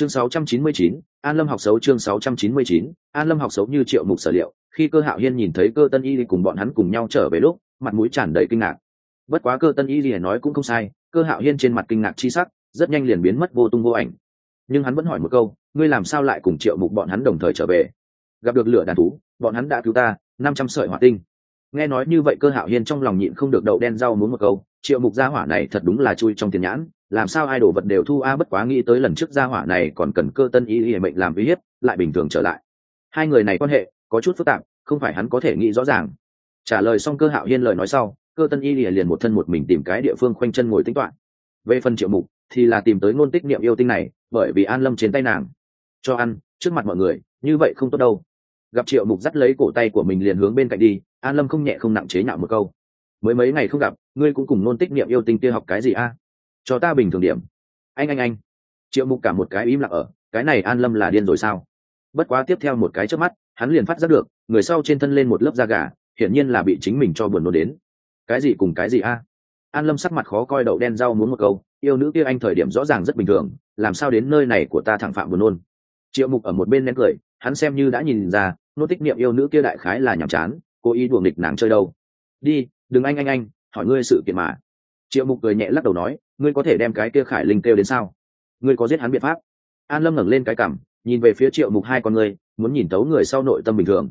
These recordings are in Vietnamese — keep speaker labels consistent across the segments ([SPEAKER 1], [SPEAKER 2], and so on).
[SPEAKER 1] chương 699, an lâm học xấu chương 699, an lâm học xấu như triệu mục sở liệu khi cơ hạo hiên nhìn thấy cơ tân y cùng bọn hắn cùng nhau trở về lúc mặt mũi tràn đầy kinh ngạc. Bất quá cơ tân y thì nói cũng không sai cơ hạo hiên trên mặt kinh ngạc chi sắc rất nhanh liền biến mất vô tung vô ảnh. Nhưng hắn vẫn hỏi một câu ngươi làm sao lại cùng triệu mục bọn hắn đồng thời trở về? Gặp được lửa đàn thú bọn hắn đã cứu ta năm trăm sợi hỏa tinh. Nghe nói như vậy cơ hạo hiên trong lòng nhịn không được đậu đen rau muốn một câu triệu mục gia hỏa này thật đúng là chui trong tiền nhãn làm sao ai đổ vật đều thu a bất quá nghĩ tới lần trước gia hỏa này còn cần cơ tân y y mệnh làm uy hiếp, lại bình thường trở lại. Hai người này quan hệ, có chút phức tạp, không phải hắn có thể nghĩ rõ ràng. Trả lời xong cơ hạo hiên lời nói sau, cơ tân y liền một thân một mình tìm cái địa phương khoanh chân ngồi tính toán. Về phần triệu mục, thì là tìm tới ngôn tích niệm yêu tinh này, bởi vì an lâm trên tay nàng. Cho ăn, trước mặt mọi người, như vậy không tốt đâu. Gặp triệu mục dắt lấy cổ tay của mình liền hướng bên cạnh đi, an lâm không nhẹ không nặng chế nhạo một câu. Mới mấy ngày không gặp, ngươi cũng cùng nôn tích niệm yêu tinh kia học cái gì a? Cho ta bình thường điểm. Anh anh anh. Triệu mục cả một cái im lặng ở, cái này an lâm là điên rồi sao? Bất quá tiếp theo một cái trước mắt, hắn liền phát giác được, người sau trên thân lên một lớp da gà, hiển nhiên là bị chính mình cho buồn nôn đến. Cái gì cùng cái gì a? An lâm sắc mặt khó coi đậu đen rau muốn một câu, yêu nữ kia anh thời điểm rõ ràng rất bình thường, làm sao đến nơi này của ta thẳng phạm buồn nôn? Triệu mục ở một bên nén cười, hắn xem như đã nhìn ra, nô tích niệm yêu nữ kia đại khái là nhàm chán, cố ý đuổi nghịch nàng chơi đâu. Đi, đừng anh anh anh, hỏi ngươi sự kiện mà triệu mục cười nhẹ lắc đầu nói, ngươi có thể đem cái kia khải linh kêu đến sao? Ngươi có giết hắn biện pháp? An lâm ngẩng lên cái cảm nhìn về phía triệu mục hai con ngươi muốn nhìn tấu người sau nội tâm bình thường.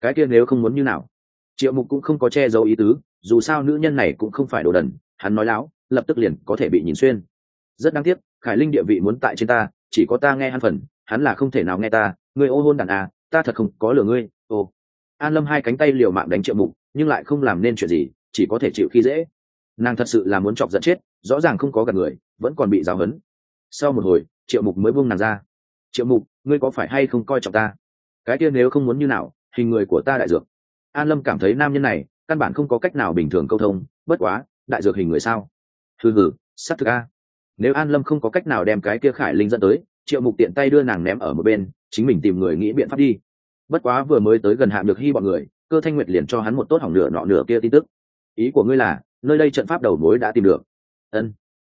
[SPEAKER 1] Cái kia nếu không muốn như nào? Triệu mục cũng không có che giấu ý tứ, dù sao nữ nhân này cũng không phải đồ đần, hắn nói láo, lập tức liền có thể bị nhìn xuyên. Rất đáng tiếc, khải linh địa vị muốn tại trên ta, chỉ có ta nghe hắn phần, hắn là không thể nào nghe ta, ngươi ô hôn đàn à ta thật không có lừa ngươi ô an lâm hai cánh tay liều mạng đánh triệu mục, nhưng lại không làm nên chuyện gì, chỉ có thể chịu khi dễ nàng thật sự là muốn chọc giận chết, rõ ràng không có gần người, vẫn còn bị giáo hấn sau một hồi, triệu mục mới buông nàng ra. Triệu mục, ngươi có phải hay không coi trọng ta? Cái kia nếu không muốn như nào, hình người của ta đại dược. An lâm cảm thấy nam nhân này, căn bản không có cách nào bình thường câu thông, bất quá, đại dược hình người sao? Thư hử s thực a. Nếu an lâm không có cách nào đem cái kia khải linh dẫn tới, triệu mục tiện tay đưa nàng ném ở một bên, chính mình tìm người nghĩ biện pháp đi. Bất quá vừa mới tới gần hạm được hy bọn người, cơ thanh nguyệt liền cho hắn một tốt hỏng nửa nọ nửa kia tin tức. Ý của ngươi là nơi đây trận pháp đầu mối đã tìm được. Ân.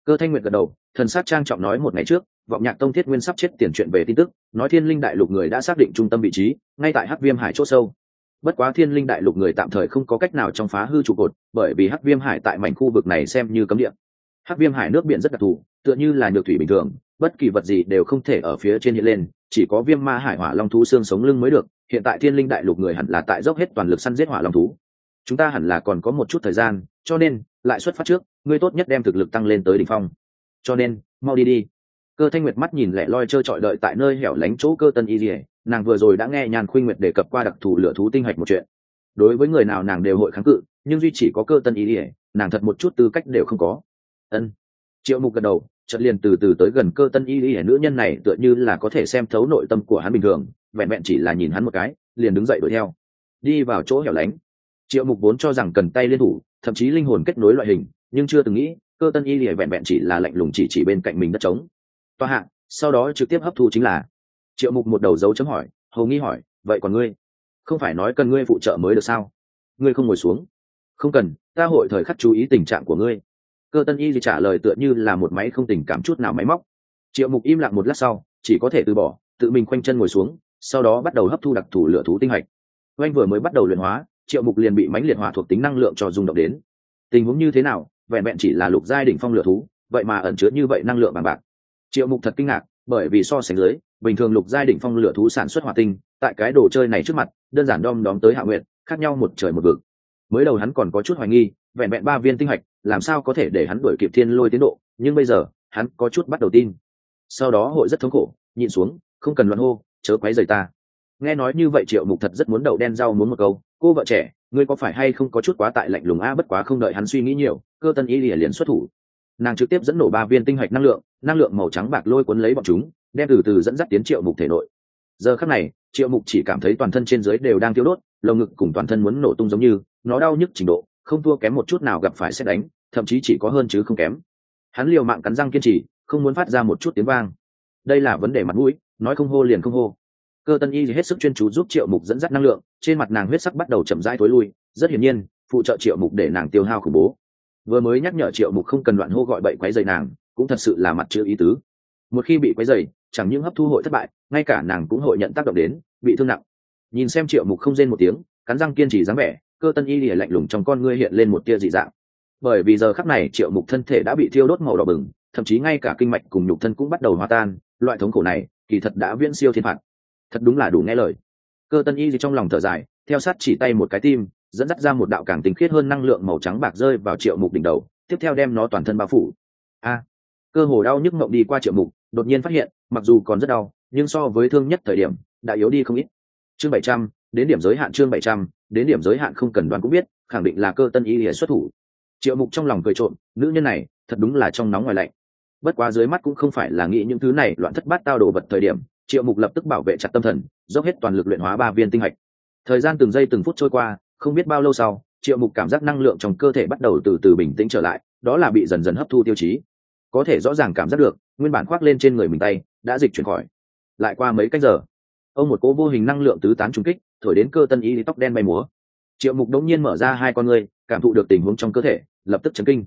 [SPEAKER 1] Cơ thanh nguyệt gật đầu, thần sát trang trọng nói một ngày trước, vọng nhạc tông thiết nguyên sắp chết tiền chuyện về tin tức, nói thiên linh đại lục người đã xác định trung tâm vị trí, ngay tại hắc viêm hải c h ỗ sâu. Bất quá thiên linh đại lục người tạm thời không có cách nào trong phá hư trụ cột, bởi vì hắc viêm hải tại mảnh khu vực này xem như cấm địa. Hắc viêm hải nước biển rất đặc thù, tựa như là nhược thủy bình thường, bất kỳ vật gì đều không thể ở phía trên hiện lên, chỉ có viêm ma hải hỏa long thú xương sống lưng mới được, hiện tại thiên linh đại lục người hẳn là tại dốc hết toàn lực săn giết hỏa long thú chúng ta hẳn là còn có một chút thời gian, cho nên, lại xuất phát trước, ngươi tốt nhất đem thực lực tăng lên tới đỉnh phong. Cho nên, mau đi đi. Cơ thanh nguyệt mắt nhìn lẹ loi trơ trọi đợi tại nơi hẻo lánh chỗ cơ tân y dỉa nàng vừa rồi đã nghe nhàn khuynh nguyệt đề cập qua đặc thù lửa thú tinh hạch một chuyện. Đối với người nào nàng đều hội kháng cự, nhưng duy chỉ có cơ tân y dỉa nàng thật một chút tư cách đều không có. Ân. Triệu mục gật đầu, chợt liền từ từ tới gần cơ tân y dỉa nữ nhân này, tựa như là có thể xem thấu nội tâm của hắn bình thường, vẹn vẹn chỉ là nhìn hắn một cái, liền đứng dậy đuổi theo. Đi vào chỗ hẻo lánh triệu mục vốn cho rằng cần tay liên thủ thậm chí linh hồn kết nối loại hình nhưng chưa từng nghĩ cơ tân y lìa vẹn vẹn chỉ là lạnh lùng chỉ chỉ bên cạnh mình đất trống. Toa hạ, sau đó trực tiếp hấp thu chính là. Triệu mục một đầu dấu chấm hỏi hầu nghi hỏi vậy còn ngươi? Không phải nói cần ngươi phụ trợ mới được sao? Ngươi không ngồi xuống. Không cần ta hội thời khắc chú ý tình trạng của ngươi. Cơ tân y thì trả lời tựa như là một máy không tình cảm chút nào máy móc. Triệu mục im lặng một lát sau chỉ có thể từ bỏ tự mình khoanh chân ngồi xuống sau đó bắt đầu hấp thu đặc thù lửa thú tinh hạch. Oanh vừa mới bắt đầu luyện hóa triệu mục liền bị mánh liệt hỏa thuộc tính năng lượng cho rung động đến. Tình huống như thế nào, vẹn vẹn chỉ là lục giai đỉnh phong lửa thú, vậy mà ẩn chứa như vậy năng lượng bằng bạc. Triệu mục thật kinh ngạc, bởi vì so sánh dưới, bình thường lục giai đỉnh phong lửa thú sản xuất hỏa tinh, tại cái đồ chơi này trước mặt, đơn giản đom đóm tới hạ nguyện khác nhau một trời một vực. Mới đầu hắn còn có chút hoài nghi, vẹn vẹn ba viên tinh hạch, làm sao có thể để hắn đuổi kịp thiên lôi tiến độ, nhưng bây giờ, hắn có chút bắt đầu tin. Sau đó hội rất thống khổ, nhịn xuống, không cần luận hô, chớ quấy rời ta. Nghe nói như vậy, triệu mục thật rất muốn đậu đen rau muốn một câu cô vợ trẻ, ngươi có phải hay không có chút quá tại lạnh lùng a? Bất quá không đợi hắn suy nghĩ nhiều, cơ tân y lìa liền xuất thủ. Nàng trực tiếp dẫn nổ ba viên tinh hạch năng lượng năng lượng màu trắng bạc lôi cuốn lấy bọn chúng, đem từ từ dẫn dắt tiến triệu mục thể nội. Giờ khắc này, triệu mục chỉ cảm thấy toàn thân trên dưới đều đang tiêu đốt, lồng ngực cùng toàn thân muốn nổ tung giống như, nó đau nhức trình độ, không thua kém một chút nào gặp phải xét đánh, thậm chí chỉ có hơn chứ không kém. Hắn liều mạng cắn răng kiên trì, không muốn phát ra một chút tiếng vang. Đây là vấn đề mặt mũi, nói không hô liền không hô cơ tân y hết sức chuyên chú giúp triệu mục dẫn dắt năng lượng, trên mặt nàng huyết sắc bắt đầu chậm rãi thối lui, rất hiển nhiên, phụ trợ triệu mục để nàng tiêu hao khủng bố. Vừa mới nhắc nhở triệu mục không cần đoạn hô gọi bậy quấy dày nàng, cũng thật sự là mặt chữ ý tứ. Một khi bị quấy dày chẳng những hấp thu hội thất bại, ngay cả nàng cũng hội nhận tác động đến, bị thương nặng. Nhìn xem triệu mục không rên một tiếng, cắn răng kiên trì dáng vẻ, cơ tân y lìa lạnh lùng trong con ngươi hiện lên một tia dị dạng. Bởi vì giờ khắc này, triệu mục thân thể đã bị thiêu đốt màu đỏ bừng, thậm chí ngay cả kinh mạch cùng nhục thân cũng bắt đầu hòa tan, loại thống khổ này, kỳ thật đã viễn siêu thiên phạt thật đúng là đủ nghe lời. Cơ tân y gì trong lòng thở dài, theo sát chỉ tay một cái tim, dẫn dắt ra một đạo càng tinh khiết hơn năng lượng màu trắng bạc rơi vào triệu mục đỉnh đầu, tiếp theo đem nó toàn thân bao phủ. A! Cơ hồ đau nhức mộng đi qua triệu mục, đột nhiên phát hiện, mặc dù còn rất đau, nhưng so với thương nhất thời điểm, đã yếu đi không ít. Chương bảy trăm, đến điểm giới hạn chương bảy trăm, đến điểm giới hạn không cần đoán cũng biết, khẳng định là cơ tân y lìa xuất thủ. Triệu mục trong lòng cười trộn nữ nhân này, thật đúng là trong nóng ngoài lạnh. Bất quá dưới mắt cũng không phải là nghĩ những thứ này loạn thất bát tao đồ vật thời điểm triệu mục lập tức bảo vệ chặt tâm thần, dốc hết toàn lực luyện hóa ba viên tinh hạch. Thời gian từng giây từng phút trôi qua, không biết bao lâu sau, triệu mục cảm giác năng lượng trong cơ thể bắt đầu từ từ bình tĩnh trở lại, đó là bị dần dần hấp thu tiêu chí. Có thể rõ ràng cảm giác được, nguyên bản khoác lên trên người mình tay, đã dịch chuyển khỏi. Lại qua mấy cách giờ, ông một cố vô hình năng lượng tứ tán trung kích, thổi đến cơ tân y tóc đen bay múa. Triệu mục đống nhiên mở ra hai con ngươi, cảm thụ được tình huống trong cơ thể, lập tức chấn kinh.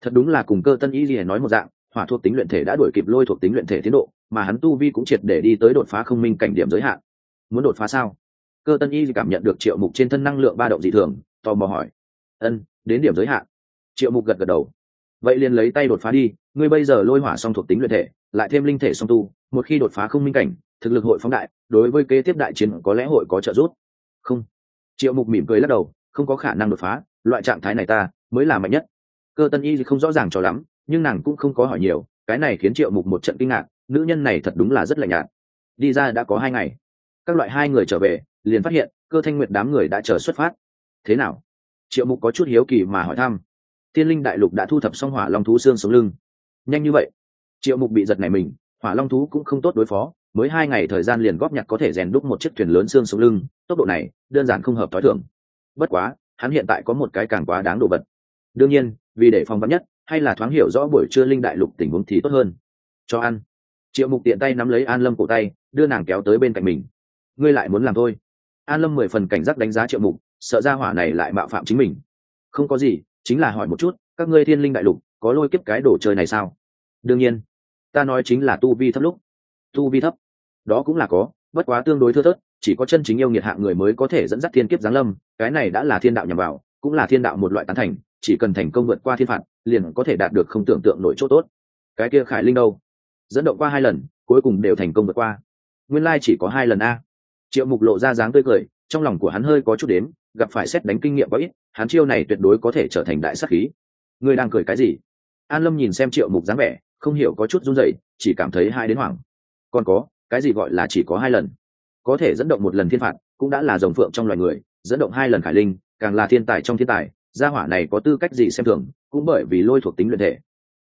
[SPEAKER 1] Thật đúng là cùng cơ tân y gì nói một dạng hỏa thuộc tính luyện thể đã đuổi kịp lôi thuộc tính luyện thể tiến độ, mà hắn tu vi cũng triệt để đi tới đột phá không minh cảnh điểm giới hạn. Muốn đột phá sao? Cơ tân y cảm nhận được triệu mục trên thân năng lượng ba động dị thường, tò mò hỏi. Ân, đến điểm giới hạn. Triệu mục gật gật đầu. Vậy liền lấy tay đột phá đi, ngươi bây giờ lôi hỏa song thuộc tính luyện thể, lại thêm linh thể song tu, một khi đột phá không minh cảnh, thực lực hội phóng đại, đối với kế tiếp đại chiến có lẽ hội có trợ giúp. Không. Triệu mục mỉm cười lắc đầu, không có khả năng đột phá, loại trạng thái này ta mới là mạnh nhất. Cơ tân y không rõ ràng cho lắm nhưng nàng cũng không có hỏi nhiều, cái này khiến triệu mục một trận kinh ngạc, nữ nhân này thật đúng là rất lạnh nhạt. Đi ra đã có hai ngày. Các loại hai người trở về, liền phát hiện, cơ thanh nguyệt đám người đã chờ xuất phát. Thế nào? Triệu mục có chút hiếu kỳ mà hỏi thăm. Tiên linh đại lục đã thu thập xong hỏa long thú xương sống lưng. Nhanh như vậy. Triệu mục bị giật này mình, hỏa long thú cũng không tốt đối phó, mới hai ngày thời gian liền góp nhặt có thể rèn đúc một chiếc thuyền lớn xương sống lưng, tốc độ này, đơn giản không hợp t h ó i thưởng bất quá, hắn hiện tại có một cái càng quá đáng đồ vật. Đương nhiên, vì để phòng vắn nhất hay là thoáng hiểu rõ buổi trưa linh đại lục tình huống thì tốt hơn. Cho ăn. Triệu mục tiện tay nắm lấy an lâm cổ tay, đưa nàng kéo tới bên cạnh mình. Ngươi lại muốn làm thôi. An lâm mười phần cảnh giác đánh giá triệu mục, sợ ra hỏa này lại mạo phạm chính mình. Không có gì, chính là hỏi một chút, các ngươi thiên linh đại lục, có lôi kiếp cái đồ chơi này sao? Đương nhiên. Ta nói chính là tu vi thấp lúc. Tu vi thấp? Đó cũng là có, bất quá tương đối thưa thớt, chỉ có chân chính yêu nghiệt hạng người mới có thể dẫn dắt thiên kiếp giáng lâm. Cái này đã là thiên đạo nhằm vào, cũng là thiên đạo một loại tán thành chỉ cần thành công vượt qua thiên phạt, liền có thể đạt được không tưởng tượng nổi chỗ tốt. Cái kia khải linh đâu? Dẫn động qua hai lần, cuối cùng đều thành công vượt qua. Nguyên lai chỉ có hai lần a. Triệu mục lộ ra dáng tươi cười, trong lòng của hắn hơi có chút đếm, gặp phải xét đánh kinh nghiệm có ít, hắn chiêu này tuyệt đối có thể trở thành đại sắc khí. Ngươi đang cười cái gì? An lâm nhìn xem triệu mục dáng vẻ, không hiểu có chút run rẩy, chỉ cảm thấy hai đến hoảng. Còn có, cái gì gọi là chỉ có hai lần? Có thể dẫn động một lần thiên phạt, cũng đã là rồng phượng trong loài người, dẫn động hai lần khải linh, càng là thiên tài trong thiên tài gia hỏa này có tư cách gì xem thường, cũng bởi vì lôi thuộc tính luyện thể.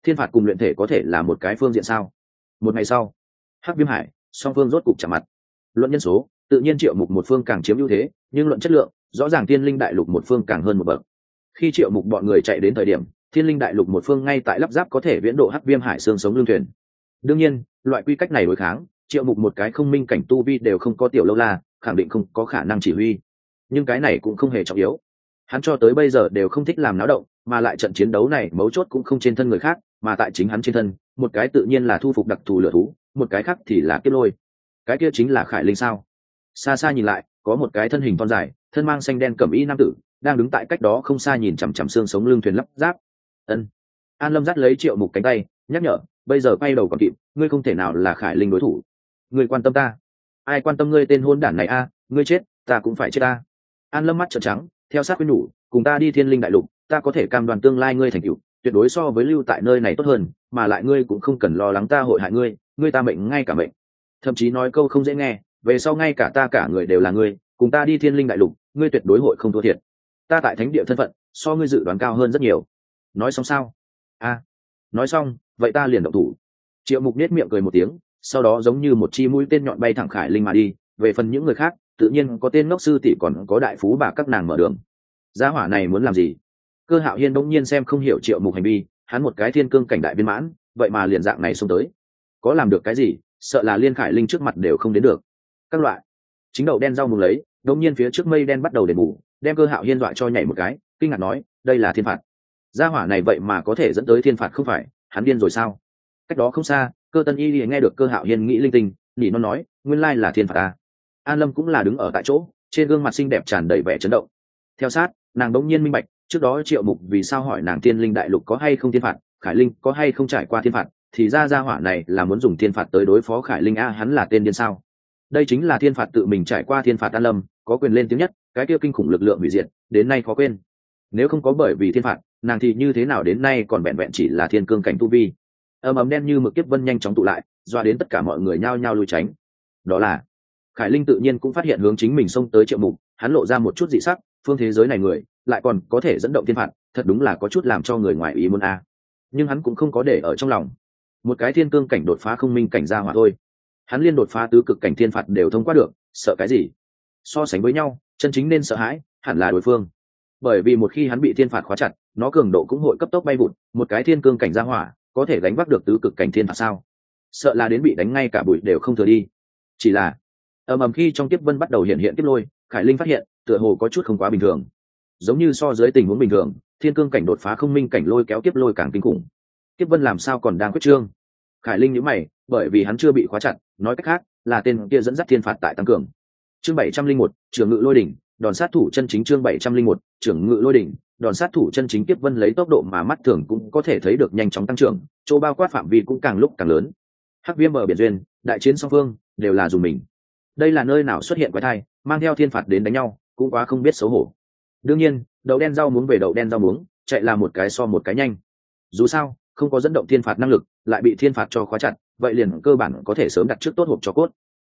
[SPEAKER 1] Thiên phạt cùng luyện thể có thể là một cái phương diện sao? Một ngày sau, hắc viêm hải, song phương rốt cục trả mặt. Luận nhân số, tự nhiên triệu mục một phương càng chiếm ưu thế, nhưng luận chất lượng, rõ ràng thiên linh đại lục một phương càng hơn một bậc. Khi triệu mục bọn người chạy đến thời điểm, thiên linh đại lục một phương ngay tại lắp ráp có thể viễn độ hắc viêm hải xương sống lương thuyền. Đương nhiên, loại quy cách này đối kháng, triệu mục một cái không minh cảnh tu vi đều không có tiểu lâu la, khẳng định không có khả năng chỉ huy. Nhưng cái này cũng không hề trọng yếu hắn cho tới bây giờ đều không thích làm náo động, mà lại trận chiến đấu này mấu chốt cũng không trên thân người khác, mà tại chính hắn trên thân, một cái tự nhiên là thu phục đặc thù lửa thú, một cái khác thì là kết lôi. Cái kia chính là khải linh sao? Xa xa nhìn lại, có một cái thân hình thon dài, thân mang xanh đen cẩm y nam tử, đang đứng tại cách đó không xa nhìn chằm chằm xương sống lưng thuyền lắp ráp. Ân. An lâm dắt lấy triệu mục cánh tay, nhắc nhở, bây giờ quay đầu còn kịp, ngươi không thể nào là khải linh đối thủ. Ngươi quan tâm ta. Ai quan tâm ngươi tên hôn đản này a? Ngươi chết, ta cũng phải chết ta. An lâm mắt trợn trắng theo sát quyên nhủ, cùng ta đi thiên linh đại lục, ta có thể cam đoan tương lai ngươi thành cựu tuyệt đối so với lưu tại nơi này tốt hơn, mà lại ngươi cũng không cần lo lắng ta hội hại ngươi ngươi ta mệnh ngay cả mệnh. Thậm chí nói câu không dễ nghe, về sau ngay cả ta cả người đều là ngươi, cùng ta đi thiên linh đại lục, ngươi tuyệt đối hội không thua thiệt. Ta tại thánh địa thân phận, so ngươi dự đoán cao hơn rất nhiều. Nói xong sao? A, nói xong, vậy ta liền động thủ. Triệu mục nết miệng cười một tiếng, sau đó giống như một chi mũi tên nhọn bay thẳng khải linh mà đi, về phần những người khác tự nhiên có tên ngốc sư tỷ còn có đại phú bà các nàng mở đường. Gia hỏa này muốn làm gì? Cơ hạo hiên bỗng nhiên xem không hiểu triệu mục hành vi, hắn một cái thiên cương cảnh đại viên mãn, vậy mà liền dạng này xông tới. Có làm được cái gì, sợ là liên khải linh trước mặt đều không đến được. Các loại. Chính đậu đen rau mùng lấy, đống nhiên phía trước mây đen bắt đầu đền bù, đem cơ hạo hiên dọa cho nhảy một cái, kinh ngạc nói, đây là thiên phạt. Gia hỏa này vậy mà có thể dẫn tới thiên phạt không phải, hắn điên rồi sao? Cách đó không xa, cơ tân y nghe được cơ hạo hiên nghĩ linh tinh nhỉ nó nói, nguyên lai là thiên phạt ta an lâm cũng là đứng ở tại chỗ, trên gương mặt xinh đẹp tràn đầy vẻ chấn động. Theo sát, nàng đống nhiên minh bạch, trước đó triệu mục vì sao hỏi nàng tiên linh đại lục có hay không thiên phạt, khải linh có hay không trải qua thiên phạt, thì ra ra hỏa này là muốn dùng thiên phạt tới đối phó khải linh a, hắn là tên điên sao? Đây chính là thiên phạt tự mình trải qua thiên phạt an lâm, có quyền lên tiếng nhất, cái kia kinh khủng lực lượng hủy diệt, đến nay khó quên. Nếu không có bởi vì thiên phạt, nàng thì như thế nào đến nay còn vẹn vẹn chỉ là thiên cương cảnh tu vi? Ầm ầm đen như mực kiếp vân nhanh chóng tụ lại doa đến tất cả mọi người nhao nhao lui tránh. Đó là khải linh tự nhiên cũng phát hiện hướng chính mình xông tới triệu mục, hắn lộ ra một chút dị sắc, phương thế giới này người, lại còn có thể dẫn động thiên phạt, thật đúng là có chút làm cho người ngoài ý muốn a. Nhưng hắn cũng không có để ở trong lòng. Một cái thiên cương cảnh đột phá không minh cảnh ra hỏa thôi. Hắn liên đột phá tứ cực cảnh thiên phạt đều thông qua được, sợ cái gì? So sánh với nhau, chân chính nên sợ hãi, hẳn là đối phương. Bởi vì một khi hắn bị thiên phạt khóa chặt, nó cường độ cũng hội cấp tốc bay vụt, một cái thiên cương cảnh ra hỏa, có thể đánh vác được tứ cực cảnh thiên phạt sao? Sợ là đến bị đánh ngay cả bụi đều không thừa đi. Chỉ là ầm ầm khi trong tiếp vân bắt đầu hiện hiện tiếp lôi, khải linh phát hiện, tựa hồ có chút không quá bình thường. Giống như so dưới tình huống bình thường, thiên cương cảnh đột phá không minh cảnh lôi kéo tiếp lôi càng kinh khủng. Tiếp vân làm sao còn đang quyết trương? Khải linh nhíu mày, bởi vì hắn chưa bị khóa chặt, nói cách khác, là tên kia dẫn dắt thiên phạt tại tăng cường. Chương bảy trăm linh một trường ngự lôi đỉnh, đòn sát thủ chân chính chương bảy trăm linh một, trưởng ngự lôi đỉnh, đòn sát thủ chân chính tiếp vân lấy tốc độ mà mắt thường cũng có thể thấy được nhanh chóng tăng trưởng, chỗ bao quát phạm vi cũng càng lúc càng lớn. Hắc viêm mở biển duyên, đại chiến song phương, đều là dùng mình đây là nơi nào xuất hiện quái thai, mang theo thiên phạt đến đánh nhau, cũng quá không biết xấu hổ. Đương nhiên, đậu đen rau muống về đậu đen rau muống, chạy là một cái so một cái nhanh. Dù sao, không có dẫn động thiên phạt năng lực, lại bị thiên phạt cho khóa chặt, vậy liền cơ bản có thể sớm đặt trước tốt hộp cho cốt.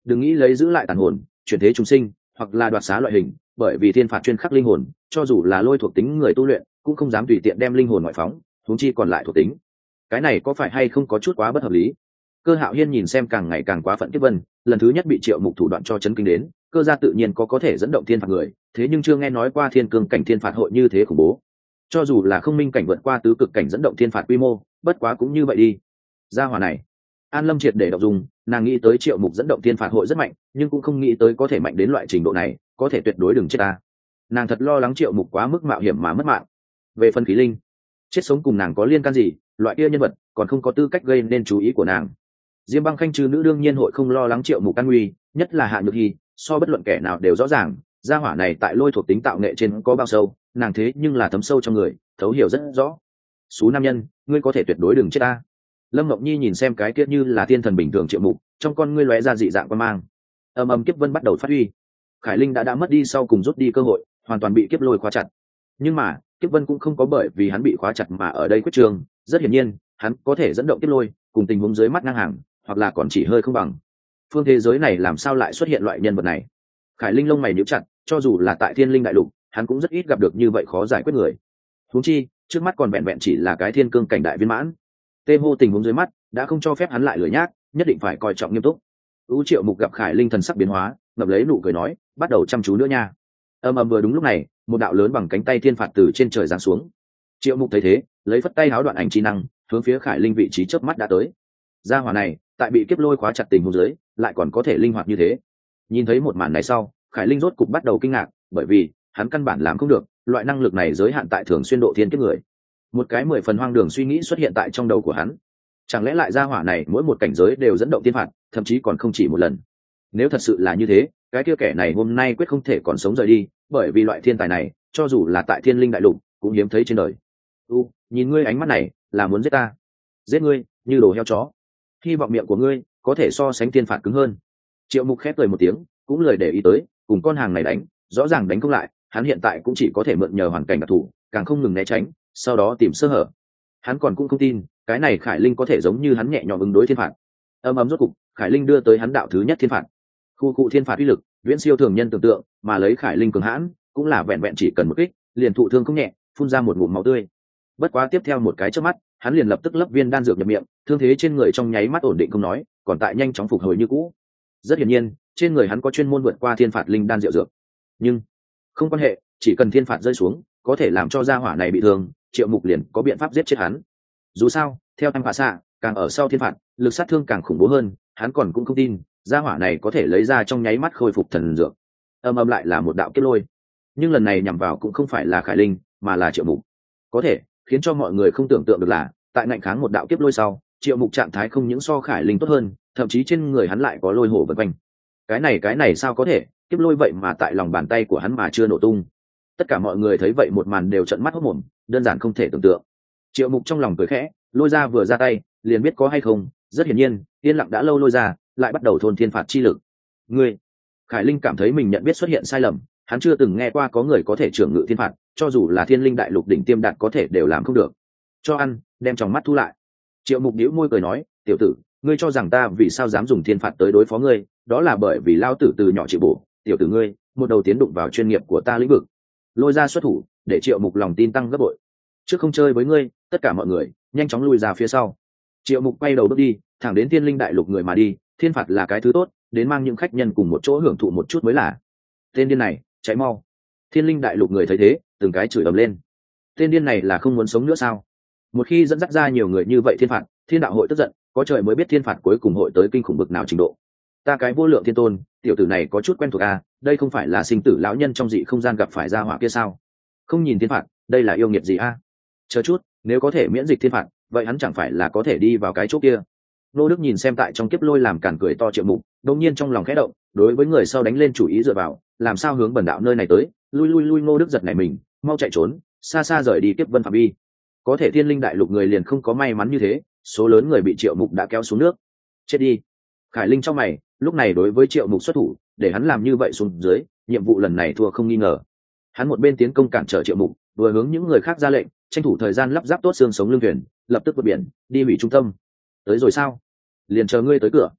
[SPEAKER 1] Đừng nghĩ lấy giữ lại tàn hồn, chuyển thế chúng sinh, hoặc là đoạt xá loại hình, bởi vì thiên phạt chuyên khắc linh hồn, cho dù là lôi thuộc tính người tu luyện, cũng không dám tùy tiện đem linh hồn ngoại phóng thúng chi còn lại thuộc tính. Cái này có phải hay không có chút quá bất hợp lý? Cơ hạo hiên nhìn xem càng ngày càng quá phận kiếp vân, lần thứ nhất bị triệu mục thủ đoạn cho chấn kinh đến, cơ gia tự nhiên có có thể dẫn động thiên phạt người, thế nhưng chưa nghe nói qua thiên cương cảnh thiên phạt hội như thế khủng bố. Cho dù là không minh cảnh vượt qua tứ cực cảnh dẫn động thiên phạt quy mô, bất quá cũng như vậy đi. Gia hòa này, an lâm triệt để đọc dùng nàng nghĩ tới triệu mục dẫn động thiên phạt hội rất mạnh, nhưng cũng không nghĩ tới có thể mạnh đến loại trình độ này, có thể tuyệt đối đừng chết ta. Nàng thật lo lắng triệu mục quá mức mạo hiểm mà mất mạng. Về phân khí linh, chết sống cùng nàng có liên can gì, loại kia nhân vật còn không có tư cách gây nên chú ý của nàng diêm băng khanh chư nữ đương nhiên hội không lo lắng triệu mục căn nguy, nhất là hạ nhược hy, so bất luận kẻ nào đều rõ ràng, gia hỏa này tại lôi thuộc tính tạo nghệ trên có bao sâu, nàng thế nhưng là thấm sâu trong người, thấu hiểu rất rõ. Xú nam nhân, ngươi có thể tuyệt đối đừng chết ta. Lâm ngọc nhi nhìn xem cái kia như là thiên thần bình thường triệu mục, trong con ngươi lóe ra dị dạng quan mang. Ầm ầm kiếp vân bắt đầu phát huy. Khải linh đã đã mất đi sau cùng rút đi cơ hội, hoàn toàn bị kiếp lôi khóa chặt. Nhưng mà, kiếp vân cũng không có bởi vì hắn bị khóa chặt mà ở đây quyết trường. Rất hiển nhiên, hắn có thể dẫn động kiếp lôi, cùng tình huống dưới mắt ngang hàng hoặc là còn chỉ hơi không bằng. Phương thế giới này làm sao lại xuất hiện loại nhân vật này? Khải linh lông mày níu chặt, cho dù là tại thiên linh đại lục, hắn cũng rất ít gặp được như vậy khó giải quyết người. Huống chi, trước mắt còn vẹn vẹn chỉ là cái thiên cương cảnh đại viên mãn. Tê hô tình huống dưới mắt, đã không cho phép hắn lại lười nhác, nhất định phải coi trọng nghiêm túc. U triệu mục gặp khải linh thần sắc biến hóa ngập lấy nụ cười nói, bắt đầu chăm chú nữa nha. Ầm ầm vừa đúng lúc này, một đạo lớn bằng cánh tay thiên phạt từ trên trời giáng xuống. Triệu mục thấy thế, lấy phất tay háo đoạn ảnh trí năng, hướng phía khải linh vị trí chớp mắt đã tới gia hỏa này, tại bị kiếp lôi khóa chặt tình huống dưới, lại còn có thể linh hoạt như thế. Nhìn thấy một màn này sau, khải linh rốt cục bắt đầu kinh ngạc, bởi vì, hắn căn bản làm không được, loại năng lực này giới hạn tại thường xuyên độ thiên kiếp người. Một cái mười phần hoang đường suy nghĩ xuất hiện tại trong đầu của hắn. Chẳng lẽ lại gia hỏa này mỗi một cảnh giới đều dẫn động tiên phạt, thậm chí còn không chỉ một lần? Nếu thật sự là như thế, cái kia kẻ này hôm nay quyết không thể còn sống rời đi, bởi vì loại thiên tài này, cho dù là tại thiên linh đại lục, cũng hiếm thấy trên đời. U, nhìn ngươi ánh mắt này, là muốn giết ta. Giết ngươi, như đồ heo chó hy vọng miệng của ngươi có thể so sánh tiên phạt cứng hơn. Triệu mục khép cười một tiếng, cũng lời để ý tới, cùng con hàng này đánh, rõ ràng đánh không lại, hắn hiện tại cũng chỉ có thể mượn nhờ hoàn cảnh đặc thù, càng không ngừng né tránh, sau đó tìm sơ hở. Hắn còn cũng không tin, cái này khải linh có thể giống như hắn nhẹ nhõm ứng đối thiên phạt. Âm ấm rốt cục, khải linh đưa tới hắn đạo thứ nhất thiên phạt. Khu cụ thiên phạt uy lực, viễn siêu thường nhân tưởng tượng, mà lấy khải linh cường hãn, cũng là vẹn vẹn chỉ cần một kích, liền thụ thương không nhẹ, phun ra một ngụm máu tươi. Bất quá tiếp theo một cái trước mắt hắn liền lập tức lấp viên đan dược nhập miệng, thương thế trên người trong nháy mắt ổn định không nói, còn tại nhanh chóng phục hồi như cũ. Rất hiển nhiên, trên người hắn có chuyên môn vượt qua thiên phạt linh đan rượu dược. Nhưng, không quan hệ, chỉ cần thiên phạt rơi xuống, có thể làm cho gia hỏa này bị thương, triệu mục liền có biện pháp giết chết hắn. Dù sao, theo anh phạ xạ, càng ở sau thiên phạt, lực sát thương càng khủng bố hơn, hắn còn cũng không tin, gia hỏa này có thể lấy ra trong nháy mắt khôi phục thần dược. Âm âm lại là một đạo kết lôi. Nhưng lần này nhằm vào cũng không phải là khải linh, mà là triệu mục. Có thể khiến cho mọi người không tưởng tượng được là, tại ngạnh kháng một đạo kiếp lôi sau, triệu mục trạng thái không những so khải linh tốt hơn, thậm chí trên người hắn lại có lôi hổ vật quanh. Cái này cái này sao có thể? Kiếp lôi vậy mà tại lòng bàn tay của hắn mà chưa nổ tung. Tất cả mọi người thấy vậy một màn đều trận mắt hốc mồm đơn giản không thể tưởng tượng. Triệu mục trong lòng cười khẽ, lôi ra vừa ra tay, liền biết có hay không, rất hiển nhiên, yên lặng đã lâu lôi ra, lại bắt đầu thôn thiên phạt chi lực. Ngươi! Khải linh cảm thấy mình nhận biết xuất hiện sai lầm, hắn chưa từng nghe qua có người có thể trưởng ngự thiên phạt cho dù là thiên linh đại lục đỉnh tiêm đạt có thể đều làm không được. Cho ăn, đem trong mắt thu lại. Triệu mục đĩu môi cười nói, tiểu tử, ngươi cho rằng ta vì sao dám dùng thiên phạt tới đối phó ngươi, đó là bởi vì lao tử từ nhỏ chịu bổ. Tiểu tử ngươi, một đầu tiến đụng vào chuyên nghiệp của ta lĩnh vực. Lôi ra xuất thủ, để triệu mục lòng tin tăng gấp bội. Trước không chơi với ngươi, tất cả mọi người, nhanh chóng lui ra phía sau. Triệu mục quay đầu bước đi, thẳng đến thiên linh đại lục người mà đi, thiên phạt là cái thứ tốt, đến mang những khách nhân cùng một chỗ hưởng thụ một chút mới là. Tên điên này cháy mau thiên linh đại lục người thấy thế, từng cái chửi ầm lên. Tên điên này là không muốn sống nữa sao? Một khi dẫn dắt ra nhiều người như vậy thiên phạt, thiên đạo hội tức giận, có trời mới biết thiên phạt cuối cùng hội tới kinh khủng bực nào trình độ. Ta cái vô lượng thiên tôn, tiểu tử này có chút quen thuộc à đây không phải là sinh tử lão nhân trong dị không gian gặp phải ra hỏa kia sao? Không nhìn thiên phạt, đây là yêu nghiệt gì a à? chờ chút, nếu có thể miễn dịch thiên phạt, vậy hắn chẳng phải là có thể đi vào cái chỗ kia? Nô đức nhìn xem tại trong kiếp lôi làm cản cười to triệu mục, đột nhiên trong lòng khẽ động, đối với người sau đánh lên chủ ý dựa vào làm sao hướng bần đạo nơi này tới, lui lui lui ngô đức giật này mình, mau chạy trốn, xa xa rời đi kiếp vân phạm vi. Có thể thiên linh đại lục người liền không có may mắn như thế, số lớn người bị triệu mục đã kéo xuống nước. Chết đi. Khải linh trong mày, lúc này đối với triệu mục xuất thủ, để hắn làm như vậy xuống dưới, nhiệm vụ lần này thua không nghi ngờ. Hắn một bên tiến công cản trở triệu mục, vừa hướng những người khác ra lệnh, tranh thủ thời gian lắp ráp tốt xương sống lương thuyền, lập tức vượt biển, đi hủy trung tâm. Tới rồi sao? Liền chờ ngươi tới cửa.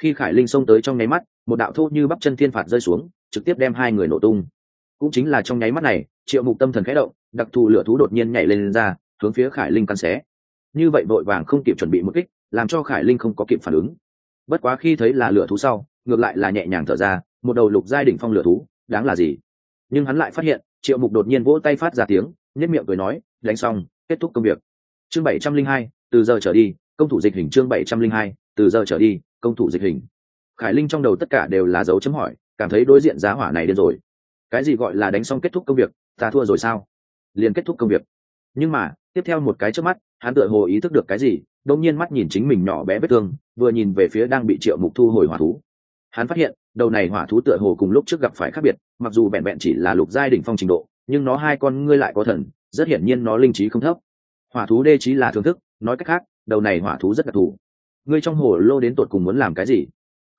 [SPEAKER 1] Khi khải linh xông tới trong nháy mắt, một đạo thô như bắp chân thiên phạt rơi xuống trực tiếp đem hai người nổ tung. Cũng chính là trong nháy mắt này triệu mục tâm thần khẽ động đặc thù lửa thú đột nhiên nhảy lên, lên ra hướng phía khải linh căn xé. Như vậy vội vàng không kịp chuẩn bị một kích làm cho khải linh không có kịp phản ứng. Bất quá khi thấy là lửa thú sau ngược lại là nhẹ nhàng thở ra một đầu lục giai đỉnh phong lửa thú đáng là gì? Nhưng hắn lại phát hiện triệu mục đột nhiên vỗ tay phát ra tiếng nhất miệng cười nói đánh xong kết thúc công việc. Chương bảy trăm linh hai từ giờ trở đi công thủ dịch hình chương bảy trăm linh hai từ giờ trở đi công thủ dịch hình. Khải linh trong đầu tất cả đều là dấu chấm hỏi cảm thấy đối diện giá hỏa này điên rồi. Cái gì gọi là đánh xong kết thúc công việc, ta thua rồi sao? Liền kết thúc công việc. Nhưng mà, tiếp theo một cái trước mắt, hắn tựa hồ ý thức được cái gì đông nhiên mắt nhìn chính mình nhỏ bé vết thương, vừa nhìn về phía đang bị triệu mục thu hồi hỏa thú. Hắn phát hiện, đầu này hỏa thú tựa hồ cùng lúc trước gặp phải khác biệt, mặc dù bẹn bẹn chỉ là lục giai đỉnh phong trình độ, nhưng nó hai con ngươi lại có thần, rất hiển nhiên nó linh trí không thấp. Hỏa thú đê trí là thưởng thức, nói cách khác, đầu này hỏa thú rất đặc thù. Ngươi trong hồ lô đến tột cùng muốn làm cái gì?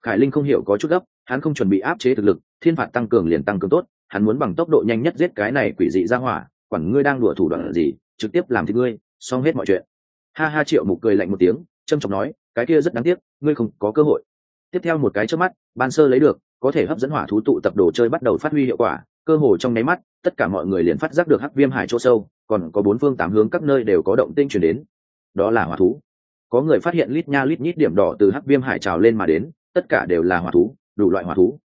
[SPEAKER 1] Khải linh không hiểu có chút gấp, hắn không chuẩn bị áp chế thực lực, thiên phạt tăng cường liền tăng cường tốt, hắn muốn bằng tốc độ nhanh nhất giết cái này quỷ dị ra hỏa, quản ngươi đang đùa thủ đoạn gì, trực tiếp làm thì ngươi, xong hết mọi chuyện. Ha ha triệu mục cười lạnh một tiếng, trâm trọng nói, cái kia rất đáng tiếc, ngươi không có cơ hội. Tiếp theo một cái trước mắt, ban sơ lấy được, có thể hấp dẫn hỏa thú tụ tập đồ chơi bắt đầu phát huy hiệu quả, cơ hồ trong nháy mắt, tất cả mọi người liền phát giác được hắc viêm hải chỗ sâu, còn có bốn phương tám hướng các nơi đều có động tinh chuyển đến. Đó là hỏa thú. Có người phát hiện lít nha lít nhít điểm đỏ từ hắc viêm hải trào lên mà đến tất cả đều là hỏa thú, đủ loại hỏa thú.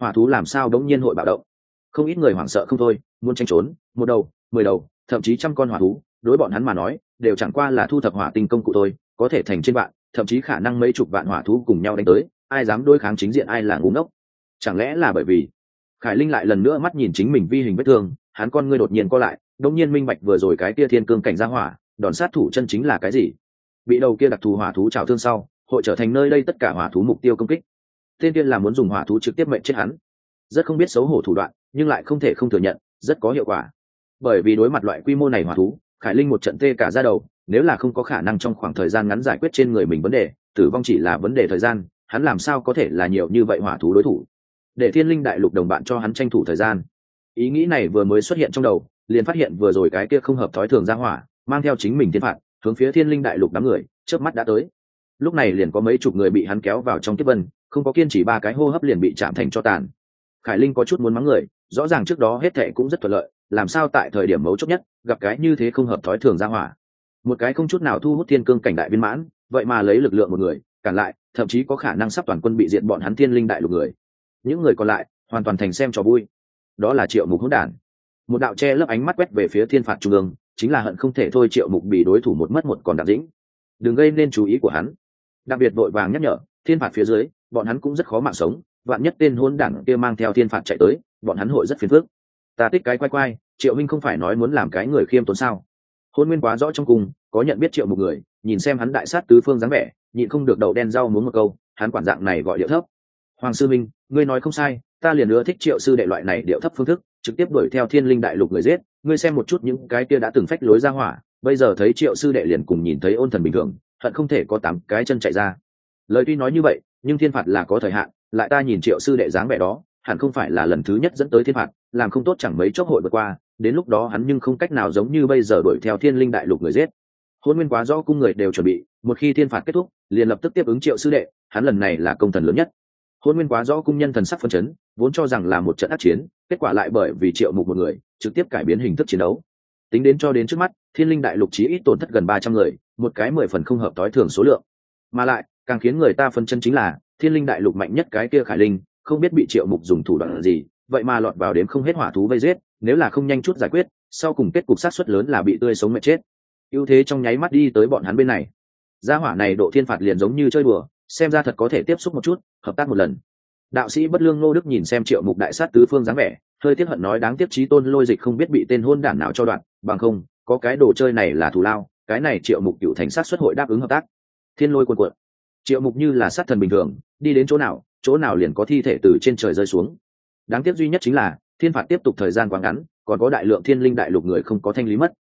[SPEAKER 1] Hỏa thú làm sao đống nhiên hội bạo động? Không ít người hoảng sợ không thôi, muốn tranh trốn, một đầu, mười đầu, thậm chí trăm con hỏa thú, đối bọn hắn mà nói, đều chẳng qua là thu thập hỏa tinh công cụ thôi, có thể thành trên vạn thậm chí khả năng mấy chục vạn hỏa thú cùng nhau đánh tới, ai dám đối kháng chính diện, ai là ngu ngốc? Chẳng lẽ là bởi vì khải linh lại lần nữa mắt nhìn chính mình vi hình vết thương, hắn con ngươi đột nhiên co lại đông nhiên minh bạch vừa rồi cái kia thiên cương cảnh ra hỏa, đòn sát thủ chân chính là cái gì? Bị đầu kia đặc thù hỏa thú trào thương sau hội trở thành nơi đây tất cả hỏa thú mục tiêu công kích. Tên tiên là muốn dùng hỏa thú trực tiếp mệnh chết hắn. Rất không biết xấu hổ thủ đoạn, nhưng lại không thể không thừa nhận, rất có hiệu quả. Bởi vì đối mặt loại quy mô này hỏa thú, khải linh một trận tê cả ra đầu, nếu là không có khả năng trong khoảng thời gian ngắn giải quyết trên người mình vấn đề, tử vong chỉ là vấn đề thời gian, hắn làm sao có thể là nhiều như vậy hỏa thú đối thủ? Để thiên linh đại lục đồng bạn cho hắn tranh thủ thời gian. Ý nghĩ này vừa mới xuất hiện trong đầu, liền phát hiện vừa rồi cái kia không hợp thói thường ra hỏa, mang theo chính mình thiên phạt, hướng phía thiên linh đại lục đám người trước mắt đã tới lúc này liền có mấy chục người bị hắn kéo vào trong tiếp vân, không có kiên trì ba cái hô hấp liền bị chạm thành cho tàn. Khải linh có chút muốn mắng người, rõ ràng trước đó hết thệ cũng rất thuận lợi, làm sao tại thời điểm mấu chốt nhất, gặp cái như thế không hợp thói thường ra hỏa. Một cái không chút nào thu hút thiên cương cảnh đại viên mãn, vậy mà lấy lực lượng một người, cản lại, thậm chí có khả năng sắp toàn quân bị diện bọn hắn thiên linh đại lục người. Những người còn lại, hoàn toàn thành xem trò vui. Đó là triệu mục hỗn đản. Một đạo che lấp ánh mắt quét về phía thiên phạt trung ương, chính là hận không thể thôi triệu mục bị đối thủ một mất một còn đặc dĩnh. Đừng gây nên chú ý của hắn đặc biệt vội vàng nhắc nhở, thiên phạt phía dưới, bọn hắn cũng rất khó mạng sống, vạn nhất tên hôn đảng kia mang theo thiên phạt chạy tới, bọn hắn hội rất phiền phức. Ta tích cái quay quay triệu minh không phải nói muốn làm cái người khiêm tốn sao? Hôn nguyên quá rõ trong cùng có nhận biết triệu một người, nhìn xem hắn đại sát tứ phương dáng vẻ, nhịn không được đậu đen rau muốn một câu, hắn quản dạng này gọi điệu thấp. Hoàng sư minh, ngươi nói không sai, ta liền ưa thích triệu sư đệ loại này điệu thấp phương thức, trực tiếp đuổi theo thiên linh đại lục người giết, ngươi xem một chút những cái kia đã từng phách lối ra hỏa, bây giờ thấy triệu sư đệ liền cùng nhìn thấy ôn thần bình thường hận không thể có tám cái chân chạy ra. Lời tuy nói như vậy, nhưng thiên phạt là có thời hạn, lại ta nhìn triệu sư đệ dáng vẻ đó, hẳn không phải là lần thứ nhất dẫn tới thiên phạt, làm không tốt chẳng mấy chốc hội vượt qua, đến lúc đó hắn nhưng không cách nào giống như bây giờ đuổi theo thiên linh đại lục người giết. Hôn nguyên quá rõ cung người đều chuẩn bị, một khi thiên phạt kết thúc, liền lập tức tiếp ứng triệu sư đệ, hắn lần này là công thần lớn nhất. Hôn nguyên quá rõ cung nhân thần sắc phân chấn, vốn cho rằng là một trận ác chiến, kết quả lại bởi vì triệu mục một người, trực tiếp cải biến hình thức chiến đấu. Tính đến cho đến trước mắt, thiên linh đại lục chí ít tổn thất gần ba trăm người một cái mười phần không hợp t ố i thường số lượng. Mà lại, càng khiến người ta phân chân chính là, thiên linh đại lục mạnh nhất cái kia khải linh, không biết bị triệu mục dùng thủ đoạn gì, vậy mà lọt vào đến không hết hỏa thú vây giết, nếu là không nhanh chút giải quyết, sau cùng kết cục sát xuất lớn là bị tươi sống mệt chết. Ưu thế trong nháy mắt đi tới bọn hắn bên này. Gia hỏa này độ thiên phạt liền giống như chơi đùa, xem ra thật có thể tiếp xúc một chút, hợp tác một lần. Đạo sĩ bất lương ngô đức nhìn xem triệu mục đại sát tứ phương dáng vẻ, hơi tiếc hận nói đáng tiếc trí tôn lôi dịch không biết bị tên hôn đản nào cho đoạn, bằng không, có cái đồ chơi này là thù lao cái này triệu mục cựu thành sát xuất hội đáp ứng hợp tác. Thiên lôi quân quận triệu mục như là sát thần bình thường, đi đến chỗ nào chỗ nào liền có thi thể từ trên trời rơi xuống. Đáng tiếc duy nhất chính là, thiên phạt tiếp tục thời gian quá ngắn, còn có đại lượng thiên linh đại lục người không có thanh lý mất.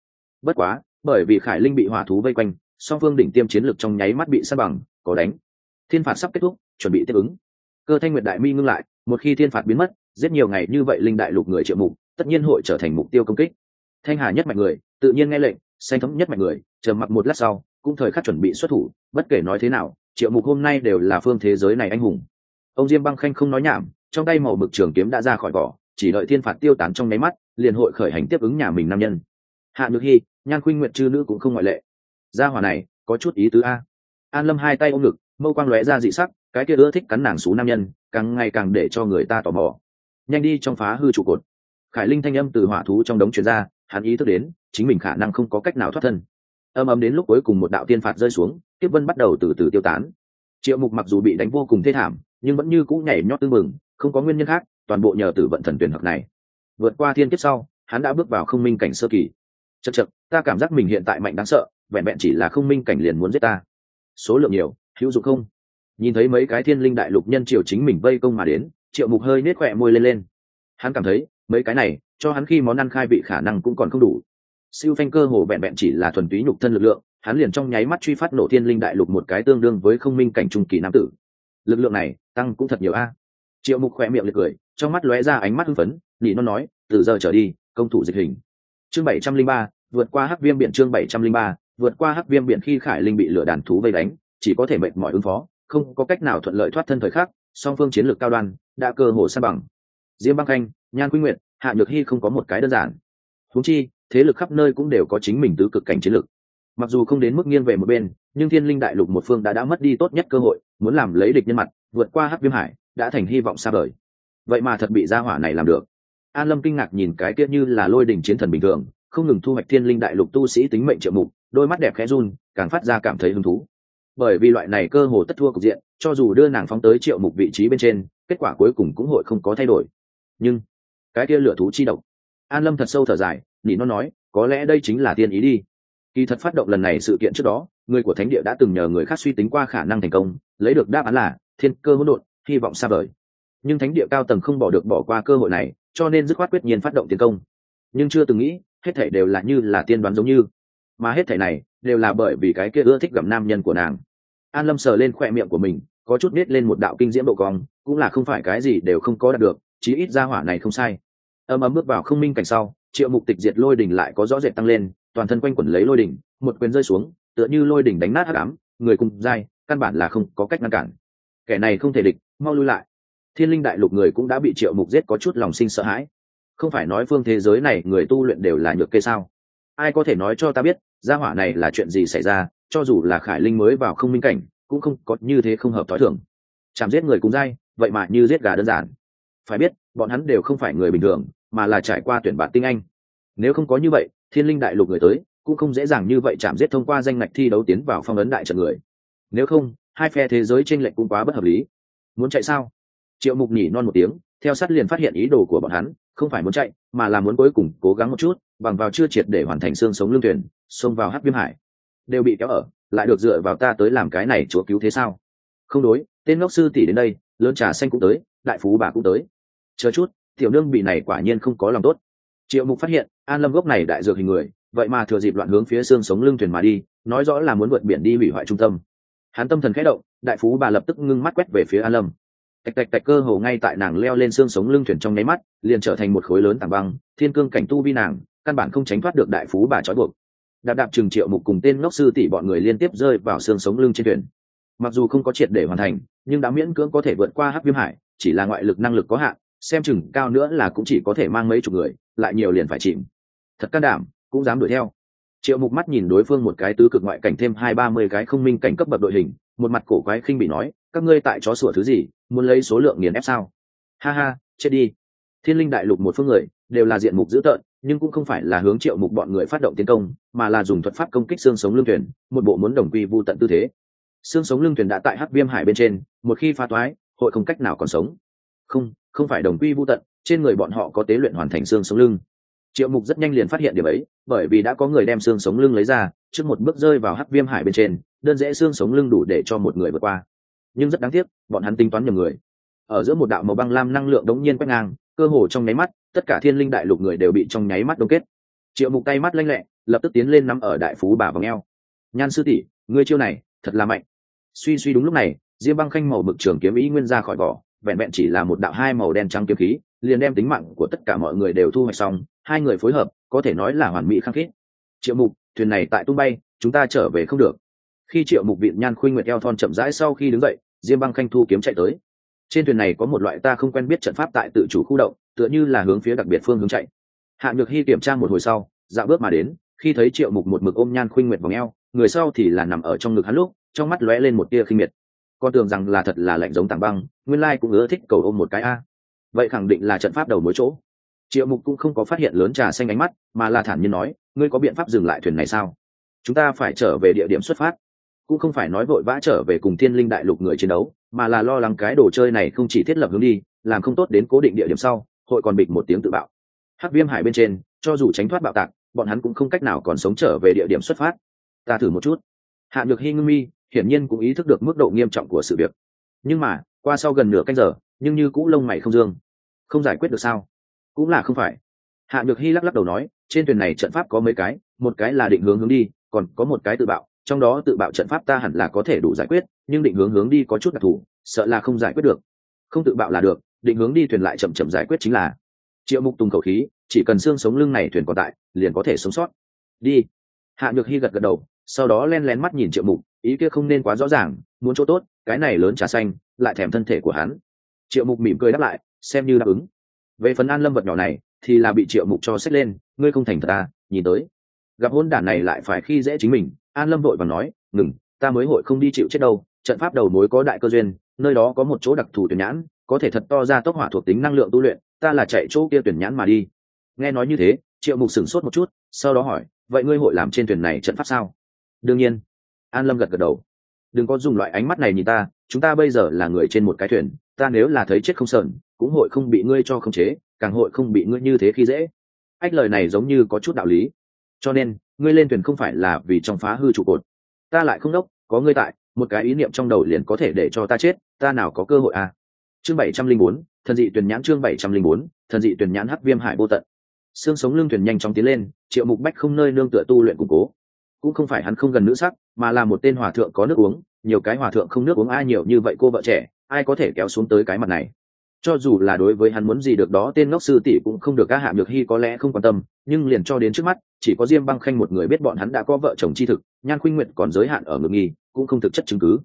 [SPEAKER 1] Bất quá, bởi vì khải linh bị hỏa thú vây quanh, song phương đỉnh tiêm chiến lược trong nháy mắt bị sát bằng, có đánh. Thiên phạt sắp kết thúc, chuẩn bị tiếp ứng. Cơ thanh nguyệt đại mi ngưng lại, một khi thiên phạt biến mất rất nhiều ngày như vậy linh đại lục người triệu mục, tất nhiên hội trở thành mục tiêu công kích. Thanh hà nhất mạnh người tự nhiên nghe lệnh, xanh thống nhất mạnh người, chờ mặc một lát sau, cũng thời khắc chuẩn bị xuất thủ, bất kể nói thế nào, triệu mục hôm nay đều là phương thế giới này anh hùng. Ông diêm băng khanh không nói nhảm, trong tay màu mực trường kiếm đã ra khỏi vỏ, chỉ đợi thiên phạt tiêu tán trong nháy mắt, liền hội khởi hành tiếp ứng nhà mình nam nhân. Hạ nhược hy, nhan khuynh nguyện chư nữ cũng không ngoại lệ. Gia hỏa này, có chút ý tứ a. An lâm hai tay ôm ngực, mâu quang lóe ra dị sắc, cái kia ưa thích cắn nàng xú nam nhân, càng ngày càng để cho người ta tò mò. Nhanh đi trong phá hư trụ cột. Khải linh thanh âm từ hỏa thú trong đống chuyển ra hắn ý thức đến, chính mình khả năng không có cách nào thoát thân. Âm âm đến lúc cuối cùng một đạo tiên phạt rơi xuống tiếp vân bắt đầu từ từ tiêu tán. Triệu mục mặc dù bị đánh vô cùng thê thảm, nhưng vẫn như cũng nhảy nhót tương mừng không có nguyên nhân khác, toàn bộ nhờ tử vận thần tuyển học này. Vượt qua thiên kiếp sau, hắn đã bước vào không minh cảnh sơ kỳ. Chật chật ta cảm giác mình hiện tại mạnh đáng sợ, vẹn vẹn chỉ là không minh cảnh liền muốn giết ta. Số lượng nhiều, hữu dụng không? Nhìn thấy mấy cái thiên linh đại lục nhân triều chính mình vây công mà đến, triệu mục hơi nết khỏe môi lên lên. Hắn cảm thấy, mấy cái này cho hắn khi món ăn khai vị khả năng cũng còn không đủ. Siêu phanh cơ hồ vẹn vẹn chỉ là thuần túy nhục thân lực lượng, hắn liền trong nháy mắt truy phát nổ thiên linh đại lục một cái tương đương với không minh cảnh trung kỳ nam tử. Lực lượng này, tăng cũng thật nhiều a. Triệu mục khỏe miệng liệt cười, trong mắt lóe ra ánh mắt hưng phấn, nhị nó nói, từ giờ trở đi, công thủ dịch hình. Chương bảy trăm linh ba, vượt qua hắc viêm biển chương bảy trăm linh ba, vượt qua hắc viêm biển khi khải linh bị lửa đàn thú vây đánh, chỉ có thể mệt mỏi ứng phó, không có cách nào thuận lợi thoát thân thời khắc, song phương chiến lược cao đoan, đã cơ hồ san bằng. Diêm băng khanh, nhan quy nguyện hạ nhược hy không có một cái đơn giản. Húng chi, thế lực khắp nơi cũng đều có chính mình tứ cực cảnh chiến lược mặc dù không đến mức nghiêng về một bên, nhưng thiên linh đại lục một phương đã đã mất đi tốt nhất cơ hội, muốn làm lấy địch nhân mặt, vượt qua hắc viêm hải, đã thành hy vọng xa vời. Vậy mà thật bị gia hỏa này làm được. An lâm kinh ngạc nhìn cái kia như là lôi đỉnh chiến thần bình thường, không ngừng thu hoạch thiên linh đại lục tu sĩ tính mệnh triệu mục, đôi mắt đẹp khẽ run, càng phát ra cảm thấy hứng thú. Bởi vì loại này cơ hồ tất thua cục diện, cho dù đưa nàng phóng tới triệu mục vị trí bên trên, kết quả cuối cùng cũng hội không có thay đổi. Nhưng cái kia lửa thú chi độc. An lâm thật sâu thở dài, nỉ nó nói, có lẽ đây chính là tiên ý đi. Kỳ thật phát động lần này sự kiện trước đó, người của thánh địa đã từng nhờ người khác suy tính qua khả năng thành công, lấy được đáp án là thiên cơ hỗn độn, hy vọng xa vời. Nhưng thánh địa cao tầng không bỏ được bỏ qua cơ hội này, cho nên dứt khoát quyết nhiên phát động tiến công. Nhưng chưa từng nghĩ, hết thể đều là như là tiên đoán giống như. Mà hết thể này, đều là bởi vì cái kia ưa thích gặp nam nhân của nàng. An lâm sờ lên khoe miệng của mình, có chút nết lên một đạo kinh diễm độ cong, cũng là không phải cái gì đều không có đạt được, chí ít ra hỏa này không sai âm ấm bước vào không minh cảnh sau, triệu mục tịch diệt lôi đỉnh lại có rõ rệt tăng lên, toàn thân quanh quẩn lấy lôi đỉnh, một quyền rơi xuống, tựa như lôi đỉnh đánh nát hắc ám, người cùng dai căn bản là không có cách ngăn cản. Kẻ này không thể địch, mau lui lại. Thiên linh đại lục người cũng đã bị triệu mục giết có chút lòng sinh sợ hãi. Không phải nói phương thế giới này người tu luyện đều là nhược kê sao? Ai có thể nói cho ta biết, gia hỏa này là chuyện gì xảy ra, cho dù là khải linh mới vào không minh cảnh, cũng không có như thế không hợp t h ó i thường. Chạm giết người cùng dai vậy mà như giết gà đơn giản. Phải biết, bọn hắn đều không phải người bình thường mà là trải qua tuyển bạn tinh anh. Nếu không có như vậy, thiên linh đại lục người tới, cũng không dễ dàng như vậy chạm giết thông qua danh ngạch thi đấu tiến vào phong ấn đại trận người. Nếu không, hai phe thế giới tranh lệch cũng quá bất hợp lý. Muốn chạy sao? Triệu mục nhỉ non một tiếng, theo sát liền phát hiện ý đồ của bọn hắn, không phải muốn chạy, mà là muốn cuối cùng cố gắng một chút, bằng vào chưa triệt để hoàn thành xương sống lương tuyển xông vào hát viêm hải. Đều bị kéo ở, lại được dựa vào ta tới làm cái này chúa cứu thế sao? Không đối, tên ngốc sư tỷ đến đây, lớn trà xanh cũng tới, đại phú bà cũng tới. Chờ chút tiểu nương bị này quả nhiên không có lòng tốt. Triệu mục phát hiện, an lâm gốc này đại dược hình người, vậy mà thừa dịp loạn hướng phía xương sống lưng thuyền mà đi, nói rõ là muốn vượt biển đi hủy hoại trung tâm. Hắn tâm thần khẽ động, đại phú bà lập tức ngưng mắt quét về phía an lâm. Tạch tạch tạch cơ hồ ngay tại nàng leo lên xương sống lưng thuyền trong nháy mắt, liền trở thành một khối lớn tảng băng, thiên cương cảnh tu vi nàng, căn bản không tránh thoát được đại phú bà trói buộc. Đạp đạp chừng triệu mục cùng tên ngốc sư tỷ bọn người liên tiếp rơi vào xương sống lưng trên thuyền. Mặc dù không có triệt để hoàn thành, nhưng đã miễn cưỡng có thể vượt qua hắc viêm hải, chỉ là ngoại lực năng lực có hạn xem chừng cao nữa là cũng chỉ có thể mang mấy chục người, lại nhiều liền phải chìm. Thật can đảm, cũng dám đuổi theo. Triệu mục mắt nhìn đối phương một cái tứ cực ngoại cảnh thêm hai ba mươi cái không minh cảnh cấp bậc đội hình, một mặt cổ quái khinh bị nói, các ngươi tại chó sủa thứ gì, muốn lấy số lượng nghiền ép sao? Ha ha, chết đi. Thiên linh đại lục một phương người, đều là diện mục dữ tợn, nhưng cũng không phải là hướng triệu mục bọn người phát động tiến công, mà là dùng thuật pháp công kích xương sống lương thuyền, một bộ muốn đồng quy vô tận tư thế. Xương sống lương thuyền đã tại hắc viêm hải bên trên, một khi phá toái, hội không cách nào còn sống. Không không phải đồng quy vô tận, trên người bọn họ có tế luyện hoàn thành xương sống lưng. Triệu mục rất nhanh liền phát hiện điểm ấy, bởi vì đã có người đem xương sống lưng lấy ra, trước một bước rơi vào hắc viêm hải bên trên, đơn dễ xương sống lưng đủ để cho một người vượt qua. Nhưng rất đáng tiếc, bọn hắn tính toán nhầm người. Ở giữa một đạo màu băng lam năng lượng đống nhiên quét ngang, cơ hồ trong nháy mắt, tất cả thiên linh đại lục người đều bị trong nháy mắt đông kết. Triệu mục tay mắt lanh lẹ, lập tức tiến lên nắm ở đại phú bà vòng eo. Nhan sư tỷ, ngươi chiêu này thật là mạnh. Suy suy đúng lúc này, diêm băng khanh màu mực trường kiếm ý nguyên ra khỏi vỏ vẹn vẹn chỉ là một đạo hai màu đen trắng kiếm khí, liền đem tính mạng của tất cả mọi người đều thu hoạch xong, hai người phối hợp, có thể nói là hoàn mỹ khăng khít. Triệu mục, thuyền này tại tung bay, chúng ta trở về không được. Khi triệu mục vịn nhan khuynh nguyệt eo thon chậm rãi sau khi đứng dậy, diêm băng khanh thu kiếm chạy tới. Trên thuyền này có một loại ta không quen biết trận pháp tại tự chủ khu động, tựa như là hướng phía đặc biệt phương hướng chạy. Hạ nhược hy kiểm tra một hồi sau dạo bước mà đến, khi thấy triệu mục một mực ôm nhan khuynh nguyệt vòng eo, người sau thì là nằm ở trong ngực hắn lúc, trong mắt lóe lên một tia khinh miệt con tưởng rằng là thật là lạnh giống tảng băng, nguyên lai cũng ưa thích cầu ôm một cái a. Vậy khẳng định là trận pháp đầu mối chỗ. Triệu mục cũng không có phát hiện lớn trà xanh ánh mắt, mà là thản nhiên nói, ngươi có biện pháp dừng lại thuyền này sao? Chúng ta phải trở về địa điểm xuất phát. Cũng không phải nói vội vã trở về cùng thiên linh đại lục người chiến đấu, mà là lo lắng cái đồ chơi này không chỉ thiết lập hướng đi, làm không tốt đến cố định địa điểm sau, hội còn bịch một tiếng tự bạo. Hắc viêm hải bên trên, cho dù tránh thoát bạo tạc, bọn hắn cũng không cách nào còn sống trở về địa điểm xuất phát. Ta thử một chút. Hạ nhược hy ngưng mi hiển nhiên cũng ý thức được mức độ nghiêm trọng của sự việc. Nhưng mà, qua sau gần nửa canh giờ, nhưng như cũ lông mày không dương. Không giải quyết được sao? Cũng là không phải. Hạ nhược hy lắc lắc đầu nói, trên thuyền này trận pháp có mấy cái, một cái là định hướng hướng đi, còn có một cái tự bạo, trong đó tự bạo trận pháp ta hẳn là có thể đủ giải quyết, nhưng định hướng hướng đi có chút đặc thù, sợ là không giải quyết được. Không tự bạo là được, định hướng đi thuyền lại chậm chậm giải quyết chính là triệu mục tùng cầu khí, chỉ cần xương sống lưng này thuyền còn tại, liền có thể sống sót. Đi. Hạ nhược hy gật gật đầu, sau đó len lén mắt nhìn triệu mục ý kia không nên quá rõ ràng, muốn chỗ tốt, cái này lớn trà xanh, lại thèm thân thể của hắn. Triệu mục mỉm cười đáp lại, xem như đáp ứng. Về phần an lâm vật nhỏ này, thì là bị triệu mục cho xếp lên, ngươi không thành thật ta nhìn tới. Gặp hôn đản này lại phải khi dễ chính mình, an lâm vội và nói, ngừng, ta mới hội không đi chịu chết đâu, trận pháp đầu mối có đại cơ duyên, nơi đó có một chỗ đặc thù tuyển nhãn, có thể thật to ra tốc hỏa thuộc tính năng lượng tu luyện, ta là chạy chỗ kia tuyển nhãn mà đi. Nghe nói như thế, triệu mục sửng sốt một chút, sau đó hỏi, vậy ngươi hội làm trên thuyền này trận pháp sao? Đương nhiên an lâm gật gật đầu. Đừng có dùng loại ánh mắt này nhìn ta, chúng ta bây giờ là người trên một cái thuyền, ta nếu là thấy chết không sờn, cũng hội không bị ngươi cho khống chế, càng hội không bị ngươi như thế khi dễ. Ách lời này giống như có chút đạo lý. Cho nên, ngươi lên thuyền không phải là vì trong phá hư trụ cột. Ta lại không đốc, có ngươi tại, một cái ý niệm trong đầu liền có thể để cho ta chết, ta nào có cơ hội à? Chương bảy trăm linh bốn, thần dị tuyển nhãn chương bảy trăm linh bốn, thần dị tuyển nhãn hắc viêm hải vô tận. Xương sống lương thuyền nhanh chóng tiến lên, triệu mục bách không nơi nương tựa tu luyện củng cố. Cũng không phải hắn không gần nữ sắc mà là một tên hòa thượng có nước uống, nhiều cái hòa thượng không nước uống ai nhiều như vậy cô vợ trẻ, ai có thể kéo xuống tới cái mặt này. Cho dù là đối với hắn muốn gì được đó, tên ngốc sư tỷ cũng không được các hạ được hy có lẽ không quan tâm, nhưng liền cho đến trước mắt, chỉ có diêm băng khanh một người biết bọn hắn đã có vợ chồng chi thực, nhan khuynh nguyện còn giới hạn ở ngược nghi, cũng không thực chất chứng cứ.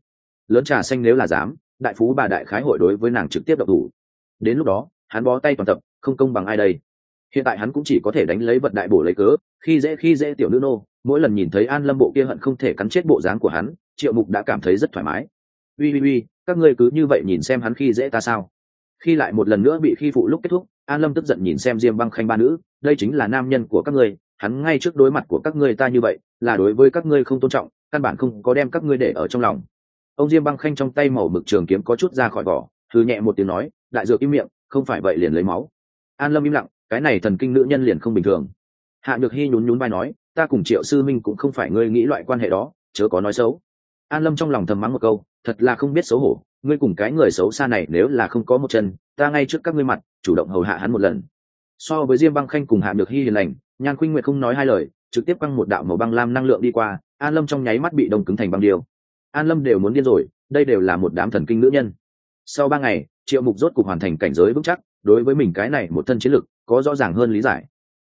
[SPEAKER 1] Lớn trà xanh nếu là dám, đại phú bà đại khái hội đối với nàng trực tiếp độc thủ. Đến lúc đó, hắn bó tay toàn tập, không công bằng ai đây. Hiện tại hắn cũng chỉ có thể đánh lấy vật đại bổ lấy cớ, khi dễ khi dễ tiểu nữ nô mỗi lần nhìn thấy an lâm bộ kia hận không thể cắn chết bộ dáng của hắn, triệu mục đã cảm thấy rất thoải mái. Ui ui ui các ngươi cứ như vậy nhìn xem hắn khi dễ ta sao? Khi lại một lần nữa bị khi phụ lúc kết thúc, an lâm tức giận nhìn xem diêm băng khanh ba nữ, đây chính là nam nhân của các ngươi, hắn ngay trước đối mặt của các ngươi ta như vậy, là đối với các ngươi không tôn trọng, căn bản không có đem các ngươi để ở trong lòng. Ông diêm băng khanh trong tay màu mực trường kiếm có chút ra khỏi vỏ thư nhẹ một tiếng nói, đại dược im miệng, không phải vậy liền lấy máu. An lâm im lặng, cái này thần kinh nữ nhân liền không bình thường. Hạ nhược hy nhún nhún vai nói ta cùng triệu sư minh cũng không phải ngươi nghĩ loại quan hệ đó, chớ có nói xấu. An lâm trong lòng thầm mắng một câu, thật là không biết xấu hổ, ngươi cùng cái người xấu xa này nếu là không có một chân, ta ngay trước các ngươi mặt, chủ động hầu hạ hắn một lần. So với diêm băng khanh cùng hạ được hy hiền lành, nhan khuynh nguyệt không nói hai lời, trực tiếp băng một đạo màu băng lam năng lượng đi qua, an lâm trong nháy mắt bị đông cứng thành băng điêu. An lâm đều muốn điên rồi, đây đều là một đám thần kinh nữ nhân. Sau ba ngày, triệu mục rốt cục hoàn thành cảnh giới vững chắc, đối với mình cái này một thân chiến lực, có rõ ràng hơn lý giải.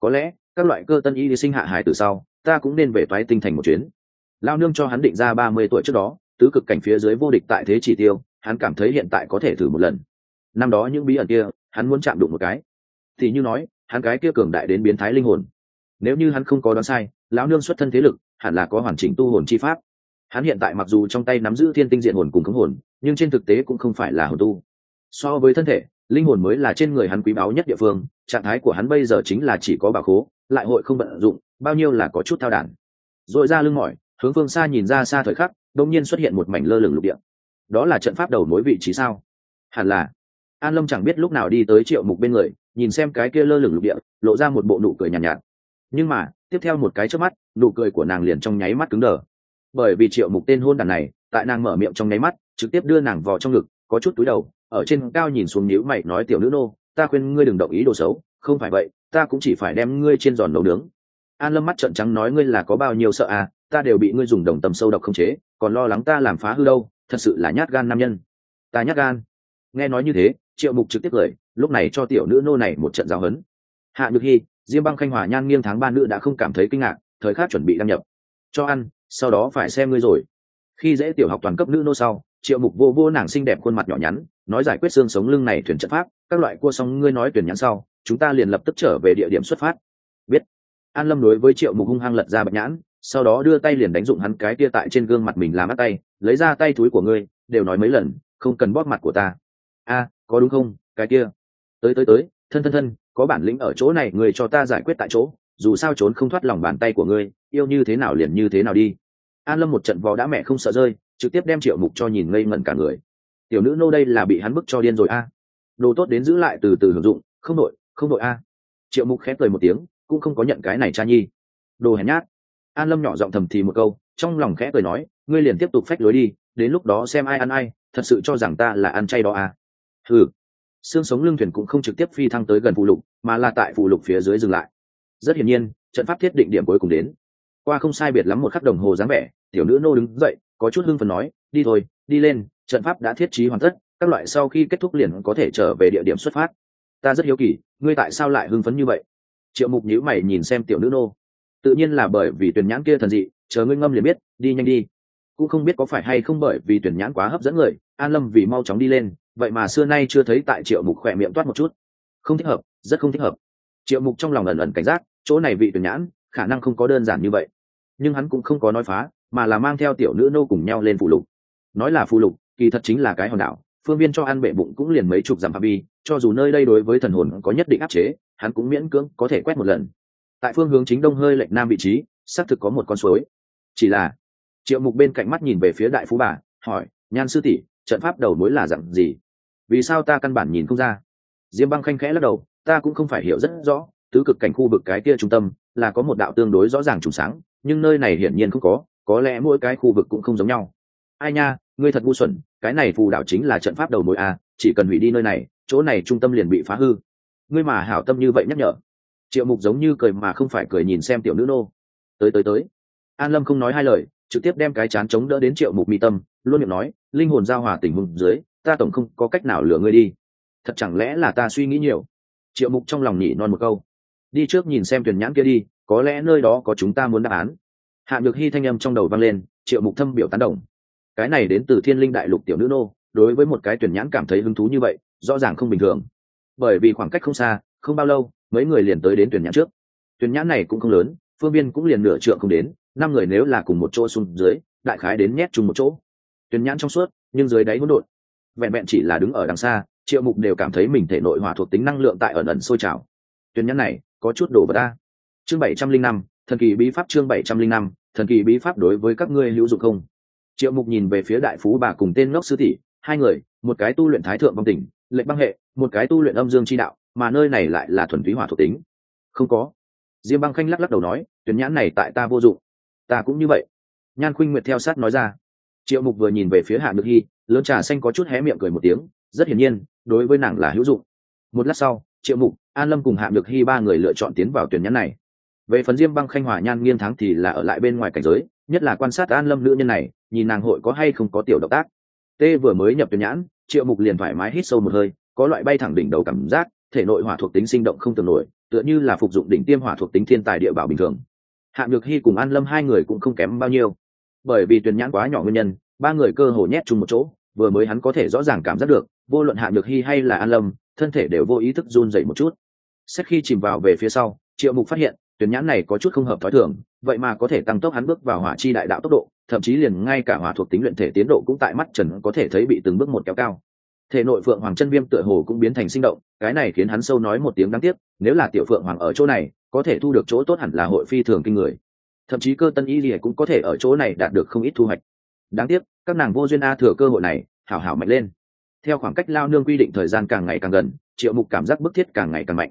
[SPEAKER 1] Có lẽ các loại cơ tân y đi sinh hạ hải từ sau, ta cũng nên về toái tinh thành một chuyến. Lao nương cho hắn định ra ba mươi tuổi trước đó, tứ cực cảnh phía dưới vô địch tại thế chỉ tiêu, hắn cảm thấy hiện tại có thể thử một lần. Năm đó những bí ẩn kia, hắn muốn chạm đụng một cái. Thì như nói, hắn cái kia cường đại đến biến thái linh hồn. Nếu như hắn không có đoán sai, lão nương xuất thân thế lực, hẳn là có hoàn chỉnh tu hồn chi pháp. Hắn hiện tại mặc dù trong tay nắm giữ thiên tinh diện hồn cùng khống hồn, nhưng trên thực tế cũng không phải là hồn tu. So với thân thể linh hồn mới là trên người hắn quý báu nhất địa phương trạng thái của hắn bây giờ chính là chỉ có bà khố lại hội không vận dụng bao nhiêu là có chút thao đản. Rồi ra lưng mỏi hướng phương xa nhìn ra xa thời khắc đông nhiên xuất hiện một mảnh lơ lửng lục địa. Đó là trận pháp đầu mối vị trí sao? Hẳn là. An lâm chẳng biết lúc nào đi tới triệu mục bên người nhìn xem cái kia lơ lửng lục địa lộ ra một bộ nụ cười nhàn nhạt, nhạt. Nhưng mà tiếp theo một cái trước mắt nụ cười của nàng liền trong nháy mắt cứng đờ. Bởi vì triệu mục tên hôn đàn này tại nàng mở miệng trong nháy mắt trực tiếp đưa nàng vào trong ngực có chút túi đầu ở trên cao nhìn xuống nhíu mày, nói tiểu nữ nô, ta khuyên ngươi đừng động ý đồ xấu, không phải vậy, ta cũng chỉ phải đem ngươi trên giòn nấu nướng. An lâm mắt trợn trắng nói ngươi là có bao nhiêu sợ à ta đều bị ngươi dùng đồng tâm sâu độc không chế, còn lo lắng ta làm phá hư đâu, thật sự là nhát gan nam nhân. Ta nhát gan. Nghe nói như thế, triệu mục trực tiếp cười, lúc này cho tiểu nữ nô này một trận giáo hấn hạ nhược hy diêm băng khanh hòa nhan nghiêng tháng ba nữ đã không cảm thấy kinh ngạc, thời khắc chuẩn bị đăng nhập. Cho ăn, sau đó phải xem ngươi rồi. Khi dễ tiểu học toàn cấp nữ nô sau triệu mục vô vô nàng xinh đẹp khuôn mặt nhỏ nhắn, nói giải quyết xương sống lưng này thuyền trận pháp, các loại cua xong ngươi nói tuyển nhắn sau, chúng ta liền lập tức trở về địa điểm xuất phát. Biết. An lâm đối với triệu mục hung hăng lật ra bạch nhãn, sau đó đưa tay liền đánh dụng hắn cái tia tại trên gương mặt mình làm mắt tay, lấy ra tay túi của ngươi, đều nói mấy lần, không cần bóp mặt của ta. A, có đúng không, cái kia? Tới tới tới, thân thân thân, có bản lĩnh ở chỗ này, người cho ta giải quyết tại chỗ, dù sao trốn không thoát lòng bàn tay của ngươi, yêu như thế nào liền như thế nào đi. An lâm một trận vò đã mẹ không sợ rơi trực tiếp đem triệu mục cho nhìn ngây ngẩn cả người. Tiểu nữ nô đây là bị hắn bức cho điên rồi a. Đồ tốt đến giữ lại từ từ hưởng dụng, không đội không đội a. Triệu mục khép cười một tiếng, cũng không có nhận cái này cha nhi. Đồ hèn nhát. An lâm nhỏ giọng thầm thì một câu, trong lòng khẽ cười nói, ngươi liền tiếp tục phách lối đi, đến lúc đó xem ai ăn ai, thật sự cho rằng ta là ăn chay đó à ừ xương sống lưng thuyền cũng không trực tiếp phi thăng tới gần phụ lục, mà là tại phụ lục phía dưới dừng lại. Rất hiển nhiên, trận pháp thiết định điểm cuối cùng đến. Qua không sai biệt lắm một khắc đồng hồ dáng vẻ tiểu nữ nô đứng dậy, có chút hưng phần nói, đi thôi, đi lên, trận pháp đã thiết trí hoàn tất, các loại sau khi kết thúc liền có thể trở về địa điểm xuất phát. Ta rất hiếu kỳ, ngươi tại sao lại hưng phấn như vậy? Triệu mục nhíu mày nhìn xem tiểu nữ nô. Tự nhiên là bởi vì tuyển nhãn kia thần dị, chờ ngươi ngâm liền biết, đi nhanh đi. Cũng không biết có phải hay không bởi vì tuyển nhãn quá hấp dẫn người, an lâm vì mau chóng đi lên, vậy mà xưa nay chưa thấy tại triệu mục khỏe miệng toát một chút. Không thích hợp, rất không thích hợp. Triệu mục trong lòng ẩn ẩn cảnh giác, chỗ này vị tuyển nhãn, khả năng không có đơn giản như vậy. Nhưng hắn cũng không có nói phá mà là mang theo tiểu nữ nô cùng nhau lên phụ lục. Nói là phụ lục, kỳ thật chính là cái hòn đảo, phương viên cho ăn bệ bụng cũng liền mấy chục dặm phạm vi, cho dù nơi đây đối với thần hồn có nhất định áp chế, hắn cũng miễn cưỡng có thể quét một lần. Tại phương hướng chính đông hơi lệch nam vị trí, xác thực có một con suối. Chỉ là, triệu mục bên cạnh mắt nhìn về phía đại phú bà, hỏi, nhan sư tỷ, trận pháp đầu mối là dặn gì? Vì sao ta căn bản nhìn không ra? Diêm băng khanh khẽ lắc đầu, ta cũng không phải hiểu rất rõ, tứ cực cảnh khu vực cái kia trung tâm là có một đạo tương đối rõ ràng trùng sáng, nhưng nơi này hiển nhiên không có có lẽ mỗi cái khu vực cũng không giống nhau. Ai nha ngươi thật ngu xuẩn cái này phù đảo chính là trận pháp đầu mối a à, chỉ cần hủy đi nơi này chỗ này trung tâm liền bị phá hư. Ngươi mà hảo tâm như vậy nhắc nhở. Triệu mục giống như cười mà không phải cười nhìn xem tiểu nữ nô. Tới tới tới. An lâm không nói hai lời trực tiếp đem cái chán chống đỡ đến triệu mục mi tâm luôn miệng nói linh hồn giao hòa tình hùng dưới ta tổng không có cách nào lừa ngươi đi. Thật chẳng lẽ là ta suy nghĩ nhiều? Triệu mục trong lòng nhỉ non một câu. Đi trước nhìn xem tuyển nhãn kia đi có lẽ nơi đó có chúng ta muốn đáp án hạ được hy thanh âm trong đầu vang lên, triệu mục thâm biểu tán đồng. Cái này đến từ thiên linh đại lục tiểu nữ nô, đối với một cái tuyển nhãn cảm thấy hứng thú như vậy, rõ ràng không bình thường. Bởi vì khoảng cách không xa, không bao lâu, mấy người liền tới đến tuyển nhãn trước. Tuyển nhãn này cũng không lớn, phương biên cũng liền nửa trượng không đến, năm người nếu là cùng một chỗ xuống dưới, đại khái đến nhét chung một chỗ. Tuyển nhãn trong suốt, nhưng dưới đáy hỗn độn. Vẹn vẹn chỉ là đứng ở đằng xa, triệu mục đều cảm thấy mình thể nội hỏa thuộc tính năng lượng tại ẩn ẩn sôi trào. Tuyển nhãn này, có chút đổ vào ta. Chương bảy trăm linh năm thần kỳ bí pháp chương bảy trăm linh năm, thần kỳ bí pháp đối với các ngươi hữu dụng không? Triệu mục nhìn về phía đại phú bà cùng tên ngốc sư tỷ, hai người, một cái tu luyện thái thượng băng tỉnh, lệnh băng hệ, một cái tu luyện âm dương chi đạo, mà nơi này lại là thuần túy hỏa thuộc tính. Không có. Diêm băng khanh lắc lắc đầu nói, tuyển nhãn này tại ta vô dụng. Ta cũng như vậy. Nhan khuynh nguyệt theo sát nói ra. Triệu mục vừa nhìn về phía hạ nhược hy, lớn trà xanh có chút hé miệng cười một tiếng, rất hiển nhiên, đối với nàng là hữu dụng. Một lát sau, triệu mục, an lâm cùng hạ nhược hy ba người lựa chọn tiến vào tuyển nhãn này về phần diêm băng khanh hòa nhan nghiêng thắng thì là ở lại bên ngoài cảnh giới, nhất là quan sát an lâm nữ nhân này, nhìn nàng hội có hay không có tiểu động tác. Tê vừa mới nhập tuyển nhãn, triệu mục liền thoải mái hít sâu một hơi, có loại bay thẳng đỉnh đầu cảm giác, thể nội hỏa thuộc tính sinh động không tưởng nổi, tựa như là phục dụng đỉnh tiêm hỏa thuộc tính thiên tài địa bảo bình thường. Hạ được hy cùng an lâm hai người cũng không kém bao nhiêu. Bởi vì tuyển nhãn quá nhỏ nguyên nhân, ba người cơ hồ nhét chung một chỗ, vừa mới hắn có thể rõ ràng cảm giác được, vô luận hạ được hy hay là an lâm, thân thể đều vô ý thức run dậy một chút. Xét khi chìm vào về phía sau, triệu mục phát hiện tuyển nhãn này có chút không hợp thói thường, vậy mà có thể tăng tốc hắn bước vào hỏa chi đại đạo tốc độ, thậm chí liền ngay cả hỏa thuộc tính luyện thể tiến độ cũng tại mắt trần có thể thấy bị từng bước một kéo cao. Thể nội phượng hoàng chân viêm tựa hồ cũng biến thành sinh động, cái này khiến hắn sâu nói một tiếng đáng tiếc, nếu là tiểu phượng hoàng ở chỗ này, có thể thu được chỗ tốt hẳn là hội phi thường kinh người. Thậm chí cơ tân y lìa cũng có thể ở chỗ này đạt được không ít thu hoạch. Đáng tiếc, các nàng vô duyên a thừa cơ hội này, hảo hảo mạnh lên. Theo khoảng cách lao nương quy định thời gian càng ngày càng gần, triệu mục cảm giác bức thiết càng ngày càng mạnh.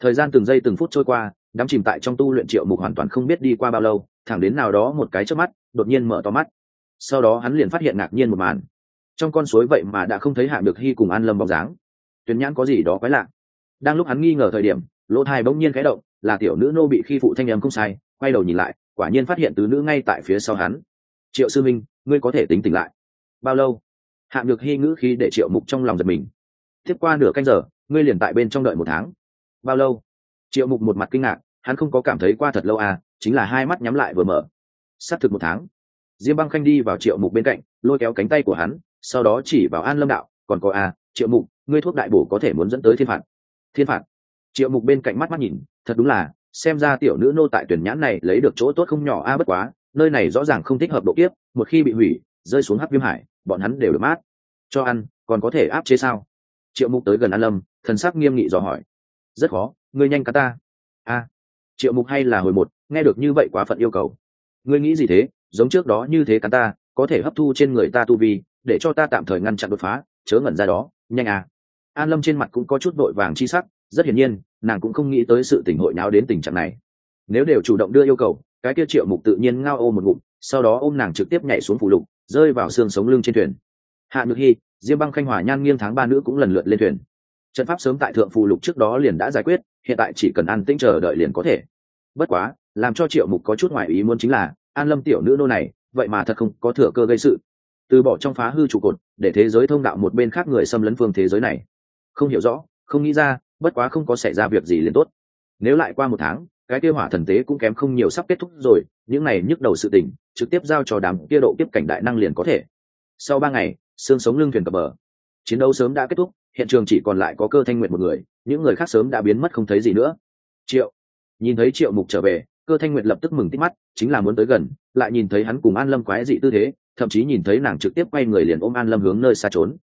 [SPEAKER 1] Thời gian từng giây từng phút trôi qua đắm chìm tại trong tu luyện triệu mục hoàn toàn không biết đi qua bao lâu, thẳng đến nào đó một cái trước mắt, đột nhiên mở to mắt. Sau đó hắn liền phát hiện ngạc nhiên một màn. Trong con suối vậy mà đã không thấy hạ được hy cùng an lâm bóng dáng. Tuyền nhãn có gì đó quái lạ. Đang lúc hắn nghi ngờ thời điểm, lỗ thai bỗng nhiên khẽ động, là tiểu nữ nô bị khi phụ thanh em không sai, quay đầu nhìn lại, quả nhiên phát hiện tứ nữ ngay tại phía sau hắn. Triệu sư minh ngươi có thể tính tỉnh lại. Bao lâu? Hạ được hy ngữ khi để triệu mục trong lòng giật mình. Tiếp qua nửa canh giờ, ngươi liền tại bên trong đợi một tháng. Bao lâu? Triệu mục một mặt kinh ngạc hắn không có cảm thấy qua thật lâu à chính là hai mắt nhắm lại vừa mở. S á c thực một tháng, diêm băng khanh đi vào triệu mục bên cạnh, lôi kéo cánh tay của hắn, sau đó chỉ vào an lâm đạo, còn có à triệu mục, ngươi thuốc đại bổ có thể muốn dẫn tới thiên phạt. Thiên phạt? Triệu mục bên cạnh mắt mắt nhìn, thật đúng là, xem ra tiểu nữ nô tại tuyển nhãn này lấy được chỗ tốt không nhỏ a, bất quá, nơi này rõ ràng không thích hợp độ kiếp, một khi bị hủy, rơi xuống hắc viêm hải, bọn hắn đều được mát. Cho ăn, còn có thể áp chế sao? Triệu mục tới gần an lâm, thần sắc nghiêm nghị dò hỏi, rất khó, ngươi nhanh cá ta. A triệu mục hay là hồi một, nghe được như vậy quá phận yêu cầu. Ngươi nghĩ gì thế? Giống trước đó như thế cắn ta, có thể hấp thu trên người ta tu vi, để cho ta tạm thời ngăn chặn đột phá, chớ ngẩn ra đó, nhanh à. An lâm trên mặt cũng có chút vội vàng chi sắc, rất hiển nhiên, nàng cũng không nghĩ tới sự tình hội nào đến tình trạng này. Nếu đều chủ động đưa yêu cầu, cái kia triệu mục tự nhiên ngao ô một ngụm, sau đó ôm nàng trực tiếp nhảy xuống phủ lục, rơi vào xương sống lưng trên thuyền. Hạ nhược hy, diêm băng khanh hòa nhan nghiêng tháng ba nữ cũng lần lượt lên thuyền. Trận pháp sớm tại thượng phù lục trước đó liền đã giải quyết hiện tại chỉ cần an tĩnh chờ đợi liền có thể. Bất quá, làm cho triệu mục có chút ngoại ý muốn chính là, an lâm tiểu nữ nô này, vậy mà thật không có thừa cơ gây sự. Từ bỏ trong phá hư trụ cột, để thế giới thông đạo một bên khác người xâm lấn phương thế giới này. Không hiểu rõ, không nghĩ ra, bất quá không có xảy ra việc gì liền tốt. Nếu lại qua một tháng, cái kia hỏa thần tế cũng kém không nhiều sắp kết thúc rồi, những này nhức đầu sự tình, trực tiếp giao cho đám kia độ tiếp cảnh đại năng liền có thể. Sau ba ngày, xương sống lưng thuyền cập bờ. Chiến đấu sớm đã kết thúc, hiện trường chỉ còn lại có cơ thanh nguyện một người những người khác sớm đã biến mất không thấy gì nữa. Triệu. Nhìn thấy triệu mục trở về, cơ thanh Nguyệt lập tức mừng tít mắt, chính là muốn tới gần, lại nhìn thấy hắn cùng an lâm quái dị tư thế, thậm chí nhìn thấy nàng trực tiếp quay người liền ôm an lâm hướng nơi xa trốn.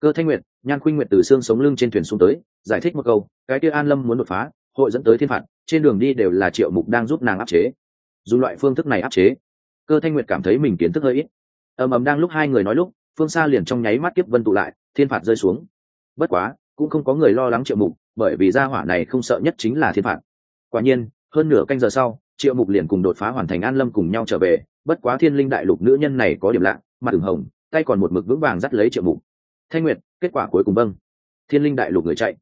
[SPEAKER 1] Cơ thanh nguyệt, nhan khuynh nguyệt từ xương sống lưng trên thuyền xuống tới, giải thích một câu, cái kia an lâm muốn đột phá, hội dẫn tới thiên phạt, trên đường đi đều là triệu mục đang giúp nàng áp chế. Dù loại phương thức này áp chế. Cơ thanh nguyệt cảm thấy mình kiến thức hơi ít. Ầm ầm đang lúc hai người nói lúc, phương xa liền trong nháy mắt kiếp vân tụ lại, thiên phạt rơi xuống. Bất quá, cũng không có người lo lắng triệu mục bởi vì gia hỏa này không sợ nhất chính là thiên phạt. Quả nhiên, hơn nửa canh giờ sau, triệu mục liền cùng đột phá hoàn thành an lâm cùng nhau trở về, bất quá thiên linh đại lục nữ nhân này có điểm lạ, mặt ửng hồng, tay còn một mực vững vàng dắt lấy triệu mục. Thanh nguyệt, kết quả cuối cùng vâng. Thiên linh đại lục người chạy.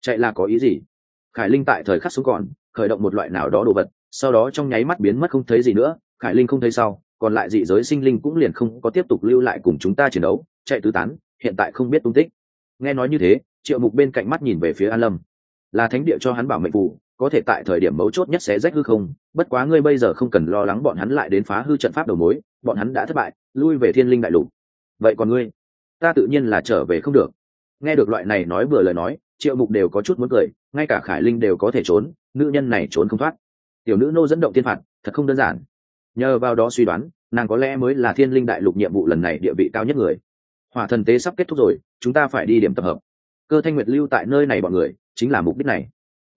[SPEAKER 1] Chạy là có ý gì? Khải linh tại thời khắc xuống còn, khởi động một loại nào đó đồ vật, sau đó trong nháy mắt biến mất không thấy gì nữa, khải linh không thấy sau, còn lại dị giới sinh linh cũng liền không có tiếp tục lưu lại cùng chúng ta chiến đấu, chạy tứ tán, hiện tại không biết tung tích. Nghe nói như thế triệu mục bên cạnh mắt nhìn về phía an lâm là thánh địa cho hắn bảo mệnh phù, có thể tại thời điểm mấu chốt nhất sẽ rách hư không, bất quá ngươi bây giờ không cần lo lắng bọn hắn lại đến phá hư trận pháp đầu mối, bọn hắn đã thất bại, lui về thiên linh đại lục. Vậy còn ngươi? Ta tự nhiên là trở về không được. Nghe được loại này nói vừa lời nói, triệu mục đều có chút muốn cười, ngay cả khải linh đều có thể trốn, nữ nhân này trốn không thoát. Tiểu nữ nô dẫn động thiên phạt, thật không đơn giản. Nhờ vào đó suy đoán, nàng có lẽ mới là thiên linh đại lục nhiệm vụ lần này địa vị cao nhất người. Hỏa thần tế sắp kết thúc rồi, chúng ta phải đi điểm tập hợp cơ thanh nguyệt lưu tại nơi này bọn người, chính là mục đích này.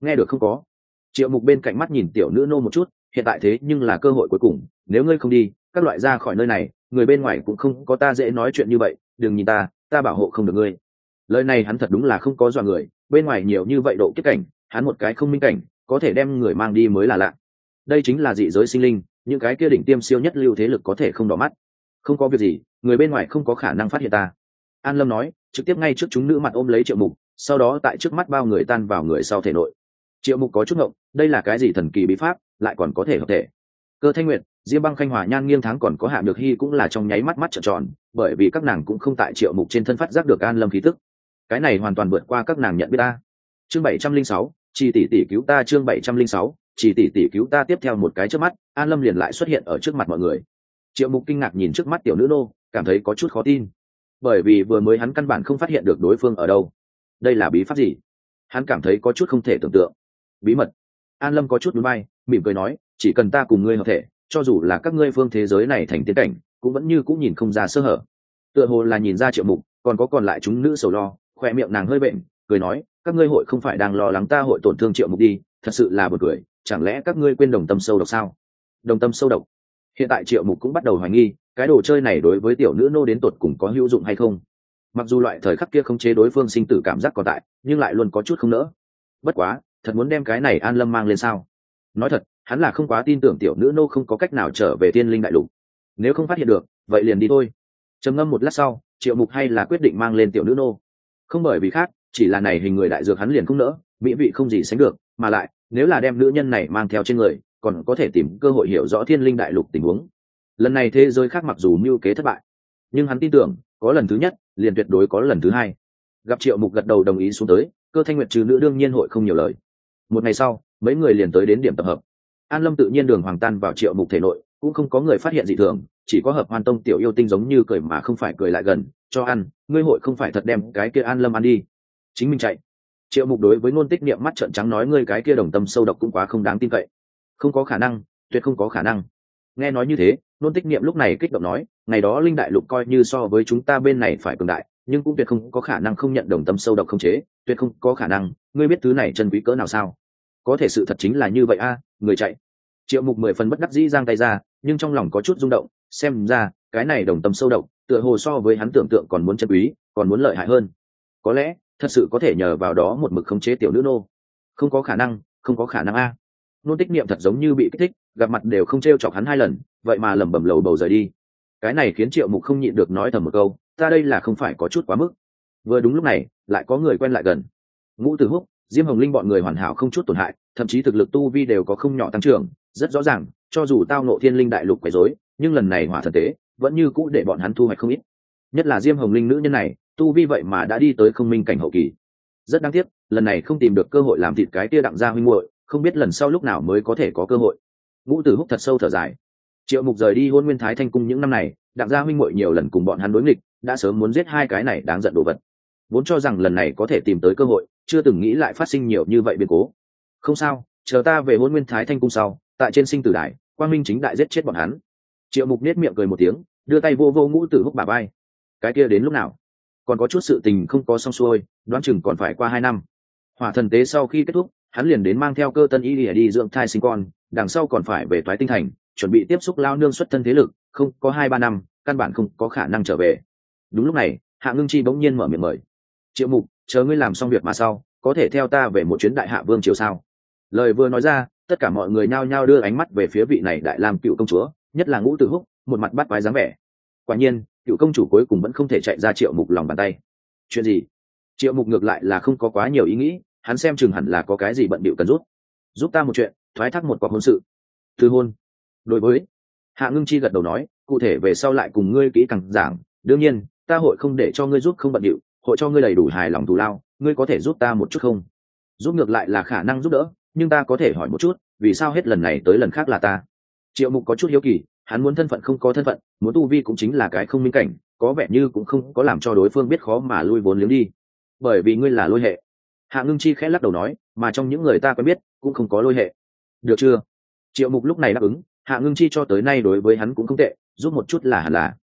[SPEAKER 1] Nghe được không có? Triệu mục bên cạnh mắt nhìn tiểu nữ nô một chút, hiện tại thế nhưng là cơ hội cuối cùng, nếu ngươi không đi, các loại ra khỏi nơi này, người bên ngoài cũng không có ta dễ nói chuyện như vậy, đừng nhìn ta ta bảo hộ không được ngươi. Lời này hắn thật đúng là không có dọa người, bên ngoài nhiều như vậy độ kiếp cảnh, hắn một cái không minh cảnh, có thể đem người mang đi mới là lạ. Đây chính là dị giới sinh linh, những cái kia đỉnh tiêm siêu nhất lưu thế lực có thể không đỏ mắt. Không có việc gì, người bên ngoài không có khả năng phát hiện ta an lâm nói, trực tiếp ngay trước chúng nữ mặt ôm lấy triệu mục, sau đó tại trước mắt bao người tan vào người sau thể nội. Triệu mục có chút ngộng, đây là cái gì thần kỳ bí pháp, lại còn có thể hợp thể. Cơ thanh nguyệt, diêm băng khanh hòa nhan nghiêng tháng còn có hạ được hy cũng là trong nháy mắt mắt trợn tròn, bởi vì các nàng cũng không tại triệu mục trên thân phát giác được an lâm khí tức. Cái này hoàn toàn vượt qua các nàng nhận biết ta. Chương bảy trăm linh sáu, chỉ tỷ tỷ cứu ta chương bảy trăm linh sáu, chỉ tỷ tỷ cứu ta tiếp theo một cái trước mắt, an lâm liền lại xuất hiện ở trước mặt mọi người. Triệu mục kinh ngạc nhìn trước mắt tiểu nữ nô, cảm thấy có chút khó tin bởi vì vừa mới hắn căn bản không phát hiện được đối phương ở đâu. Đây là bí pháp gì? Hắn cảm thấy có chút không thể tưởng tượng. Bí mật. An lâm có chút núi bay mỉm cười nói, chỉ cần ta cùng ngươi hợp thể, cho dù là các ngươi phương thế giới này thành tiến cảnh, cũng vẫn như cũng nhìn không ra sơ hở. Tựa hồ là nhìn ra triệu mục, còn có còn lại chúng nữ sầu lo khoe miệng nàng hơi bệnh, cười nói, các ngươi hội không phải đang lo lắng ta hội tổn thương triệu mục đi, thật sự là buồn cười, chẳng lẽ các ngươi quên đồng tâm sâu độc sao? Đồng tâm sâu độc? Hiện tại triệu mục cũng bắt đầu hoài nghi, cái đồ chơi này đối với tiểu nữ nô đến tột cùng có hữu dụng hay không. Mặc dù loại thời khắc kia không chế đối phương sinh tử cảm giác còn tại, nhưng lại luôn có chút không nỡ. Bất quá, thật muốn đem cái này an lâm mang lên sao? Nói thật, hắn là không quá tin tưởng tiểu nữ nô không có cách nào trở về tiên linh đại lục. Nếu không phát hiện được, vậy liền đi thôi. Trầm ngâm một lát sau, triệu mục hay là quyết định mang lên tiểu nữ nô. Không bởi vì khác, chỉ là này hình người đại dược hắn liền không nỡ, mỹ vị không gì sánh được, mà lại, nếu là đem nữ nhân này mang theo trên người còn có thể tìm cơ hội hiểu rõ thiên linh đại lục tình huống. Lần này thế giới khác mặc dù mưu kế thất bại, nhưng hắn tin tưởng, có lần thứ nhất, liền tuyệt đối có lần thứ hai. Gặp triệu mục gật đầu đồng ý xuống tới, cơ thanh nguyệt trừ nữ đương nhiên hội không nhiều lời. Một ngày sau, mấy người liền tới đến điểm tập hợp. An lâm tự nhiên đường hoàng tan vào triệu mục thể nội, cũng không có người phát hiện gì thường, chỉ có hợp hoàn tông tiểu yêu tinh giống như cười mà không phải cười lại gần, cho ăn, ngươi hội không phải thật đem cái kia an lâm ăn đi. Chính mình chạy. Triệu mục đối với ngôn tích niệm mắt trợn trắng nói, ngươi cái kia đồng tâm sâu độc cũng quá không đáng tin cậy không có khả năng, tuyệt không có khả năng. Nghe nói như thế, nôn tích niệm lúc này kích động nói, ngày đó linh đại lục coi như so với chúng ta bên này phải cường đại, nhưng cũng tuyệt không có khả năng không nhận đồng tâm sâu độc không chế, tuyệt không có khả năng, ngươi biết thứ này chân quý cỡ nào sao? Có thể sự thật chính là như vậy a, người chạy. Triệu mục mười phần bất đắc dĩ giang tay ra, nhưng trong lòng có chút rung động, xem ra, cái này đồng tâm sâu độc, tựa hồ so với hắn tưởng tượng còn muốn chân quý, còn muốn lợi hại hơn. Có lẽ, thật sự có thể nhờ vào đó một mực khống chế tiểu nữ nô. Không có khả năng, không có khả năng a nôn tích niệm thật giống như bị kích thích, gặp mặt đều không t r e o chọc hắn hai lần, vậy mà lẩm bẩm lầu bầu rời đi. Cái này khiến triệu mục không nhịn được nói thầm một câu, ta đây là không phải có chút quá mức. Vừa đúng lúc này, lại có người quen lại gần. Ngũ từ húc, diêm hồng linh bọn người hoàn hảo không chút tổn hại, thậm chí thực lực tu vi đều có không nhỏ tăng trưởng, rất rõ ràng, cho dù tao nộ thiên linh đại lục quấy rối, nhưng lần này hỏa thần tế, vẫn như cũ để bọn hắn thu hoạch không ít. Nhất là diêm hồng linh nữ nhân này, tu vi vậy mà đã đi tới không minh cảnh hậu kỳ. Rất đáng tiếc, lần này không tìm được cơ hội làm thịt cái tia đặng gia huynh muội không biết lần sau lúc nào mới có thể có cơ hội. Ngũ tử húc thật sâu thở dài. Triệu mục rời đi hôn nguyên thái thanh cung những năm này, đặng gia huynh muội nhiều lần cùng bọn hắn đối nghịch, đã sớm muốn giết hai cái này đáng giận đồ vật. Vốn cho rằng lần này có thể tìm tới cơ hội, chưa từng nghĩ lại phát sinh nhiều như vậy biến cố. Không sao, chờ ta về hôn nguyên thái thanh cung sau, tại trên sinh tử đại quang minh chính đại giết chết bọn hắn. Triệu mục nết miệng cười một tiếng, đưa tay vô vô ngũ tử húc bà vai. cái kia đến lúc nào? Còn có chút sự tình không có xong xuôi, đoán chừng còn phải qua hai năm. Hỏa thần tế sau khi kết thúc hắn liền đến mang theo cơ tân y đi, đi dưỡng thai sinh con đằng sau còn phải về toái tinh thành chuẩn bị tiếp xúc lao nương xuất thân thế lực không có hai ba năm căn bản không có khả năng trở về. Đúng lúc này hạ ngưng chi bỗng nhiên mở miệng mời. Triệu mục chờ ngươi làm xong việc mà sau có thể theo ta về một chuyến đại hạ vương triều sao? Lời vừa nói ra tất cả mọi người nhao nhao đưa ánh mắt về phía vị này đại làm cựu công chúa nhất là ngũ tử húc một mặt bắt quái dáng vẻ. Quả nhiên cựu công chủ cuối cùng vẫn không thể chạy ra triệu mục lòng bàn tay. Chuyện gì? Triệu mục ngược lại là không có quá nhiều ý nghĩ hắn xem chừng hẳn là có cái gì bận bịu cần rút giúp ta một chuyện, thoái thác một quả hôn sự. Thư hôn. Đối với. Hạ ngưng chi gật đầu nói, cụ thể về sau lại cùng ngươi kỹ càng giảng. Đương nhiên, ta hội không để cho ngươi giúp không bận điệu hội cho ngươi đầy đủ hài lòng thù lao. Ngươi có thể giúp ta một chút không? Giúp ngược lại là khả năng giúp đỡ, nhưng ta có thể hỏi một chút, vì sao hết lần này tới lần khác là ta? Triệu mục có chút hiếu kỳ, hắn muốn thân phận không có thân phận, muốn tu vi cũng chính là cái không minh cảnh, có vẻ như cũng không có làm cho đối phương biết khó mà lui vốn liếng đi. Bởi vì ngươi là lôi hệ hạ ngưng chi khẽ lắc đầu nói, mà trong những người ta quen biết, cũng không có lôi hệ. Được chưa? Triệu mục lúc này đáp ứng, hạ ngưng chi cho tới nay đối với hắn cũng không tệ, giúp một chút là hẳn là.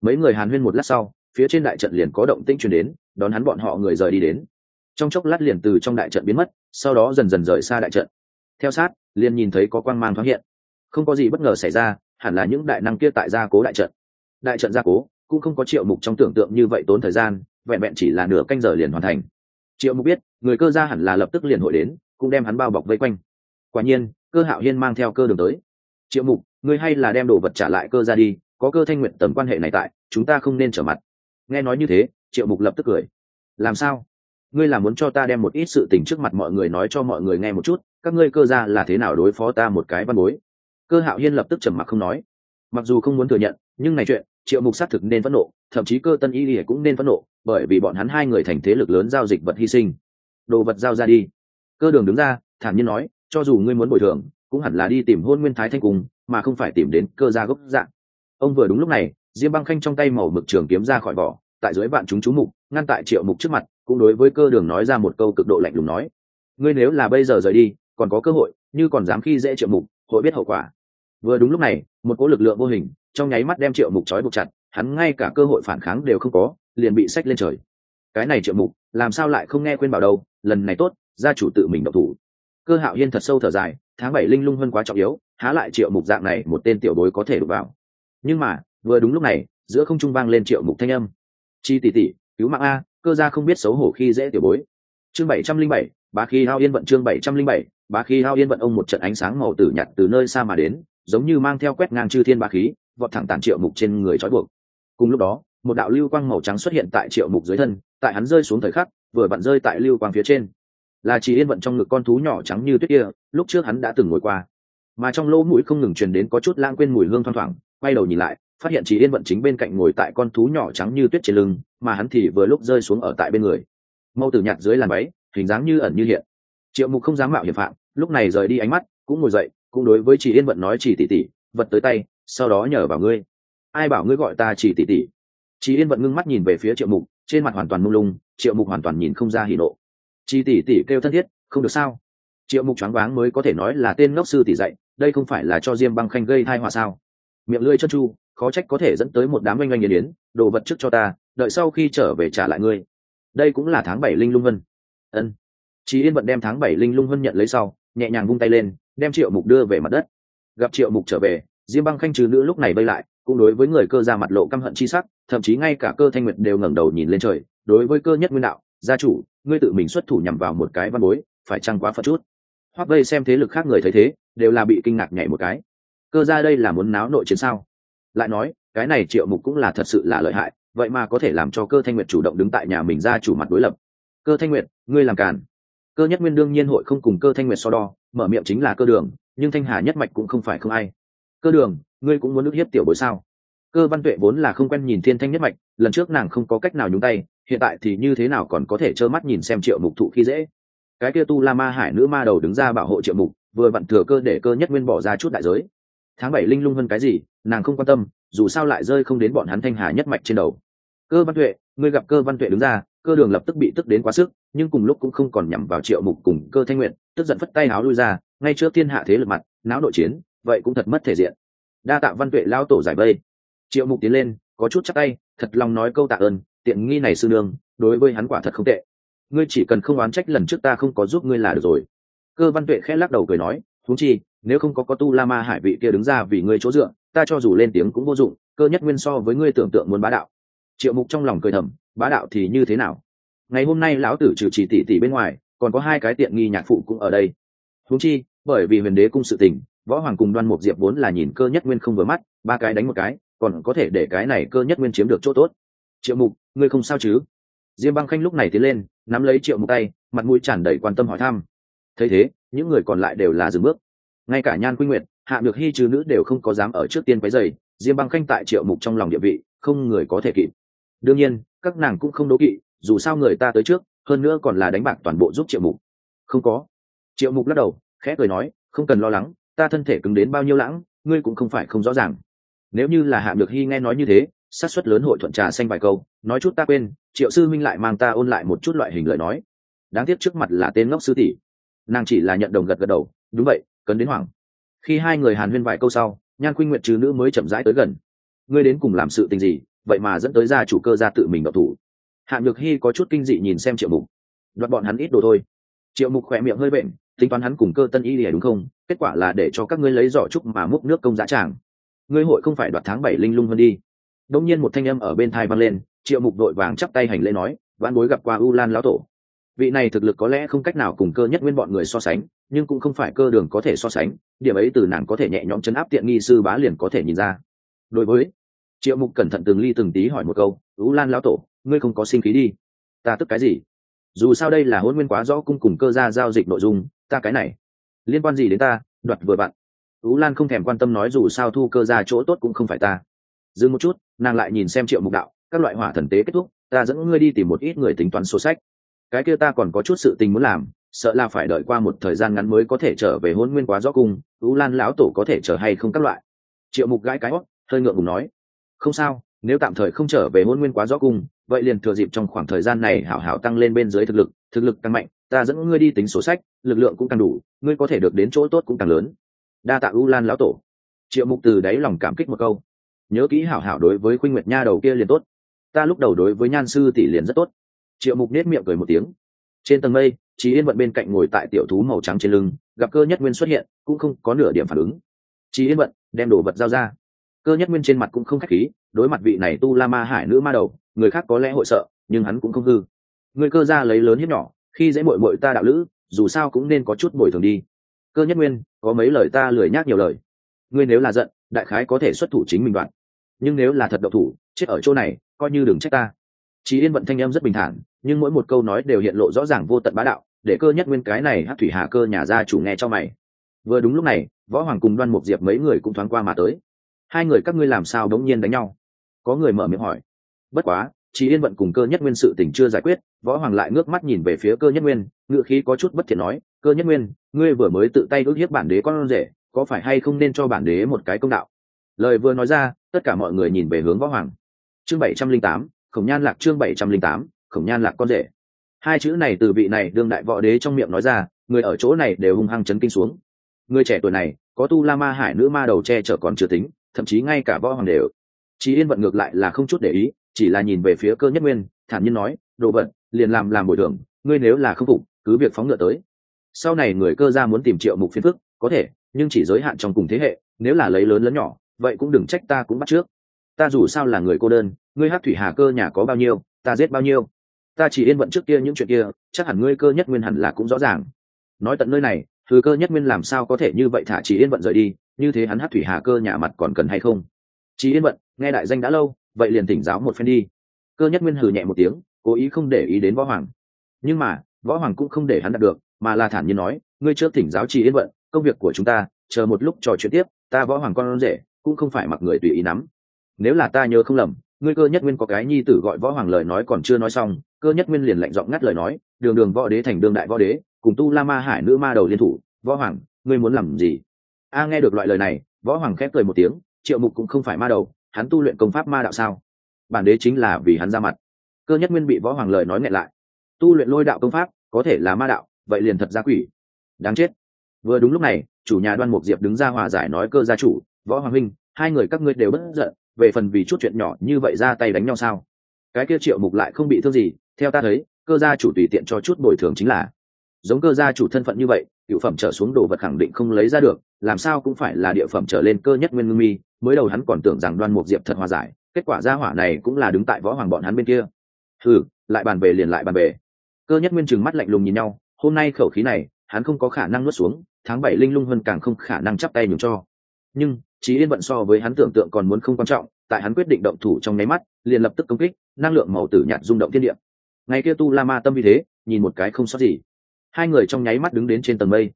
[SPEAKER 1] Mấy người hàn huyên một lát sau, phía trên đại trận liền có động tĩnh truyền đến, đón hắn bọn họ người rời đi đến. Trong chốc lát liền từ trong đại trận biến mất, sau đó dần dần rời xa đại trận. Theo sát, liền nhìn thấy có quang mang thoáng hiện. Không có gì bất ngờ xảy ra, hẳn là những đại năng kia tại gia cố đại trận. Đại trận gia cố, cũng không có triệu mục trong tưởng tượng như vậy tốn thời gian, vẹn vẹn chỉ là nửa canh giờ liền hoàn thành triệu mục biết, người cơ gia hẳn là lập tức liền hội đến, cũng đem hắn bao bọc vây quanh. Quả nhiên, cơ hạo hiên mang theo cơ đường tới. Triệu mục ngươi hay là đem đồ vật trả lại cơ ra đi, có cơ thanh nguyện tầm quan hệ này tại, chúng ta không nên trở mặt. Nghe nói như thế, triệu mục lập tức cười. Làm sao? Ngươi là muốn cho ta đem một ít sự tình trước mặt mọi người nói cho mọi người nghe một chút, các ngươi cơ ra là thế nào đối phó ta một cái văn bối? Cơ hạo hiên lập tức trầm mặc không nói. Mặc dù không muốn thừa nhận, nhưng này chuyện, triệu mục xác thực nên phẫn nộ thậm chí cơ tân y lìa cũng nên phẫn nộ, bởi vì bọn hắn hai người thành thế lực lớn giao dịch vật hy sinh. Đồ vật giao ra đi. Cơ đường đứng ra, thản nhiên nói, cho dù ngươi muốn bồi thường, cũng hẳn là đi tìm hôn nguyên thái thanh cung, mà không phải tìm đến cơ gia gốc dạng. Ông vừa đúng lúc này, diêm băng khanh trong tay màu mực trường kiếm ra khỏi vỏ, tại dưới bạn chúng chú mục, ngăn tại triệu mục trước mặt, cũng đối với cơ đường nói ra một câu cực độ lạnh lùng nói, ngươi nếu là bây giờ rời đi, còn có cơ hội, như còn dám khi dễ triệu mục, hội biết hậu quả. Vừa đúng lúc này, một cỗ lực lượng vô hình, trong nháy mắt đem triệu mục trói buộc chặt hắn ngay cả cơ hội phản kháng đều không có, liền bị sách lên trời. Cái này triệu mục, làm sao lại không nghe khuyên bảo đâu, lần này tốt, gia chủ tự mình độc thủ. Cơ hạo hiên thật sâu thở dài, tháng bảy linh lung hơn quá trọng yếu, há lại triệu mục dạng này một tên tiểu bối có thể đụng vào. Nhưng mà, vừa đúng lúc này, giữa không trung vang lên triệu mục thanh âm. Chi tỷ tỷ, cứu mạng a, cơ gia không biết xấu hổ khi dễ tiểu bối. Chương bảy trăm linh bảy, bá khi hao yên vận chương bảy trăm linh bảy, bá khi hao yên vận ông một trận ánh sáng màu tử nhạt từ nơi xa mà đến, giống như mang theo quét ngang chư thiên bá khí, vọt thẳng tàn triệu mục trên người trói buộc cùng lúc đó, một đạo lưu quang màu trắng xuất hiện tại triệu mục dưới thân, tại hắn rơi xuống thời khắc, vừa vặn rơi tại lưu quang phía trên. Là chỉ yên vận trong ngực con thú nhỏ trắng như tuyết kia, lúc trước hắn đã từng ngồi qua. Mà trong lỗ mũi không ngừng truyền đến có chút lãng quên mùi hương thoang thoảng, quay đầu nhìn lại, phát hiện chỉ yên vận chính bên cạnh ngồi tại con thú nhỏ trắng như tuyết trên lưng, mà hắn thì vừa lúc rơi xuống ở tại bên người. Mâu tử nhạt dưới làn váy, hình dáng như ẩn như hiện. Triệu mục không dám mạo hiểm phạm, lúc này rời đi ánh mắt, cũng ngồi dậy, cũng đối với chị yên vận nói chỉ tỉ tỉ, vật tới tay, sau đó nhờ vào ngươi ai bảo ngươi gọi ta chỉ tỷ tỷ? chị yên vận ngưng mắt nhìn về phía triệu mục, trên mặt hoàn toàn mông lung, triệu mục hoàn toàn nhìn không ra hỉ nộ. Chị tỷ tỷ kêu thân thiết, không được sao? Triệu mục choáng váng mới có thể nói là tên ngốc sư tỷ dạy, đây không phải là cho diêm băng khanh gây thai họa sao? Miệng lưỡi chân chu khó trách có thể dẫn tới một đám oanh oanh nghiền yến đồ vật trước cho ta, đợi sau khi trở về trả lại ngươi. Đây cũng là tháng bảy linh lung vân. Ân. Chị yên vận đem tháng bảy linh lung vân nhận lấy sau, nhẹ nhàng vung tay lên, đem triệu mục đưa về mặt đất. Gặp triệu mục trở về, diêm băng khanh trừ nữ lúc này vây lại cũng đối với người cơ ra mặt lộ căm hận chi sắc, thậm chí ngay cả cơ thanh nguyệt đều ngẩng đầu nhìn lên trời, đối với cơ nhất nguyên đạo, gia chủ, ngươi tự mình xuất thủ nhằm vào một cái văn bối, phải chăng quá phật chút? Hoặc vây xem thế lực khác người thấy thế, đều là bị kinh ngạc nhảy một cái. Cơ ra đây là muốn náo nội chiến sao? Lại nói, cái này triệu mục cũng là thật sự là lợi hại, vậy mà có thể làm cho cơ thanh nguyệt chủ động đứng tại nhà mình ra chủ mặt đối lập. Cơ thanh nguyệt, ngươi làm càn. Cơ nhất nguyên đương nhiên hội không cùng cơ thanh nguyệt so đo, mở miệng chính là cơ đường, nhưng thanh hà nhất mạch cũng không phải không ai. Cơ đường ngươi cũng muốn nước hiếp tiểu bối sao? Cơ văn tuệ vốn là không quen nhìn thiên thanh nhất mạch, lần trước nàng không có cách nào nhúng tay, hiện tại thì như thế nào còn có thể trơ mắt nhìn xem triệu mục thụ khi dễ. Cái kia tu la ma hải nữ ma đầu đứng ra bảo hộ triệu mục, vừa vặn thừa cơ để cơ nhất nguyên bỏ ra chút đại giới. Tháng bảy linh lung hơn cái gì, nàng không quan tâm, dù sao lại rơi không đến bọn hắn thanh hà nhất mạch trên đầu. Cơ văn tuệ, ngươi gặp cơ văn tuệ đứng ra, cơ đường lập tức bị tức đến quá sức, nhưng cùng lúc cũng không còn nhằm vào triệu mục cùng cơ thanh nguyện, tức giận phất tay áo lui ra, ngay trước thiên hạ thế lực mặt não nội chiến, vậy cũng thật mất thể diện đa tạ văn tuệ lao tổ giải vây. Triệu mục tiến lên, có chút chắc tay, thật lòng nói câu tạ ơn, tiện nghi này sư nương, đối với hắn quả thật không tệ. Ngươi chỉ cần không oán trách lần trước ta không có giúp ngươi là được rồi. Cơ văn tuệ khẽ lắc đầu cười nói thú chi, nếu không có có tu la ma hải vị kia đứng ra vì ngươi chỗ dựa, ta cho dù lên tiếng cũng vô dụng, cơ nhất nguyên so với ngươi tưởng tượng muốn bá đạo. Triệu mục trong lòng cười thầm, bá đạo thì như thế nào? Ngày hôm nay lão tử trừ chỉ tỷ tỷ bên ngoài, còn có hai cái tiện nghi nhạc phụ cũng ở đây. Thú chi, bởi vì huyền đế cung sự tình võ hoàng cùng đoan mục diệp vốn là nhìn cơ nhất nguyên không vừa mắt, ba cái đánh một cái, còn có thể để cái này cơ nhất nguyên chiếm được chỗ tốt. Triệu mục, ngươi không sao chứ? Diêm băng khanh lúc này tiến lên, nắm lấy triệu mục tay, mặt mũi tràn đầy quan tâm hỏi thăm. Thấy thế, những người còn lại đều là dừng bước. Ngay cả nhan quy nguyệt, hạ được hy trừ nữ đều không có dám ở trước tiên váy dày diêm băng khanh tại triệu mục trong lòng địa vị, không người có thể kịp. Đương nhiên, các nàng cũng không đố kỵ, dù sao người ta tới trước, hơn nữa còn là đánh bạc toàn bộ giúp triệu mục. Không có. Triệu mục lắc đầu, khẽ cười nói, không cần lo lắng ta thân thể cứng đến bao nhiêu lãng, ngươi cũng không phải không rõ ràng. Nếu như là hạ được hy nghe nói như thế sát suất lớn hội thuận trà xanh vài câu, nói chút ta quên, triệu sư minh lại mang ta ôn lại một chút loại hình lời nói. Đáng tiếc trước mặt là tên ngốc sư tỷ. Nàng chỉ là nhận đồng gật gật đầu, đúng vậy, cấn đến hoảng. Khi hai người hàn huyên vài câu sau, nhan khuynh nguyện trừ nữ mới chậm rãi tới gần. Ngươi đến cùng làm sự tình gì, vậy mà dẫn tới gia chủ cơ gia tự mình độc thủ. Hạ nhược hy có chút kinh dị nhìn xem triệu mục. Đoạt bọn hắn ít đồ thôi. Triệu mục khỏe miệng hơi bệnh, tính toán hắn cùng cơ tân y lìa đúng không? Kết quả là để cho các ngươi lấy giỏ trúc mà múc nước công giá tràng. Ngươi hội không phải đoạt tháng bảy linh lung hơn đi. Đông nhiên một thanh âm ở bên thai vang lên, triệu mục đội vàng chắp tay hành lễ nói, vãn bối gặp qua u lan lão tổ. Vị này thực lực có lẽ không cách nào cùng cơ nhất nguyên bọn người so sánh, nhưng cũng không phải cơ đường có thể so sánh, điểm ấy từ nàng có thể nhẹ nhõm chấn áp tiện nghi sư bá liền có thể nhìn ra. Đối với triệu mục cẩn thận từng ly từng tí hỏi một câu, u lan lão tổ, ngươi không có sinh khí đi. Ta tức cái gì? Dù sao đây là hôn nguyên quá rõ cung cùng cơ gia giao dịch nội dung, ta cái này liên quan gì đến ta, đoạt vừa bạn tú lan không thèm quan tâm nói dù sao thu cơ ra chỗ tốt cũng không phải ta. Dừng một chút, nàng lại nhìn xem triệu mục đạo, các loại hỏa thần tế kết thúc, ta dẫn ngươi đi tìm một ít người tính toán sổ sách. Cái kia ta còn có chút sự tình muốn làm, sợ là phải đợi qua một thời gian ngắn mới có thể trở về hôn nguyên quá rõ cung, tú lan lão tổ có thể trở hay không các loại. Triệu mục gãi cái hót, hơi ngượng ngùng nói, không sao, nếu tạm thời không trở về hôn nguyên quá rõ cung, vậy liền thừa dịp trong khoảng thời gian này hảo hảo tăng lên bên dưới thực lực thực lực tăng mạnh ta dẫn ngươi đi tính sổ sách, lực lượng cũng càng đủ, ngươi có thể được đến chỗ tốt cũng càng lớn. Đa tạ u lan lão tổ. Triệu mục từ đáy lòng cảm kích một câu. Nhớ kỹ hảo hảo đối với khuynh nguyệt nha đầu kia liền tốt. Ta lúc đầu đối với nhan sư tỷ liền rất tốt. Triệu mục nết miệng cười một tiếng. Trên tầng mây chị yên vận bên cạnh ngồi tại tiểu thú màu trắng trên lưng, gặp cơ nhất nguyên xuất hiện, cũng không có nửa điểm phản ứng. Chị yên vận, đem đồ vật giao ra. Cơ nhất nguyên trên mặt cũng không khách khí, đối mặt vị này tu la ma hải nữ ma đầu, người khác có lẽ hội sợ, nhưng hắn cũng không hư. Người cơ ra lấy lớn hiếp nhỏ khi dễ mội mội ta đạo lữ dù sao cũng nên có chút bồi thường đi cơ nhất nguyên có mấy lời ta lười nhác nhiều lời ngươi nếu là giận đại khái có thể xuất thủ chính mình đoạn nhưng nếu là thật độc thủ chết ở chỗ này coi như đừng trách ta Chí Yên vận thanh em rất bình thản, nhưng mỗi một câu nói đều hiện lộ rõ ràng vô tận bá đạo, để cơ nhất nguyên cái này hát thủy hạ cơ nhà gia chủ nghe cho mày. Vừa đúng lúc này, Võ Hoàng cùng Đoan Mục Diệp mấy người cũng thoáng qua mà tới. Hai người các ngươi làm sao đống nhiên đánh nhau? Có người mở miệng hỏi. Bất quá, chỉ Yên vận cùng cơ nhất nguyên sự tình chưa giải quyết, Võ Hoàng lại ngước mắt nhìn về phía cơ nhất nguyên, ngựa khí có chút bất thiện nói, "Cơ nhất nguyên, ngươi vừa mới tự tay ước hiếp bản đế con rể, có phải hay không nên cho bản đế một cái công đạo?" Lời vừa nói ra, tất cả mọi người nhìn về hướng Võ Hoàng. Chương bảy trăm linh tám khổng nhan lạc chương bảy trăm linh tám khổng nhan lạc con rể hai chữ này từ vị này đương đại võ đế trong miệng nói ra người ở chỗ này đều hung hăng chấn kinh xuống người trẻ tuổi này có tu la ma hải nữ ma đầu che chở còn chưa tính thậm chí ngay cả võ hoàng đều chỉ yên vận ngược lại là không chút để ý chỉ là nhìn về phía cơ nhất nguyên, thản nhiên nói, đồ vật, liền làm làm bồi thường, ngươi nếu là không phục, cứ việc phóng ngựa tới. Sau này người cơ ra muốn tìm triệu mục phiến phức, có thể, nhưng chỉ giới hạn trong cùng thế hệ, nếu là lấy lớn lớn nhỏ, vậy cũng đừng trách ta cũng bắt trước. Ta dù sao là người cô đơn, ngươi hát thủy hà cơ nhà có bao nhiêu, ta giết bao nhiêu. Ta chỉ yên vận trước kia những chuyện kia, chắc hẳn ngươi cơ nhất nguyên hẳn là cũng rõ ràng. Nói tận nơi này, thứ cơ nhất nguyên làm sao có thể như vậy thả chỉ yên vận rời đi, như thế hắn hát thủy hà cơ nhà mặt còn cần hay không? Chỉ yên vận nghe đại danh đã lâu vậy liền tỉnh giáo một phen đi. Cơ nhất nguyên hừ nhẹ một tiếng, cố ý không để ý đến võ hoàng. Nhưng mà, võ hoàng cũng không để hắn đạt được, mà là thản nhiên nói, ngươi trước thỉnh giáo chỉ yên vận, công việc của chúng ta, chờ một lúc trò chuyện tiếp, ta võ hoàng con rể, cũng không phải mặc người tùy ý nắm. Nếu là ta nhớ không lầm, ngươi cơ nhất nguyên có cái nhi tử gọi võ hoàng lời nói còn chưa nói xong, cơ nhất nguyên liền lạnh giọng ngắt lời nói, đường đường võ đế thành đương đại võ đế, cùng tu la ma hải nữ ma đầu liên thủ, võ hoàng, ngươi muốn làm gì? A nghe được loại lời này, võ hoàng khép cười một tiếng, triệu mục cũng không phải ma đầu hắn tu luyện công pháp ma đạo sao? Bản đế chính là vì hắn ra mặt. Cơ nhất nguyên bị võ hoàng lời nói nghẹn lại. Tu luyện lôi đạo công pháp, có thể là ma đạo, vậy liền thật ra quỷ. Đáng chết. Vừa đúng lúc này, chủ nhà đoan mục diệp đứng ra hòa giải nói cơ gia chủ, võ hoàng huynh, hai người các ngươi đều bất giận, về phần vì chút chuyện nhỏ như vậy ra tay đánh nhau sao? Cái kia triệu mục lại không bị thương gì, theo ta thấy, cơ gia chủ tùy tiện cho chút bồi thường chính là. Giống cơ gia chủ thân phận như vậy, cựu phẩm trở xuống đồ vật khẳng định không lấy ra được, làm sao cũng phải là địa phẩm trở lên cơ nhất nguyên ngưng mi mới đầu hắn còn tưởng rằng đoan mục diệp thật hòa giải, kết quả gia hỏa này cũng là đứng tại võ hoàng bọn hắn bên kia. Ừ lại bàn về liền lại bàn về. Cơ nhất nguyên chừng mắt lạnh lùng nhìn nhau, hôm nay khẩu khí này, hắn không có khả năng nuốt xuống, tháng bảy linh lung hơn càng không khả năng chắp tay nhường cho. Nhưng, chí yên vận so với hắn tưởng tượng còn muốn không quan trọng, tại hắn quyết định động thủ trong nháy mắt, liền lập tức công kích, năng lượng màu tử nhạt rung động thiên địa. Ngày kia tu la ma tâm vì thế, nhìn một cái không sót gì. Hai người trong nháy mắt đứng đến trên tầng mây.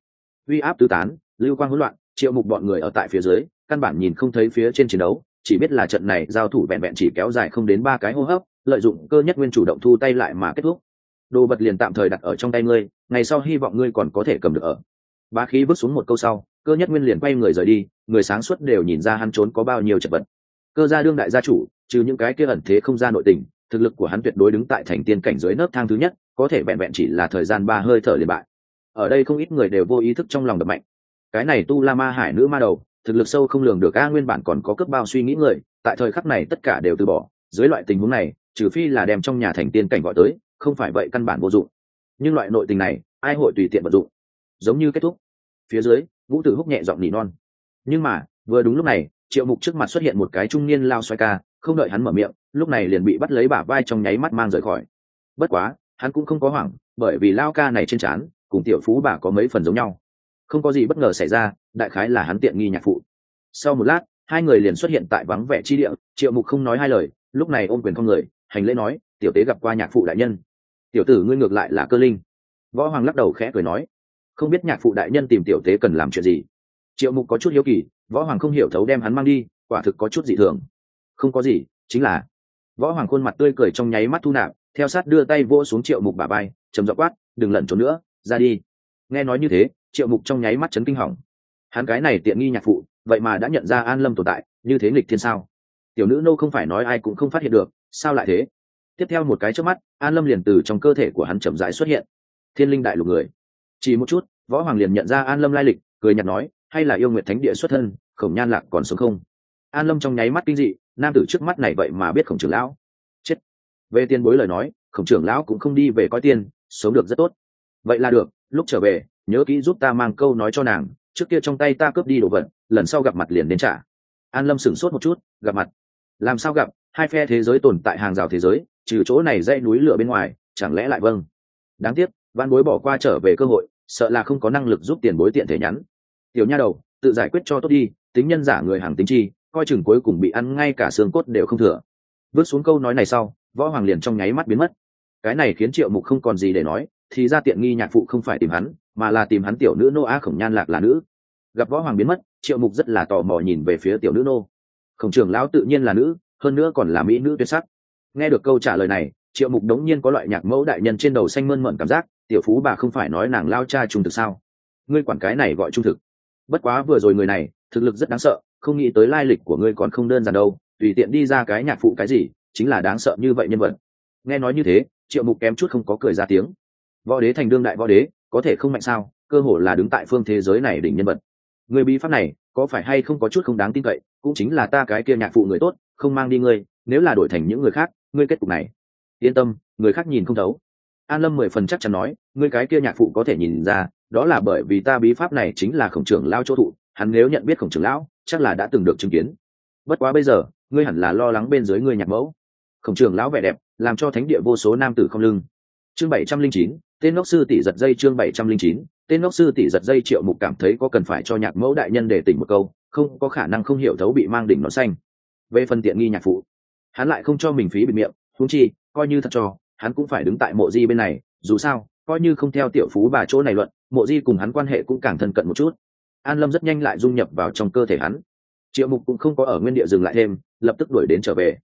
[SPEAKER 1] Uy áp tứ tán, lưu quang hỗn loạn, triệu mục bọn người ở tại phía dưới căn bản nhìn không thấy phía trên chiến đấu, chỉ biết là trận này giao thủ vẹn vẹn chỉ kéo dài không đến ba cái hô hấp, lợi dụng cơ nhất nguyên chủ động thu tay lại mà kết thúc. Đồ vật liền tạm thời đặt ở trong tay ngươi, ngày sau hy vọng ngươi còn có thể cầm được ở. Bá khí bước xuống một câu sau, cơ nhất nguyên liền quay người rời đi, người sáng suốt đều nhìn ra hắn trốn có bao nhiêu chật vật. Cơ gia đương đại gia chủ, trừ những cái kia ẩn thế không ra nội tình, thực lực của hắn tuyệt đối đứng tại thành tiên cảnh dưới nấc thang thứ nhất, có thể vẹn vẹn chỉ là thời gian ba hơi thở liền bại. Ở đây không ít người đều vô ý thức trong lòng đập mạnh. Cái này tu la ma hải nữ ma đầu thực lực sâu không lường được a nguyên bản còn có cướp bao suy nghĩ người, tại thời khắc này tất cả đều từ bỏ. Dưới loại tình huống này, trừ phi là đem trong nhà thành tiên cảnh gọi tới, không phải vậy căn bản vô dụng. Nhưng loại nội tình này, ai hội tùy tiện vận dụng? Giống như kết thúc. Phía dưới vũ tử húc nhẹ giọng nỉ non. Nhưng mà, vừa đúng lúc này, triệu mục trước mặt xuất hiện một cái trung niên lao xoay ca, không đợi hắn mở miệng, lúc này liền bị bắt lấy bả vai trong nháy mắt mang rời khỏi. Bất quá, hắn cũng không có hoảng, bởi vì lao ca này trên trán, cùng tiểu phú bà có mấy phần giống nhau không có gì bất ngờ xảy ra, đại khái là hắn tiện nghi nhạc phụ. Sau một lát, hai người liền xuất hiện tại vắng vẻ chi địa, triệu mục không nói hai lời, lúc này ôm quyền không người, hành lễ nói, tiểu tế gặp qua nhạc phụ đại nhân. Tiểu tử ngươi ngược lại là cơ linh. Võ hoàng lắc đầu khẽ cười nói, không biết nhạc phụ đại nhân tìm tiểu tế cần làm chuyện gì? Triệu mục có chút hiếu kỳ, võ hoàng không hiểu thấu đem hắn mang đi, quả thực có chút dị thường. Không có gì, chính là. Võ hoàng khuôn mặt tươi cười trong nháy mắt thu nạp, theo sát đưa tay vô xuống triệu mục bà bay chấm dọ quát, đừng lẩn trốn nữa, ra đi. Nghe nói như thế triệu mục trong nháy mắt chấn kinh hỏng. Hắn cái này tiện nghi nhạc phụ, vậy mà đã nhận ra an lâm tồn tại, như thế nghịch thiên sao? Tiểu nữ nô không phải nói ai cũng không phát hiện được, sao lại thế? Tiếp theo một cái trước mắt, an lâm liền từ trong cơ thể của hắn chậm rãi xuất hiện. Thiên linh đại lục người. Chỉ một chút, võ hoàng liền nhận ra an lâm lai lịch, cười nhạt nói, hay là yêu nguyện thánh địa xuất thân, khổng nhan lạc còn sống không? An lâm trong nháy mắt kinh dị, nam tử trước mắt này vậy mà biết khổng trưởng lão. Chết. Về tiền bối lời nói, khổng trưởng lão cũng không đi về coi tiền, sống được rất tốt. Vậy là được, lúc trở về nhớ kỹ giúp ta mang câu nói cho nàng, trước kia trong tay ta cướp đi đồ vật, lần sau gặp mặt liền đến trả. An lâm sửng sốt một chút, gặp mặt. Làm sao gặp, hai phe thế giới tồn tại hàng rào thế giới, trừ chỗ này dãy núi lửa bên ngoài, chẳng lẽ lại vâng? Đáng tiếc, văn bối bỏ qua trở về cơ hội, sợ là không có năng lực giúp tiền bối tiện thể nhắn. Tiểu nha đầu, tự giải quyết cho tốt đi, tính nhân giả người hàng tính chi, coi chừng cuối cùng bị ăn ngay cả xương cốt đều không thừa. Vứt xuống câu nói này sau, võ hoàng liền trong nháy mắt biến mất. Cái này khiến triệu mục không còn gì để nói, thì ra tiện nghi nhạc phụ không phải tìm hắn mà là tìm hắn tiểu nữ nô a khổng nhan lạc là nữ. Gặp võ hoàng biến mất, triệu mục rất là tò mò nhìn về phía tiểu nữ nô. Khổng trưởng lão tự nhiên là nữ, hơn nữa còn là mỹ nữ tuyệt sắc. Nghe được câu trả lời này, triệu mục đống nhiên có loại nhạc mẫu đại nhân trên đầu xanh mơn mận cảm giác, tiểu phú bà không phải nói nàng lao cha trung thực sao? Ngươi quản cái này gọi trung thực. Bất quá vừa rồi người này, thực lực rất đáng sợ, không nghĩ tới lai lịch của ngươi còn không đơn giản đâu, tùy tiện đi ra cái nhạc phụ cái gì, chính là đáng sợ như vậy nhân vật. Nghe nói như thế, triệu mục kém chút không có cười ra tiếng. Võ đế thành đương đại võ đế có thể không mạnh sao? Cơ hồ là đứng tại phương thế giới này đỉnh nhân vật. Người bí pháp này, có phải hay không có chút không đáng tin cậy? Cũng chính là ta cái kia nhạc phụ người tốt, không mang đi ngươi, nếu là đổi thành những người khác, ngươi kết cục này. Yên tâm, người khác nhìn không thấu. An lâm mười phần chắc chắn nói, ngươi cái kia nhạc phụ có thể nhìn ra, đó là bởi vì ta bí pháp này chính là khổng trưởng lao chỗ thụ, hắn nếu nhận biết khổng trưởng lão, chắc là đã từng được chứng kiến. Bất quá bây giờ, ngươi hẳn là lo lắng bên dưới ngươi nhạc mẫu. Khổng trưởng lão vẻ đẹp, làm cho thánh địa vô số nam tử không lưng. Chương bảy trăm linh chín tên ngốc sư tỷ giật dây chương bảy trăm linh chín, tên ngốc sư tỷ giật dây triệu mục cảm thấy có cần phải cho nhạc mẫu đại nhân để tỉnh một câu, không có khả năng không hiểu thấu bị mang đỉnh nó xanh. Về phần tiện nghi nhạc phụ, hắn lại không cho mình phí bị miệng húng chi, coi như thật cho, hắn cũng phải đứng tại mộ di bên này, dù sao, coi như không theo tiểu phú bà chỗ này luận, mộ di cùng hắn quan hệ cũng càng thân cận một chút. An lâm rất nhanh lại dung nhập vào trong cơ thể hắn. Triệu mục cũng không có ở nguyên địa dừng lại thêm, lập tức đuổi đến trở về.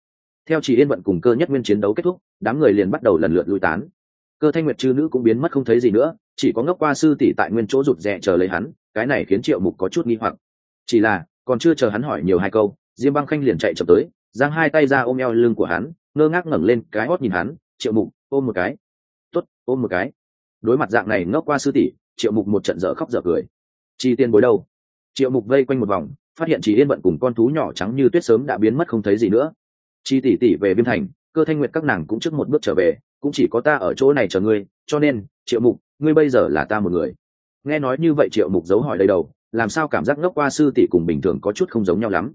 [SPEAKER 1] Theo chỉ yên vận cùng cơ nhất nguyên chiến đấu kết thúc, đám người liền bắt đầu lần lượt lui tán cơ thanh nguyệt chư nữ cũng biến mất không thấy gì nữa, chỉ có ngốc qua sư tỷ tại nguyên chỗ rụt rè chờ lấy hắn, cái này khiến triệu mục có chút nghi hoặc. Chỉ là, còn chưa chờ hắn hỏi nhiều hai câu, diêm băng khanh liền chạy chậm tới, giang hai tay ra ôm eo lưng của hắn, ngơ ngác ngẩng lên cái hót nhìn hắn, triệu mục, ôm một cái. T ố t ôm một cái. Đối mặt dạng này ngốc qua sư tỷ, triệu mục một trận dở khóc dở cười. Chi tiên bối đâu? Triệu mục vây quanh một vòng, phát hiện chỉ yên bận cùng con thú nhỏ trắng như tuyết sớm đã biến mất không thấy gì nữa. Chi tỷ tỷ về viêm thành, cơ thanh nguyệt các nàng cũng trước một bước trở về cũng chỉ có ta ở chỗ này chờ ngươi, cho nên, triệu mục, ngươi bây giờ là ta một người. Nghe nói như vậy triệu mục giấu hỏi đầy đầu, làm sao cảm giác ngốc qua sư tỷ cùng bình thường có chút không giống nhau lắm.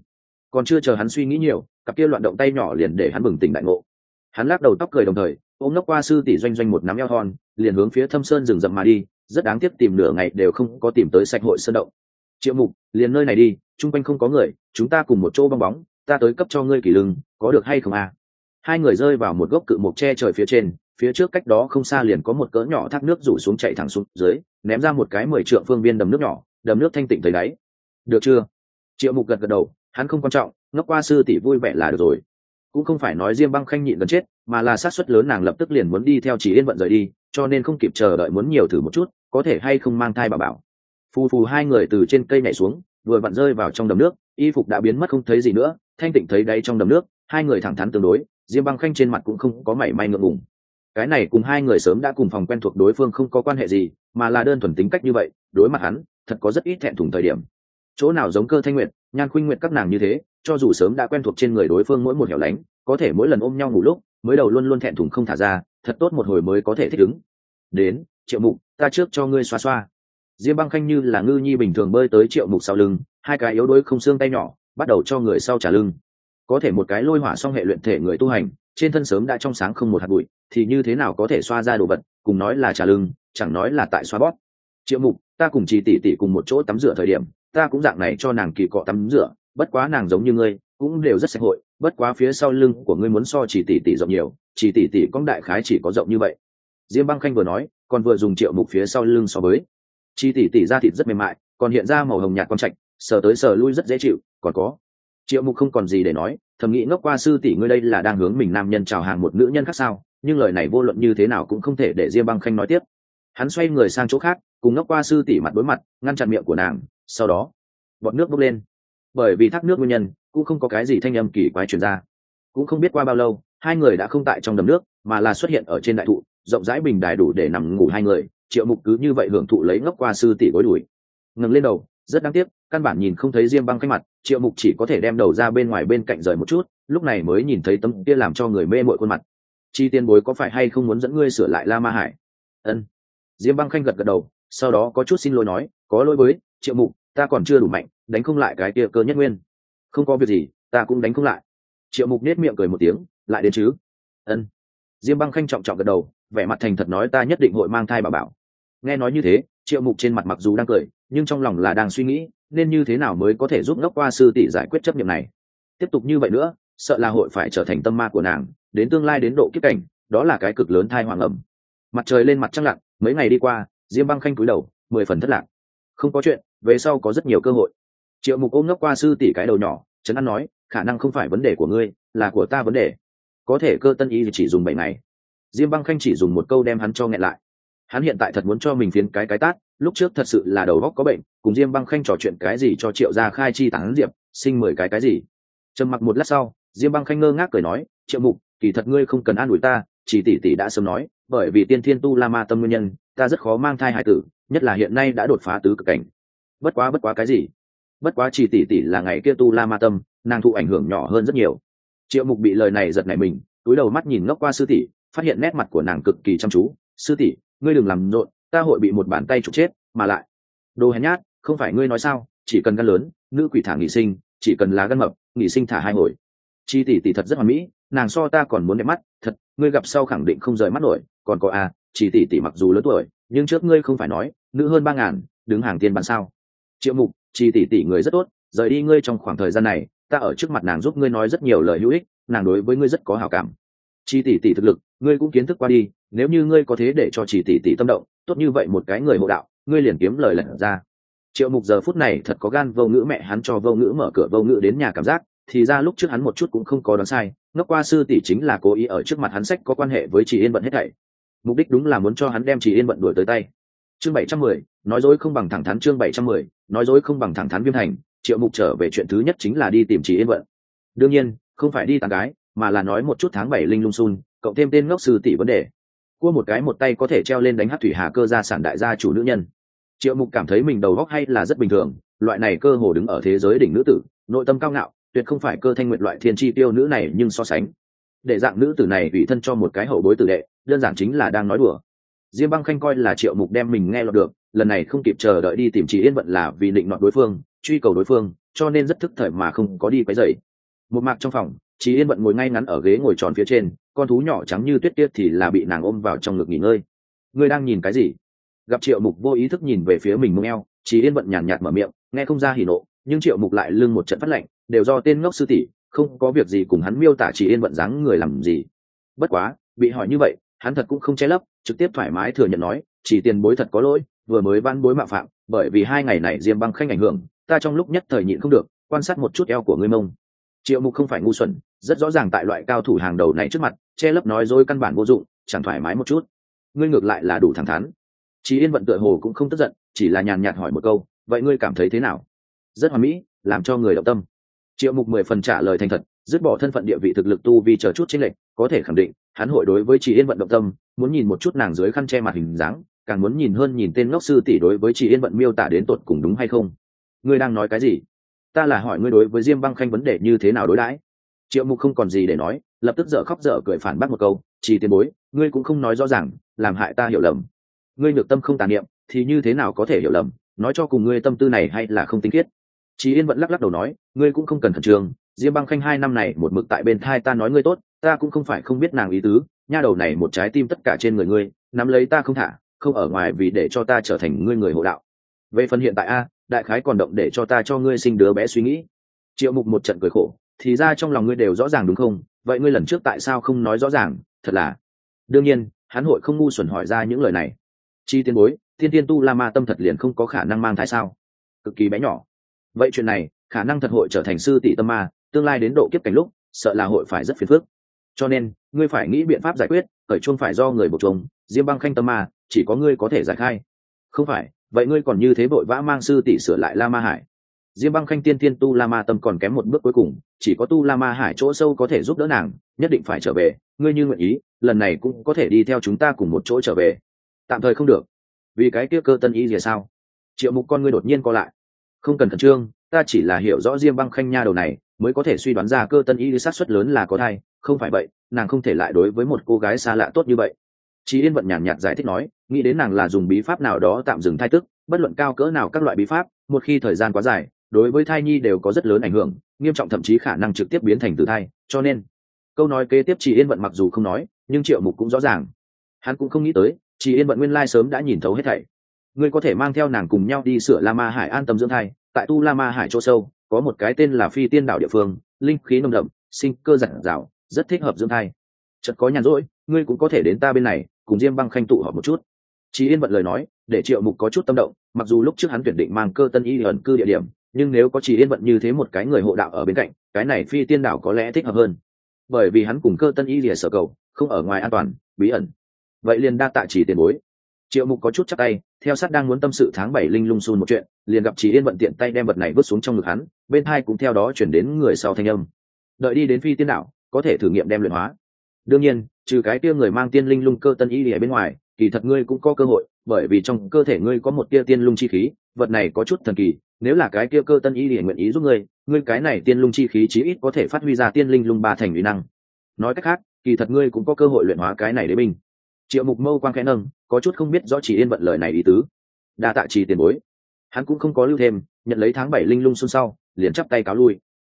[SPEAKER 1] Còn chưa chờ hắn suy nghĩ nhiều, cặp kia loạn động tay nhỏ liền để hắn bừng tỉnh đại ngộ. Hắn lắc đầu tóc cười đồng thời, ôm ngốc qua sư tỷ doanh doanh một nắm eo thon liền hướng phía thâm sơn rừng rậm mà đi, rất đáng tiếc tìm nửa ngày đều không có tìm tới sạch hội sơn động. Triệu mục, liền nơi này đi, chung quanh không có người, chúng ta cùng một chỗ bong bóng, ta tới cấp cho ngươi kỳ lưng, có được hay không à? Hai người rơi vào một gốc cự mộc tre trời phía trên, phía trước cách đó không xa liền có một cỡ nhỏ thác nước rủ xuống chạy thẳng xuống dưới, ném ra một cái mười trượng phương viên đầm nước nhỏ, đầm nước thanh tịnh thấy đáy. Được chưa? Triệu mục gật gật đầu, hắn không quan trọng, ngốc qua sư tỷ vui vẻ là được rồi. Cũng không phải nói diêm băng khanh nhịn gần chết, mà là sát suất lớn nàng lập tức liền muốn đi theo chỉ yên vận rời đi, cho nên không kịp chờ đợi muốn nhiều thử một chút, có thể hay không mang thai bà bảo. Phù phù hai người từ trên cây nhảy xuống, vừa vặn rơi vào trong đầm nước, y phục đã biến mất không thấy gì nữa, thanh tịnh thấy đáy trong đầm nước, hai người thẳng thắn tương đối diêm băng khanh trên mặt cũng không có mảy may ngượng ngùng. Cái này cùng hai người sớm đã cùng phòng quen thuộc đối phương không có quan hệ gì, mà là đơn thuần tính cách như vậy, đối mặt hắn, thật có rất ít thẹn thùng thời điểm. Chỗ nào giống cơ thanh nguyệt, nhan khuynh nguyệt các nàng như thế, cho dù sớm đã quen thuộc trên người đối phương mỗi một hẻo lánh, có thể mỗi lần ôm nhau ngủ lúc, mới đầu luôn luôn thẹn thùng không thả ra, thật tốt một hồi mới có thể thích ứng. Đến, triệu mục, ta trước cho ngươi xoa xoa. Diêm băng khanh như là ngư nhi bình thường bơi tới triệu mục sau lưng, hai cái yếu đuối không xương tay nhỏ, bắt đầu cho người sau trả lưng có thể một cái lôi hỏa song hệ luyện thể người tu hành, trên thân sớm đã trong sáng không một hạt bụi, thì như thế nào có thể xoa ra đồ vật, cùng nói là trả lưng, chẳng nói là tại xoa bóp. Triệu mục, ta cùng chị tỷ tỷ cùng một chỗ tắm rửa thời điểm, ta cũng dạng này cho nàng kỳ cọ tắm rửa, bất quá nàng giống như ngươi, cũng đều rất sạch hội, bất quá phía sau lưng của ngươi muốn so chỉ tỷ tỷ rộng nhiều chỉ tỷ tỷ con đại khái chỉ có rộng như vậy. Diêm băng khanh vừa nói, còn vừa dùng triệu mục phía sau lưng so với. Chi tỷ tỷ da thịt rất mềm mại, còn hiện ra màu hồng nhạt quang trạch, sờ tới sờ lui rất dễ chịu, còn có triệu mục không còn gì để nói thầm nghĩ ngốc qua sư tỷ ngươi đây là đang hướng mình nam nhân chào hàng một nữ nhân khác sao nhưng lời này vô luận như thế nào cũng không thể để diêm băng khanh nói tiếp. Hắn xoay người sang chỗ khác cùng ngốc qua sư tỷ mặt đối mặt ngăn chặn miệng của nàng sau đó bọn nước bốc lên. Bởi vì thác nước nguyên nhân cũng không có cái gì thanh âm kỳ quái truyền ra. Cũng không biết qua bao lâu hai người đã không tại trong đầm nước mà là xuất hiện ở trên đại thụ rộng rãi bình đài đủ để nằm ngủ hai người. Triệu mục cứ như vậy hưởng thụ lấy ngốc qua sư tỷ gối đuổi, ngừng lên đầu rất đáng tiếc căn bản nhìn không thấy diêm băng khanh mặt, triệu mục chỉ có thể đem đầu ra bên ngoài bên cạnh rời một chút, lúc này mới nhìn thấy tấm kia làm cho người mê mội khuôn mặt. Chi tiên bối có phải hay không muốn dẫn ngươi sửa lại la ma hải? Ân. Diêm băng khanh gật gật đầu, sau đó có chút xin lỗi nói, có lỗi với, triệu mục, ta còn chưa đủ mạnh, đánh không lại cái kia cơ nhất nguyên. Không có việc gì, ta cũng đánh không lại. Triệu mục nết miệng cười một tiếng, lại đến chứ? Ân. Diêm băng khanh trọng trọng gật đầu, vẻ mặt thành thật nói, ta nhất định hội mang thai bà bảo. Nghe nói như thế, triệu mục trên mặt mặc dù đang cười, nhưng trong lòng là đang suy nghĩ nên như thế nào mới có thể giúp ngốc qua sư tỷ giải quyết chấp nhiệm này? Tiếp tục như vậy nữa, sợ là hội phải trở thành tâm ma của nàng, đến tương lai đến độ kiếp cảnh, đó là cái cực lớn thai hoàng ẩm. Mặt trời lên mặt trăng lặng, mấy ngày đi qua, diêm băng khanh cúi đầu, mười phần thất lạc. Không có chuyện, về sau có rất nhiều cơ hội. Triệu mục ôm ngốc qua sư tỷ cái đầu nhỏ trấn an nói, khả năng không phải vấn đề của ngươi, là của ta vấn đề. Có thể cơ tân y chỉ dùng bảy ngày. Diêm băng khanh chỉ dùng một câu đem hắn cho nghẹn lại. Hắn hiện tại thật muốn cho mình phiến cái cái tát lúc trước thật sự là đầu góc có bệnh, cùng diêm băng khanh trò chuyện cái gì cho triệu gia khai chi tán diệp sinh mười cái cái gì? Trầm mặc một lát sau, diêm băng khanh ngơ ngác cười nói, triệu mục, kỳ thật ngươi không cần an ủi ta, chỉ tỷ tỷ đã sớm nói, bởi vì tiên thiên tu la ma tâm nguyên nhân, ta rất khó mang thai hải tử, nhất là hiện nay đã đột phá tứ cực cảnh. Bất quá bất quá cái gì? Bất quá chỉ tỷ tỷ là ngày kia tu la ma tâm, nàng thụ ảnh hưởng nhỏ hơn rất nhiều. Triệu mục bị lời này giật nảy mình, túi đầu mắt nhìn ngốc qua sư tỷ, phát hiện nét mặt của nàng cực kỳ chăm chú. Sư tỷ, ngươi đừng làm rộn ta hội bị một bàn tay trục chết mà lại. Đồ hèn nhát không phải ngươi nói sao chỉ cần gan lớn nữ quỷ thả nghỉ sinh chỉ cần là gan mập nghỉ sinh thả hai hồi. Chi tỷ tỷ thật rất hoàn mỹ nàng so ta còn muốn đẹp mắt thật ngươi gặp sau khẳng định không rời mắt nổi còn có a à, chỉ tỷ tỷ mặc dù lớn tuổi nhưng trước ngươi không phải nói nữ hơn ba ngàn đứng hàng tiên bàn sao. Triệu mục chi tỷ tỷ người rất tốt rời đi ngươi trong khoảng thời gian này ta ở trước mặt nàng giúp ngươi nói rất nhiều lời hữu ích nàng đối với ngươi rất có hảo cảm. Chi tỷ tỷ thực lực ngươi cũng kiến thức qua đi nếu như ngươi có thế để cho chỉ tỷ tỷ tâm động tốt như vậy một cái người hộ đạo, ngươi liền kiếm lời lẩn ra. Triệu mục giờ phút này thật có gan vô ngữ mẹ hắn cho vô ngữ mở cửa vô ngữ đến nhà cảm giác, thì ra lúc trước hắn một chút cũng không có đoán sai, ngốc qua sư tỷ chính là cố ý ở trước mặt hắn sách có quan hệ với chị yên vận hết thảy. Mục đích đúng là muốn cho hắn đem chị yên vận đuổi tới tay. Chương bảy trăm mười, nói dối không bằng thẳng thắn chương bảy trăm mười, nói dối không bằng thẳng thắn viêm thành, triệu mục trở về chuyện thứ nhất chính là đi tìm chị yên vận đương nhiên, không phải đi tàn gái, mà là nói một chút tháng bảy linh lung xun, cộng thêm tên ngốc sư tỷ vấn đề cua một cái một tay có thể treo lên đánh hát thủy hà cơ gia sản đại gia chủ nữ nhân. Triệu mục cảm thấy mình đầu góc hay là rất bình thường, loại này cơ hồ đứng ở thế giới đỉnh nữ tử, nội tâm cao ngạo, tuyệt không phải cơ thanh nguyện loại thiên tri tiêu nữ này nhưng so sánh. Để dạng nữ tử này ủy thân cho một cái hậu bối tử đệ, đơn giản chính là đang nói đùa. Diêm băng khanh coi là triệu mục đem mình nghe lọt được, lần này không kịp chờ đợi đi tìm chị yên vận là vì định nọt đối phương, truy cầu đối phương, cho nên rất thức thời mà không có đi quấy dậy một mạc trong phòng chị yên vận ngồi ngay ngắn ở ghế ngồi tròn phía trên, con thú nhỏ trắng như tuyết tiết thì là bị nàng ôm vào trong ngực nghỉ ngơi. Ngươi đang nhìn cái gì? Gặp triệu mục vô ý thức nhìn về phía mình mông eo chị yên vận nhàn nhạt mở miệng, nghe không ra hỉ nộ, nhưng triệu mục lại lưng một trận phát lệnh đều do tên ngốc sư tỷ, không có việc gì cùng hắn miêu tả chị yên vận dáng người làm gì. Bất quá, bị hỏi như vậy, hắn thật cũng không che lấp, trực tiếp thoải mái thừa nhận nói, chỉ tiền bối thật có lỗi, vừa mới ban bối mạo phạm, bởi vì hai ngày này diêm băng khanh ảnh hưởng, ta trong lúc nhất thời nhịn không được, quan sát một chút eo của ngươi mông triệu mục không phải ngu xuẩn, rất rõ ràng tại loại cao thủ hàng đầu này trước mặt, che lấp nói dối căn bản vô dụng, chẳng thoải mái một chút. Ngươi ngược lại là đủ thẳng thắn. Chị yên vận tựa hồ cũng không tức giận, chỉ là nhàn nhạt hỏi một câu, vậy ngươi cảm thấy thế nào? Rất hoà mỹ, làm cho người động tâm. Triệu mục mười phần trả lời thành thật, dứt bỏ thân phận địa vị thực lực tu vì chờ chút chênh lệch, có thể khẳng định, hắn hội đối với chị yên vận động tâm, muốn nhìn một chút nàng dưới khăn che mặt hình dáng, càng muốn nhìn hơn nhìn tên ngốc sư tỷ đối với chị yên vận miêu tả đến tột cùng đúng hay không. Ngươi đang nói cái gì? Ta là hỏi ngươi đối với diêm băng khanh vấn đề như thế nào đối đãi? Triệu mục không còn gì để nói, lập tức dở khóc dở cười phản bác một câu, chỉ tiền bối, ngươi cũng không nói rõ ràng, làm hại ta hiểu lầm. Ngươi nhược tâm không tàn niệm, thì như thế nào có thể hiểu lầm? Nói cho cùng ngươi tâm tư này hay là không tinh khiết. Chị yên vẫn lắc lắc đầu nói, ngươi cũng không cần khẩn trương, diêm băng khanh hai năm này một mực tại bên thai ta nói ngươi tốt, ta cũng không phải không biết nàng ý tứ, nha đầu này một trái tim tất cả trên người ngươi, nắm lấy ta không thả, không ở ngoài vì để cho ta trở thành ngươi người hộ đạo. Về phần hiện tại a đại khái còn động để cho ta cho ngươi sinh đứa bé suy nghĩ. Triệu mục một trận cười khổ, thì ra trong lòng ngươi đều rõ ràng đúng không? Vậy ngươi lần trước tại sao không nói rõ ràng? Thật là. Đương nhiên, hắn hội không ngu xuẩn hỏi ra những lời này. Chi tiên bối, thiên tiên tu la ma tâm thật liền không có khả năng mang thai sao? Cực kỳ bé nhỏ. Vậy chuyện này, khả năng thật hội trở thành sư tỷ tâm ma, tương lai đến độ kiếp cảnh lúc, sợ là hội phải rất phiền phức. Cho nên, ngươi phải nghĩ biện pháp giải quyết, khởi chuông phải do người buộc chung diêm băng khanh tâm ma, chỉ có ngươi có thể giải khai. Không phải vậy ngươi còn như thế vội vã mang sư tỷ sửa lại la ma hải. Diêm băng khanh tiên tiên tu la ma tâm còn kém một bước cuối cùng, chỉ có tu la ma hải chỗ sâu có thể giúp đỡ nàng, nhất định phải trở về, ngươi như nguyện ý, lần này cũng có thể đi theo chúng ta cùng một chỗ trở về. Tạm thời không được. Vì cái kia cơ tân ý gì sao? Triệu mục con ngươi đột nhiên co lại. Không cần khẩn trương, ta chỉ là hiểu rõ diêm băng khanh nha đầu này, mới có thể suy đoán ra cơ tân ý sát xuất lớn là có thai, không phải vậy, nàng không thể lại đối với một cô gái xa lạ tốt như vậy. Chị yên vận nhàn nhạt giải thích nói nghĩ đến nàng là dùng bí pháp nào đó tạm dừng thai tức, bất luận cao cỡ nào các loại bí pháp, một khi thời gian quá dài, đối với thai nhi đều có rất lớn ảnh hưởng, nghiêm trọng thậm chí khả năng trực tiếp biến thành tử thai, cho nên, câu nói kế tiếp chị yên vận mặc dù không nói, nhưng triệu mục cũng rõ ràng. Hắn cũng không nghĩ tới chị yên vận nguyên lai sớm đã nhìn thấu hết thảy. Ngươi có thể mang theo nàng cùng nhau đi sửa la ma hải an tâm dưỡng thai, tại tu la ma hải chỗ sâu, có một cái tên là phi tiên đảo địa phương, linh khí nồng đậm, sinh cơ giản dạo rất thích hợp dưỡng thai. Chật có nhàn rỗi, ngươi cũng có thể đến ta bên này, cùng diêm băng khanh tụ họp một chút chị yên Bận lời nói, để triệu mục có chút tâm động, mặc dù lúc trước hắn tuyển định mang cơ tân y ẩn cư địa điểm, nhưng nếu có Chí yên vận như thế một cái người hộ đạo ở bên cạnh, cái này phi tiên đảo có lẽ thích hợp hơn. Bởi vì hắn cùng cơ tân y lìa sở cầu, không ở ngoài an toàn, bí ẩn. Vậy liền đa tạ chỉ tiền bối. Triệu mục có chút chắc tay, theo sát đang muốn tâm sự tháng bảy linh lung xun một chuyện, liền gặp Chí yên vận tiện tay đem vật này vứt xuống trong ngực hắn, bên hai cũng theo đó chuyển đến người sau thanh âm. Đợi đi đến phi tiên đảo, có thể thử nghiệm đem luyện hóa. Đương nhiên, trừ cái kia người mang tiên linh lung cơ tân y lìa bên ngoài kỳ thật ngươi cũng có cơ hội, bởi vì trong cơ thể ngươi có một tia tiên lung chi khí, vật này có chút thần kỳ, nếu là cái kia cơ tân y liền nguyện ý giúp ngươi ngươi cái này tiên lung chi khí chí ít có thể phát huy ra tiên linh lung ba thành uy năng. Nói cách khác, kỳ thật ngươi cũng có cơ hội luyện hóa cái này đế binh. Triệu mục mâu quang khẽ nâng, có chút không biết rõ chỉ yên vận lời này ý tứ. Đa tạ trì tiền bối. Hắn cũng không có lưu thêm, nhận lấy tháng bảy linh lung xuân sau, liền chắp tay cáo lui.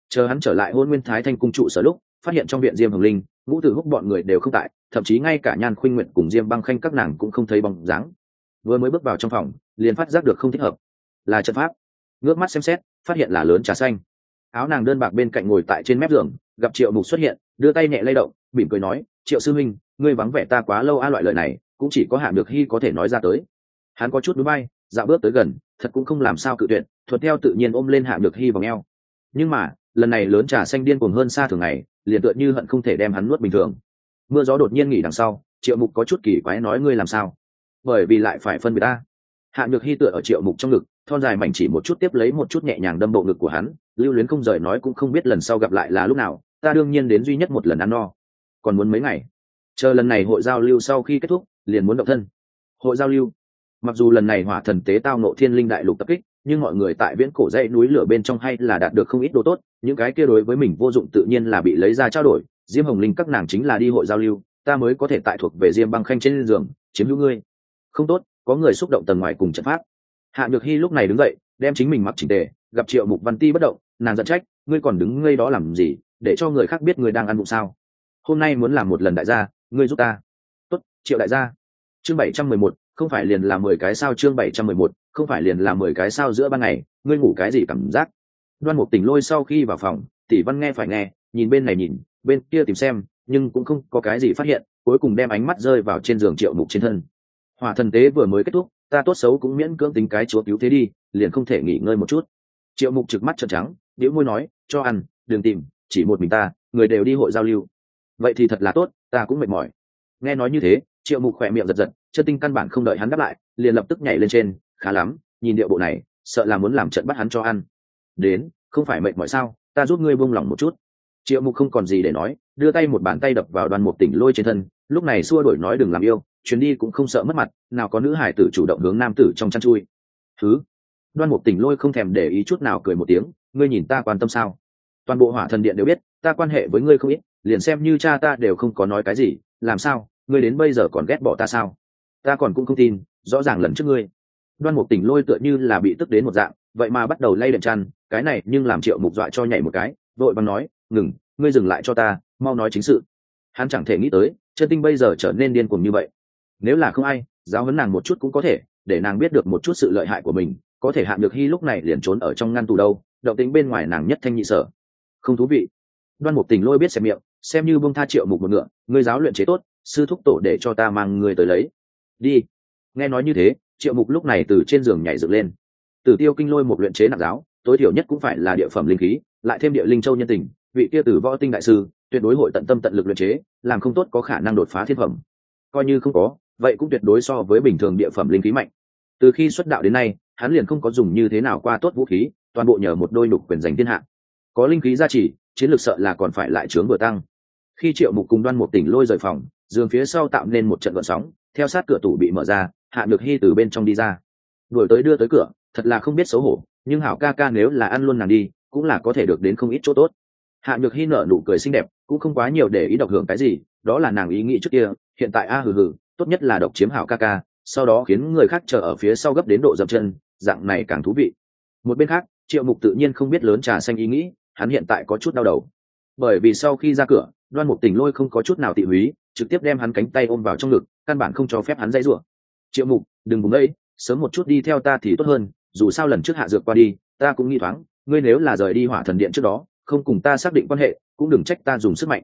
[SPEAKER 1] Chờ hắn trở lại hôn nguyên thái thanh cung trụ sở lúc, phát hiện trong viện diêm hồng linh ngũ tử húc bọn người đều không tại thậm chí ngay cả nhan khuynh nguyện cùng diêm băng khanh các nàng cũng không thấy bóng dáng. Vừa mới bước vào trong phòng liền phát giác được không thích hợp. Là trận pháp. Ngước mắt xem xét phát hiện là lớn trà xanh. Áo nàng đơn bạc bên cạnh ngồi tại trên mép giường gặp triệu mục xuất hiện đưa tay nhẹ lay động mỉm cười nói triệu sư huynh, ngươi vắng vẻ ta quá lâu a loại lời này cũng chỉ có hạ được hy có thể nói ra tới. Hắn có chút núi bay dạo bước tới gần thật cũng không làm sao cự tuyệt thuật theo tự nhiên ôm lên hạ được hy vào ngheo nhưng mà lần này lớn trà xanh điên cuồng hơn xa thường ngày liền tựa như hận không thể đem hắn nuốt bình thường. Mưa gió đột nhiên nghỉ đằng sau, triệu mục có chút kỳ quái nói ngươi làm sao? Bởi vì lại phải phân biệt ta. Hạ nhược hy tựa ở triệu mục trong ngực, thon dài mảnh chỉ một chút tiếp lấy một chút nhẹ nhàng đâm bộ ngực của hắn, lưu luyến không rời nói cũng không biết lần sau gặp lại là lúc nào, ta đương nhiên đến duy nhất một lần ăn no. Còn muốn mấy ngày? Chờ lần này hội giao lưu sau khi kết thúc, liền muốn động thân. Hội giao lưu? Mặc dù lần này hỏa thần tế tao nộ thiên linh đại lục tập kích nhưng mọi người tại viễn cổ dãy núi lửa bên trong hay là đạt được không ít đồ tốt, những cái kia đối với mình vô dụng tự nhiên là bị lấy ra trao đổi. Diêm hồng linh, các nàng chính là đi hội giao lưu, ta mới có thể tại thuộc về diêm băng khanh trên giường, chiếm hữu ngươi. Không tốt, có người xúc động tầng ngoài cùng trận pháp. Hạ nhược hy lúc này đứng dậy, đem chính mình mặc chỉnh tề, gặp triệu mục văn ti bất động, nàng giận trách, ngươi còn đứng ngây đó làm gì, để cho người khác biết ngươi đang ăn bụng sao? Hôm nay muốn làm một lần đại gia, ngươi giúp ta. Tốt, triệu đại gia. Chương bảy trăm mười một không phải liền là mười cái sao chương bảy trăm mười một, không phải liền là mười cái sao giữa ban ngày, ngươi ngủ cái gì cảm giác? Đoan mục tỉnh lôi sau khi vào phòng, tỷ văn nghe phải nghe, nhìn bên này nhìn, bên kia tìm xem, nhưng cũng không có cái gì phát hiện, cuối cùng đem ánh mắt rơi vào trên giường triệu mục trên thân. Hỏa thần tế vừa mới kết thúc, ta tốt xấu cũng miễn cưỡng tính cái chúa cứu thế đi, liền không thể nghỉ ngơi một chút. Triệu mục trực mắt trợn trắng điếu môi nói, cho ăn, đừng tìm, chỉ một mình ta, người đều đi hội giao lưu. Vậy thì thật là tốt, ta cũng mệt mỏi. Nghe nói như thế, triệu mục khỏe miệng giật giật chân tinh căn bản không đợi hắn đáp lại, liền lập tức nhảy lên trên, khá lắm, nhìn điệu bộ này, sợ là muốn làm trận bắt hắn cho ăn. Đến, không phải mệt mỏi sao? Ta giúp ngươi buông lỏng một chút. Triệu mục không còn gì để nói, đưa tay một bàn tay đập vào đoàn một tỉnh lôi trên thân, lúc này xua đổi nói đừng làm yêu, chuyến đi cũng không sợ mất mặt, nào có nữ hải tử chủ động hướng nam tử trong chăn chui. Thứ. Đoan mục tỉnh lôi không thèm để ý chút nào cười một tiếng, ngươi nhìn ta quan tâm sao? Toàn bộ hỏa thần điện đều biết, ta quan hệ với ngươi không ít, liền xem như cha ta đều không có nói cái gì, làm sao? Ngươi đến bây giờ còn ghét bỏ ta sao? Ta còn cũng không tin, rõ ràng lần trước ngươi. Đoan mục tỉnh lôi tựa như là bị tức đến một dạng, vậy mà bắt đầu lay đệm chăn, cái này nhưng làm triệu mục dọa cho nhảy một cái, vội bằng nói, ngừng, ngươi dừng lại cho ta, mau nói chính sự. Hắn chẳng thể nghĩ tới chân tinh bây giờ trở nên điên cuồng như vậy. Nếu là không ai, giáo huấn nàng một chút cũng có thể, để nàng biết được một chút sự lợi hại của mình, có thể hạn được hy lúc này liền trốn ở trong ngăn tù đâu, động tính bên ngoài nàng nhất thanh nhị sở. Không thú vị. Đoan mục tình lôi biết xem miệng, xem như bông tha triệu mục một ngựa người giáo luyện chế tốt, sư thúc tổ để cho ta mang người tới lấy đi. Nghe nói như thế, triệu mục lúc này từ trên giường nhảy dựng lên. Tử tiêu kinh lôi một luyện chế nặng giáo, tối thiểu nhất cũng phải là địa phẩm linh khí, lại thêm địa linh châu nhân tình, vị kia tử võ tinh đại sư, tuyệt đối hội tận tâm tận lực luyện chế, làm không tốt có khả năng đột phá thiên phẩm. Coi như không có, vậy cũng tuyệt đối so với bình thường địa phẩm linh khí mạnh. Từ khi xuất đạo đến nay, hắn liền không có dùng như thế nào qua tốt vũ khí, toàn bộ nhờ một đôi lục quyền giành thiên hạ. Có linh khí gia trì, chiến lược sợ là còn phải lại trướng vừa tăng. Khi triệu mục cùng đoan một tỉnh lôi rời phòng, giường phía sau tạo nên một trận vận sóng theo sát cửa tủ bị mở ra, hạ được hy từ bên trong đi ra. Đuổi tới đưa tới cửa, thật là không biết xấu hổ, nhưng hảo ca ca nếu là ăn luôn nàng đi, cũng là có thể được đến không ít chỗ tốt. Hạ nhược hy nở nụ cười xinh đẹp, cũng không quá nhiều để ý độc hưởng cái gì, đó là nàng ý nghĩ trước kia, hiện tại a hừ hừ, tốt nhất là độc chiếm hảo ca ca, sau đó khiến người khác chờ ở phía sau gấp đến độ dập chân, dạng này càng thú vị. Một bên khác, triệu mục tự nhiên không biết lớn trà xanh ý nghĩ, hắn hiện tại có chút đau đầu. Bởi vì sau khi ra cửa, đoan mục tỉnh lôi không có chút nào tị húy trực tiếp đem hắn cánh tay ôm vào trong ngực, căn bản không cho phép hắn dây rủa. Triệu mục, đừng bùng ấy, sớm một chút đi theo ta thì tốt hơn, dù sao lần trước hạ dược qua đi, ta cũng nghi thoáng, ngươi nếu là rời đi hỏa thần điện trước đó, không cùng ta xác định quan hệ, cũng đừng trách ta dùng sức mạnh.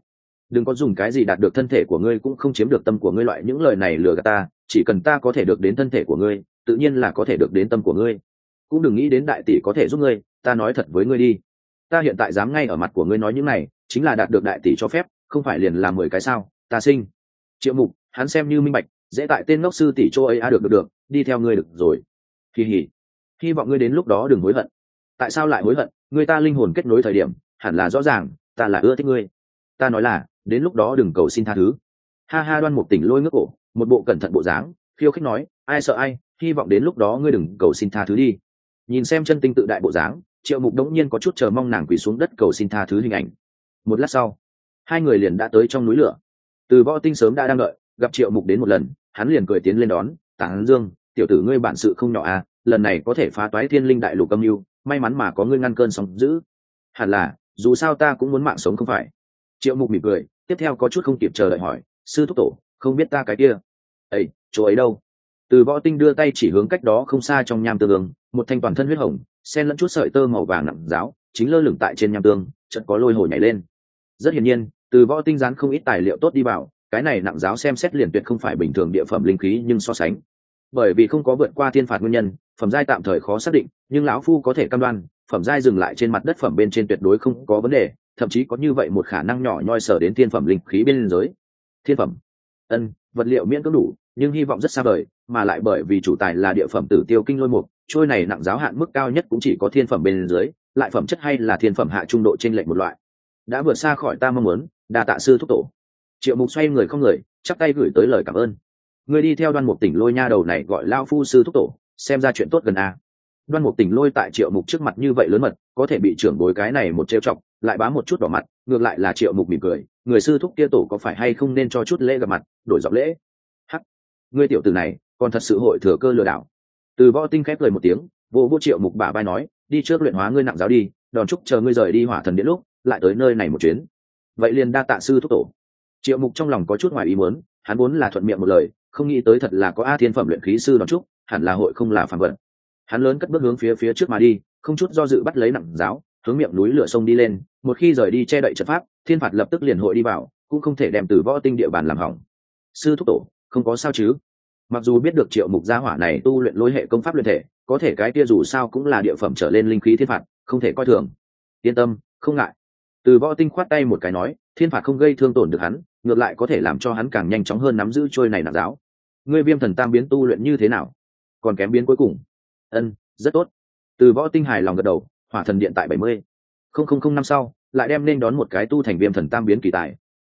[SPEAKER 1] Đừng có dùng cái gì đạt được thân thể của ngươi cũng không chiếm được tâm của ngươi loại những lời này lừa gạt ta, chỉ cần ta có thể được đến thân thể của ngươi, tự nhiên là có thể được đến tâm của ngươi. Cũng đừng nghĩ đến đại tỷ có thể giúp ngươi, ta nói thật với ngươi đi. Ta hiện tại dám ngay ở mặt của ngươi nói những này, chính là đạt được đại tỷ cho phép, không phải liền làm mười cái sao? Ta sinh. Triệu mục, hắn xem như minh bạch, dễ tại tên ngốc sư tỷ chỗ ấy a, được được được, đi theo ngươi được rồi. Kỳ hỉ hy vọng ngươi đến lúc đó đừng hối hận. Tại sao lại hối hận? Người ta linh hồn kết nối thời điểm, hẳn là rõ ràng, ta là ưa thích ngươi. Ta nói là, đến lúc đó đừng cầu xin tha thứ. Ha ha, đoan một tỉnh lôi ngước cổ, một bộ cẩn thận bộ dáng, khiêu khích nói, ai sợ ai, hy vọng đến lúc đó ngươi đừng cầu xin tha thứ đi. Nhìn xem chân tinh tự đại bộ dáng, triệu mục đống nhiên có chút chờ mong nàng quỳ xuống đất cầu xin tha thứ hình ảnh. Một lát sau, hai người liền đã tới trong núi lửa từ võ tinh sớm đã đang đợi, gặp triệu mục đến một lần, hắn liền cười tiến lên đón tán dương, tiểu tử ngươi bản sự không nhỏ à lần này có thể phá toái thiên linh đại lục âm mưu, may mắn mà có ngươi ngăn cơn sóng giữ hẳn là, dù sao ta cũng muốn mạng sống không phải. Triệu mục mỉm cười, tiếp theo có chút không kịp chờ đợi hỏi, sư thúc tổ, không biết ta cái kia? Ấy chỗ ấy đâu? Từ võ tinh đưa tay chỉ hướng cách đó không xa trong nham tương một thanh toàn thân huyết hồng, xen lẫn chút sợi tơ màu vàng nặng giáo chính lơ lửng tại trên nham tương, chợt có lôi hồi nhảy lên. Rất hiển nhiên từ võ tinh gián không ít tài liệu tốt đi vào, cái này nặng giáo xem xét liền tuyệt không phải bình thường địa phẩm linh khí nhưng so sánh. Bởi vì không có vượt qua thiên phạt nguyên nhân, phẩm giai tạm thời khó xác định, nhưng lão phu có thể cam đoan, phẩm giai dừng lại trên mặt đất phẩm bên trên tuyệt đối không có vấn đề, thậm chí có như vậy một khả năng nhỏ nhoi sở đến thiên phẩm linh khí bên giới thiên phẩm. Ân, vật liệu miễn cưỡng đủ, nhưng hy vọng rất xa vời, mà lại bởi vì chủ tài là địa phẩm tử tiêu kinh lôi mục, trôi này nặng giáo hạn mức cao nhất cũng chỉ có thiên phẩm bên dưới, lại phẩm chất hay là thiên phẩm hạ trung độ trên lệnh một loại đã vượt xa khỏi ta mong muốn, đa tạ sư thúc tổ. Triệu mục xoay người không người, chắp tay gửi tới lời cảm ơn. Người đi theo đoan mục tỉnh lôi nha đầu này gọi lao phu sư thúc tổ, xem ra chuyện tốt gần a. Đoan mục tỉnh lôi tại triệu mục trước mặt như vậy lớn mật, có thể bị trưởng bối cái này một trêu chọc, lại bám một chút đỏ mặt, ngược lại là triệu mục mỉm cười, người sư thúc kia tổ có phải hay không nên cho chút lễ gặp mặt, đổi giọng lễ. Hắc, ngươi tiểu tử này, còn thật sự hội thừa cơ lừa đảo. Từ võ tinh khép lời một tiếng, vô vô triệu mục bả vai nói, đi trước luyện hóa ngươi nặng giáo đi, đòn chúc chờ ngươi rời đi hỏa thần đến lúc lại tới nơi này một chuyến. Vậy liền đa tạ sư thúc tổ. Triệu mục trong lòng có chút ngoài ý muốn, hắn muốn là thuận miệng một lời, không nghĩ tới thật là có a thiên phẩm luyện khí sư đón trúc hẳn là hội không là phản vận hắn lớn cất bước hướng phía phía trước mà đi, không chút do dự bắt lấy nặng giáo, hướng miệng núi lửa sông đi lên, một khi rời đi che đậy trận pháp, thiên phạt lập tức liền hội đi vào, cũng không thể đem từ võ tinh địa bàn làm hỏng. Sư thúc tổ, không có sao chứ? Mặc dù biết được triệu mục gia hỏa này tu luyện lối hệ công pháp luyện thể, có thể cái kia dù sao cũng là địa phẩm trở lên linh khí thiên phạt, không thể coi thường. Yên tâm, không ngại từ võ tinh khoát tay một cái nói, thiên phạt không gây thương tổn được hắn, ngược lại có thể làm cho hắn càng nhanh chóng hơn nắm giữ trôi này nạp giáo. Ngươi viêm thần tam biến tu luyện như thế nào? Còn kém biến cuối cùng. Ân, rất tốt. Từ võ tinh hài lòng gật đầu, hỏa thần điện tại bảy mươi. Không không không năm sau, lại đem nên đón một cái tu thành viêm thần tam biến kỳ tài.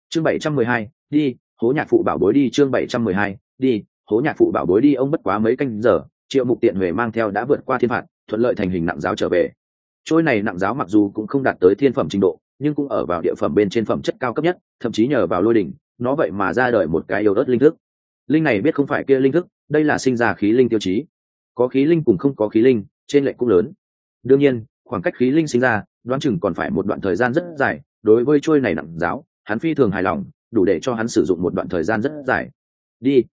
[SPEAKER 1] Chương bảy trăm mười hai, đi, hố nhạc phụ bảo bối đi, chương bảy trăm mười hai, đi, hố nhạc phụ bảo bối đi, ông bất quá mấy canh giờ, triệu mục tiện huệ mang theo đã vượt qua thiên phạt, thuận lợi thành hình nặng giáo trở về. Trôi này nặng giáo mặc dù cũng không đạt tới thiên phẩm trình độ nhưng cũng ở vào địa phẩm bên trên phẩm chất cao cấp nhất, thậm chí nhờ vào lôi đỉnh, nó vậy mà ra đời một cái yêu ớt linh thức. Linh này biết không phải kia linh thức, đây là sinh ra khí linh tiêu chí. Có khí linh cùng không có khí linh, trên lệnh cũng lớn. Đương nhiên, khoảng cách khí linh sinh ra, đoán chừng còn phải một đoạn thời gian rất dài, đối với trôi này nặng giáo, hắn phi thường hài lòng, đủ để cho hắn sử dụng một đoạn thời gian rất dài. Đi.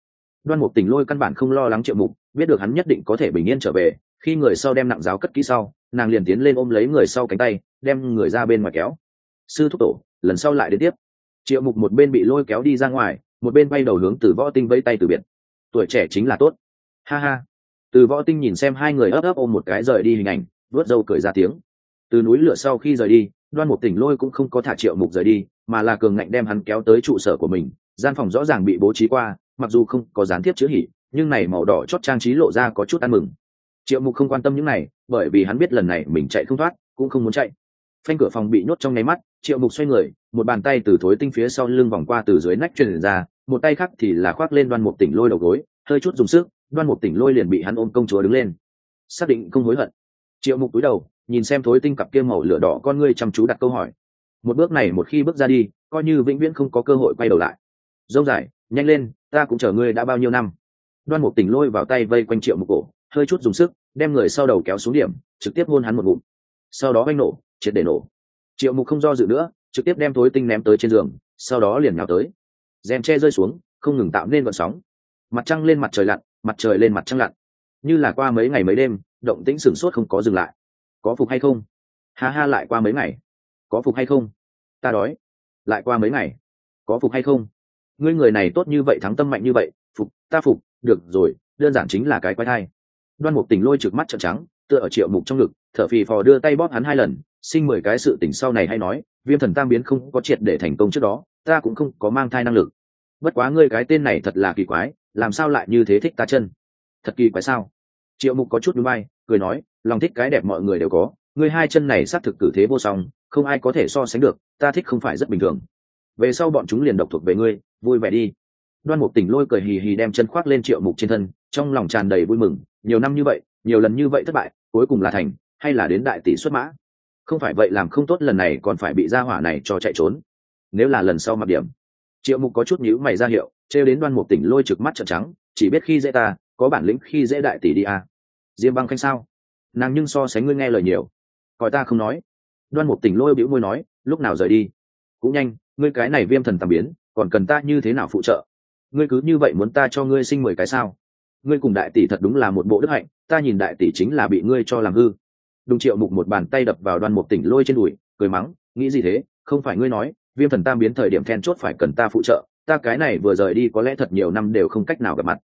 [SPEAKER 1] Đoan mục tỉnh lôi căn bản không lo lắng triệu mục, biết được hắn nhất định có thể bình yên trở về, khi người sau đem nặng giáo cất kỹ sau, nàng liền tiến lên ôm lấy người sau cánh tay, đem người ra bên ngoài kéo sư thúc tổ, lần sau lại đến tiếp. Triệu mục một bên bị lôi kéo đi ra ngoài, một bên bay đầu hướng từ võ tinh vây tay từ biệt. Tuổi trẻ chính là tốt. Ha ha. Từ võ tinh nhìn xem hai người ấp ấp ôm một cái rời đi hình ảnh vớt râu cười ra tiếng. Từ núi lửa sau khi rời đi, đoan một tỉnh lôi cũng không có thả triệu mục rời đi, mà là cường ngạnh đem hắn kéo tới trụ sở của mình, gian phòng rõ ràng bị bố trí qua, mặc dù không có gián tiếp chữ hỉ, nhưng này màu đỏ chót trang trí lộ ra có chút ăn mừng. Triệu mục không quan tâm những này, bởi vì hắn biết lần này mình chạy không thoát, cũng không muốn chạy. Phanh cửa phòng bị nhốt trong nháy mắt triệu mục xoay người, một bàn tay từ thối tinh phía sau lưng vòng qua từ dưới nách truyền ra, một tay khác thì là khoác lên đoan mục tỉnh lôi đầu gối, hơi chút dùng sức, đoan mục tỉnh lôi liền bị hắn ôm công chúa đứng lên. Xác định không hối hận. Triệu mục túi đầu, nhìn xem thối tinh cặp kia màu lửa đỏ con ngươi chăm chú đặt câu hỏi. Một bước này một khi bước ra đi, coi như vĩnh viễn không có cơ hội quay đầu lại. Dông dài, nhanh lên, ta cũng chờ ngươi đã bao nhiêu năm. Đoan mục tỉnh lôi vào tay vây quanh triệu mục cổ, hơi chút dùng sức, đem người sau đầu kéo xuống điểm, trực tiếp hôn hắn một ngụm. Sau đó oanh nổ, triệt để nổ triệu mục không do dự nữa, trực tiếp đem thối tinh ném tới trên giường, sau đó liền nào tới. Rèm che rơi xuống, không ngừng tạo nên vận sóng. Mặt trăng lên mặt trời lặn, mặt trời lên mặt trăng lặn. Như là qua mấy ngày mấy đêm, động tĩnh sửng sốt không có dừng lại. Có phục hay không? Ha ha, lại qua mấy ngày. Có phục hay không? Ta đói. Lại qua mấy ngày. Có phục hay không? Ngươi người này tốt như vậy, thắng tâm mạnh như vậy, phục, ta phục, được rồi, đơn giản chính là cái quái thai. Đoan mục tình lôi trực mắt trợn trắng tựa ở triệu mục trong ngực, thở phì phò đưa tay bóp hắn hai lần sinh mười cái sự tỉnh sau này hay nói, viêm thần tam biến không có triệt để thành công trước đó, ta cũng không có mang thai năng lực. Bất quá ngươi cái tên này thật là kỳ quái, làm sao lại như thế thích ta chân? Thật kỳ quái sao? Triệu mục có chút núi bay cười nói, lòng thích cái đẹp mọi người đều có, ngươi hai chân này xác thực cử thế vô song, không ai có thể so sánh được, ta thích không phải rất bình thường. Về sau bọn chúng liền độc thuộc về ngươi, vui vẻ đi. Đoan mục tỉnh lôi cười hì hì đem chân khoác lên triệu mục trên thân, trong lòng tràn đầy vui mừng, nhiều năm như vậy, nhiều lần như vậy thất bại cuối cùng là thành, hay là đến đại tỷ xuất mã? Không phải vậy làm không tốt lần này còn phải bị gia hỏa này cho chạy trốn. Nếu là lần sau mặc điểm. Triệu mục có chút nhữ mày ra hiệu, trêu đến đoan mục tỉnh lôi trực mắt trợn trắng, chỉ biết khi dễ ta, có bản lĩnh khi dễ đại tỷ đi à. diêm băng khanh sao? Nàng nhưng so sánh ngươi nghe lời nhiều. Coi ta không nói. Đoan mục tỉnh lôi bĩu môi nói, lúc nào rời đi? Cũng nhanh, ngươi cái này viêm thần tàm biến, còn cần ta như thế nào phụ trợ? Ngươi cứ như vậy muốn ta cho ngươi sinh mười cái sao? Ngươi cùng đại tỷ thật đúng là một bộ đức hạnh ta nhìn đại tỷ chính là bị ngươi cho làm hư. Đùng triệu mục một bàn tay đập vào đoan mục tỉnh lôi trên đùi, cười mắng, nghĩ gì thế, không phải ngươi nói, viêm thần tam biến thời điểm then chốt phải cần ta phụ trợ, ta cái này vừa rời đi có lẽ thật nhiều năm đều không cách nào gặp mặt.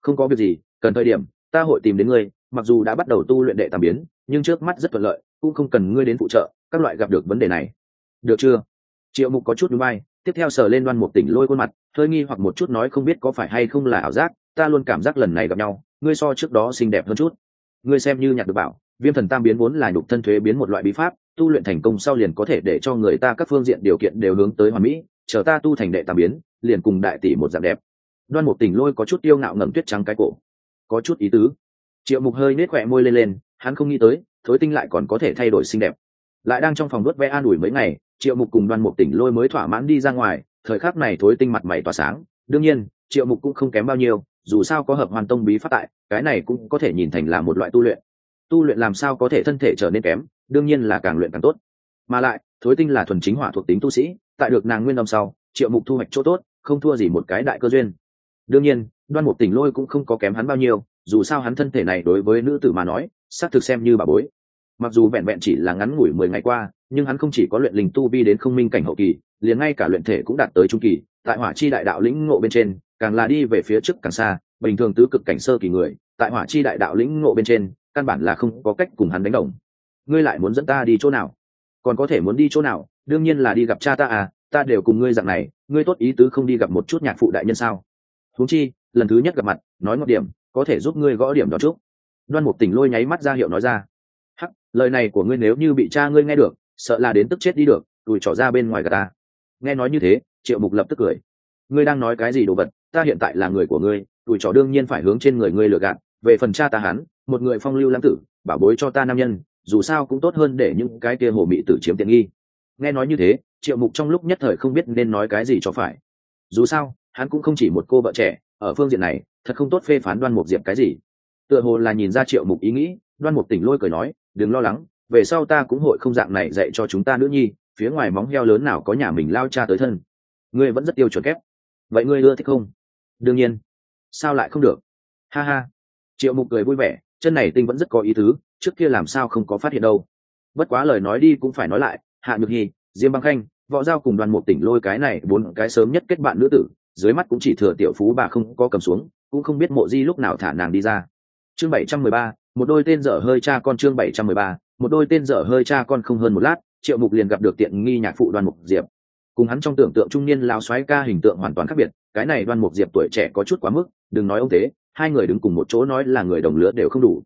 [SPEAKER 1] Không có việc gì, cần thời điểm, ta hội tìm đến ngươi, mặc dù đã bắt đầu tu luyện đệ tam biến, nhưng trước mắt rất thuận lợi, cũng không cần ngươi đến phụ trợ, các loại gặp được vấn đề này. Được chưa? Triệu mục có chút núi bay tiếp theo sờ lên đoan một tỉnh lôi khuôn mặt, hơi nghi hoặc một chút nói không biết có phải hay không là ảo giác, ta luôn cảm giác lần này gặp nhau ngươi so trước đó xinh đẹp hơn chút. Ngươi xem như nhạc được bảo, viêm thần tam biến vốn là nhục thân thuế biến một loại bí pháp, tu luyện thành công sau liền có thể để cho người ta các phương diện điều kiện đều hướng tới hoàn mỹ, chờ ta tu thành đệ tam biến, liền cùng đại tỷ một dạng đẹp. Đoan một tỉnh lôi có chút tiêu ngạo ngầm tuyết trắng cái cổ. Có chút ý tứ. Triệu mục hơi nết khỏe môi lên lên, hắn không nghĩ tới, thối tinh lại còn có thể thay đổi xinh đẹp. Lại đang trong phòng đốt vẽ an ủi mấy ngày, triệu mục cùng đoan một tỉnh lôi mới thỏa mãn đi ra ngoài, thời khắc này thối tinh mặt mày tỏa sáng. Đương nhiên triệu mục cũng không kém bao nhiêu, dù sao có hợp hoàn tông bí phát tại, cái này cũng có thể nhìn thành là một loại tu luyện. Tu luyện làm sao có thể thân thể trở nên kém, đương nhiên là càng luyện càng tốt. Mà lại, thối tinh là thuần chính hỏa thuộc tính tu sĩ, tại được nàng nguyên âm sau, triệu mục thu hoạch chỗ tốt, không thua gì một cái đại cơ duyên. Đương nhiên, đoan mục tỉnh lôi cũng không có kém hắn bao nhiêu, dù sao hắn thân thể này đối với nữ tử mà nói, xác thực xem như bà bối. Mặc dù vẹn vẹn chỉ là ngắn ngủi mười ngày qua, nhưng hắn không chỉ có luyện linh tu vi đến không minh cảnh hậu kỳ, liền ngay cả luyện thể cũng đạt tới trung kỳ, tại hỏa chi đại đạo lĩnh ngộ bên trên càng là đi về phía trước càng xa, bình thường tứ cực cảnh sơ kỳ người, tại hỏa chi đại đạo lĩnh ngộ bên trên, căn bản là không có cách cùng hắn đánh đồng. Ngươi lại muốn dẫn ta đi chỗ nào? Còn có thể muốn đi chỗ nào? Đương nhiên là đi gặp cha ta à ta đều cùng ngươi dạng này, ngươi tốt ý tứ không đi gặp một chút nhạc phụ đại nhân sao? Huống chi, lần thứ nhất gặp mặt, nói ngọt điểm, có thể giúp ngươi gõ điểm đó trước đoan mục tỉnh lôi nháy mắt ra hiệu nói ra. Hắc, lời này của ngươi nếu như bị cha ngươi nghe được, sợ là đến tức chết đi được tùi trỏ ra bên ngoài gà ta. Nghe nói như thế, triệu mục lập tức cười. Ngươi đang nói cái gì đồ vật? Ta hiện tại là người của ngươi, tuổi trò đương nhiên phải hướng trên người ngươi lừa gạt, về phần cha ta hắn, một người phong lưu lãng tử, bảo bối cho ta nam nhân, dù sao cũng tốt hơn để những cái kia hồ mị tử chiếm tiện nghi. Nghe nói như thế, triệu mục trong lúc nhất thời không biết nên nói cái gì cho phải. Dù sao, hắn cũng không chỉ một cô vợ trẻ, ở phương diện này, thật không tốt phê phán đoan mục diệp cái gì. Tựa hồ là nhìn ra triệu mục ý nghĩ, đoan mục tỉnh lôi cười nói, đừng lo lắng, về sau ta cũng hội không dạng này dạy cho chúng ta nữ nhi, phía ngoài móng heo lớn nào có nhà mình lao cha tới thân. Ngươi vẫn rất tiêu chuẩn kép. Vậy ngươi ưa thích không? Đương nhiên. Sao lại không được? Ha ha. Triệu mục cười vui vẻ, chân này tinh vẫn rất có ý tứ, trước kia làm sao không có phát hiện đâu. Bất quá lời nói đi cũng phải nói lại, hạ nhược hy diêm băng khanh, võ giao cùng đoàn một tỉnh lôi cái này bốn cái sớm nhất kết bạn nữ tử, dưới mắt cũng chỉ thừa tiểu phú bà không có cầm xuống, cũng không biết mộ di lúc nào thả nàng đi ra. Chương bảy trăm mười ba, một đôi tên dở hơi cha con chương bảy trăm mười ba, một đôi tên dở hơi cha con không hơn một lát, triệu mục liền gặp được tiện nghi nhạc phụ đoan mục diệp cùng hắn trong tưởng tượng trung niên lao xoáy ca hình tượng hoàn toàn khác biệt, cái này đoan mục diệp tuổi trẻ có chút quá mức, đừng nói ông thế, hai người đứng cùng một chỗ nói là người đồng lứa đều không đủ.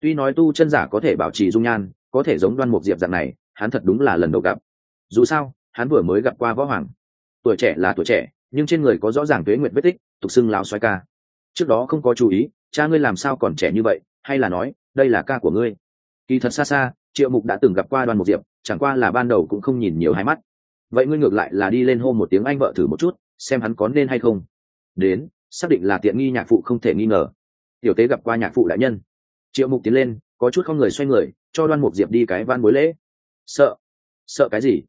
[SPEAKER 1] Tuy nói tu chân giả có thể bảo trì dung nhan, có thể giống đoan mục diệp dạng này, hắn thật đúng là lần đầu gặp. Dù sao, hắn vừa mới gặp qua võ hoàng. Tuổi trẻ là tuổi trẻ, nhưng trên người có rõ ràng tuế nguyện vết tích, tục xưng lao xoáy ca. Trước đó không có chú ý, cha ngươi làm sao còn trẻ như vậy, hay là nói, đây là ca của ngươi. Kỳ thật xa xa, triệu mục đã từng gặp qua đoan mục diệp, chẳng qua là ban đầu cũng không nhìn nhiều hai mắt vậy ngươi ngược lại là đi lên hô một tiếng anh vợ thử một chút, xem hắn có nên hay không. Đến, xác định là tiện nghi nhạc phụ không thể nghi ngờ. Tiểu tế gặp qua nhạc phụ đại nhân. Triệu mục tiến lên, có chút không người xoay người, cho đoan mục diệp đi cái van bối lễ. Sợ. Sợ cái gì?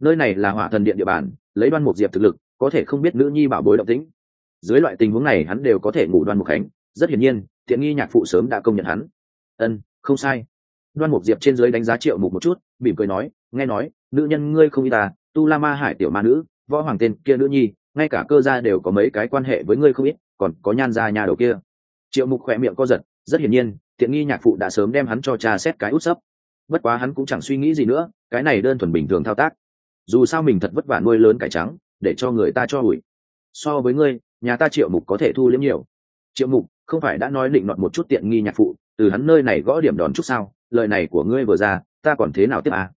[SPEAKER 1] Nơi này là hỏa thần điện địa bàn, lấy đoan mục diệp thực lực, có thể không biết nữ nhi bảo bối động tĩnh. Dưới loại tình huống này hắn đều có thể ngủ đoan mục khánh. Rất hiển nhiên, tiện nghi nhạc phụ sớm đã công nhận hắn. Ân, không sai. Đoan mục diệp trên dưới đánh giá triệu mục một chút, mỉm cười nói, nghe nói, nữ nhân ngươi không y ta tu la ma hải tiểu ma nữ, võ hoàng tên kia nữ nhi, ngay cả cơ gia đều có mấy cái quan hệ với ngươi không ít, còn có nhan gia nhà đầu kia. Triệu mục khỏe miệng co giật, rất hiển nhiên, tiện nghi nhạc phụ đã sớm đem hắn cho cha xét cái út sấp. Bất quá hắn cũng chẳng suy nghĩ gì nữa, cái này đơn thuần bình thường thao tác. Dù sao mình thật vất vả nuôi lớn cải trắng, để cho người ta cho ủi. So với ngươi, nhà ta triệu mục có thể thu liếm nhiều. Triệu mục, không phải đã nói định nọt một chút tiện nghi nhạc phụ, từ hắn nơi này gõ điểm đòn chút sao, lời này của ngươi vừa ra, ta còn thế nào tiếp à?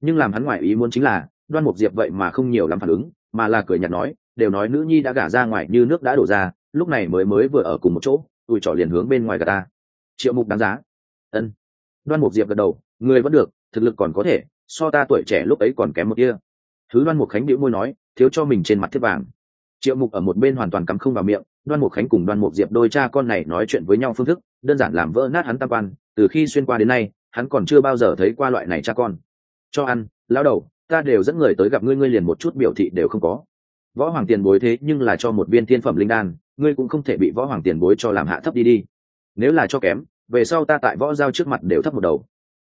[SPEAKER 1] nhưng làm hắn ngoại ý muốn chính là đoan mục diệp vậy mà không nhiều lắm phản ứng, mà là cười nhạt nói, đều nói nữ nhi đã gả ra ngoài như nước đã đổ ra, lúc này mới mới vừa ở cùng một chỗ, tụi trỏ liền hướng bên ngoài gà ta. Triệu mục đáng giá. Ân. Đoan mục diệp gật đầu, người vẫn được, thực lực còn có thể, so ta tuổi trẻ lúc ấy còn kém một kia. Thứ đoan mục khánh bĩu môi nói, thiếu cho mình trên mặt thiết vàng. Triệu mục ở một bên hoàn toàn cắm không vào miệng, đoan mục khánh cùng đoan mục diệp đôi cha con này nói chuyện với nhau phương thức, đơn giản làm vỡ nát hắn tam quan, từ khi xuyên qua đến nay, hắn còn chưa bao giờ thấy qua loại này cha con. Cho ăn lao đầu ta đều dẫn người tới gặp ngươi ngươi liền một chút biểu thị đều không có. Võ hoàng tiền bối thế nhưng là cho một viên thiên phẩm linh đan, ngươi cũng không thể bị võ hoàng tiền bối cho làm hạ thấp đi đi. Nếu là cho kém, về sau ta tại võ giao trước mặt đều thấp một đầu.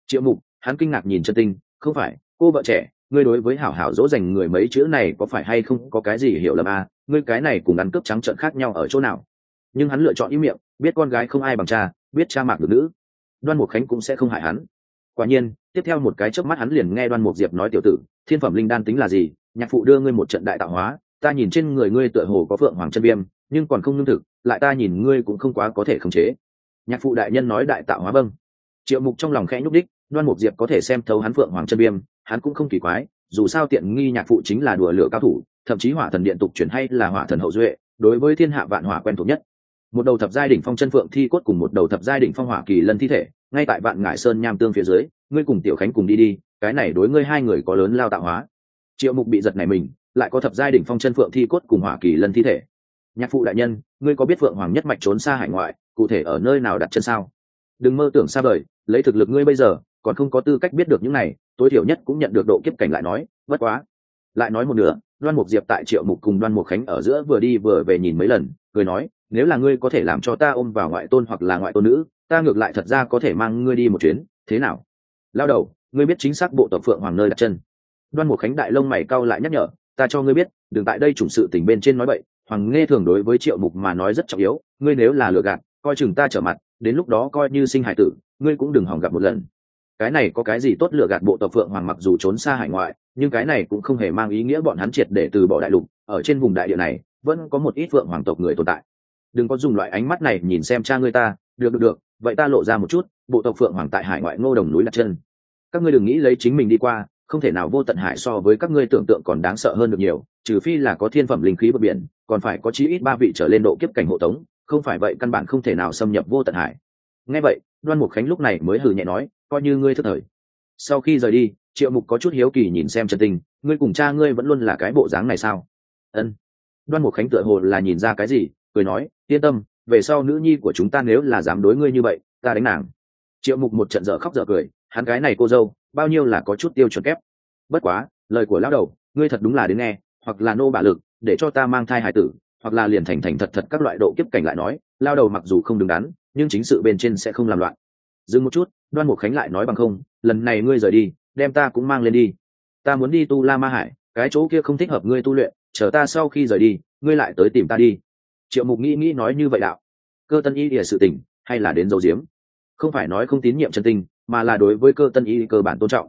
[SPEAKER 1] Triệu mục, hắn kinh ngạc nhìn chân tinh, không phải, cô vợ trẻ, ngươi đối với hảo hảo dỗ dành người mấy chữ này có phải hay không có cái gì hiểu lầm à? Ngươi cái này cùng ăn cướp trắng trợn khác nhau ở chỗ nào? Nhưng hắn lựa chọn ý miệng, biết con gái không ai bằng cha, biết cha mạc được nữ. Đoan mục khánh cũng sẽ không hại hắn quả nhiên, tiếp theo một cái chớp mắt hắn liền nghe đoan mục diệp nói tiểu tử, thiên phẩm linh đan tính là gì? Nhạc phụ đưa ngươi một trận đại tạo hóa, ta nhìn trên người ngươi tựa hồ có phượng hoàng chân viêm, nhưng còn không lương thực, lại ta nhìn ngươi cũng không quá có thể khống chế. Nhạc phụ đại nhân nói đại tạo hóa vâng. Triệu mục trong lòng khẽ nhúc đích đoan mục diệp có thể xem thấu hắn phượng hoàng chân viêm, hắn cũng không kỳ quái, dù sao tiện nghi nhạc phụ chính là đùa lửa cao thủ, thậm chí hỏa thần điện tục chuyển hay là hỏa thần hậu duệ, đối với thiên hạ vạn hỏa quen thuộc nhất một đầu thập giai đỉnh phong chân phượng thi cốt cùng một đầu thập giai đỉnh phong hỏa kỳ lân thi thể, ngay tại vạn ngải sơn nham tương phía dưới, ngươi cùng tiểu khánh cùng đi đi, cái này đối ngươi hai người có lớn lao tạo hóa. Triệu mục bị giật này mình, lại có thập giai đỉnh phong chân phượng thi cốt cùng hỏa kỳ lân thi thể. Nhạc phụ đại nhân, ngươi có biết phượng hoàng nhất mạch trốn xa hải ngoại, cụ thể ở nơi nào đặt chân sao? Đừng mơ tưởng xa vời, lấy thực lực ngươi bây giờ, còn không có tư cách biết được những này, tối thiểu nhất cũng nhận được độ kiếp cảnh lại nói vất quá. Lại nói một nửa, đoan mục diệp tại triệu mục cùng đoan mục khánh ở giữa vừa đi vừa về nhìn mấy lần cười nói, nếu là ngươi có thể làm cho ta ôm vào ngoại tôn hoặc là ngoại tôn nữ, ta ngược lại thật ra có thể mang ngươi đi một chuyến, thế nào? Lao đầu, ngươi biết chính xác bộ tộc phượng hoàng nơi đặt chân. Đoan một khánh đại lông mày cau lại nhắc nhở, ta cho ngươi biết, đừng tại đây chủng sự tình bên trên nói bậy, hoàng nghe thường đối với triệu mục mà nói rất trọng yếu, ngươi nếu là lừa gạt, coi chừng ta trở mặt, đến lúc đó coi như sinh hải tử, ngươi cũng đừng hòng gặp một lần. Cái này có cái gì tốt lừa gạt bộ tộc phượng hoàng mặc dù trốn xa hải ngoại, nhưng cái này cũng không hề mang ý nghĩa bọn hắn triệt để từ bỏ đại lục, ở trên vùng đại địa này vẫn có một ít vượng hoàng tộc người tồn tại. Đừng có dùng loại ánh mắt này nhìn xem cha ngươi ta. Được được được. Vậy ta lộ ra một chút. Bộ tộc phượng hoàng tại hải ngoại ngô đồng núi đặt chân. Các ngươi đừng nghĩ lấy chính mình đi qua. Không thể nào vô tận hải so với các ngươi tưởng tượng còn đáng sợ hơn được nhiều, trừ phi là có thiên phẩm linh khí bờ biển, còn phải có chí ít ba vị trở lên độ kiếp cảnh hộ tống. Không phải vậy, căn bản không thể nào xâm nhập vô tận hải. Nghe vậy, đoan mục khánh lúc này mới hừ nhẹ nói, coi như ngươi thức thời. Sau khi rời đi, triệu mục có chút hiếu kỳ nhìn xem trần tình. Ngươi cùng cha ngươi vẫn luôn là cái bộ dáng này sao? Ân đoan mục khánh tựa hồ là nhìn ra cái gì, cười nói, yên tâm, về sau nữ nhi của chúng ta nếu là dám đối ngươi như vậy, ta đánh nàng. Triệu mục một trận dở khóc dở cười, hắn gái này cô dâu, bao nhiêu là có chút tiêu chuẩn kép. Bất quá, lời của lão đầu, ngươi thật đúng là đến nghe, hoặc là nô bả lực, để cho ta mang thai hải tử, hoặc là liền thành thành thật thật các loại độ kiếp cảnh lại nói lao đầu mặc dù không đứng đắn, nhưng chính sự bên trên sẽ không làm loạn. Dừng một chút, đoan mục khánh lại nói bằng không, lần này ngươi rời đi, đem ta cũng mang lên đi. Ta muốn đi tu la ma hải, cái chỗ kia không thích hợp ngươi tu luyện chờ ta sau khi rời đi, ngươi lại tới tìm ta đi. Triệu mục nghĩ nghĩ nói như vậy đạo. Cơ tân y ỉa sự tình, hay là đến dấu diếm không phải nói không tín nhiệm chân tình, mà là đối với cơ tân y cơ bản tôn trọng.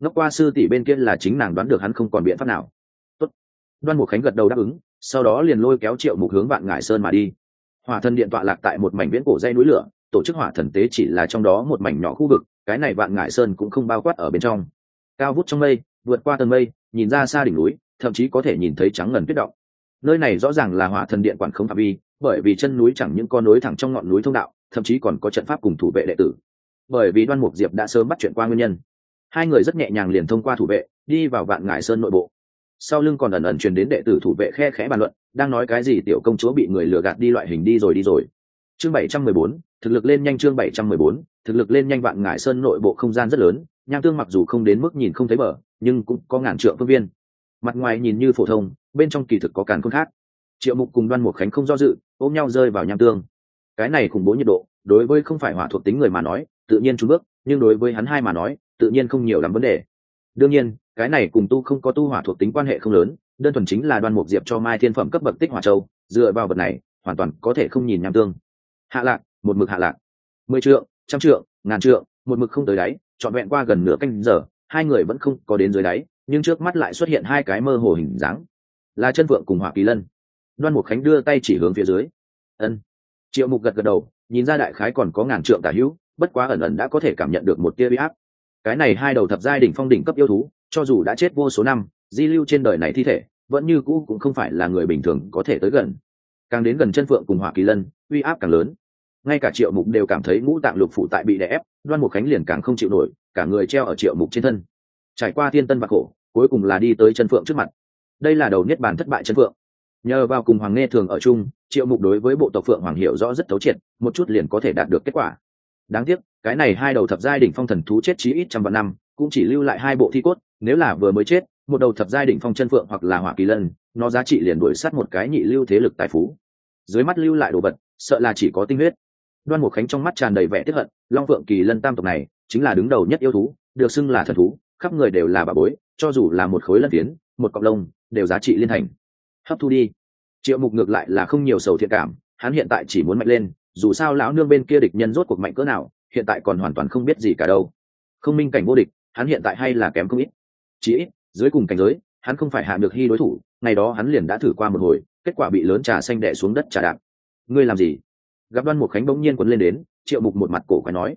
[SPEAKER 1] Ngốc qua sư tỷ bên kia là chính nàng đoán được hắn không còn biện pháp nào. Tốt. đoan mục khánh gật đầu đáp ứng, sau đó liền lôi kéo triệu mục hướng vạn ngải sơn mà đi. Hỏa thần điện tọa lạc tại một mảnh viễn cổ dây núi lửa, tổ chức hỏa thần tế chỉ là trong đó một mảnh nhỏ khu vực, cái này vạn ngải sơn cũng không bao quát ở bên trong. Cao vút trong mây, vượt qua tầng mây, nhìn ra xa đỉnh núi thậm chí có thể nhìn thấy trắng ngần tuyết động. Nơi này rõ ràng là hỏa thần điện quản không phạm vi, bởi vì chân núi chẳng những con nối thẳng trong ngọn núi thông đạo, thậm chí còn có trận pháp cùng thủ vệ đệ tử. Bởi vì đoan mục diệp đã sớm bắt chuyện qua nguyên nhân. Hai người rất nhẹ nhàng liền thông qua thủ vệ, đi vào vạn ngải sơn nội bộ. Sau lưng còn ẩn ẩn truyền đến đệ tử thủ vệ khe khẽ bàn luận, đang nói cái gì tiểu công chúa bị người lừa gạt đi loại hình đi rồi đi rồi. Chương bảy trăm mười bốn, thực lực lên nhanh chương bảy trăm mười bốn, thực lực lên nhanh vạn ngải sơn nội bộ không gian rất lớn, nham tương mặc dù không đến mức nhìn không thấy bờ, nhưng cũng có ngàn trượng phương viên mặt ngoài nhìn như phổ thông, bên trong kỳ thực có càn khôn khác. Triệu mục cùng đoan mục khánh không do dự, ôm nhau rơi vào nham tương. Cái này khủng bố nhiệt độ, đối với không phải hỏa thuộc tính người mà nói, tự nhiên trúng bước, nhưng đối với hắn hai mà nói, tự nhiên không nhiều lắm vấn đề. Đương nhiên, cái này cùng tu không có tu hỏa thuộc tính quan hệ không lớn, đơn thuần chính là đoan mục diệp cho mai thiên phẩm cấp bậc tích hỏa châu, dựa vào vật này, hoàn toàn có thể không nhìn nham tương. Hạ lạc, một mực hạ lạc. Mười trượng, trăm trượng, ngàn trượng, một mực không tới đáy, trọn vẹn qua gần nửa canh giờ, hai người vẫn không có đến dưới đáy nhưng trước mắt lại xuất hiện hai cái mơ hồ hình dáng, là chân vượng cùng hỏa kỳ lân. Đoan mục khánh đưa tay chỉ hướng phía dưới. Ân. Triệu mục gật gật đầu, nhìn ra đại khái còn có ngàn trượng tả hữu, bất quá ẩn ẩn đã có thể cảm nhận được một tia bị áp cái này hai đầu thập giai đỉnh phong đỉnh cấp yêu thú, cho dù đã chết vô số năm, di lưu trên đời này thi thể, vẫn như cũ cũng không phải là người bình thường có thể tới gần. Càng đến gần chân phượng cùng hỏa kỳ lân, uy áp càng lớn. Ngay cả triệu mục đều cảm thấy ngũ tạng lục phụ tại bị đè ép, đoan mục khánh liền càng không chịu nổi, cả người treo ở triệu mục trên thân. Trải qua thiên tân và khổ cuối cùng là đi tới chân phượng trước mặt. Đây là đầu niết bàn thất bại chân phượng. Nhờ vào cùng hoàng nghe thường ở chung, triệu mục đối với bộ tộc phượng hoàng hiểu rõ rất thấu triệt, một chút liền có thể đạt được kết quả. Đáng tiếc, cái này hai đầu thập giai đỉnh phong thần thú chết chí ít trăm vạn năm, cũng chỉ lưu lại hai bộ thi cốt, nếu là vừa mới chết, một đầu thập giai đỉnh phong chân phượng hoặc là hỏa kỳ lân, nó giá trị liền đuổi sát một cái nhị lưu thế lực tài phú. Dưới mắt lưu lại đồ vật, sợ là chỉ có tinh huyết. Đoan mục khánh trong mắt tràn đầy vẻ tiếp hận, long phượng kỳ lân tam tộc này, chính là đứng đầu nhất yêu thú, được xưng là thần thú khắp người đều là bà bối, cho dù là một khối lân tiến một cọc lông, đều giá trị liên thành. Hấp thu đi. Triệu mục ngược lại là không nhiều sầu thiện cảm, hắn hiện tại chỉ muốn mạnh lên, dù sao lão nương bên kia địch nhân rốt cuộc mạnh cỡ nào, hiện tại còn hoàn toàn không biết gì cả đâu. Không minh cảnh vô địch, hắn hiện tại hay là kém không ít. Chỉ ít, dưới cùng cảnh giới, hắn không phải hạ được hy đối thủ, ngày đó hắn liền đã thử qua một hồi, kết quả bị lớn trà xanh đẻ xuống đất trà đạp. Ngươi làm gì? Gặp đoan một khánh bỗng nhiên quấn lên đến, triệu mục một mặt cổ quái nói.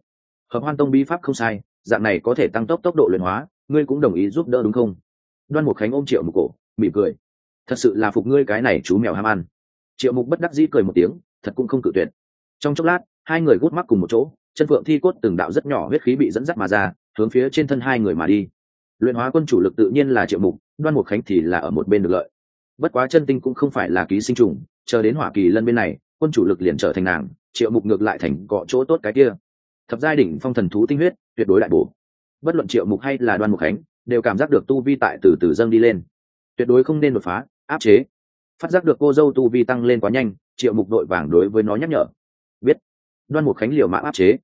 [SPEAKER 1] Hợp hoan tông bi pháp không sai dạng này có thể tăng tốc tốc độ luyện hóa, ngươi cũng đồng ý giúp đỡ đúng không? Đoan mục khánh ôm triệu mục cổ, mỉm cười. Thật sự là phục ngươi cái này chú mèo ham ăn. Triệu mục bất đắc dĩ cười một tiếng, thật cũng không cự tuyệt. Trong chốc lát, hai người gút mắt cùng một chỗ, chân phượng thi cốt từng đạo rất nhỏ huyết khí bị dẫn dắt mà ra, hướng phía trên thân hai người mà đi. Luyện hóa quân chủ lực tự nhiên là triệu mục, đoan mục khánh thì là ở một bên được lợi. Bất quá chân tinh cũng không phải là ký sinh trùng, chờ đến hỏa kỳ lân bên này, quân chủ lực liền trở thành nàng, triệu mục ngược lại thành cọ chỗ tốt cái kia. Thập giai đỉnh phong thần thú tinh huyết tuyệt đối đại bổ. Bất luận triệu mục hay là đoan mục khánh, đều cảm giác được tu vi tại từ từ dâng đi lên. Tuyệt đối không nên đột phá, áp chế. Phát giác được cô dâu tu vi tăng lên quá nhanh, triệu mục đội vàng đối với nó nhắc nhở. Biết. Đoan mục khánh liều mạng áp chế.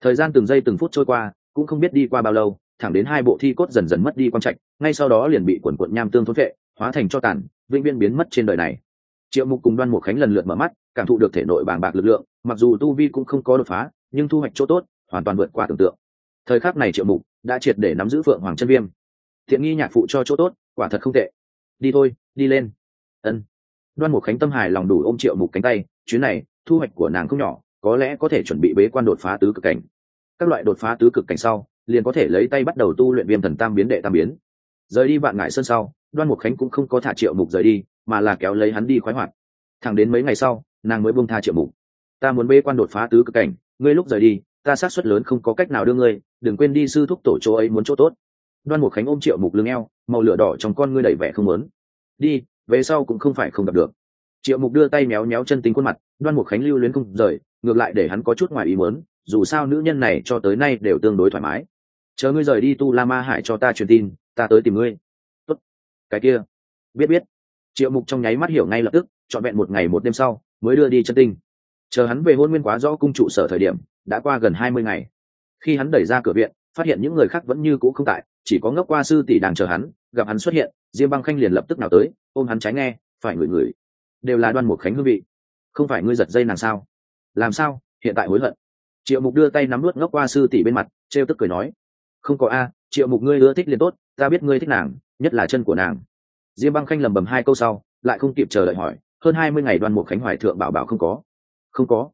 [SPEAKER 1] Thời gian từng giây từng phút trôi qua, cũng không biết đi qua bao lâu, thẳng đến hai bộ thi cốt dần dần mất đi quan trạch, ngay sau đó liền bị quần quận nham tương thốn vệ hóa thành cho tàn, vĩnh viễn biến mất trên đời này. Triệu mục cùng đoan mục khánh lần lượt mở mắt, cảm thụ được thể nội bàng bạc lực lượng, mặc dù tu vi cũng không có đột phá, nhưng thu hoạch chỗ tốt, hoàn toàn vượt qua tưởng tượng thời khắc này triệu mục đã triệt để nắm giữ phượng hoàng chân viêm. Thiện nghi nhạc phụ cho chỗ tốt, quả thật không tệ. Đi thôi, đi lên. Ân. Đoan mục khánh tâm hài lòng đủ ôm triệu mục cánh tay, chuyến này, thu hoạch của nàng không nhỏ, có lẽ có thể chuẩn bị bế quan đột phá tứ cực cảnh. Các loại đột phá tứ cực cảnh sau, liền có thể lấy tay bắt đầu tu luyện viêm thần tam biến đệ tam biến. Rời đi bạn ngại sân sau, đoan mục khánh cũng không có thả triệu mục rời đi, mà là kéo lấy hắn đi khoái hoạt. Thẳng đến mấy ngày sau, nàng mới buông tha triệu mục. Ta muốn bế quan đột phá tứ cực cảnh, ngươi lúc rời đi ta sát suất lớn không có cách nào đưa ngươi, đừng quên đi sư thúc tổ chỗ ấy muốn chỗ tốt. Đoan mục khánh ôm triệu mục lưng eo, màu lửa đỏ trong con ngươi đầy vẻ không muốn. Đi, về sau cũng không phải không gặp được. Triệu mục đưa tay méo méo chân tính khuôn mặt, đoan mục khánh lưu luyến không rời, ngược lại để hắn có chút ngoài ý muốn, dù sao nữ nhân này cho tới nay đều tương đối thoải mái. Chờ ngươi rời đi tu la ma hải cho ta truyền tin, ta tới tìm ngươi. Tốt. Cái kia. Biết biết. Triệu mục trong nháy mắt hiểu ngay lập tức, trọn vẹn một ngày một đêm sau, mới đưa đi chân tinh. Chờ hắn về hôn nguyên quá rõ cung trụ sở thời điểm đã qua gần hai mươi ngày. Khi hắn đẩy ra cửa viện, phát hiện những người khác vẫn như cũ không tại, chỉ có ngốc qua sư tỷ đang chờ hắn, gặp hắn xuất hiện, diêm băng khanh liền lập tức nào tới, ôm hắn trái nghe, phải ngửi ngửi. Đều là đoan một khánh hương vị. Không phải ngươi giật dây nàng sao? Làm sao? Hiện tại hối hận. Triệu mục đưa tay nắm nuốt ngốc qua sư tỷ bên mặt, trêu tức cười nói. Không có a, triệu mục ngươi ưa thích liền tốt, ta biết ngươi thích nàng, nhất là chân của nàng. Diêm băng khanh lầm bầm hai câu sau, lại không kịp chờ đợi hỏi, hơn hai mươi ngày đoan một khánh hoài thượng bảo bảo không có. Không có.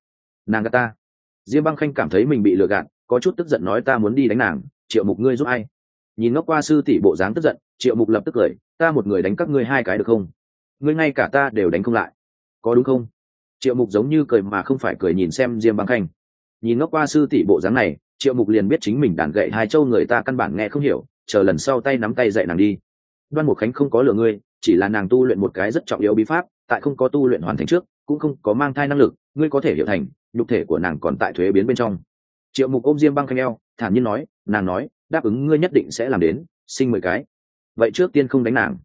[SPEAKER 1] Nàng gạt ta diêm băng khanh cảm thấy mình bị lừa gạt, có chút tức giận nói ta muốn đi đánh nàng, triệu mục ngươi giúp ai? Nhìn ngốc qua sư tỷ bộ dáng tức giận, triệu mục lập tức cười, ta một người đánh các ngươi hai cái được không? Ngươi ngay cả ta đều đánh không lại. Có đúng không? Triệu mục giống như cười mà không phải cười nhìn xem diêm băng khanh. Nhìn ngốc qua sư tỷ bộ dáng này, triệu mục liền biết chính mình đàn gậy hai châu người ta căn bản nghe không hiểu, chờ lần sau tay nắm tay dạy nàng đi. Đoan mục khánh không có lừa ngươi, chỉ là nàng tu luyện một cái rất trọng yếu bí pháp, tại không có tu luyện hoàn thành trước, cũng không có mang thai năng lực, ngươi có thể hiểu thành nhục thể của nàng còn tại thuế biến bên trong. Triệu mục ôm diêm băng khanh eo, thản nhiên nói, nàng nói, đáp ứng ngươi nhất định sẽ làm đến, sinh mười cái. Vậy trước tiên không đánh nàng.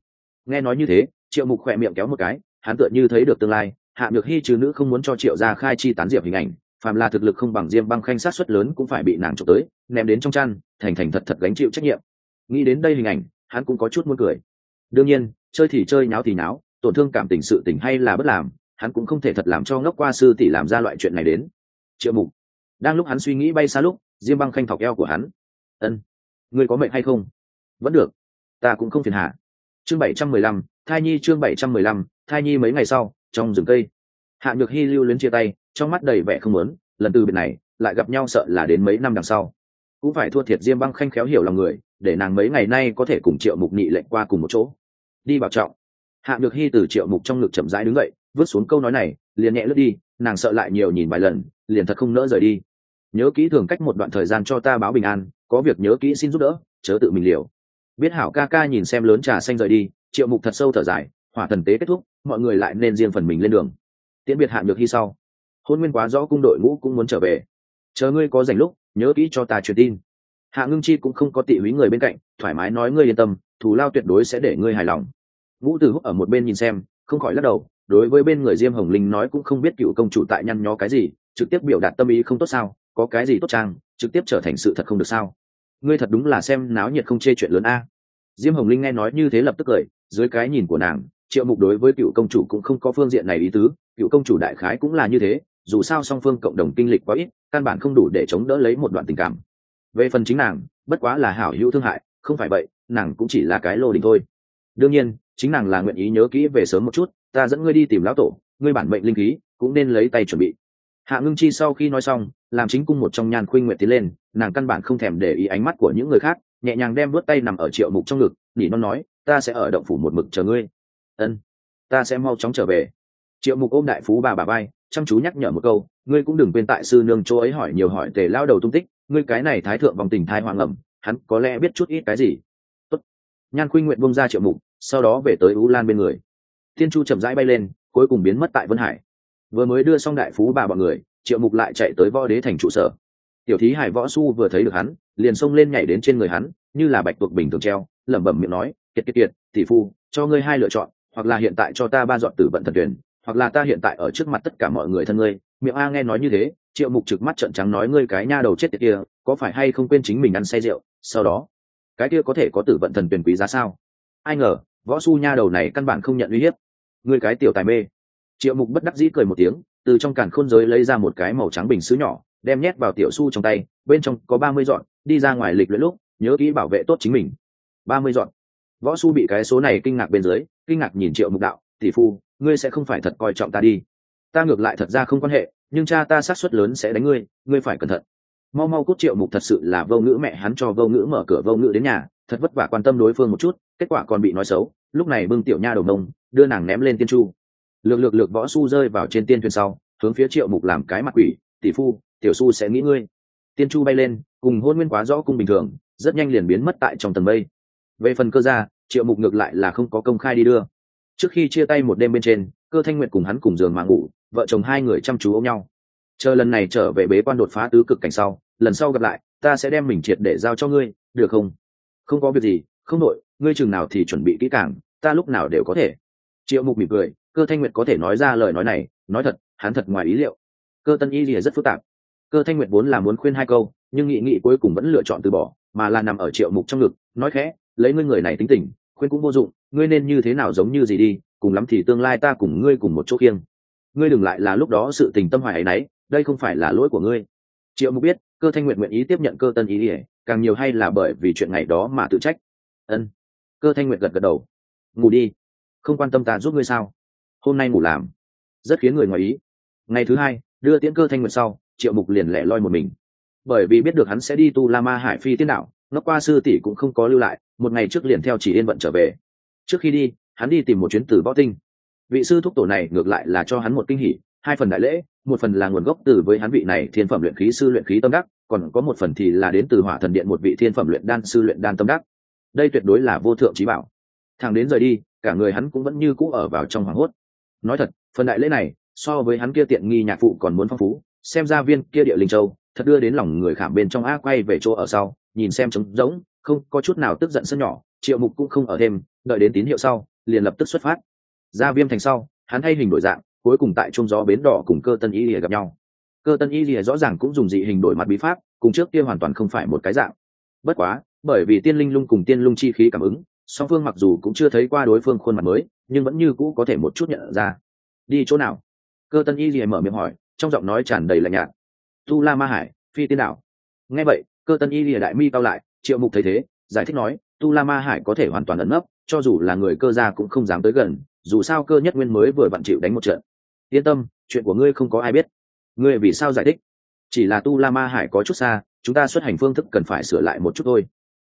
[SPEAKER 1] Nghe nói như thế, triệu mục khỏe miệng kéo một cái, hắn tựa như thấy được tương lai, hạ nhược hy trừ nữ không muốn cho triệu ra khai chi tán diệp hình ảnh, phàm là thực lực không bằng diêm băng khanh sát xuất lớn cũng phải bị nàng trộm tới, ném đến trong chăn, thành thành thật thật gánh chịu trách nhiệm. Nghĩ đến đây hình ảnh, hắn cũng có chút muốn cười. Đương nhiên, chơi thì chơi, nháo thì nháo, tổn thương cảm tình sự tình hay là bất làm hắn cũng không thể thật làm cho ngốc qua sư tỷ làm ra loại chuyện này đến. Triệu mục, đang lúc hắn suy nghĩ bay xa lúc, diêm băng khanh thọc eo của hắn. Ân, ngươi có mệnh hay không? Vẫn được, ta cũng không phiền hà. Chương bảy trăm mười lăm, thai nhi chương bảy trăm mười lăm, thai nhi mấy ngày sau, trong rừng cây. Hạ nhược hy lưu luyến chia tay, trong mắt đầy vẻ không muốn, lần từ biệt này, lại gặp nhau sợ là đến mấy năm đằng sau. Cũng phải thua thiệt diêm băng khanh khéo hiểu lòng người, để nàng mấy ngày nay có thể cùng triệu mục nhị lệnh qua cùng một chỗ. Đi bảo trọng. Hạ nhược hy từ triệu mục trong ngực chậm rãi đứng dậy vứt xuống câu nói này, liền nhẹ lướt đi, nàng sợ lại nhiều nhìn vài lần, liền thật không nỡ rời đi. Nhớ kỹ thường cách một đoạn thời gian cho ta báo bình an, có việc nhớ kỹ xin giúp đỡ, chớ tự mình liều. Biết hảo ca ca nhìn xem lớn trà xanh rời đi, triệu mục thật sâu thở dài, hỏa thần tế kết thúc, mọi người lại nên riêng phần mình lên đường. Tiễn biệt hạ nhược hy sau. Hôn nguyên quá rõ cung đội ngũ cũng muốn trở về. Chờ ngươi có dành lúc, nhớ kỹ cho ta truyền tin. Hạ ngưng chi cũng không có tị húy người bên cạnh, thoải mái nói ngươi yên tâm, thù lao tuyệt đối sẽ để ngươi hài lòng. Ngũ từ húc ở một bên nhìn xem, không khỏi lắc đầu đối với bên người diêm hồng linh nói cũng không biết cựu công chủ tại nhăn nhó cái gì, trực tiếp biểu đạt tâm ý không tốt sao, có cái gì tốt trang trực tiếp trở thành sự thật không được sao. Ngươi thật đúng là xem náo nhiệt không chê chuyện lớn a. Diêm hồng linh nghe nói như thế lập tức cười, dưới cái nhìn của nàng, triệu mục đối với cựu công chủ cũng không có phương diện này ý tứ, cựu công chủ đại khái cũng là như thế, dù sao song phương cộng đồng kinh lịch quá ít, căn bản không đủ để chống đỡ lấy một đoạn tình cảm. Về phần chính nàng, bất quá là hảo hữu thương hại, không phải vậy, nàng cũng chỉ là cái lô đình thôi đương nhiên, chính nàng là nguyện ý nhớ kỹ về sớm một chút, ta dẫn ngươi đi tìm lão tổ, ngươi bản mệnh linh khí, cũng nên lấy tay chuẩn bị. Hạ ngưng chi sau khi nói xong, làm chính cung một trong nhan khuynh nguyện tiến lên, nàng căn bản không thèm để ý ánh mắt của những người khác, nhẹ nhàng đem vớt tay nằm ở triệu mục trong ngực, nỉ non nói, ta sẽ ở động phủ một mực chờ ngươi. Ân, ta sẽ mau chóng trở về. Triệu mục ôm đại phú bà bà bay chăm chú nhắc nhở một câu, ngươi cũng đừng quên tại sư nương chỗ ấy hỏi nhiều hỏi tề lao đầu tung tích, ngươi cái này thái thượng vòng tình thai hoàng ẩm, hắn có lẽ biết chút ít cái gì nhan khuynh nguyện bông ra triệu mục, sau đó về tới u lan bên người. Thiên chu chậm rãi bay lên, cuối cùng biến mất tại vân hải. Vừa mới đưa xong đại phú bà bọn người, triệu mục lại chạy tới võ đế thành trụ sở. Tiểu thí hải võ su vừa thấy được hắn, liền xông lên nhảy đến trên người hắn, như là bạch tuộc bình thường treo, lẩm bẩm miệng nói, kiệt kiệt kiệt, tỷ phu, cho ngươi hai lựa chọn, hoặc là hiện tại cho ta ba dọn tử vận thần tuyển, hoặc là ta hiện tại ở trước mặt tất cả mọi người thân ngươi. Miệng a nghe nói như thế, triệu mục trực mắt trận trắng nói, ngươi cái nha đầu chết tiệt kia, có phải hay không quên chính mình ăn say rượu? Sau đó cái kia có thể có tử vận thần tuyển quý giá sao? Ai ngờ, võ su nha đầu này căn bản không nhận uy hiếp. Ngươi cái tiểu tài mê. Triệu mục bất đắc dĩ cười một tiếng, từ trong càn khôn giới lấy ra một cái màu trắng bình xứ nhỏ, đem nhét vào tiểu su trong tay, bên trong có ba mươi dọn, đi ra ngoài lịch luyện lúc, nhớ kỹ bảo vệ tốt chính mình. Ba mươi dọn. Võ su bị cái số này kinh ngạc bên dưới, kinh ngạc nhìn triệu mục đạo, tỷ phu, ngươi sẽ không phải thật coi trọng ta đi. Ta ngược lại thật ra không quan hệ, nhưng cha ta sát suất lớn sẽ đánh ngươi ngươi phải cẩn thận mau mau cút triệu mục thật sự là vô ngữ, mẹ hắn cho vô ngữ mở cửa vô ngữ đến nhà, thật vất vả quan tâm đối phương một chút, kết quả còn bị nói xấu, lúc này bưng tiểu nha đầu mông đưa nàng ném lên tiên chu. Lược lược lược võ su rơi vào trên tiên thuyền sau, hướng phía triệu mục làm cái mặt quỷ, tỷ phu, tiểu su sẽ nghĩ ngươi. Tiên chu bay lên, cùng hôn nguyên quá rõ cung bình thường, rất nhanh liền biến mất tại trong tầng mây. Về phần cơ gia, triệu mục ngược lại là không có công khai đi đưa. Trước khi chia tay một đêm bên trên, cơ thanh nguyện cùng hắn cùng giường mà ngủ, vợ chồng hai người chăm chú ôm nhau. Chờ lần này trở về bế quan đột phá tứ cực cảnh sau lần sau gặp lại, ta sẽ đem mình triệt để giao cho ngươi, được không? Không có việc gì, không đội ngươi chừng nào thì chuẩn bị kỹ càng, ta lúc nào đều có thể. Triệu mục mỉm cười, cơ thanh nguyệt có thể nói ra lời nói này, nói thật, hắn thật ngoài ý liệu. Cơ tân y lìa rất phức tạp. Cơ thanh nguyệt vốn là muốn khuyên hai câu, nhưng nghị nghị cuối cùng vẫn lựa chọn từ bỏ, mà là nằm ở triệu mục trong ngực, nói khẽ, lấy ngươi người này tính tình, khuyên cũng vô dụng, ngươi nên như thế nào giống như gì đi, cùng lắm thì tương lai ta cùng ngươi cùng một chỗ kiêng ngươi đừng lại là lúc đó sự tình tâm hoài ấy nấy, đây không phải là lỗi của ngươi. Triệu mục biết cơ thanh nguyện nguyện ý tiếp nhận cơ tân ý ỉa càng nhiều hay là bởi vì chuyện ngày đó mà tự trách? Ân. Cơ thanh nguyện gật gật đầu. Ngủ đi. Không quan tâm ta giúp ngươi sao? Hôm nay ngủ làm. Rất khiến người ngoài ý. Ngày thứ hai, đưa tiễn cơ thanh nguyện sau, triệu mục liền lẻ loi một mình. Bởi vì biết được hắn sẽ đi tu la ma hải phi tiên đạo ngốc qua sư tỷ cũng không có lưu lại, một ngày trước liền theo chỉ yên vận trở về. Trước khi đi, hắn đi tìm một chuyến từ võ tinh. Vị sư thúc tổ này ngược lại là cho hắn một kinh hỉ, hai phần đại lễ, một phần là nguồn gốc từ với hắn vị này thiên phẩm luyện khí sư luyện khí tâm đắc còn có một phần thì là đến từ hỏa thần điện một vị thiên phẩm luyện đan sư luyện đan tâm đắc. Đây tuyệt đối là vô thượng trí bảo. Thằng đến rời đi, cả người hắn cũng vẫn như cũ ở vào trong hoảng hốt. Nói thật, phần đại lễ này, so với hắn kia tiện nghi nhạc phụ còn muốn phong phú. Xem ra viên kia địa linh châu, thật đưa đến lòng người khảm bên trong a quay về chỗ ở sau, nhìn xem trống rỗng, không có chút nào tức giận sân nhỏ, triệu mục cũng không ở thêm, đợi đến tín hiệu sau, liền lập tức xuất phát. Ra viêm thành sau, hắn thay hình đổi dạng, cuối cùng tại trung gió bến đỏ cùng cơ tân y lìa gặp nhau cơ tân y lìa rõ ràng cũng dùng dị hình đổi mặt bí pháp, cùng trước kia hoàn toàn không phải một cái dạng. Bất quá, bởi vì tiên linh lung cùng tiên lung chi khí cảm ứng, song phương mặc dù cũng chưa thấy qua đối phương khuôn mặt mới, nhưng vẫn như cũ có thể một chút nhận ra. Đi chỗ nào? Cơ tân y lìa mở miệng hỏi, trong giọng nói tràn đầy lạnh nhạt. Tu la ma hải, phi tiên đạo nghe vậy, cơ tân y lìa đại mi cao lại, triệu mục thấy thế, giải thích nói, tu la ma hải có thể hoàn toàn ẩn nấp, cho dù là người cơ gia cũng không dám tới gần, dù sao cơ nhất nguyên mới vừa vặn chịu đánh một trận. Yên tâm, chuyện của ngươi không có ai biết ngươi vì sao giải thích? Chỉ là tu la ma hải có chút xa, chúng ta xuất hành phương thức cần phải sửa lại một chút thôi.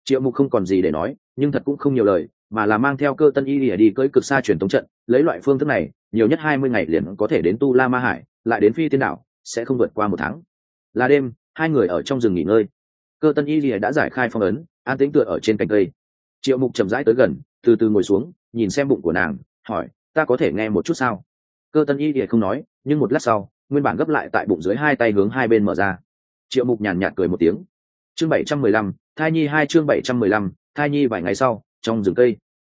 [SPEAKER 1] Triệu mục không còn gì để nói, nhưng thật cũng không nhiều lời, mà là mang theo cơ tân y lìa đi cưỡi cực xa truyền thống trận, lấy loại phương thức này, nhiều nhất hai mươi ngày liền có thể đến tu la ma hải, lại đến phi tiên đảo, sẽ không vượt qua một tháng. Là đêm, hai người ở trong rừng nghỉ ngơi. Cơ tân y lìa đã giải khai phong ấn, an tĩnh tựa ở trên cành cây. Triệu mục chậm rãi tới gần, từ từ ngồi xuống, nhìn xem bụng của nàng, hỏi, ta có thể nghe một chút sao? Cơ tân y ỉa không nói, nhưng một lát sau nguyên bản gấp lại tại bụng dưới hai tay hướng hai bên mở ra. Triệu mục nhàn nhạt cười một tiếng. Chương bảy trăm mười lăm, thai nhi hai chương bảy trăm mười lăm, thai nhi vài ngày sau, trong rừng cây.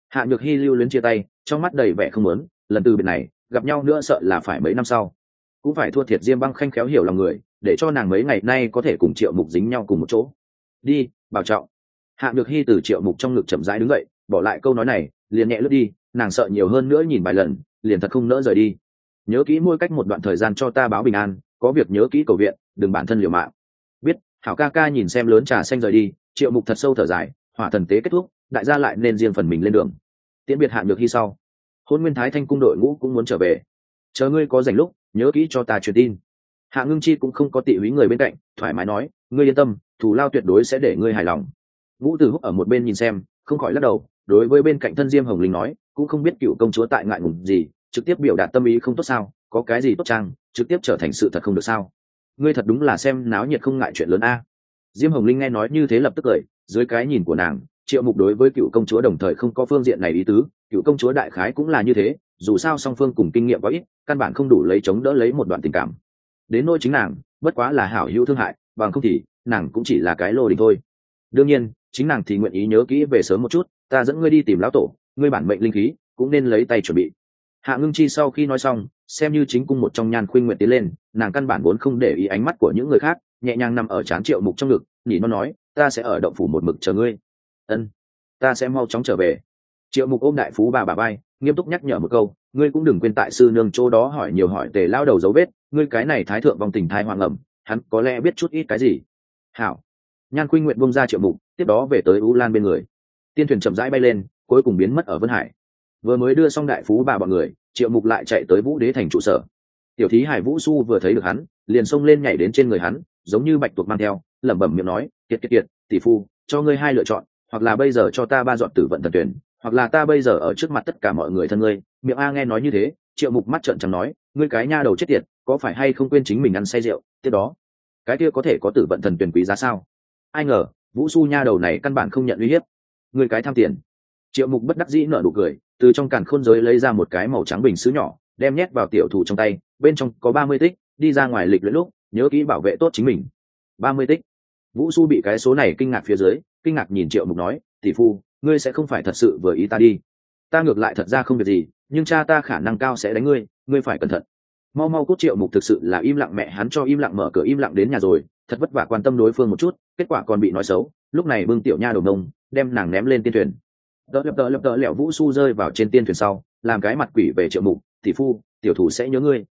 [SPEAKER 1] Hạ nhược hy lưu luyến chia tay, trong mắt đầy vẻ không lớn lần từ biệt này, gặp nhau nữa sợ là phải mấy năm sau. Cũng phải thua thiệt diêm băng khanh khéo hiểu lòng người, để cho nàng mấy ngày nay có thể cùng triệu mục dính nhau cùng một chỗ. Đi, bảo trọng. Hạ nhược hy từ triệu mục trong ngực chậm rãi đứng dậy, bỏ lại câu nói này, liền nhẹ lướt đi, nàng sợ nhiều hơn nữa nhìn vài lần, liền thật không nỡ rời đi nhớ kỹ mỗi cách một đoạn thời gian cho ta báo bình an, có việc nhớ kỹ cầu viện, đừng bản thân liều mạng. Biết, hảo ca ca nhìn xem lớn trà xanh rời đi, triệu mục thật sâu thở dài, hỏa thần tế kết thúc, đại gia lại nên riêng phần mình lên đường. Tiễn biệt hạn được hy sau. Hôn nguyên thái thanh cung đội ngũ cũng muốn trở về. Chờ ngươi có dành lúc, nhớ kỹ cho ta truyền tin. Hạ ngưng chi cũng không có tị húy người bên cạnh, thoải mái nói, ngươi yên tâm thủ lao tuyệt đối sẽ để ngươi hài lòng. Ngũ từ húc ở một bên nhìn xem, không khỏi lắc đầu, đối với bên cạnh thân diêm hồng linh nói, cũng không biết cựu công chúa tại ngại ngùng gì trực tiếp biểu đạt tâm ý không tốt sao? Có cái gì tốt trang trực tiếp trở thành sự thật không được sao? Ngươi thật đúng là xem náo nhiệt không ngại chuyện lớn a. Diêm hồng linh nghe nói như thế lập tức cười, dưới cái nhìn của nàng, triệu mục đối với cựu công chúa đồng thời không có phương diện này ý tứ, cựu công chúa đại khái cũng là như thế, dù sao song phương cùng kinh nghiệm có ít, căn bản không đủ lấy chống đỡ lấy một đoạn tình cảm. Đến nỗi chính nàng, bất quá là hảo hữu thương hại, bằng không thì, nàng cũng chỉ là cái lô đình thôi. Đương nhiên, chính nàng thì nguyện ý nhớ kỹ về sớm một chút, ta dẫn ngươi đi tìm lão tổ, ngươi bản mệnh linh khí, cũng nên lấy tay chuẩn bị hạ ngưng chi sau khi nói xong, xem như chính cung một trong nhan khuynh nguyện tiến lên, nàng căn bản vốn không để ý ánh mắt của những người khác, nhẹ nhàng nằm ở trán triệu mục trong ngực, nhỉ nó nói, ta sẽ ở động phủ một mực chờ ngươi. Ân, ta sẽ mau chóng trở về. Triệu mục ôm đại phú bà bà bay nghiêm túc nhắc nhở một câu, ngươi cũng đừng quên tại sư nương chỗ đó hỏi nhiều hỏi tề lao đầu dấu vết, ngươi cái này thái thượng vòng tình thai hoàng ẩm, hắn có lẽ biết chút ít cái gì. Hảo. Nhan khuynh nguyện bông ra triệu mục, tiếp đó về tới u lan bên người. Tiên thuyền chậm rãi bay lên, cuối cùng biến mất ở vân hải vừa mới đưa xong đại phú bà bọn người, triệu mục lại chạy tới vũ đế thành trụ sở. Tiểu thí hải vũ su vừa thấy được hắn, liền xông lên nhảy đến trên người hắn, giống như bạch tuộc mang theo, lẩm bẩm miệng nói, kiệt kiệt kiệt, tỷ phu, cho ngươi hai lựa chọn, hoặc là bây giờ cho ta ba dọn tử vận thần tuyển, hoặc là ta bây giờ ở trước mặt tất cả mọi người thân ngươi. Miệng a nghe nói như thế, triệu mục mắt trợn chẳng nói, ngươi cái nha đầu chết tiệt, có phải hay không quên chính mình ăn say rượu, tiếp đó, cái kia có thể có tử vận thần tuyển quý giá sao? Ai ngờ, vũ su nha đầu này căn bản không nhận uy hiếp. Ngươi cái tham tiền. Triệu mục bất đắc dĩ nở nụ cười từ trong càn khôn giới lấy ra một cái màu trắng bình xứ nhỏ, đem nhét vào tiểu thủ trong tay, bên trong có ba mươi tích, đi ra ngoài lịch lẫn lúc, nhớ kỹ bảo vệ tốt chính mình. ba mươi tích. Vũ su bị cái số này kinh ngạc phía dưới, kinh ngạc nhìn triệu mục nói, tỷ phu, ngươi sẽ không phải thật sự vừa ý ta đi. Ta ngược lại thật ra không việc gì, nhưng cha ta khả năng cao sẽ đánh ngươi ngươi phải cẩn thận. Mau mau cút triệu mục thực sự là im lặng mẹ, hắn cho im lặng mở cửa im lặng đến nhà rồi, thật vất vả quan tâm đối phương một chút, kết quả còn bị nói xấu, lúc này bưng tiểu nha đầu nông, đem nàng ném lên tiên thuyền đỡ lập đỡ lập đỡ lẹo vũ su rơi vào trên tiên thuyền sau, làm cái mặt quỷ về triệu mục, tỷ phu, tiểu thủ sẽ nhớ ngươi.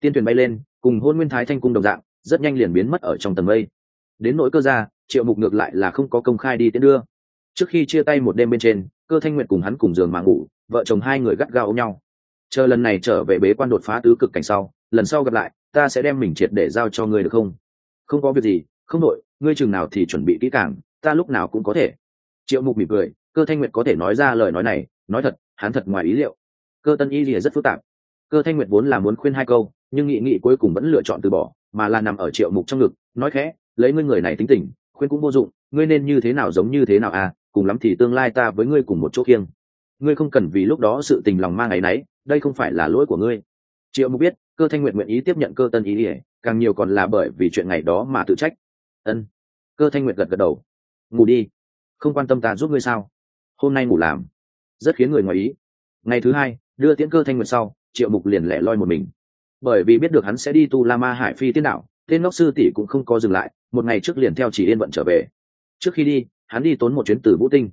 [SPEAKER 1] Tiên thuyền bay lên, cùng hôn nguyên thái thanh cung đồng dạng, rất nhanh liền biến mất ở trong tầng mây. Đến nỗi cơ ra triệu mục ngược lại là không có công khai đi tiến đưa. Trước khi chia tay một đêm bên trên, cơ thanh nguyện cùng hắn cùng giường mà ngủ, vợ chồng hai người gắt gao ôm nhau. Chờ lần này trở về bế quan đột phá tứ cực cảnh sau, lần sau gặp lại, ta sẽ đem mình triệt để giao cho ngươi được không? Không có việc gì, không đội ngươi chừng nào thì chuẩn bị kỹ càng, ta lúc nào cũng có thể. Triệu mục mỉm cười cơ thanh nguyệt có thể nói ra lời nói này nói thật hắn thật ngoài ý liệu. Cơ tân y lìa rất phức tạp. Cơ thanh nguyệt vốn là muốn khuyên hai câu nhưng nghị nghị cuối cùng vẫn lựa chọn từ bỏ mà là nằm ở triệu mục trong ngực nói khẽ lấy ngươi người này tính tình khuyên cũng vô dụng ngươi nên như thế nào giống như thế nào à cùng lắm thì tương lai ta với ngươi cùng một chỗ kiêng ngươi không cần vì lúc đó sự tình lòng mang áy nấy, đây không phải là lỗi của ngươi. Triệu mục biết cơ thanh nguyện nguyện ý tiếp nhận cơ tân ý ỉa càng nhiều còn là bởi vì chuyện ngày đó mà tự trách. Ân. Cơ thanh nguyện gật gật đầu. Ngủ đi không quan tâm ta giúp ngươi sao? Hôm nay ngủ làm. Rất khiến người ngoài ý. Ngày thứ hai, đưa tiễn cơ thanh nguyệt sau, triệu mục liền lẻ loi một mình. Bởi vì biết được hắn sẽ đi tu la ma hải phi tiên đạo, tên ngốc sư tỷ cũng không có dừng lại, một ngày trước liền theo chỉ yên vận trở về. Trước khi đi, hắn đi tốn một chuyến từ vũ tinh.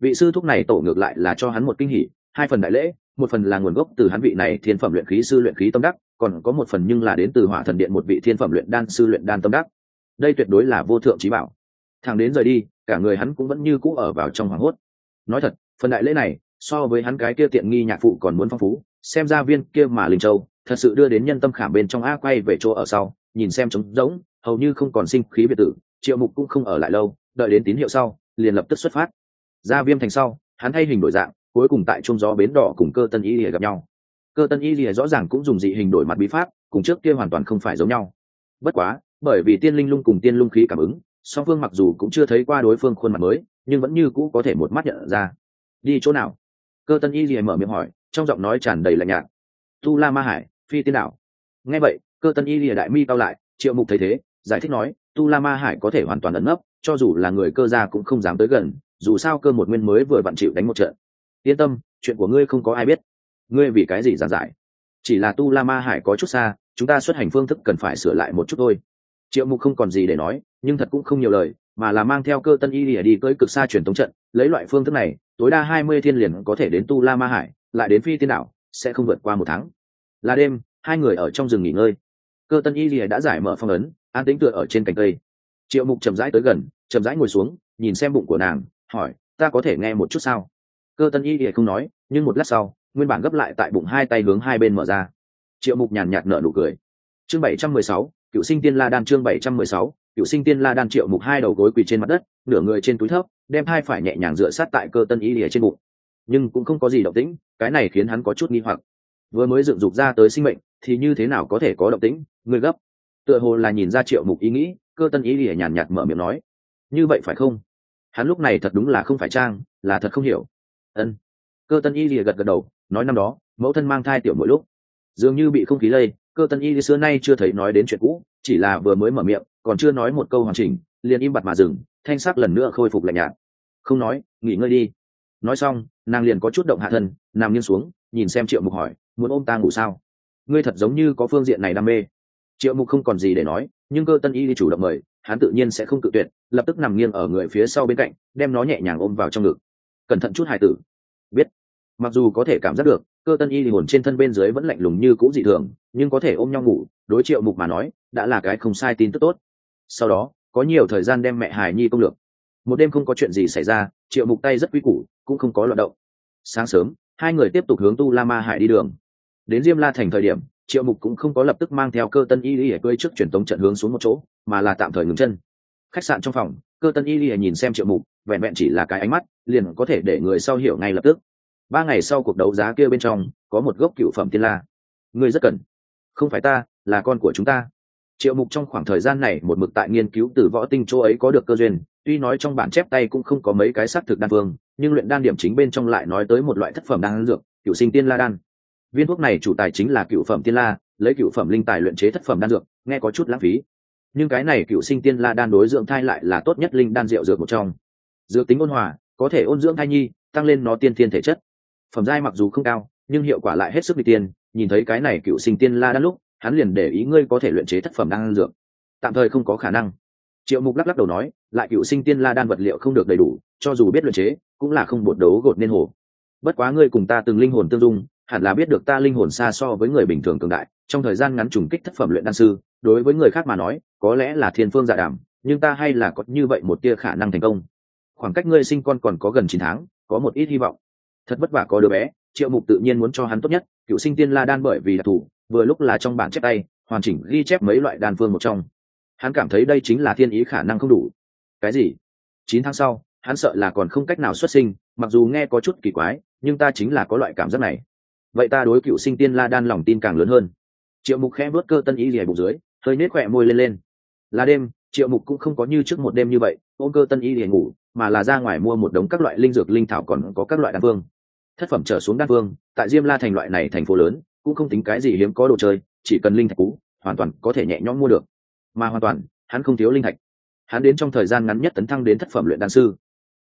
[SPEAKER 1] Vị sư thúc này tổ ngược lại là cho hắn một kinh hỉ, hai phần đại lễ, một phần là nguồn gốc từ hắn vị này thiên phẩm luyện khí sư luyện khí tâm đắc, còn có một phần nhưng là đến từ hỏa thần điện một vị thiên phẩm luyện đan sư luyện đan tâm đắc. Đây tuyệt đối là vô thượng trí bảo. Thằng đến rời đi, cả người hắn cũng vẫn như cũ ở vào trong hoàng hốt nói thật, phần đại lễ này, so với hắn cái kia tiện nghi nhạc phụ còn muốn phong phú, xem ra viên kia mà linh châu, thật sự đưa đến nhân tâm khảm bên trong a quay về chỗ ở sau, nhìn xem trống rỗng, hầu như không còn sinh khí biệt tử, triệu mục cũng không ở lại lâu, đợi đến tín hiệu sau, liền lập tức xuất phát. Ra viêm thành sau, hắn thay hình đổi dạng, cuối cùng tại trung gió bến đỏ cùng cơ tân y lìa gặp nhau. Cơ tân y lìa rõ ràng cũng dùng dị hình đổi mặt bí pháp, cùng trước kia hoàn toàn không phải giống nhau. Bất quá, bởi vì tiên linh lung cùng tiên lung khí cảm ứng, song phương mặc dù cũng chưa thấy qua đối phương khuôn mặt mới nhưng vẫn như cũ có thể một mắt nhận ra. Đi chỗ nào? Cơ tân y gì mở miệng hỏi, trong giọng nói tràn đầy lạnh nhạt. Tu la ma hải, phi tiên đảo. nghe vậy, cơ tân y lìa đại mi cao lại, triệu mục thấy thế, giải thích nói, tu la ma hải có thể hoàn toàn ẩn nấp, cho dù là người cơ gia cũng không dám tới gần, dù sao cơ một nguyên mới vừa vặn chịu đánh một trận. Yên tâm, chuyện của ngươi không có ai biết. Ngươi vì cái gì giản giải? Chỉ là tu la ma hải có chút xa, chúng ta xuất hành phương thức cần phải sửa lại một chút thôi. Triệu mục không còn gì để nói, nhưng thật cũng không nhiều lời mà là mang theo cơ tân y lìa đi cưỡi cực xa truyền thống trận, lấy loại phương thức này, tối đa hai mươi thiên liền có thể đến tu la ma hải, lại đến phi tiên đảo, sẽ không vượt qua một tháng. Là đêm, hai người ở trong rừng nghỉ ngơi. Cơ tân y lìa đã giải mở phong ấn, an tính tựa ở trên cành cây. Triệu mục chậm rãi tới gần, chậm rãi ngồi xuống, nhìn xem bụng của nàng, hỏi, ta có thể nghe một chút sao? Cơ tân y Lìa không nói, nhưng một lát sau, nguyên bản gấp lại tại bụng hai tay hướng hai bên mở ra. Triệu mục nhàn nhạt nở nụ cười. Chương bảy trăm mười sáu, cựu sinh tiên la đan chương bảy trăm mười sáu cựu sinh tiên la đan triệu mục hai đầu gối quỳ trên mặt đất, nửa người trên túi thấp, đem hai phải nhẹ nhàng dựa sát tại cơ tân y lìa trên bụng. Nhưng cũng không có gì động tĩnh, cái này khiến hắn có chút nghi hoặc. Vừa mới dựng dục ra tới sinh mệnh, thì như thế nào có thể có động tĩnh? Người gấp. Tựa hồ là nhìn ra triệu mục ý nghĩ, cơ tân ý lìa nhàn nhạt mở miệng nói. Như vậy phải không? Hắn lúc này thật đúng là không phải trang, là thật không hiểu. Ân. Cơ tân y lìa gật gật đầu, nói năm đó, mẫu thân mang thai tiểu mỗi lúc. Dường như bị không khí lây cơ tân y xưa nay chưa thấy nói đến chuyện cũ, chỉ là vừa mới mở miệng, còn chưa nói một câu hoàn chỉnh, liền im bặt mà dừng, thanh sắc lần nữa khôi phục lạnh nhạt. Không nói, nghỉ ngơi đi. Nói xong, nàng liền có chút động hạ thân, nằm nghiêng xuống, nhìn xem triệu mục hỏi, muốn ôm ta ngủ sao? Ngươi thật giống như có phương diện này đam mê. Triệu mục không còn gì để nói, nhưng cơ tân y đi chủ động mời, hắn tự nhiên sẽ không tự tuyệt, lập tức nằm nghiêng ở người phía sau bên cạnh, đem nó nhẹ nhàng ôm vào trong ngực. Cẩn thận chút, hài tử. Biết. Mặc dù có thể cảm giác được cơ tân y thì hồn trên thân bên dưới vẫn lạnh lùng như cũ dị thường, nhưng có thể ôm nhau ngủ, đối triệu mục mà nói, đã là cái không sai tin tức tốt. Sau đó, có nhiều thời gian đem mẹ hài nhi công lược. Một đêm không có chuyện gì xảy ra, triệu mục tay rất quy củ, cũng không có loạt động. Sáng sớm, hai người tiếp tục hướng tu la ma hải đi đường. Đến diêm la thành thời điểm, triệu mục cũng không có lập tức mang theo cơ tân y y cơi trước truyền tống trận hướng xuống một chỗ, mà là tạm thời ngừng chân. Khách sạn trong phòng, cơ tân y y nhìn xem triệu mục, vẹn vẹn chỉ là cái ánh mắt, liền có thể để người sau hiểu ngay lập tức ba ngày sau cuộc đấu giá kia bên trong, có một gốc cựu phẩm tiên la. Ngươi rất cần. Không phải ta, là con của chúng ta. Triệu mục trong khoảng thời gian này một mực tại nghiên cứu từ võ tinh chỗ ấy có được cơ duyên, tuy nói trong bản chép tay cũng không có mấy cái xác thực đan phương, nhưng luyện đan điểm chính bên trong lại nói tới một loại thất phẩm đan dược, cựu sinh tiên la đan. Viên thuốc này chủ tài chính là cựu phẩm tiên la, lấy cựu phẩm linh tài luyện chế thất phẩm đan dược, nghe có chút lãng phí. Nhưng cái này cựu sinh tiên la đan đối dưỡng thai lại là tốt nhất linh đan rượu dược một trong. Dược tính ôn hòa, có thể ôn dưỡng thai nhi, tăng lên nó tiên thiên thể chất phẩm giai mặc dù không cao, nhưng hiệu quả lại hết sức đi tiên, nhìn thấy cái này cựu sinh tiên la đan lúc, hắn liền để ý ngươi có thể luyện chế thất phẩm đan dược. Tạm thời không có khả năng. Triệu mục lắc lắc đầu nói, lại cựu sinh tiên la đan vật liệu không được đầy đủ, cho dù biết luyện chế, cũng là không bột đấu gột nên hồ. Bất quá ngươi cùng ta từng linh hồn tương dung, hẳn là biết được ta linh hồn xa so với người bình thường cường đại, trong thời gian ngắn trùng kích thất phẩm luyện đan sư, đối với người khác mà nói, có lẽ là thiên phương dạ đảm, nhưng ta hay là có như vậy một tia khả năng thành công. Khoảng cách ngươi sinh con còn có gần chín tháng, có một ít hy vọng thật vất vả có đứa bé, triệu mục tự nhiên muốn cho hắn tốt nhất, cựu sinh tiên la đan bởi vì đặc thù, vừa lúc là trong bản chép tay, hoàn chỉnh ghi chép mấy loại đan phương một trong. Hắn cảm thấy đây chính là thiên ý khả năng không đủ. Cái gì? Chín tháng sau, hắn sợ là còn không cách nào xuất sinh, mặc dù nghe có chút kỳ quái, nhưng ta chính là có loại cảm giác này. Vậy ta đối cựu sinh tiên la đan lòng tin càng lớn hơn. Triệu mục khẽ vớt cơ tân ý rỉa bụng dưới, hơi nết khỏe môi lên lên. Là đêm, triệu mục cũng không có như trước một đêm như vậy, ôm cơ tân y liền ngủ, mà là ra ngoài mua một đống các loại linh dược linh thảo còn có các loại đan phương thất phẩm trở xuống đan vương, tại diêm la thành loại này thành phố lớn cũng không tính cái gì hiếm có đồ chơi chỉ cần linh thạch cũ hoàn toàn có thể nhẹ nhõm mua được. Mà hoàn toàn hắn không thiếu linh thạch. Hắn đến trong thời gian ngắn nhất tấn thăng đến thất phẩm luyện đan sư.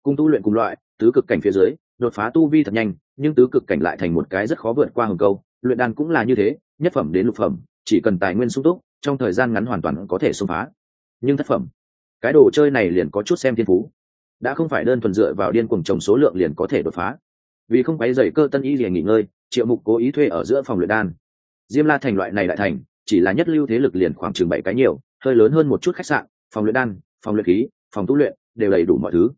[SPEAKER 1] Cung tu luyện cùng loại tứ cực cảnh phía dưới đột phá tu vi thật nhanh nhưng tứ cực cảnh lại thành một cái rất khó vượt qua hồng câu. Luyện đan cũng là như thế nhất phẩm đến lục phẩm chỉ cần tài nguyên sung túc trong thời gian ngắn hoàn toàn có thể xông phá. Nhưng thất phẩm cái đồ chơi này liền có chút xem thiên phú. Đã không phải đơn thuần dựa vào điên cuồng trồng số lượng liền có thể đột phá vì không quấy dày cơ tân y liền nghỉ ngơi, triệu mục cố ý thuê ở giữa phòng luyện đan. Diêm la thành loại này đại thành, chỉ là nhất lưu thế lực liền khoảng chừng bảy cái nhiều, hơi lớn hơn một chút khách sạn, phòng luyện đan, phòng luyện khí, phòng tu luyện, đều đầy đủ mọi thứ.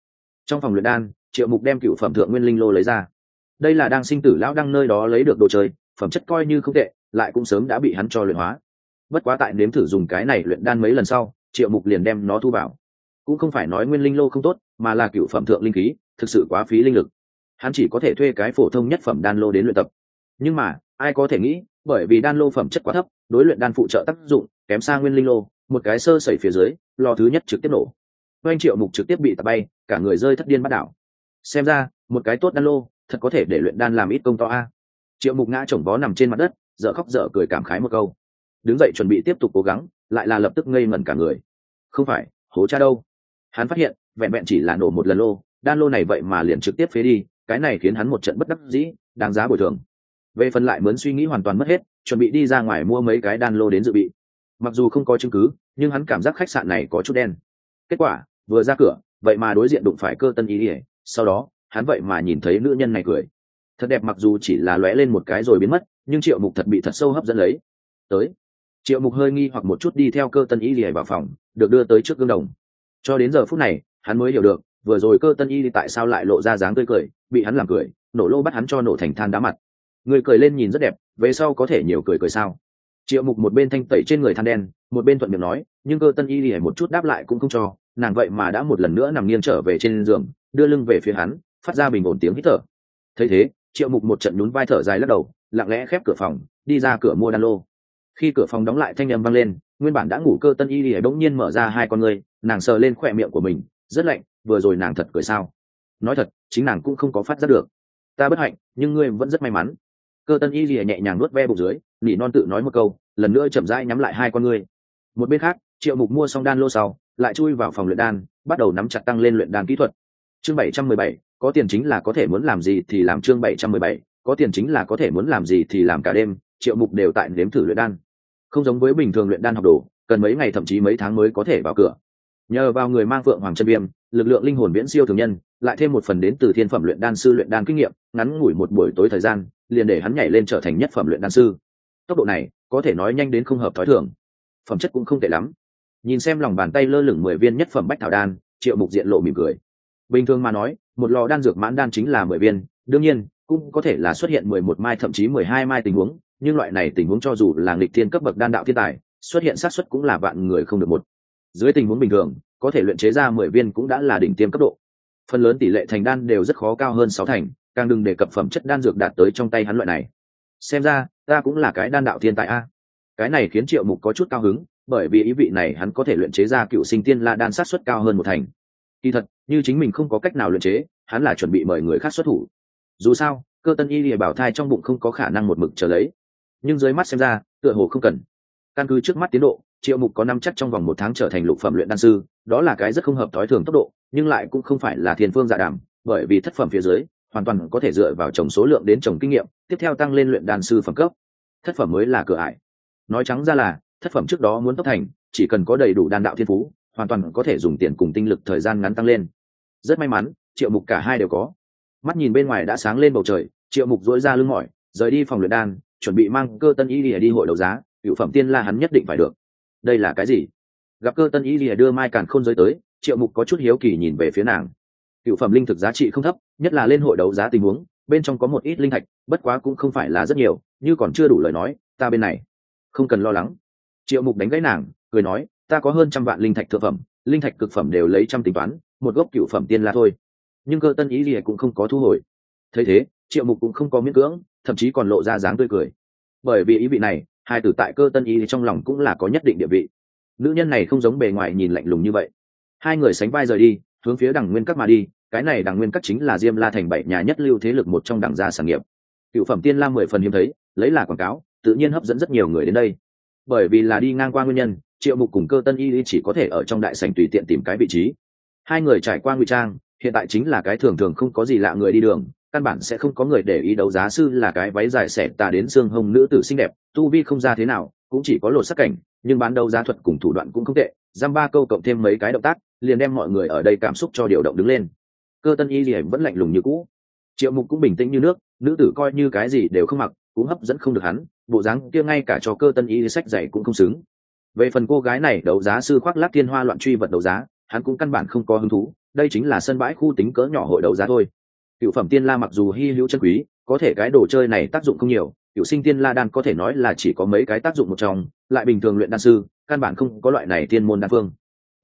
[SPEAKER 1] Trong phòng luyện đan, triệu mục đem cựu phẩm thượng nguyên linh lô lấy ra. Đây là đang sinh tử lão đăng nơi đó lấy được đồ chơi, phẩm chất coi như không tệ, lại cũng sớm đã bị hắn cho luyện hóa. Bất quá tại nếm thử dùng cái này luyện đan mấy lần sau, triệu mục liền đem nó thu vào. Cũng không phải nói nguyên linh lô không tốt, mà là cựu phẩm thượng linh khí, thực sự quá phí linh lực hắn chỉ có thể thuê cái phổ thông nhất phẩm đan lô đến luyện tập. Nhưng mà, ai có thể nghĩ, bởi vì đan lô phẩm chất quá thấp, đối luyện đan phụ trợ tác dụng kém xa nguyên linh lô, một cái sơ sẩy phía dưới, lò thứ nhất trực tiếp nổ. Oanh triệu mục trực tiếp bị tạt bay, cả người rơi thất điên bắt đảo. Xem ra, một cái tốt đan lô, thật có thể để luyện đan làm ít công to a. Triệu mục ngã chồng vó nằm trên mặt đất, dở khóc dở cười cảm khái một câu. Đứng dậy chuẩn bị tiếp tục cố gắng, lại là lập tức ngây ngẩn cả người. Không phải, hố cha đâu. Hắn phát hiện, vẹn vẹn chỉ là nổ một lần lô, đan lô này vậy mà liền trực tiếp phế đi cái này khiến hắn một trận bất đắc dĩ, đáng giá bồi thường. Về phần lại mướn suy nghĩ hoàn toàn mất hết, chuẩn bị đi ra ngoài mua mấy cái đan lô đến dự bị. Mặc dù không có chứng cứ, nhưng hắn cảm giác khách sạn này có chút đen. Kết quả, vừa ra cửa, vậy mà đối diện đụng phải cơ tân ý ỉa sau đó, hắn vậy mà nhìn thấy nữ nhân này cười. Thật đẹp mặc dù chỉ là lóe lên một cái rồi biến mất, nhưng triệu mục thật bị thật sâu hấp dẫn lấy. Tới. Triệu mục hơi nghi hoặc một chút đi theo cơ tân y lìa vào phòng, được đưa tới trước gương đồng. Cho đến giờ phút này, hắn mới hiểu được, vừa rồi cơ tân y tại sao lại lộ ra dáng tươi cười bị hắn làm cười, nổ lô bắt hắn cho nổ thành than đá mặt. Người cười lên nhìn rất đẹp, về sau có thể nhiều cười cười sao? Triệu mục một bên thanh tẩy trên người than đen, một bên thuận miệng nói, nhưng cơ tân y lìa một chút đáp lại cũng không cho, nàng vậy mà đã một lần nữa nằm nghiêng trở về trên giường, đưa lưng về phía hắn, phát ra bình ổn tiếng hít thở. Thấy thế, triệu mục một trận nhún vai thở dài lắc đầu, lặng lẽ khép cửa phòng, đi ra cửa mua đan lô. Khi cửa phòng đóng lại thanh â m vang lên, nguyên bản đã ngủ cơ tân y lìa bỗng nhiên mở ra hai con ngươi, nàng sờ lên khỏe miệng của mình, rất lạnh, vừa rồi nàng thật cười sao? Nói thật, chính nàng cũng không có phát giác được. Ta bất hạnh, nhưng ngươi vẫn rất may mắn. Cơ tân y lìa nhẹ nhàng nuốt ve bụng dưới, nỉ non tự nói một câu, lần nữa chậm rãi nhắm lại hai con ngươi. Một bên khác, triệu mục mua xong đan lô sau, lại chui vào phòng luyện đan, bắt đầu nắm chặt tăng lên luyện đan kỹ thuật. Chương bảy trăm mười bảy, có tiền chính là có thể muốn làm gì thì làm chương bảy trăm mười bảy, có tiền chính là có thể muốn làm gì thì làm cả đêm, triệu mục đều tại nếm thử luyện đan. Không giống với bình thường luyện đan học đồ, cần mấy ngày thậm chí mấy tháng mới có thể vào cửa. Nhờ vào người mang vượng hoàng chân viêm, lực lượng linh hồn viễn siêu thường nhân lại thêm một phần đến từ thiên phẩm luyện đan sư luyện đan kinh nghiệm, ngắn ngủi một buổi tối thời gian, liền để hắn nhảy lên trở thành nhất phẩm luyện đan sư. Tốc độ này, có thể nói nhanh đến không hợp thói thường. Phẩm chất cũng không tệ lắm. Nhìn xem lòng bàn tay lơ lửng mười viên nhất phẩm bách thảo đan, triệu mục diện lộ mỉm cười. Bình thường mà nói, một lò đan dược mãn đan chính là mười viên, đương nhiên, cũng có thể là xuất hiện mười một mai, thậm chí mười hai mai tình huống, nhưng loại này tình huống cho dù là nghịch thiên cấp bậc đan đạo thiên tài, xuất hiện xác suất cũng là vạn người không được một. Dưới tình huống bình thường, có thể luyện chế ra mười viên cũng đã là đỉnh tiêm cấp độ phần lớn tỷ lệ thành đan đều rất khó cao hơn sáu thành, càng đừng đề cập phẩm chất đan dược đạt tới trong tay hắn loại này. Xem ra, ta cũng là cái đan đạo thiên tài a. Cái này khiến triệu mục có chút cao hứng, bởi vì ý vị này hắn có thể luyện chế ra cựu sinh tiên la đan sát xuất cao hơn một thành. Kỳ thật, như chính mình không có cách nào luyện chế, hắn là chuẩn bị mời người khác xuất thủ. Dù sao, cơ tân y lìa bảo thai trong bụng không có khả năng một mực trở lấy. Nhưng dưới mắt xem ra, tựa hồ không cần. Căn cứ trước mắt tiến độ, triệu mục có năm chắc trong vòng một tháng trở thành lục phẩm luyện đan sư, đó là cái rất không hợp thói thường tốc độ nhưng lại cũng không phải là thiên phương dạ đàm, bởi vì thất phẩm phía dưới, hoàn toàn có thể dựa vào trồng số lượng đến trồng kinh nghiệm, tiếp theo tăng lên luyện đan sư phẩm cấp. Thất phẩm mới là cửa ải. Nói trắng ra là, thất phẩm trước đó muốn tốc thành, chỉ cần có đầy đủ đan đạo thiên phú, hoàn toàn có thể dùng tiền cùng tinh lực thời gian ngắn tăng lên. Rất may mắn, triệu mục cả hai đều có. Mắt nhìn bên ngoài đã sáng lên bầu trời, triệu mục dỗi ra lưng mỏi, rời đi phòng luyện đan, chuẩn bị mang cơ tân y lìa đi hội đấu giá, cựu phẩm tiên la hắn nhất định phải được. Đây là cái gì? Gặp cơ tân y lìa đưa mai càn khôn giới tới triệu mục có chút hiếu kỳ nhìn về phía nàng. Cựu phẩm linh thực giá trị không thấp, nhất là lên hội đấu giá tình huống, bên trong có một ít linh thạch, bất quá cũng không phải là rất nhiều, như còn chưa đủ lời nói, ta bên này không cần lo lắng. Triệu mục đánh gãy nàng, cười nói, ta có hơn trăm vạn linh thạch thượng phẩm, linh thạch cực phẩm đều lấy trăm tính toán, một gốc cựu phẩm tiên la thôi. Nhưng cơ tân ý gì cũng không có thu hồi. Thấy thế, triệu mục cũng không có miễn cưỡng, thậm chí còn lộ ra dáng tươi cười. Bởi vì ý vị này, hai tử tại cơ tân ý trong lòng cũng là có nhất định địa vị. Nữ nhân này không giống bề ngoài nhìn lạnh lùng như vậy hai người sánh vai rời đi, hướng phía đằng nguyên các mà đi, cái này đằng nguyên các chính là diêm la thành bảy nhà nhất lưu thế lực một trong đảng gia sản nghiệp. Cựu phẩm tiên la mười phần hiếm thấy, lấy là quảng cáo, tự nhiên hấp dẫn rất nhiều người đến đây. Bởi vì là đi ngang qua nguyên nhân, triệu mục cùng cơ tân y chỉ có thể ở trong đại sành tùy tiện tìm cái vị trí. Hai người trải qua ngụy trang, hiện tại chính là cái thường thường không có gì lạ người đi đường, căn bản sẽ không có người để ý đấu giá sư là cái váy dài xẻ tà đến xương hông nữ tử xinh đẹp, tu vi không ra thế nào, cũng chỉ có lột sắc cảnh, nhưng bán đấu giá thuật cùng thủ đoạn cũng không tệ, giam ba câu cộng thêm mấy cái động tác liền đem mọi người ở đây cảm xúc cho điều động đứng lên. Cơ tân y gì vẫn lạnh lùng như cũ. Triệu mục cũng bình tĩnh như nước, nữ tử coi như cái gì đều không mặc, cũng hấp dẫn không được hắn, bộ dáng kia ngay cả cho cơ tân y sách dạy cũng không xứng. Về phần cô gái này đấu giá sư khoác lác thiên hoa loạn truy vật đấu giá, hắn cũng căn bản không có hứng thú, đây chính là sân bãi khu tính cỡ nhỏ hội đấu giá thôi. Cựu phẩm tiên la mặc dù hy hữu chân quý, có thể cái đồ chơi này tác dụng không nhiều, cựu sinh tiên la đan có thể nói là chỉ có mấy cái tác dụng một trong, lại bình thường luyện đan sư, căn bản không có loại này tiên môn đan phương.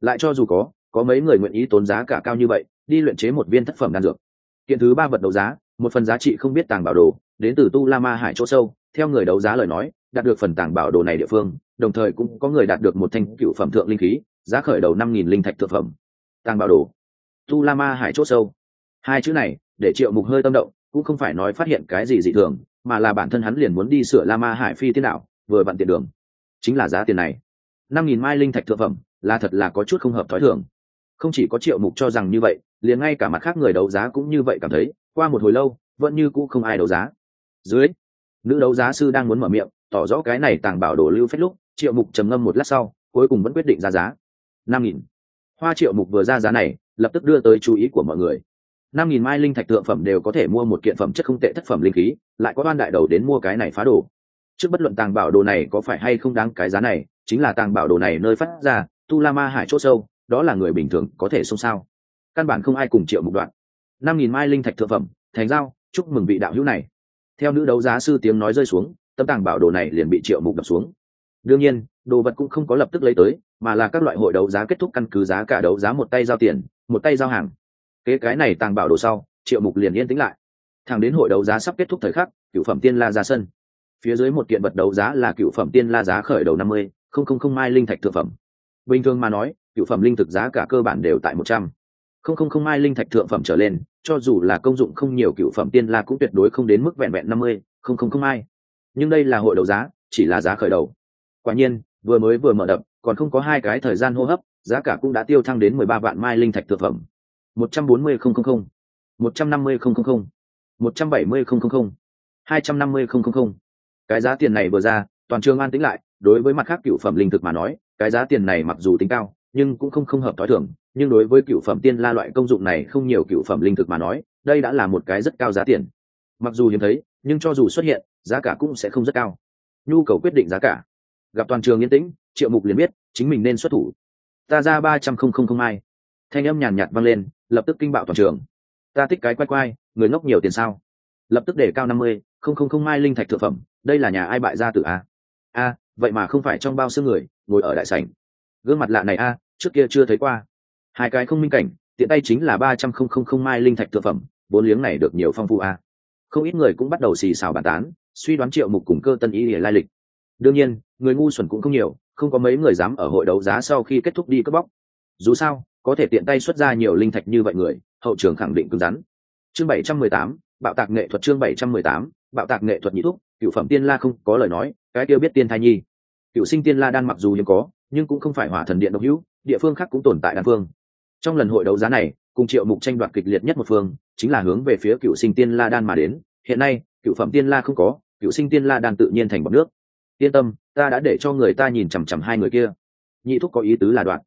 [SPEAKER 1] Lại cho dù có có mấy người nguyện ý tốn giá cả cao như vậy, đi luyện chế một viên thất phẩm đan dược. Kiện thứ ba vật đấu giá, một phần giá trị không biết tàng bảo đồ, đến từ tu la ma hải chỗ sâu, theo người đấu giá lời nói, đạt được phần tàng bảo đồ này địa phương, đồng thời cũng có người đạt được một thanh cựu phẩm thượng linh khí, giá khởi đầu năm nghìn linh thạch thượng phẩm. Tàng bảo đồ. Tu la ma hải chỗ sâu. Hai chữ này, để triệu mục hơi tâm động, cũng không phải nói phát hiện cái gì dị thường, mà là bản thân hắn liền muốn đi sửa la ma hải phi thế nào vừa vặn tiền đường. Chính là giá tiền này. năm nghìn mai linh thạch thượng phẩm, là thật là có chút không hợp thói thường không chỉ có triệu mục cho rằng như vậy, liền ngay cả mặt khác người đấu giá cũng như vậy cảm thấy, qua một hồi lâu, vẫn như cũ không ai đấu giá. Dưới, nữ đấu giá sư đang muốn mở miệng, tỏ rõ cái này tàng bảo đồ lưu phép lúc, triệu mục trầm ngâm một lát sau, cuối cùng vẫn quyết định ra giá. Năm nghìn. Hoa triệu mục vừa ra giá này, lập tức đưa tới chú ý của mọi người. Năm nghìn mai linh thạch tượng phẩm đều có thể mua một kiện phẩm chất không tệ thất phẩm linh khí, lại có đoan đại đầu đến mua cái này phá đồ. Trước bất luận tàng bảo đồ này có phải hay không đáng cái giá này, chính là tàng bảo đồ này nơi phát ra, tu la ma hải c h ỗ sâu đó là người bình thường có thể xông sao? Căn bản không ai cùng triệu mục đoạn. Năm nghìn mai linh thạch thượng phẩm, thành giao, chúc mừng vị đạo hữu này. Theo nữ đấu giá sư tiếng nói rơi xuống, tấm tàng bảo đồ này liền bị triệu mục đập xuống. Đương nhiên, đồ vật cũng không có lập tức lấy tới, mà là các loại hội đấu giá kết thúc căn cứ giá cả đấu giá một tay giao tiền, một tay giao hàng. Kế cái này tàng bảo đồ sau, triệu mục liền yên tĩnh lại. Thẳng đến hội đấu giá sắp kết thúc thời khắc, cựu phẩm tiên la ra sân. Phía dưới một kiện vật đấu giá là cựu phẩm tiên la giá khởi đầu năm mươi, không không không mai linh thạch thượng phẩm. Bình thường mà nói cựu phẩm linh thực giá cả cơ bản đều tại một trăm. Không không không, mai linh thạch thượng phẩm trở lên, cho dù là công dụng không nhiều cựu phẩm tiên la cũng tuyệt đối không đến mức vẹn vẹn năm mươi. Không không không, mai. Nhưng đây là hội đấu giá, chỉ là giá khởi đầu. Quả nhiên, vừa mới vừa mở đập, còn không có hai cái thời gian hô hấp, giá cả cũng đã tiêu thăng đến mười ba vạn mai linh thạch thượng phẩm. Một trăm bốn mươi không không không. Một trăm năm mươi không không không. Một trăm bảy mươi không không không. Hai trăm năm mươi không không không. Cái giá tiền này vừa ra, toàn trường an tĩnh lại, đối với mặt khác cựu phẩm linh thực mà nói, cái giá tiền này mặc dù tính cao nhưng cũng không không hợp t h o i thưởng nhưng đối với cựu phẩm tiên la loại công dụng này không nhiều cựu phẩm linh thực mà nói, đây đã là một cái rất cao giá tiền. Mặc dù hiếm thấy, nhưng cho dù xuất hiện, giá cả cũng sẽ không rất cao. Nhu cầu quyết định giá cả. Gặp toàn trường yên tĩnh, triệu mục liền biết, chính mình nên xuất thủ. Ta ra ba trăm không không không mai thanh âm nhàn nhạt vang lên, lập tức kinh bạo toàn trường. Ta thích cái quay quay, người ngốc nhiều tiền sao? Lập tức để cao năm mươi, không không không mai linh thạch thượng phẩm, đây là nhà ai bại gia tử a a vậy mà không phải trong bao xương người, ngồi ở đại sảnh gương mặt lạ này a, trước kia chưa thấy qua. Hai cái không minh cảnh, tiện tay chính là ba trăm không không không mai linh thạch thực phẩm, vốn liếng này được nhiều phong phú a. Không ít người cũng bắt đầu xì xào bàn tán, suy đoán triệu mục cùng cơ tân ý để lai lịch. Đương nhiên, người ngu xuẩn cũng không nhiều, không có mấy người dám ở hội đấu giá sau khi kết thúc đi cướp bóc. Dù sao, có thể tiện tay xuất ra nhiều linh thạch như vậy người, hậu trường khẳng định cứng rắn. Chương bảy trăm mười tám, bạo tạc nghệ thuật chương bảy trăm mười tám, bạo tạc nghệ thuật nhị thúc, cựu phẩm tiên la không có lời nói, cái tiêu biết tiên thai nhi cựu sinh tiên la đan mặc dù hiếm có, nhưng cũng không phải hỏa thần điện độc hữu, địa phương khác cũng tồn tại đan phương. Trong lần hội đấu giá này, cùng triệu mục tranh đoạt kịch liệt nhất một phương, chính là hướng về phía cựu sinh tiên la đan mà đến. Hiện nay, cựu phẩm tiên la không có, cựu sinh tiên la đan tự nhiên thành bọc nước. Yên tâm, ta đã để cho người ta nhìn chằm chằm hai người kia. Nhị thúc có ý tứ là đoạn.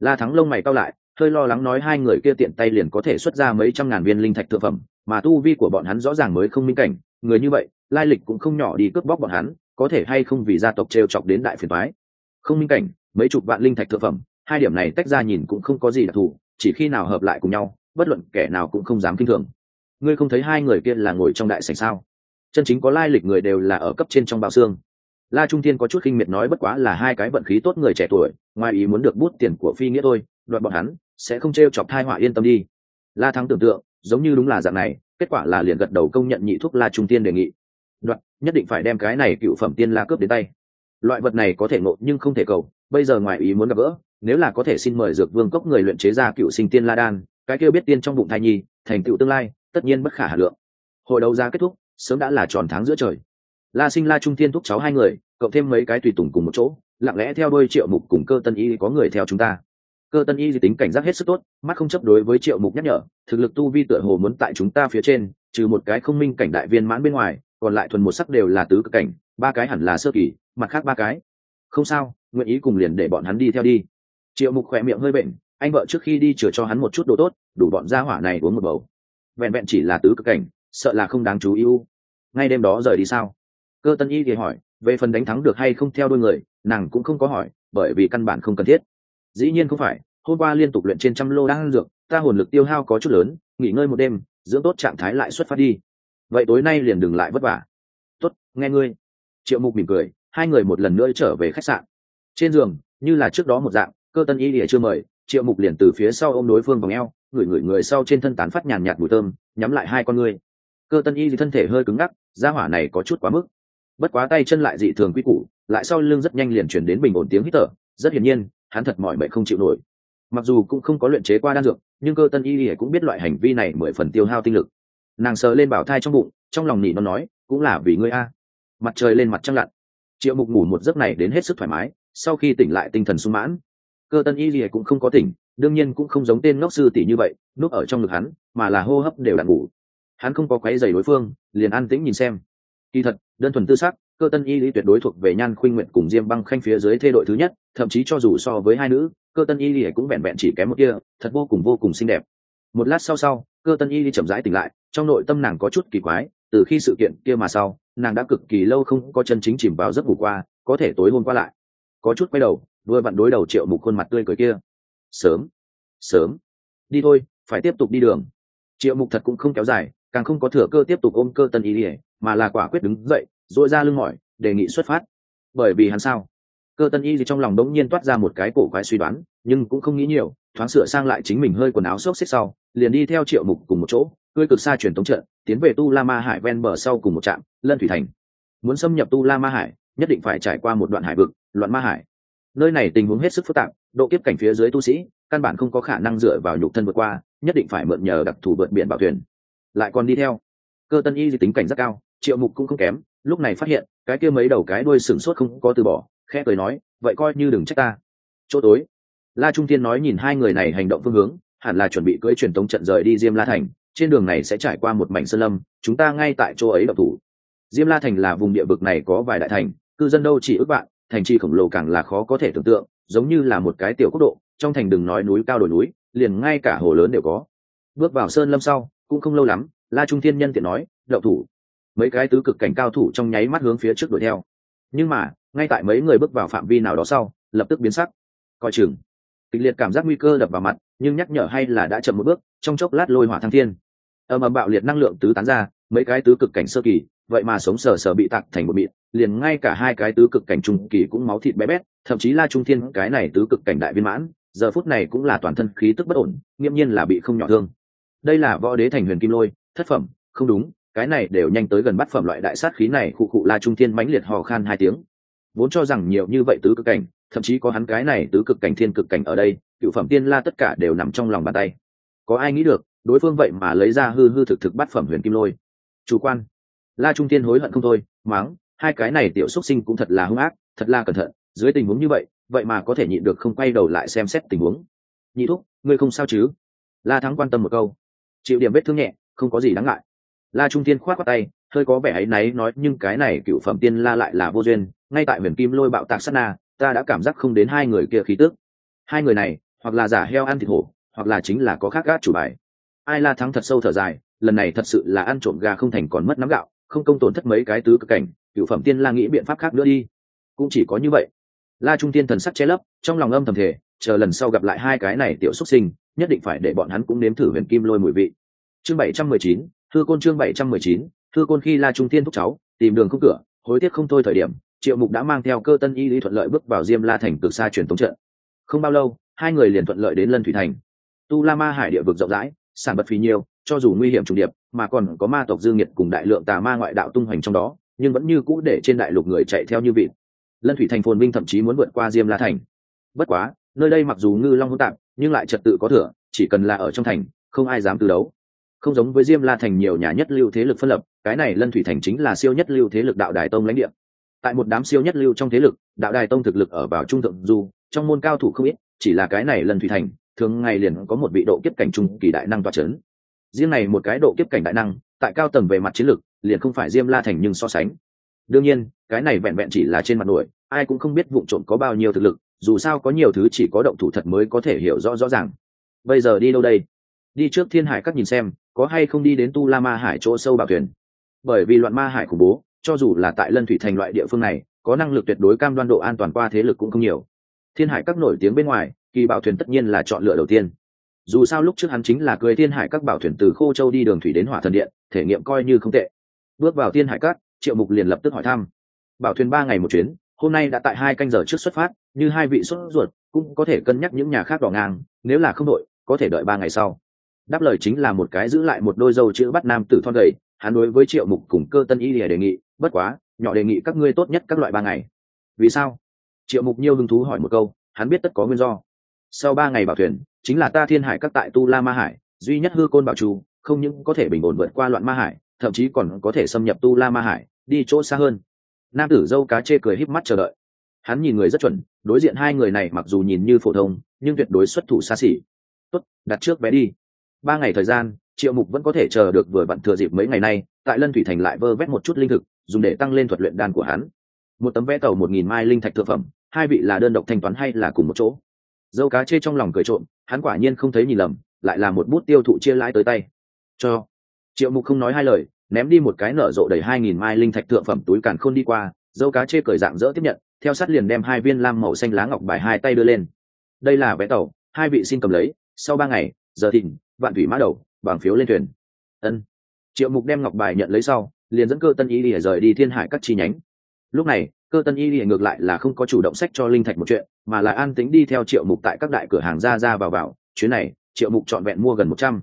[SPEAKER 1] La thắng lông mày cao lại, hơi lo lắng nói hai người kia tiện tay liền có thể xuất ra mấy trăm ngàn viên linh thạch thượng phẩm, mà tu vi của bọn hắn rõ ràng mới không minh cảnh. Người như vậy, lai lịch cũng không nhỏ đi cướp bóc bọn hắn có thể hay không vì gia tộc t r e o chọc đến đại phiền thoái không minh cảnh, mấy chục vạn linh thạch thượng phẩm, hai điểm này tách ra nhìn cũng không có gì đặc thù, chỉ khi nào hợp lại cùng nhau, bất luận kẻ nào cũng không dám kinh thường. Ngươi không thấy hai người kia là ngồi trong đại sảnh sao? Chân chính có lai lịch người đều là ở cấp trên trong bao xương. La trung thiên có chút khinh miệt nói bất quá là hai cái vận khí tốt người trẻ tuổi, ngoài ý muốn được bút tiền của phi nghĩa thôi, đoạt bọn hắn, sẽ không t r e o chọc thai họa yên tâm đi. La thắng tưởng tượng, giống như đúng là dạng này, kết quả là liền gật đầu công nhận nhị thuốc la trung tiên đề nghị đoạn, nhất định phải đem cái này cựu phẩm tiên la cướp đến tay. Loại vật này có thể nộp nhưng không thể cầu, bây giờ ngoài ý muốn gặp gỡ, nếu là có thể xin mời dược vương cốc người luyện chế ra cựu sinh tiên la đan, cái kêu biết tiên trong bụng thai nhi, thành tựu tương lai, tất nhiên bất khả hà lượng. Hội đấu giá kết thúc, sớm đã là tròn tháng giữa trời. La sinh la trung thiên thúc cháu hai người, cộng thêm mấy cái tùy tùng cùng một chỗ, lặng lẽ theo đôi triệu mục cùng cơ tân y có người theo chúng ta. Cơ tân y tính cảnh giác hết sức tốt, mắt không chấp đối với triệu mục nhắc nhở, thực lực tu vi tựa hồ muốn tại chúng ta phía trên, trừ một cái không minh cảnh đại viên mãn bên ngoài còn lại thuần một sắc đều là tứ cực cảnh, ba cái hẳn là sơ kỳ, mặt khác ba cái. Không sao, nguyện ý cùng liền để bọn hắn đi theo đi. Triệu mục khỏe miệng hơi bệnh, anh vợ trước khi đi chừa cho hắn một chút đồ tốt, đủ bọn gia hỏa này uống một bầu. Vẹn vẹn chỉ là tứ cực cảnh, sợ là không đáng chú ý u. Ngay đêm đó rời đi sao? Cơ tân y thì hỏi, về phần đánh thắng được hay không theo đôi người, nàng cũng không có hỏi, bởi vì căn bản không cần thiết. Dĩ nhiên không phải, hôm qua liên tục luyện trên trăm lô đang dược, ta hồn lực tiêu hao có chút lớn, nghỉ ngơi một đêm, dưỡng tốt trạng thái lại xuất phát đi vậy tối nay liền đừng lại vất vả. Tốt, nghe ngươi. Triệu mục mỉm cười, hai người một lần nữa trở về khách sạn. Trên giường, như là trước đó một dạng, cơ tân y lìa chưa mời, triệu mục liền từ phía sau ô m đối phương vòng eo, ngửi ngửi người sau trên thân tán phát nhàn nhạt mùi thơm, nhắm lại hai con ngươi. Cơ tân y thì thân thể hơi cứng ngắc da hỏa này có chút quá mức. Bất quá tay chân lại dị thường quy củ, lại sau lưng rất nhanh liền chuyển đến bình ổn tiếng hít thở, rất hiển nhiên, hắn thật mỏi mệt không chịu nổi. Mặc dù cũng không có luyện chế qua đan dược, nhưng cơ tân y cũng biết loại hành vi này mười phần tiêu hao tinh lực nàng sờ lên bảo thai trong bụng, trong lòng nỉ nó nói, cũng là vì ngươi a. Mặt trời lên mặt trăng lặn. Triệu mục ngủ một giấc này đến hết sức thoải mái, sau khi tỉnh lại tinh thần sung mãn. Cơ tân y gì cũng không có tỉnh, đương nhiên cũng không giống tên ngốc sư tỷ như vậy, núp ở trong ngực hắn, mà là hô hấp đều đặn ngủ. Hắn không có quấy giày đối phương, liền an tĩnh nhìn xem. Kỳ thật, đơn thuần tư sắc, cơ tân y lý tuyệt đối thuộc về nhan khuynh nguyện cùng diêm băng khanh phía dưới thê đội thứ nhất, thậm chí cho dù so với hai nữ, cơ tân y lý cũng vẹn vẹn chỉ kém một kia, thật vô cùng vô cùng xinh đẹp. Một lát sau sau, cơ tân y lý chậm rãi tỉnh lại trong nội tâm nàng có chút kỳ quái, từ khi sự kiện kia mà sau, nàng đã cực kỳ lâu không có chân chính chìm vào giấc ngủ qua, có thể tối hôm qua lại. Có chút quay đầu đuôi vặn đối đầu triệu mục khuôn mặt tươi cười kia. Sớm sớm. Đi thôi, phải tiếp tục đi đường. Triệu mục thật cũng không kéo dài, càng không có thừa cơ tiếp tục ôm cơ tân y ỉa, mà là quả quyết đứng dậy dội ra lưng mỏi, đề nghị xuất phát. Bởi vì hắn sao? Cơ tân y gì trong lòng đống nhiên toát ra một cái cổ quái suy đoán, nhưng cũng không nghĩ nhiều, thoáng sửa sang lại chính mình hơi quần áo xốc xích sau, liền đi theo triệu mục cùng một chỗ. Ngươi cực xa truyền thống trận, tiến về tu la ma hải ven bờ sau cùng một trạm, lân thủy thành. Muốn xâm nhập tu la ma hải, nhất định phải trải qua một đoạn hải vực, loạn ma hải. Nơi này tình huống hết sức phức tạp, độ kiếp cảnh phía dưới tu sĩ, căn bản không có khả năng dựa vào nhục thân vượt qua, nhất định phải mượn nhờ đặc thù vượt biển bảo thuyền. Lại còn đi theo. Cơ tân y di tính cảnh rất cao, triệu mục cũng không kém, lúc này phát hiện, cái kia mấy đầu cái đuôi sửng sốt không có từ bỏ, khẽ cười nói, vậy coi như đừng trách ta. Chỗ tối, la trung tiên nói nhìn hai người này hành động phương hướng, hẳn là chuẩn bị cưỡi truyền tống trận rời đi diêm la thành trên đường này sẽ trải qua một mảnh sơn lâm, chúng ta ngay tại chỗ ấy độc thủ. Diêm la thành là vùng địa vực này có vài đại thành, cư dân đâu chỉ ước bạn thành trì khổng lồ càng là khó có thể tưởng tượng, giống như là một cái tiểu quốc độ, trong thành đừng nói núi cao đồi núi, liền ngay cả hồ lớn đều có. Bước vào sơn lâm sau, cũng không lâu lắm, la trung thiên nhân tiện nói đậu thủ. Mấy cái tứ cực cảnh cao thủ trong nháy mắt hướng phía trước đuổi theo. Nhưng mà, ngay tại mấy người bước vào phạm vi nào đó sau, lập tức biến sắc. Coi chừng, kịch liệt cảm giác nguy cơ đập vào mặt, nhưng nhắc nhở hay là đã chậm một bước, trong chốc lát lôi hỏa thăng thiên ầm ầm bạo liệt năng lượng tứ tán ra, mấy cái tứ cực cảnh sơ kỳ, vậy mà sống sờ sờ bị tạc thành một mịn, liền ngay cả hai cái tứ cực cảnh trung kỳ cũng máu thịt bé bét, thậm chí la trung thiên cái này tứ cực cảnh đại viên mãn, giờ phút này cũng là toàn thân khí tức bất ổn, nghiêm nhiên là bị không nhỏ thương. Đây là võ đế thành huyền kim lôi, thất phẩm, không đúng, cái này đều nhanh tới gần bắt phẩm loại đại sát khí này, khụ khụ la trung thiên mãnh liệt hò khan hai tiếng. Vốn cho rằng nhiều như vậy tứ cực cảnh, thậm chí có hắn cái này tứ cực cảnh thiên cực cảnh ở đây, cựu phẩm tiên la tất cả đều nằm trong lòng bàn tay. Có ai nghĩ được đối phương vậy mà lấy ra hư hư thực thực bắt phẩm huyền kim lôi. Chủ quan. La trung tiên hối hận không thôi máng hai cái này tiểu xuất sinh cũng thật là hung ác, thật là cẩn thận, dưới tình huống như vậy vậy mà có thể nhịn được không quay đầu lại xem xét tình huống. Nhị thúc, ngươi không sao chứ? La thắng quan tâm một câu. Chịu điểm vết thương nhẹ, không có gì đáng ngại. La trung tiên khoát qua tay, hơi có vẻ áy náy nói, nhưng cái này cựu phẩm tiên la lại là vô duyên, ngay tại huyền kim lôi bạo tạc sát na, ta đã cảm giác không đến hai người kia khí tức. Hai người này, hoặc là giả heo ăn thịt hổ, hoặc là chính là có khác gác chủ bài ai la thắng thật sâu thở dài, lần này thật sự là ăn trộm gà không thành còn mất nắm gạo, không công tổn thất mấy cái tứ cực cảnh, cựu phẩm tiên la nghĩ biện pháp khác nữa đi. Cũng chỉ có như vậy. La trung tiên thần sắc che lấp, trong lòng âm thầm thể chờ lần sau gặp lại hai cái này tiểu xuất sinh, nhất định phải để bọn hắn cũng nếm thử huyền kim lôi mùi vị. Chương bảy trăm mười chín, thư côn chương bảy trăm mười chín, thư côn khi la trung tiên thúc cháu, tìm đường không cửa, hối tiếc không thôi thời điểm, triệu mục đã mang theo cơ tân y lý thuận lợi bước vào diêm la thành cực xa truyền tống trận. Không bao lâu, hai người liền thuận lợi đến lân thủy thành. Tu la ma hải địa vực rộng rãi sản vật phì nhiều, cho dù nguy hiểm trùng điệp, mà còn có ma tộc dương nhiệt cùng đại lượng tà ma ngoại đạo tung hoành trong đó, nhưng vẫn như cũ để trên đại lục người chạy theo như vịt. Lân thủy thành phồn vinh thậm chí muốn vượt qua diêm la thành. Bất quá, nơi đây mặc dù ngư long hỗn tạp, nhưng lại trật tự có thừa, chỉ cần là ở trong thành, không ai dám từ đấu. Không giống với diêm la thành nhiều nhà nhất lưu thế lực phân lập, cái này lân thủy thành chính là siêu nhất lưu thế lực đạo đài tông lãnh địa. Tại một đám siêu nhất lưu trong thế lực, đạo đài tông thực lực ở vào trung thượng du, trong môn cao thủ không ít, chỉ là cái này lân thủy thành thường ngày liền có một vị độ kiếp cảnh trung kỳ đại năng toa chấn. Riêng này một cái độ kiếp cảnh đại năng, tại cao tầng về mặt chiến lược, liền không phải diêm la thành nhưng so sánh. Đương nhiên, cái này vẹn vẹn chỉ là trên mặt nổi ai cũng không biết vụ trộm có bao nhiêu thực lực, dù sao có nhiều thứ chỉ có động thủ thật mới có thể hiểu rõ rõ ràng. Bây giờ đi đâu đây? Đi trước thiên hải các nhìn xem, có hay không đi đến tu la ma hải chỗ sâu bảo thuyền. Bởi vì loạn ma hải khủng bố, cho dù là tại lân thủy thành loại địa phương này, có năng lực tuyệt đối cam đoan độ an toàn qua thế lực cũng không nhiều. Thiên hải các nổi tiếng bên ngoài kỳ bảo thuyền tất nhiên là chọn lựa đầu tiên. Dù sao lúc trước hắn chính là cưới thiên hải các bảo thuyền từ khô châu đi đường thủy đến hỏa thần điện, thể nghiệm coi như không tệ. Bước vào thiên hải các, triệu mục liền lập tức hỏi thăm. Bảo thuyền ba ngày một chuyến, hôm nay đã tại hai canh giờ trước xuất phát, như hai vị xuất ruột, cũng có thể cân nhắc những nhà khác đỏ ngang, nếu là không đội, có thể đợi ba ngày sau. Đáp lời chính là một cái giữ lại một đôi dâu chữ bắt nam tử thon gầy, hắn đối với triệu mục cùng cơ tân y lìa đề nghị, bất quá, nhỏ đề nghị các ngươi tốt nhất các loại ba ngày. Vì sao? Triệu mục nhiêu hứng thú hỏi một câu, hắn biết tất có nguyên do sau ba ngày bảo thuyền, chính là ta thiên hải các tại tu la ma hải, duy nhất hư côn bảo trù không những có thể bình ổn vượt qua loạn ma hải, thậm chí còn có thể xâm nhập tu la ma hải, đi chỗ xa hơn. Nam tử dâu cá chê cười híp mắt chờ đợi. Hắn nhìn người rất chuẩn, đối diện hai người này mặc dù nhìn như phổ thông, nhưng tuyệt đối xuất thủ xa xỉ. Tốt, đặt trước vé đi. Ba ngày thời gian, triệu mục vẫn có thể chờ được vừa vặn thừa dịp mấy ngày nay, tại lân thủy thành lại vơ vét một chút linh thực, dùng để tăng lên thuật luyện đan của hắn. Một tấm vé tàu một nghìn mai linh thạch thực phẩm, hai vị là đơn độc thanh toán hay là cùng một chỗ? Dâu cá chê trong lòng cười trộm, hắn quả nhiên không thấy nhìn lầm, lại là một bút tiêu thụ chia lãi tới tay. Cho, triệu mục không nói hai lời, ném đi một cái nở rộ đầy hai nghìn mai linh thạch thượng phẩm túi càn khôn đi qua, dâu cá chê cười dạng dỡ tiếp nhận, theo sát liền đem hai viên lam màu xanh lá ngọc bài hai tay đưa lên. Đây là vé tàu, hai vị xin cầm lấy, sau ba ngày, giờ thìn, vạn thủy mã đầu bằng phiếu lên thuyền. Ân. Triệu mục đem ngọc bài nhận lấy sau, liền dẫn cơ tân y lìa rời đi thiên hải các chi nhánh. Lúc này, cơ tân y lìa ngược lại là không có chủ động sách cho linh thạch một chuyện mà là an tính đi theo triệu mục tại các đại cửa hàng ra ra vào vào, chuyến này, triệu mục trọn vẹn mua gần một trăm.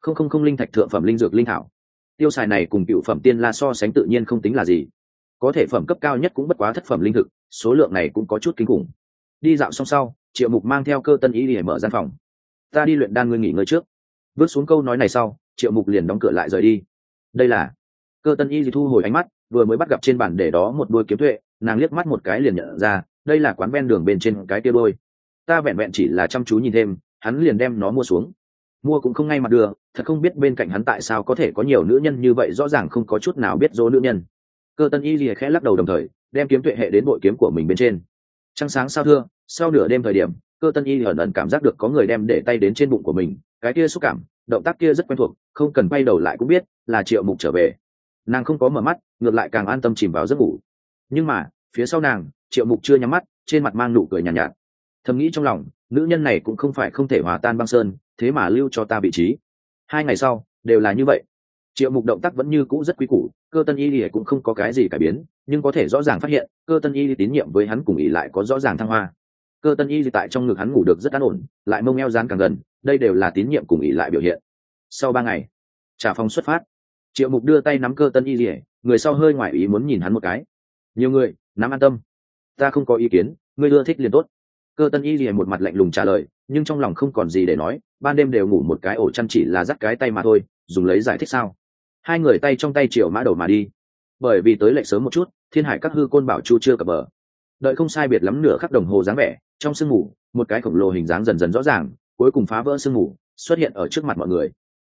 [SPEAKER 1] Không không không linh thạch thượng phẩm linh dược linh thảo. Tiêu xài này cùng cựu phẩm tiên la so sánh tự nhiên không tính là gì. Có thể phẩm cấp cao nhất cũng bất quá thất phẩm linh thực, số lượng này cũng có chút kinh khủng. Đi dạo xong sau, triệu mục mang theo cơ tân y để mở gian phòng. Ta đi luyện đan ngươi nghỉ ngơi trước. Bước xuống câu nói này sau, triệu mục liền đóng cửa lại rời đi. Đây là cơ tân y thu hồi ánh mắt, vừa mới bắt gặp trên bản để đó một đôi kiếm tuệ, nàng liếc mắt một cái liền nhận ra đây là quán ven đường bên trên cái kia đôi. Ta vẹn vẹn chỉ là chăm chú nhìn thêm, hắn liền đem nó mua xuống. Mua cũng không ngay mặt đưa, thật không biết bên cạnh hắn tại sao có thể có nhiều nữ nhân như vậy, rõ ràng không có chút nào biết dỗ nữ nhân. Cơ tân y lìa khẽ lắc đầu đồng thời, đem kiếm tuệ hệ đến bội kiếm của mình bên trên. Trăng sáng sao thưa, sau nửa đêm thời điểm, cơ tân y ẩn ẩn cảm giác được có người đem để tay đến trên bụng của mình, cái kia xúc cảm, động tác kia rất quen thuộc, không cần quay đầu lại cũng biết là triệu mục trở về. Nàng không có mở mắt, ngược lại càng an tâm chìm vào giấc ngủ. Nhưng mà, phía sau nàng triệu mục chưa nhắm mắt trên mặt mang nụ cười nhàn nhạt, nhạt. Thầm nghĩ trong lòng nữ nhân này cũng không phải không thể hòa tan băng sơn thế mà lưu cho ta vị trí. Hai ngày sau đều là như vậy. Triệu mục động tác vẫn như cũ rất quý củ cơ tân y lìa cũng không có cái gì cải biến nhưng có thể rõ ràng phát hiện cơ tân y tín nhiệm với hắn cùng ý lại có rõ ràng thăng hoa. Cơ tân y tại trong ngực hắn ngủ được rất an ổn lại mông eo dán càng gần đây đều là tín nhiệm cùng ý lại biểu hiện. Sau ba ngày trả phòng xuất phát. Triệu mục đưa tay nắm cơ tân y lìa người sau hơi ngoài ý muốn nhìn hắn một cái. Nhiều người nắm an tâm ta không có ý kiến, ngươi ưa thích liền tốt. Cơ tân y gì một mặt lạnh lùng trả lời, nhưng trong lòng không còn gì để nói, ban đêm đều ngủ một cái ổ chăn chỉ là dắt cái tay mà thôi, dùng lấy giải thích sao. Hai người tay trong tay triệu mã đầu mà đi. Bởi vì tới lệnh sớm một chút, thiên hải các hư côn bảo chu chưa cập bờ. Đợi không sai biệt lắm nửa khắc đồng hồ dáng vẻ, trong sương mù, một cái khổng lồ hình dáng dần dần rõ ràng, cuối cùng phá vỡ sương mù, xuất hiện ở trước mặt mọi người.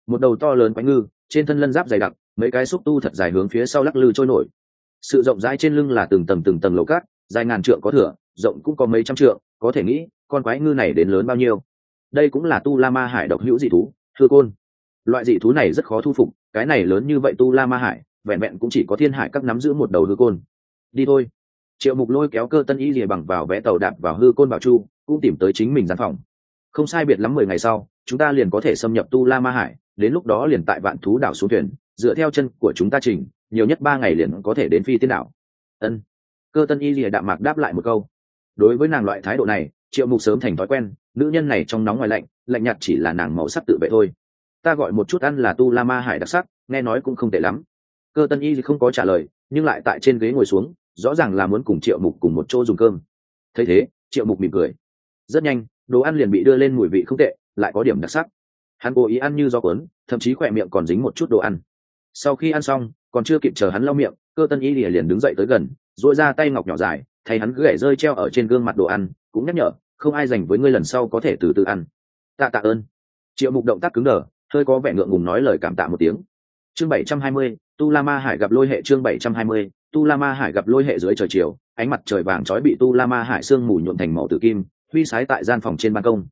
[SPEAKER 1] Một đầu to lớn quánh ngư, trên thân lân giáp dày đặc, mấy cái xúc tu thật dài hướng phía sau lắc lư trôi nổi. Sự rộng rãi trên lưng là từng tầng từng tầng lầu cát dài ngàn trượng có thửa rộng cũng có mấy trăm trượng, có thể nghĩ, con quái ngư này đến lớn bao nhiêu. Đây cũng là tu la ma hải độc hữu dị thú hư côn. Loại dị thú này rất khó thu phục, cái này lớn như vậy tu la ma hải, vẹn vẹn cũng chỉ có thiên hải các nắm giữ một đầu hư côn. Đi thôi. Triệu mục lôi kéo cơ tân y lìa bằng vào vẽ tàu đạp vào hư côn bảo chu, cũng tìm tới chính mình gian phòng. Không sai biệt lắm mười ngày sau, chúng ta liền có thể xâm nhập tu la ma hải, đến lúc đó liền tại vạn thú đảo xuống thuyền, dựa theo chân của chúng ta trình, nhiều nhất ba ngày liền có thể đến phi tiên đảo. Ân cơ tân y lìa đạm mạc đáp lại một câu. Đối với nàng loại thái độ này, triệu mục sớm thành thói quen, nữ nhân này trong nóng ngoài lạnh lạnh nhạt chỉ là nàng màu sắc tự vệ thôi. Ta gọi một chút ăn là tu la ma hải đặc sắc, nghe nói cũng không tệ lắm. Cơ tân y không có trả lời, nhưng lại tại trên ghế ngồi xuống, rõ ràng là muốn cùng triệu mục cùng một chỗ dùng cơm. Thấy thế, triệu mục mỉm cười. Rất nhanh, đồ ăn liền bị đưa lên mùi vị không tệ, lại có điểm đặc sắc. Hắn cố ý ăn như do cuốn, thậm chí khỏe miệng còn dính một chút đồ ăn. Sau khi ăn xong, còn chưa kịp chờ hắn lau miệng, cơ tân y lìa liền đứng dậy tới gần dội ra tay ngọc nhỏ dài thấy hắn cứ gãy rơi treo ở trên gương mặt đồ ăn, cũng nhắc nhở, không ai dành với ngươi lần sau có thể từ từ ăn. Tạ tạ ơn. Triệu mục động tác cứng đờ, hơi có vẻ ngượng ngùng nói lời cảm tạ một tiếng. Chương bảy trăm hai mươi, tu la ma hải gặp lôi hệ chương bảy trăm hai mươi, tu la ma hải gặp lôi hệ dưới trời chiều, ánh mặt trời vàng trói bị tu la ma hải sương mù nhuộn thành màu tử kim, huy sái tại gian phòng trên ban công.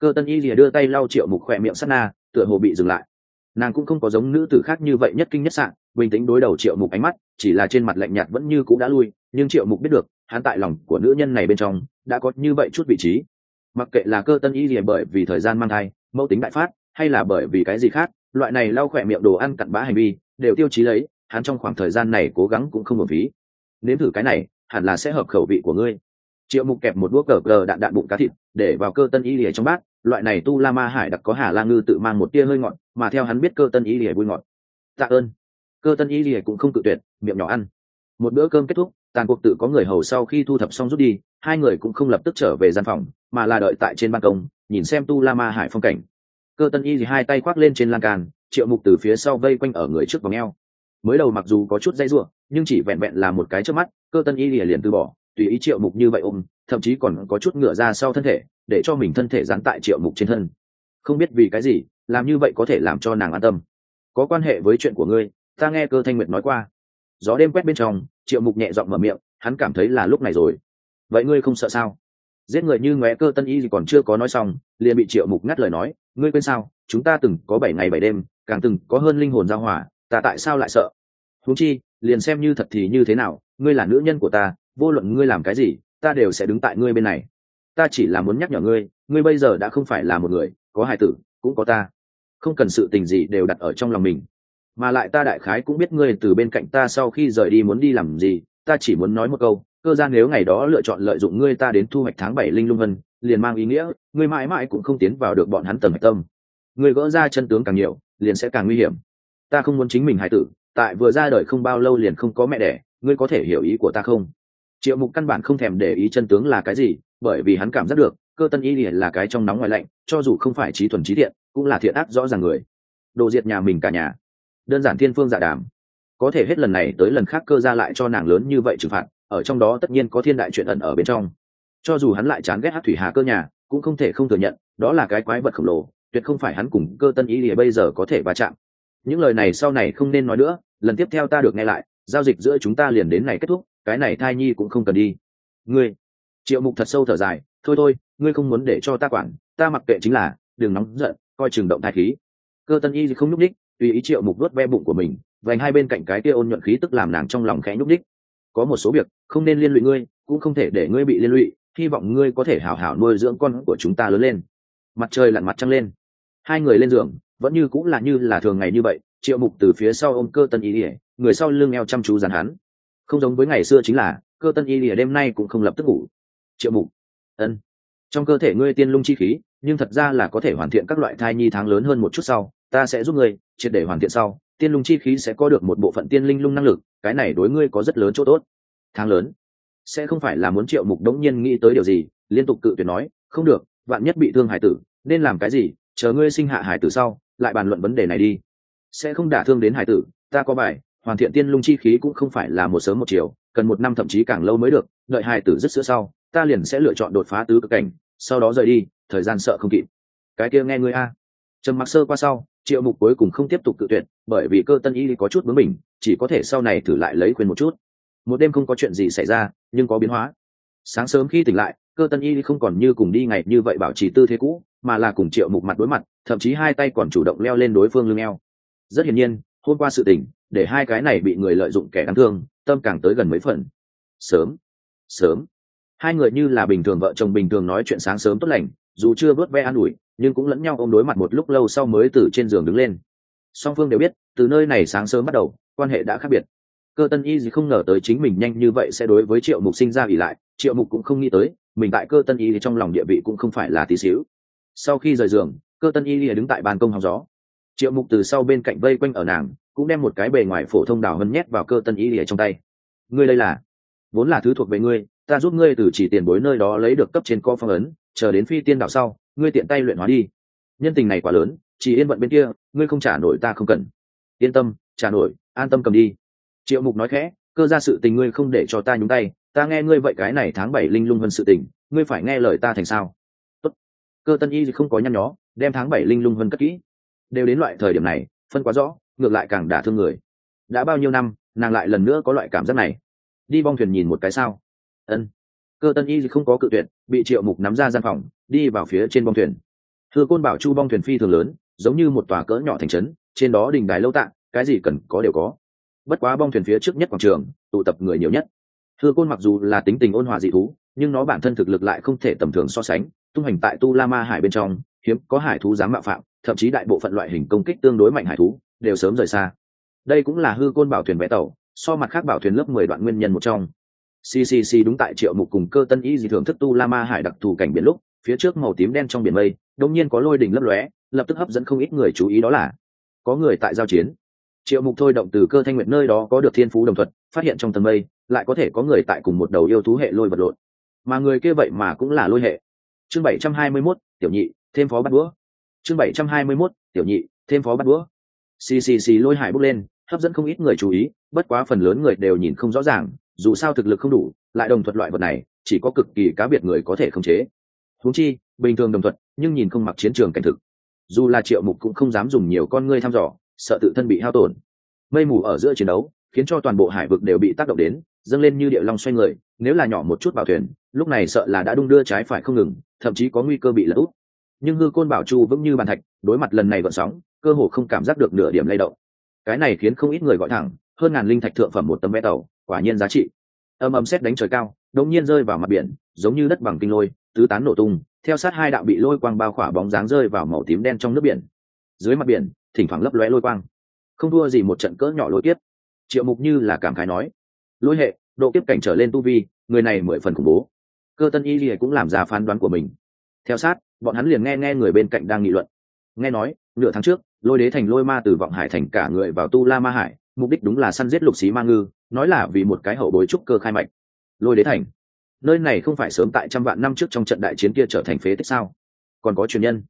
[SPEAKER 1] Cơ tân y lìa đưa tay lau triệu mục khỏe miệng sắt na, tựa hồ bị dừng lại. Nàng cũng không có giống nữ tử khác như vậy nhất kinh nhất sạn bình tĩnh đối đầu triệu mục ánh mắt, chỉ là trên mặt lạnh nhạt vẫn như cũng đã lui, nhưng triệu mục biết được, hắn tại lòng của nữ nhân này bên trong, đã có như vậy chút vị trí. Mặc kệ là cơ tân y lìa bởi vì thời gian mang thai, mẫu tính đại phát, hay là bởi vì cái gì khác, loại này lau khỏe miệng đồ ăn cặn bã hành vi, đều tiêu chí lấy, hắn trong khoảng thời gian này cố gắng cũng không một phí. Nếm thử cái này, hẳn là sẽ hợp khẩu vị của ngươi. Triệu mục kẹp một đũa cờ cờ đạn đạn bụng cá thịt, để vào cơ tân y lìa trong bát, loại này tu la ma hải đặc có hà la ngư tự mang một tia hơi ngọt, mà theo hắn biết cơ tân y lìa vui ngọt. Tạ ơn cơ tân y lìa cũng không cự tuyệt, miệng nhỏ ăn. Một bữa cơm kết thúc, tàn cuộc tự có người hầu sau khi thu thập xong rút đi, hai người cũng không lập tức trở về gian phòng, mà là đợi tại trên ban công, nhìn xem tu la ma hải phong cảnh. Cơ tân y thì hai tay khoác lên trên lan can, triệu mục từ phía sau vây quanh ở người trước vòng eo. Mới đầu mặc dù có chút dây ruộng nhưng chỉ vẹn vẹn là một cái trước mắt, cơ tân y lìa liền từ bỏ, tùy ý triệu mục như vậy ôm, thậm chí còn có chút ngựa ra sau thân thể, để cho mình thân thể dán tại triệu mục trên thân. Không biết vì cái gì, làm như vậy có thể làm cho nàng an tâm. Có quan hệ với chuyện của ngươi ta nghe cơ thanh nguyệt nói qua. Gió đêm quét bên trong, triệu mục nhẹ giọng mở miệng, hắn cảm thấy là lúc này rồi. Vậy ngươi không sợ sao? Giết người như ngóe cơ tân y gì còn chưa có nói xong, liền bị triệu mục ngắt lời nói, ngươi quên sao? Chúng ta từng có bảy ngày bảy đêm, càng từng có hơn linh hồn giao hỏa ta tại sao lại sợ? Huống chi, liền xem như thật thì như thế nào, ngươi là nữ nhân của ta, vô luận ngươi làm cái gì, ta đều sẽ đứng tại ngươi bên này. Ta chỉ là muốn nhắc nhở ngươi ngươi bây giờ đã không phải là một người, có hài tử, cũng có ta. Không cần sự tình gì đều đặt ở trong lòng mình mà lại ta đại khái cũng biết ngươi từ bên cạnh ta sau khi rời đi muốn đi làm gì, ta chỉ muốn nói một câu, cơ gian nếu ngày đó lựa chọn lợi dụng ngươi ta đến thu hoạch tháng bảy linh lung vân, liền mang ý nghĩa, ngươi mãi mãi cũng không tiến vào được bọn hắn tầm hạch tâm. Ngươi gỡ ra chân tướng càng nhiều, liền sẽ càng nguy hiểm. Ta không muốn chính mình hài tử, tại vừa ra đời không bao lâu liền không có mẹ đẻ, ngươi có thể hiểu ý của ta không? Triệu mục căn bản không thèm để ý chân tướng là cái gì, bởi vì hắn cảm giác được, cơ tân y là cái trong nóng ngoài lạnh, cho dù không phải trí thuần trí thiện, cũng là thiện ác rõ ràng người. Đồ diệt nhà mình cả nhà đơn giản thiên phương dạ đàm. Có thể hết lần này tới lần khác cơ ra lại cho nàng lớn như vậy trừng phạt, ở trong đó tất nhiên có thiên đại chuyện ẩn ở bên trong. Cho dù hắn lại chán ghét hát thủy hà cơ nhà, cũng không thể không thừa nhận, đó là cái quái vật khổng lồ, tuyệt không phải hắn cùng cơ tân ý lìa bây giờ có thể va chạm. Những lời này sau này không nên nói nữa, lần tiếp theo ta được nghe lại, giao dịch giữa chúng ta liền đến này kết thúc, cái này thai nhi cũng không cần đi. Ngươi, triệu mục thật sâu thở dài, thôi thôi, ngươi không muốn để cho ta quản, ta mặc kệ chính là, đừng nóng giận, coi chừng động thai khí. Cơ tân y không nhúc ních tùy ý triệu mục đuốt ve bụng của mình, vành hai bên cạnh cái kia ôn nhuận khí tức làm nàng trong lòng khẽ nhúc ních có một số việc, không nên liên lụy ngươi, cũng không thể để ngươi bị liên lụy, hy vọng ngươi có thể hảo hảo nuôi dưỡng con của chúng ta lớn lên. Mặt trời lặn mặt trăng lên. Hai người lên giường, vẫn như cũng là như là thường ngày như vậy, triệu mục từ phía sau ôm cơ tân y ỉa người sau lưng eo chăm chú dàn hắn. Không giống với ngày xưa chính là, cơ tân y ỉa đêm nay cũng không lập tức ngủ. Triệu mục, ân. Trong cơ thể ngươi tiên lung chi khí, nhưng thật ra là có thể hoàn thiện các loại thai nhi tháng lớn hơn một chút sau ta sẽ giúp ngươi, triệt để hoàn thiện sau, tiên lung chi khí sẽ có được một bộ phận tiên linh lung năng lực, cái này đối ngươi có rất lớn chỗ tốt. Tháng lớn, sẽ không phải là muốn triệu mục đống nhiên nghĩ tới điều gì, liên tục cự tuyệt nói, không được, vạn nhất bị thương hải tử, nên làm cái gì, chờ ngươi sinh hạ hải tử sau, lại bàn luận vấn đề này đi. Sẽ không đả thương đến hải tử, ta có bài, hoàn thiện tiên lung chi khí cũng không phải là một sớm một chiều, cần một năm thậm chí càng lâu mới được, đợi hải tử rất sữa sau, ta liền sẽ lựa chọn đột phá tứ cực cảnh, sau đó rời đi, thời gian sợ không kịp. Cái kia nghe ngươi a. Trầm mặc sơ qua sau triệu mục cuối cùng không tiếp tục tự tuyệt, bởi vì cơ tân y có chút bướng mình chỉ có thể sau này thử lại lấy khuyên một chút. Một đêm không có chuyện gì xảy ra, nhưng có biến hóa. Sáng sớm khi tỉnh lại, cơ tân y không còn như cùng đi ngày như vậy bảo trì tư thế cũ, mà là cùng triệu mục mặt đối mặt, thậm chí hai tay còn chủ động leo lên đối phương lưng eo. Rất hiển nhiên, hôm qua sự tình, để hai cái này bị người lợi dụng kẻ đáng thương, tâm càng tới gần mấy phần. Sớm. Sớm. Hai người như là bình thường vợ chồng bình thường nói chuyện sáng sớm tốt lành dù chưa vớt ve an ủi, nhưng cũng lẫn nhau ôm đối mặt một lúc lâu sau mới từ trên giường đứng lên. Song phương đều biết, từ nơi này sáng sớm bắt đầu, quan hệ đã khác biệt. Cơ tân y gì không ngờ tới chính mình nhanh như vậy sẽ đối với triệu mục sinh ra ỉ lại, triệu mục cũng không nghĩ tới, mình tại cơ tân y thì trong lòng địa vị cũng không phải là tí xíu. Sau khi rời giường, cơ tân y lìa đứng tại ban công hóng gió. Triệu mục từ sau bên cạnh vây quanh ở nàng, cũng đem một cái bề ngoài phổ thông đào hân nhét vào cơ tân y lìa trong tay. Ngươi đây là? Vốn là thứ thuộc về ngươi, ta giúp ngươi từ chỉ tiền bối nơi đó lấy được cấp trên co phong ấn chờ đến phi tiên đạo sau, ngươi tiện tay luyện hóa đi. Nhân tình này quá lớn, chỉ yên vận bên kia, ngươi không trả nổi ta không cần. Yên tâm, trả nổi, an tâm cầm đi. Triệu mục nói khẽ, cơ ra sự tình ngươi không để cho ta nhúng tay, ta nghe ngươi vậy cái này tháng bảy linh lung hơn sự tình, ngươi phải nghe lời ta thành sao? Tốt. cơ tân y không có nhăn nhó, đem tháng bảy linh lung hơn cất kỹ. Đều đến loại thời điểm này, phân quá rõ, ngược lại càng đả thương người. Đã bao nhiêu năm, nàng lại lần nữa có loại cảm giác này. Đi bong thuyền nhìn một cái sao. Ân cơ tân y không có cự tuyệt, bị triệu mục nắm ra gian phòng, đi vào phía trên bong thuyền. Thưa côn bảo chu bong thuyền phi thường lớn, giống như một tòa cỡ nhỏ thành trấn, trên đó đình đài lâu tạng, cái gì cần có đều có. Bất quá bong thuyền phía trước nhất quảng trường, tụ tập người nhiều nhất. Thưa côn mặc dù là tính tình ôn hòa dị thú, nhưng nó bản thân thực lực lại không thể tầm thường so sánh, tung hành tại tu la ma hải bên trong, hiếm có hải thú dám mạo phạm, thậm chí đại bộ phận loại hình công kích tương đối mạnh hải thú, đều sớm rời xa. Đây cũng là hư côn bảo thuyền vẽ tàu, so mặt khác bảo thuyền lớp mười đoạn nguyên nhân một trong ccc đúng tại triệu mục cùng cơ tân y dị thưởng thức tu la ma hải đặc thù cảnh biển lúc phía trước màu tím đen trong biển mây đông nhiên có lôi đỉnh lấp lóe lập tức hấp dẫn không ít người chú ý đó là có người tại giao chiến. Triệu mục thôi động từ cơ thanh nguyện nơi đó có được thiên phú đồng thuật phát hiện trong tầng mây lại có thể có người tại cùng một đầu yêu thú hệ lôi vật lộn. Mà người kia vậy mà cũng là lôi hệ. Chương bảy trăm hai mươi 721, tiểu nhị thêm phó bắt búa chương bảy trăm hai mươi 721, tiểu nhị thêm phó bắt búa ccc lôi hải bốc lên hấp dẫn không ít người chú ý bất quá phần lớn người đều nhìn không rõ ràng dù sao thực lực không đủ, lại đồng thuật loại vật này, chỉ có cực kỳ cá biệt người có thể khống chế. Huống chi, bình thường đồng thuật, nhưng nhìn không mặc chiến trường cảnh thực. Dù là triệu mục cũng không dám dùng nhiều con ngươi thăm dò, sợ tự thân bị hao tổn. Mây mù ở giữa chiến đấu, khiến cho toàn bộ hải vực đều bị tác động đến, dâng lên như địa long xoay người, nếu là nhỏ một chút bảo thuyền, lúc này sợ là đã đung đưa trái phải không ngừng, thậm chí có nguy cơ bị lật úp. Nhưng hư côn bảo chu vững như bàn thạch, đối mặt lần này vận sóng, cơ hồ không cảm giác được nửa điểm lay động. Cái này khiến không ít người gọi thẳng, hơn ngàn linh thạch thượng phẩm một tấm vé tàu quả nhiên giá trị. Âm âm xét đánh trời cao đống nhiên rơi vào mặt biển, giống như đất bằng kinh lôi, tứ tán nổ tung, theo sát hai đạo bị lôi quang bao khỏa bóng dáng rơi vào màu tím đen trong nước biển. Dưới mặt biển, thỉnh thoảng lấp lóe lôi quang. Không thua gì một trận cỡ nhỏ lôi tiếp triệu mục như là cảm khái nói, lôi hệ, độ kiếp cảnh trở lên tu vi, người này mười phần khủng bố. Cơ tân y lìa cũng làm ra phán đoán của mình. Theo sát, bọn hắn liền nghe nghe người bên cạnh đang nghị luận. Nghe nói, nửa tháng trước, lôi đế thành lôi ma từ vọng hải thành cả người vào tu la ma hải mục đích đúng là săn giết lục xí ma ngư, nói là vì một cái hậu bối trúc cơ khai mạch. Lôi đế thành. Nơi này không phải sớm tại trăm vạn năm trước trong trận đại chiến kia trở thành phế tích sao? Còn có truyền nhân.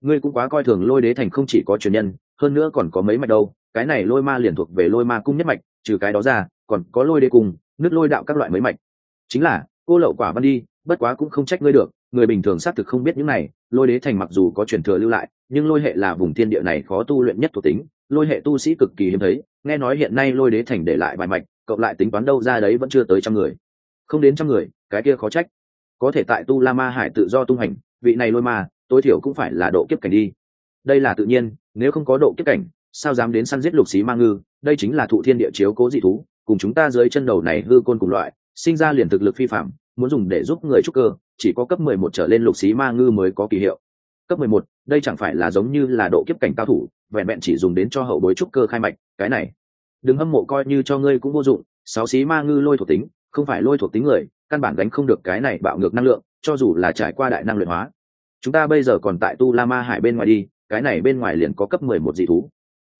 [SPEAKER 1] Ngươi cũng quá coi thường lôi đế thành không chỉ có truyền nhân, hơn nữa còn có mấy mạch đâu. Cái này lôi ma liền thuộc về lôi ma cung nhất mạch, trừ cái đó ra, còn có lôi đế cung, nước lôi đạo các loại mấy mạch. Chính là, cô lậu quả văn đi, bất quá cũng không trách ngươi được người bình thường xác thực không biết những này, lôi đế thành mặc dù có truyền thừa lưu lại, nhưng lôi hệ là vùng thiên địa này khó tu luyện nhất thuộc tính, lôi hệ tu sĩ cực kỳ hiếm thấy, nghe nói hiện nay lôi đế thành để lại bài mạch, cộng lại tính toán đâu ra đấy vẫn chưa tới trăm người. Không đến trăm người, cái kia khó trách. Có thể tại tu la ma hải tự do tung hành, vị này lôi ma, tối thiểu cũng phải là độ kiếp cảnh đi. Đây là tự nhiên, nếu không có độ kiếp cảnh, sao dám đến săn giết lục xí ma ngư? Đây chính là thụ thiên địa chiếu cố dị thú, cùng chúng ta dưới chân đầu này hư côn cùng loại, sinh ra liền thực lực phi phạm muốn dùng để giúp người trúc cơ, chỉ có cấp mười một trở lên lục xí ma ngư mới có kỳ hiệu. Cấp mười một, đây chẳng phải là giống như là độ kiếp cảnh cao thủ, vẹn vẹn chỉ dùng đến cho hậu bối trúc cơ khai mạch, cái này. Đừng hâm mộ coi như cho ngươi cũng vô dụng, sáu xí ma ngư lôi thuộc tính, không phải lôi thuộc tính người, căn bản gánh không được cái này bạo ngược năng lượng, cho dù là trải qua đại năng luyện hóa. Chúng ta bây giờ còn tại tu la ma hải bên ngoài đi, cái này bên ngoài liền có cấp mười một dị thú.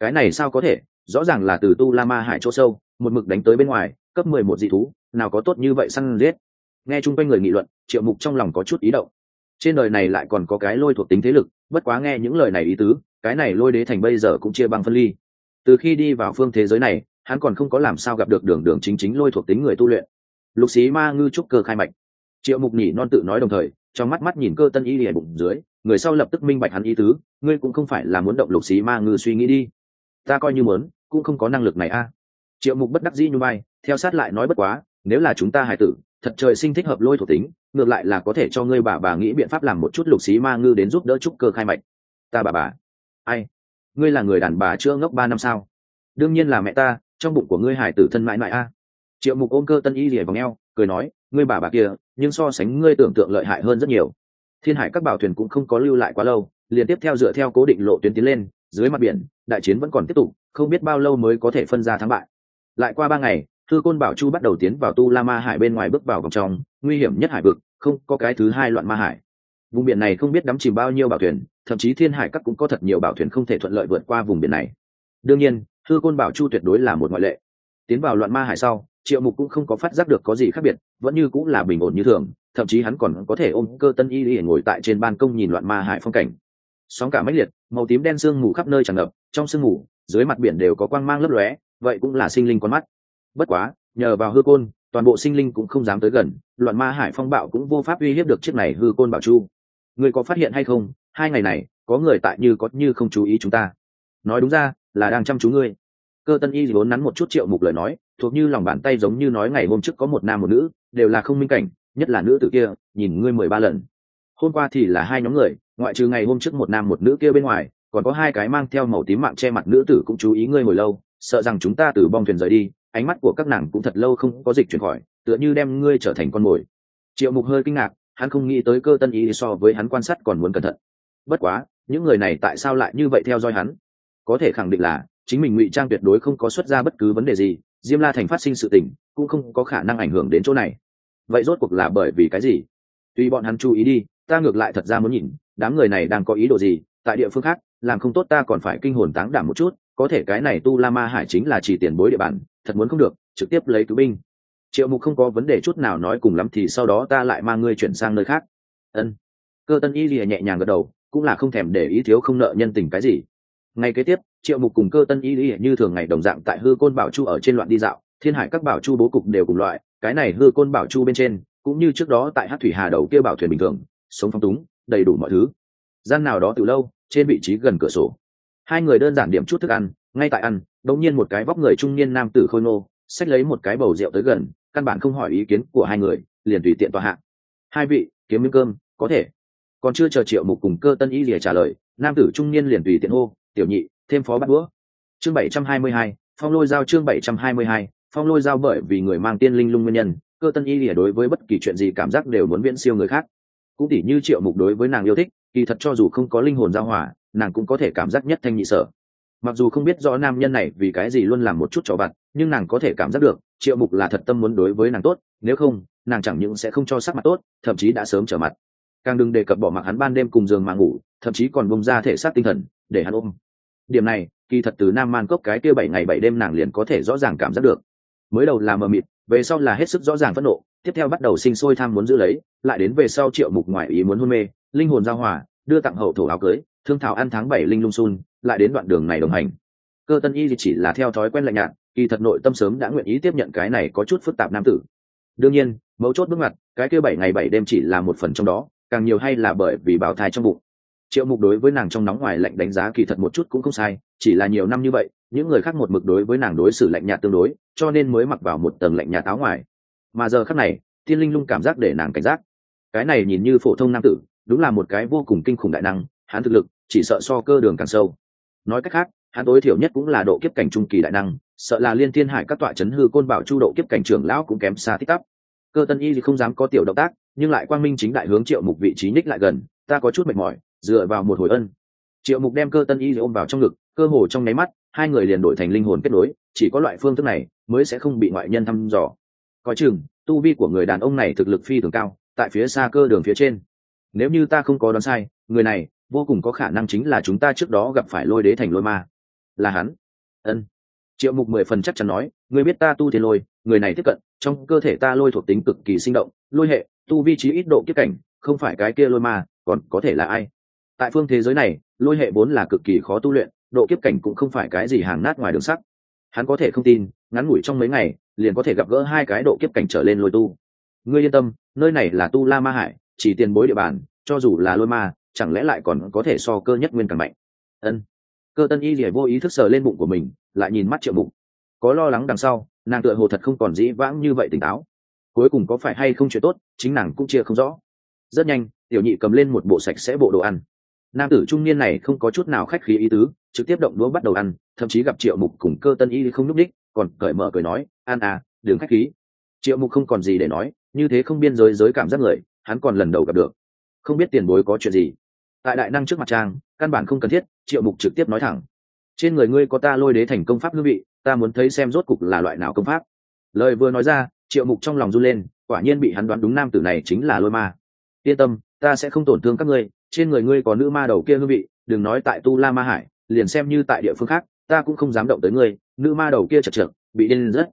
[SPEAKER 1] Cái này sao có thể? Rõ ràng là từ tu la ma hải chỗ sâu, một mực đánh tới bên ngoài, cấp mười một dị thú, nào có tốt như vậy săn giết nghe chung quanh người nghị luận, triệu mục trong lòng có chút ý động. Trên đời này lại còn có cái lôi thuộc tính thế lực, bất quá nghe những lời này ý tứ, cái này lôi đế thành bây giờ cũng chia bằng phân ly. Từ khi đi vào phương thế giới này, hắn còn không có làm sao gặp được đường đường chính chính lôi thuộc tính người tu luyện. Lục xí ma ngư trúc cơ khai mạch. Triệu mục nhỉ non tự nói đồng thời, trong mắt mắt nhìn cơ tân y lìa bụng dưới, người sau lập tức minh bạch hắn ý tứ, ngươi cũng không phải là muốn động lục xí ma ngư suy nghĩ đi. Ta coi như muốn, cũng không có năng lực này a. Triệu mục bất đắc dĩ như bay theo sát lại nói bất quá, nếu là chúng ta hài tử thật trời sinh thích hợp lôi thuộc tính, ngược lại là có thể cho ngươi bà bà nghĩ biện pháp làm một chút lục xí ma ngư đến giúp đỡ trúc cơ khai mạch. Ta bà bà. Ai? Ngươi là người đàn bà chưa ngốc ba năm sao? Đương nhiên là mẹ ta, trong bụng của ngươi hải tử thân mãi mãi a. Triệu mục ôm cơ tân y rỉa vào ngheo cười nói, ngươi bà bà kia, nhưng so sánh ngươi tưởng tượng lợi hại hơn rất nhiều. Thiên hải các bảo thuyền cũng không có lưu lại quá lâu, liền tiếp theo dựa theo cố định lộ tuyến tiến lên, dưới mặt biển, đại chiến vẫn còn tiếp tục, không biết bao lâu mới có thể phân ra thắng bại. Lại qua ba ngày thư côn bảo chu bắt đầu tiến vào tu la ma hải bên ngoài bước vào vòng trong, nguy hiểm nhất hải vực, không có cái thứ hai loạn ma hải. Vùng biển này không biết đắm chìm bao nhiêu bảo thuyền, thậm chí thiên hải các cũng có thật nhiều bảo thuyền không thể thuận lợi vượt qua vùng biển này. Đương nhiên, thư côn bảo chu tuyệt đối là một ngoại lệ. Tiến vào loạn ma hải sau, triệu mục cũng không có phát giác được có gì khác biệt, vẫn như cũng là bình ổn như thường, thậm chí hắn còn có thể ôm cơ tân y y ngồi tại trên ban công nhìn loạn ma hải phong cảnh. Sóng cả mãnh liệt, màu tím đen sương mù khắp nơi tràn ngập, trong sương mù, dưới mặt biển đều có quang mang lấp lóe, vậy cũng là sinh linh con mắt bất quá, nhờ vào hư côn, toàn bộ sinh linh cũng không dám tới gần, loạn ma hải phong bạo cũng vô pháp uy hiếp được chiếc này hư côn bảo chu. Người có phát hiện hay không, hai ngày này, có người tại như có như không chú ý chúng ta? Nói đúng ra, là đang chăm chú ngươi. Cơ tân y vốn nắn một chút triệu mục lời nói, thuộc như lòng bàn tay giống như nói ngày hôm trước có một nam một nữ, đều là không minh cảnh, nhất là nữ tử kia, nhìn ngươi mười ba lần. Hôm qua thì là hai nhóm người, ngoại trừ ngày hôm trước một nam một nữ kia bên ngoài, còn có hai cái mang theo màu tím mạng che mặt nữ tử cũng chú ý ngươi hồi lâu, sợ rằng chúng ta từ bong thuyền rời đi ánh mắt của các nàng cũng thật lâu không có dịch chuyển khỏi, tựa như đem ngươi trở thành con mồi. Triệu mục hơi kinh ngạc, hắn không nghĩ tới cơ tân ý so với hắn quan sát còn muốn cẩn thận. Bất quá, những người này tại sao lại như vậy theo dõi hắn? Có thể khẳng định là, chính mình ngụy trang tuyệt đối không có xuất ra bất cứ vấn đề gì, diêm la thành phát sinh sự tình, cũng không có khả năng ảnh hưởng đến chỗ này. Vậy rốt cuộc là bởi vì cái gì? Tuy bọn hắn chú ý đi, ta ngược lại thật ra muốn nhìn, đám người này đang có ý đồ gì, tại địa phương khác, làm không tốt ta còn phải kinh hồn táng đảm một chút, có thể cái này tu la ma hải chính là chỉ tiền bối địa bàn thật muốn không được, trực tiếp lấy cứu binh. Triệu mục không có vấn đề chút nào nói cùng lắm thì sau đó ta lại mang ngươi chuyển sang nơi khác. Ân. Cơ tân y lìa nhẹ nhàng gật đầu, cũng là không thèm để ý thiếu không nợ nhân tình cái gì. Ngay kế tiếp, triệu mục cùng cơ tân y lìa như thường ngày đồng dạng tại hư côn bảo chu ở trên loạn đi dạo, thiên hải các bảo chu bố cục đều cùng loại, cái này hư côn bảo chu bên trên, cũng như trước đó tại hát thủy hà đầu kia bảo thuyền bình thường, sống phong túng, đầy đủ mọi thứ. Gian nào đó từ lâu, trên vị trí gần cửa sổ. Hai người đơn giản điểm chút thức ăn, ngay tại ăn đột nhiên một cái vóc người trung niên nam tử khôi nô xách lấy một cái bầu rượu tới gần, căn bản không hỏi ý kiến của hai người, liền tùy tiện tòa hạng hai vị, kiếm miếng cơm, có thể. Còn chưa chờ triệu mục cùng cơ tân y lìa trả lời, nam tử trung niên liền tùy tiện hô, tiểu nhị, thêm phó bắt đũa. Chương bảy trăm hai mươi hai, phong lôi giao chương bảy trăm hai mươi hai, phong lôi giao bởi vì người mang tiên linh lung nguyên nhân, cơ tân y lìa đối với bất kỳ chuyện gì cảm giác đều muốn viễn siêu người khác. Cũng tỉ như triệu mục đối với nàng yêu thích, kỳ thật cho dù không có linh hồn giao hòa nàng cũng có thể cảm giác nhất thanh nhị sở mặc dù không biết rõ nam nhân này vì cái gì luôn làm một chút trò vặt, nhưng nàng có thể cảm giác được, triệu mục là thật tâm muốn đối với nàng tốt, nếu không, nàng chẳng những sẽ không cho sắc mặt tốt, thậm chí đã sớm trở mặt. Càng đừng đề cập bỏ mặc hắn ban đêm cùng giường mà ngủ, thậm chí còn bông ra thể xác tinh thần, để hắn ôm. Điểm này, kỳ thật từ nam man cốc cái kia bảy ngày bảy đêm nàng liền có thể rõ ràng cảm giác được. Mới đầu là mờ mịt, về sau là hết sức rõ ràng phẫn nộ, tiếp theo bắt đầu sinh sôi tham muốn giữ lấy, lại đến về sau triệu mục ngoại ý muốn hôn mê, linh hồn giao hòa, đưa tặng hậu thổ áo cưới, thương thảo ăn tháng bảy linh lung sun lại đến đoạn đường này đồng hành. Cơ tân y chỉ là theo thói quen lạnh nhạt, kỳ thật nội tâm sớm đã nguyện ý tiếp nhận cái này có chút phức tạp nam tử. Đương nhiên, mấu chốt bước ngoặt, cái kia bảy ngày bảy đêm chỉ là một phần trong đó, càng nhiều hay là bởi vì bào thai trong bụng. Triệu mục đối với nàng trong nóng ngoài lạnh đánh giá kỳ thật một chút cũng không sai, chỉ là nhiều năm như vậy, những người khác một mực đối với nàng đối xử lạnh nhạt tương đối, cho nên mới mặc vào một tầng lạnh nhạt áo ngoài. Mà giờ khác này, Thiên linh lung cảm giác để nàng cảnh giác. Cái này nhìn như phổ thông nam tử, đúng là một cái vô cùng kinh khủng đại năng, hắn thực lực, chỉ sợ so cơ đường càng sâu nói cách khác, hắn tối thiểu nhất cũng là độ kiếp cảnh trung kỳ đại năng, sợ là liên thiên hải các tọa chấn hư côn bảo chu độ kiếp cảnh trưởng lão cũng kém xa tích tắp cơ tân y thì không dám có tiểu động tác, nhưng lại quang minh chính đại hướng triệu mục vị trí ních lại gần, ta có chút mệt mỏi, dựa vào một hồi ân. Triệu mục đem cơ tân y ôm vào trong ngực, cơ hồ trong nháy mắt, hai người liền đổi thành linh hồn kết nối, chỉ có loại phương thức này mới sẽ không bị ngoại nhân thăm dò. Coi chừng, tu vi của người đàn ông này thực lực phi thường cao, tại phía xa cơ đường phía trên. Nếu như ta không có đoán sai, người này vô cùng có khả năng chính là chúng ta trước đó gặp phải lôi đế thành lôi ma. Là hắn. Ân. Triệu mục mười phần chắc chắn nói người biết ta tu thiên lôi, người này tiếp cận, trong cơ thể ta lôi thuộc tính cực kỳ sinh động, lôi hệ, tu vi trí ít độ kiếp cảnh, không phải cái kia lôi ma, còn có thể là ai? Tại phương thế giới này, lôi hệ vốn là cực kỳ khó tu luyện, độ kiếp cảnh cũng không phải cái gì hàng nát ngoài đường sắt. Hắn có thể không tin, ngắn ngủi trong mấy ngày, liền có thể gặp gỡ hai cái độ kiếp cảnh trở lên lôi tu. Ngươi yên tâm, nơi này là tu la ma hải, chỉ tiền bối địa bàn, cho dù là lôi ma chẳng lẽ lại còn có thể so cơ nhất nguyên càng mạnh? Ân. Cơ tân y lìa vô ý thức sờ lên bụng của mình, lại nhìn mắt triệu mục. Có lo lắng đằng sau, nàng tựa hồ thật không còn dĩ vãng như vậy tỉnh táo. Cuối cùng có phải hay không chuyện tốt, chính nàng cũng chia không rõ. Rất nhanh, tiểu nhị cầm lên một bộ sạch sẽ bộ đồ ăn. Nam tử trung niên này không có chút nào khách khí ý tứ, trực tiếp động đũa bắt đầu ăn, thậm chí gặp triệu mục cùng cơ tân y không n ú c đích còn cởi mở cười nói ăn à đừng khách khí. Triệu mục không còn gì để nói, như thế không biên giới giới cảm giác người, hắn còn lần đầu gặp được. Không biết tiền bối có chuyện gì tại đại năng trước mặt trang, căn bản không cần thiết, triệu mục trực tiếp nói thẳng. Trên người ngươi có ta lôi đế thành công pháp ngư vị, ta muốn thấy xem rốt cục là loại nào công pháp. Lời vừa nói ra, triệu mục trong lòng run lên, quả nhiên bị hắn đoán đúng nam tử này chính là lôi ma. Yên tâm, ta sẽ không tổn thương các ngươi, trên người ngươi có nữ ma đầu kia ngư vị, đừng nói tại tu la ma hải, liền xem như tại địa phương khác, ta cũng không dám động tới ngươi, nữ ma đầu kia chật trượt bị điên rất.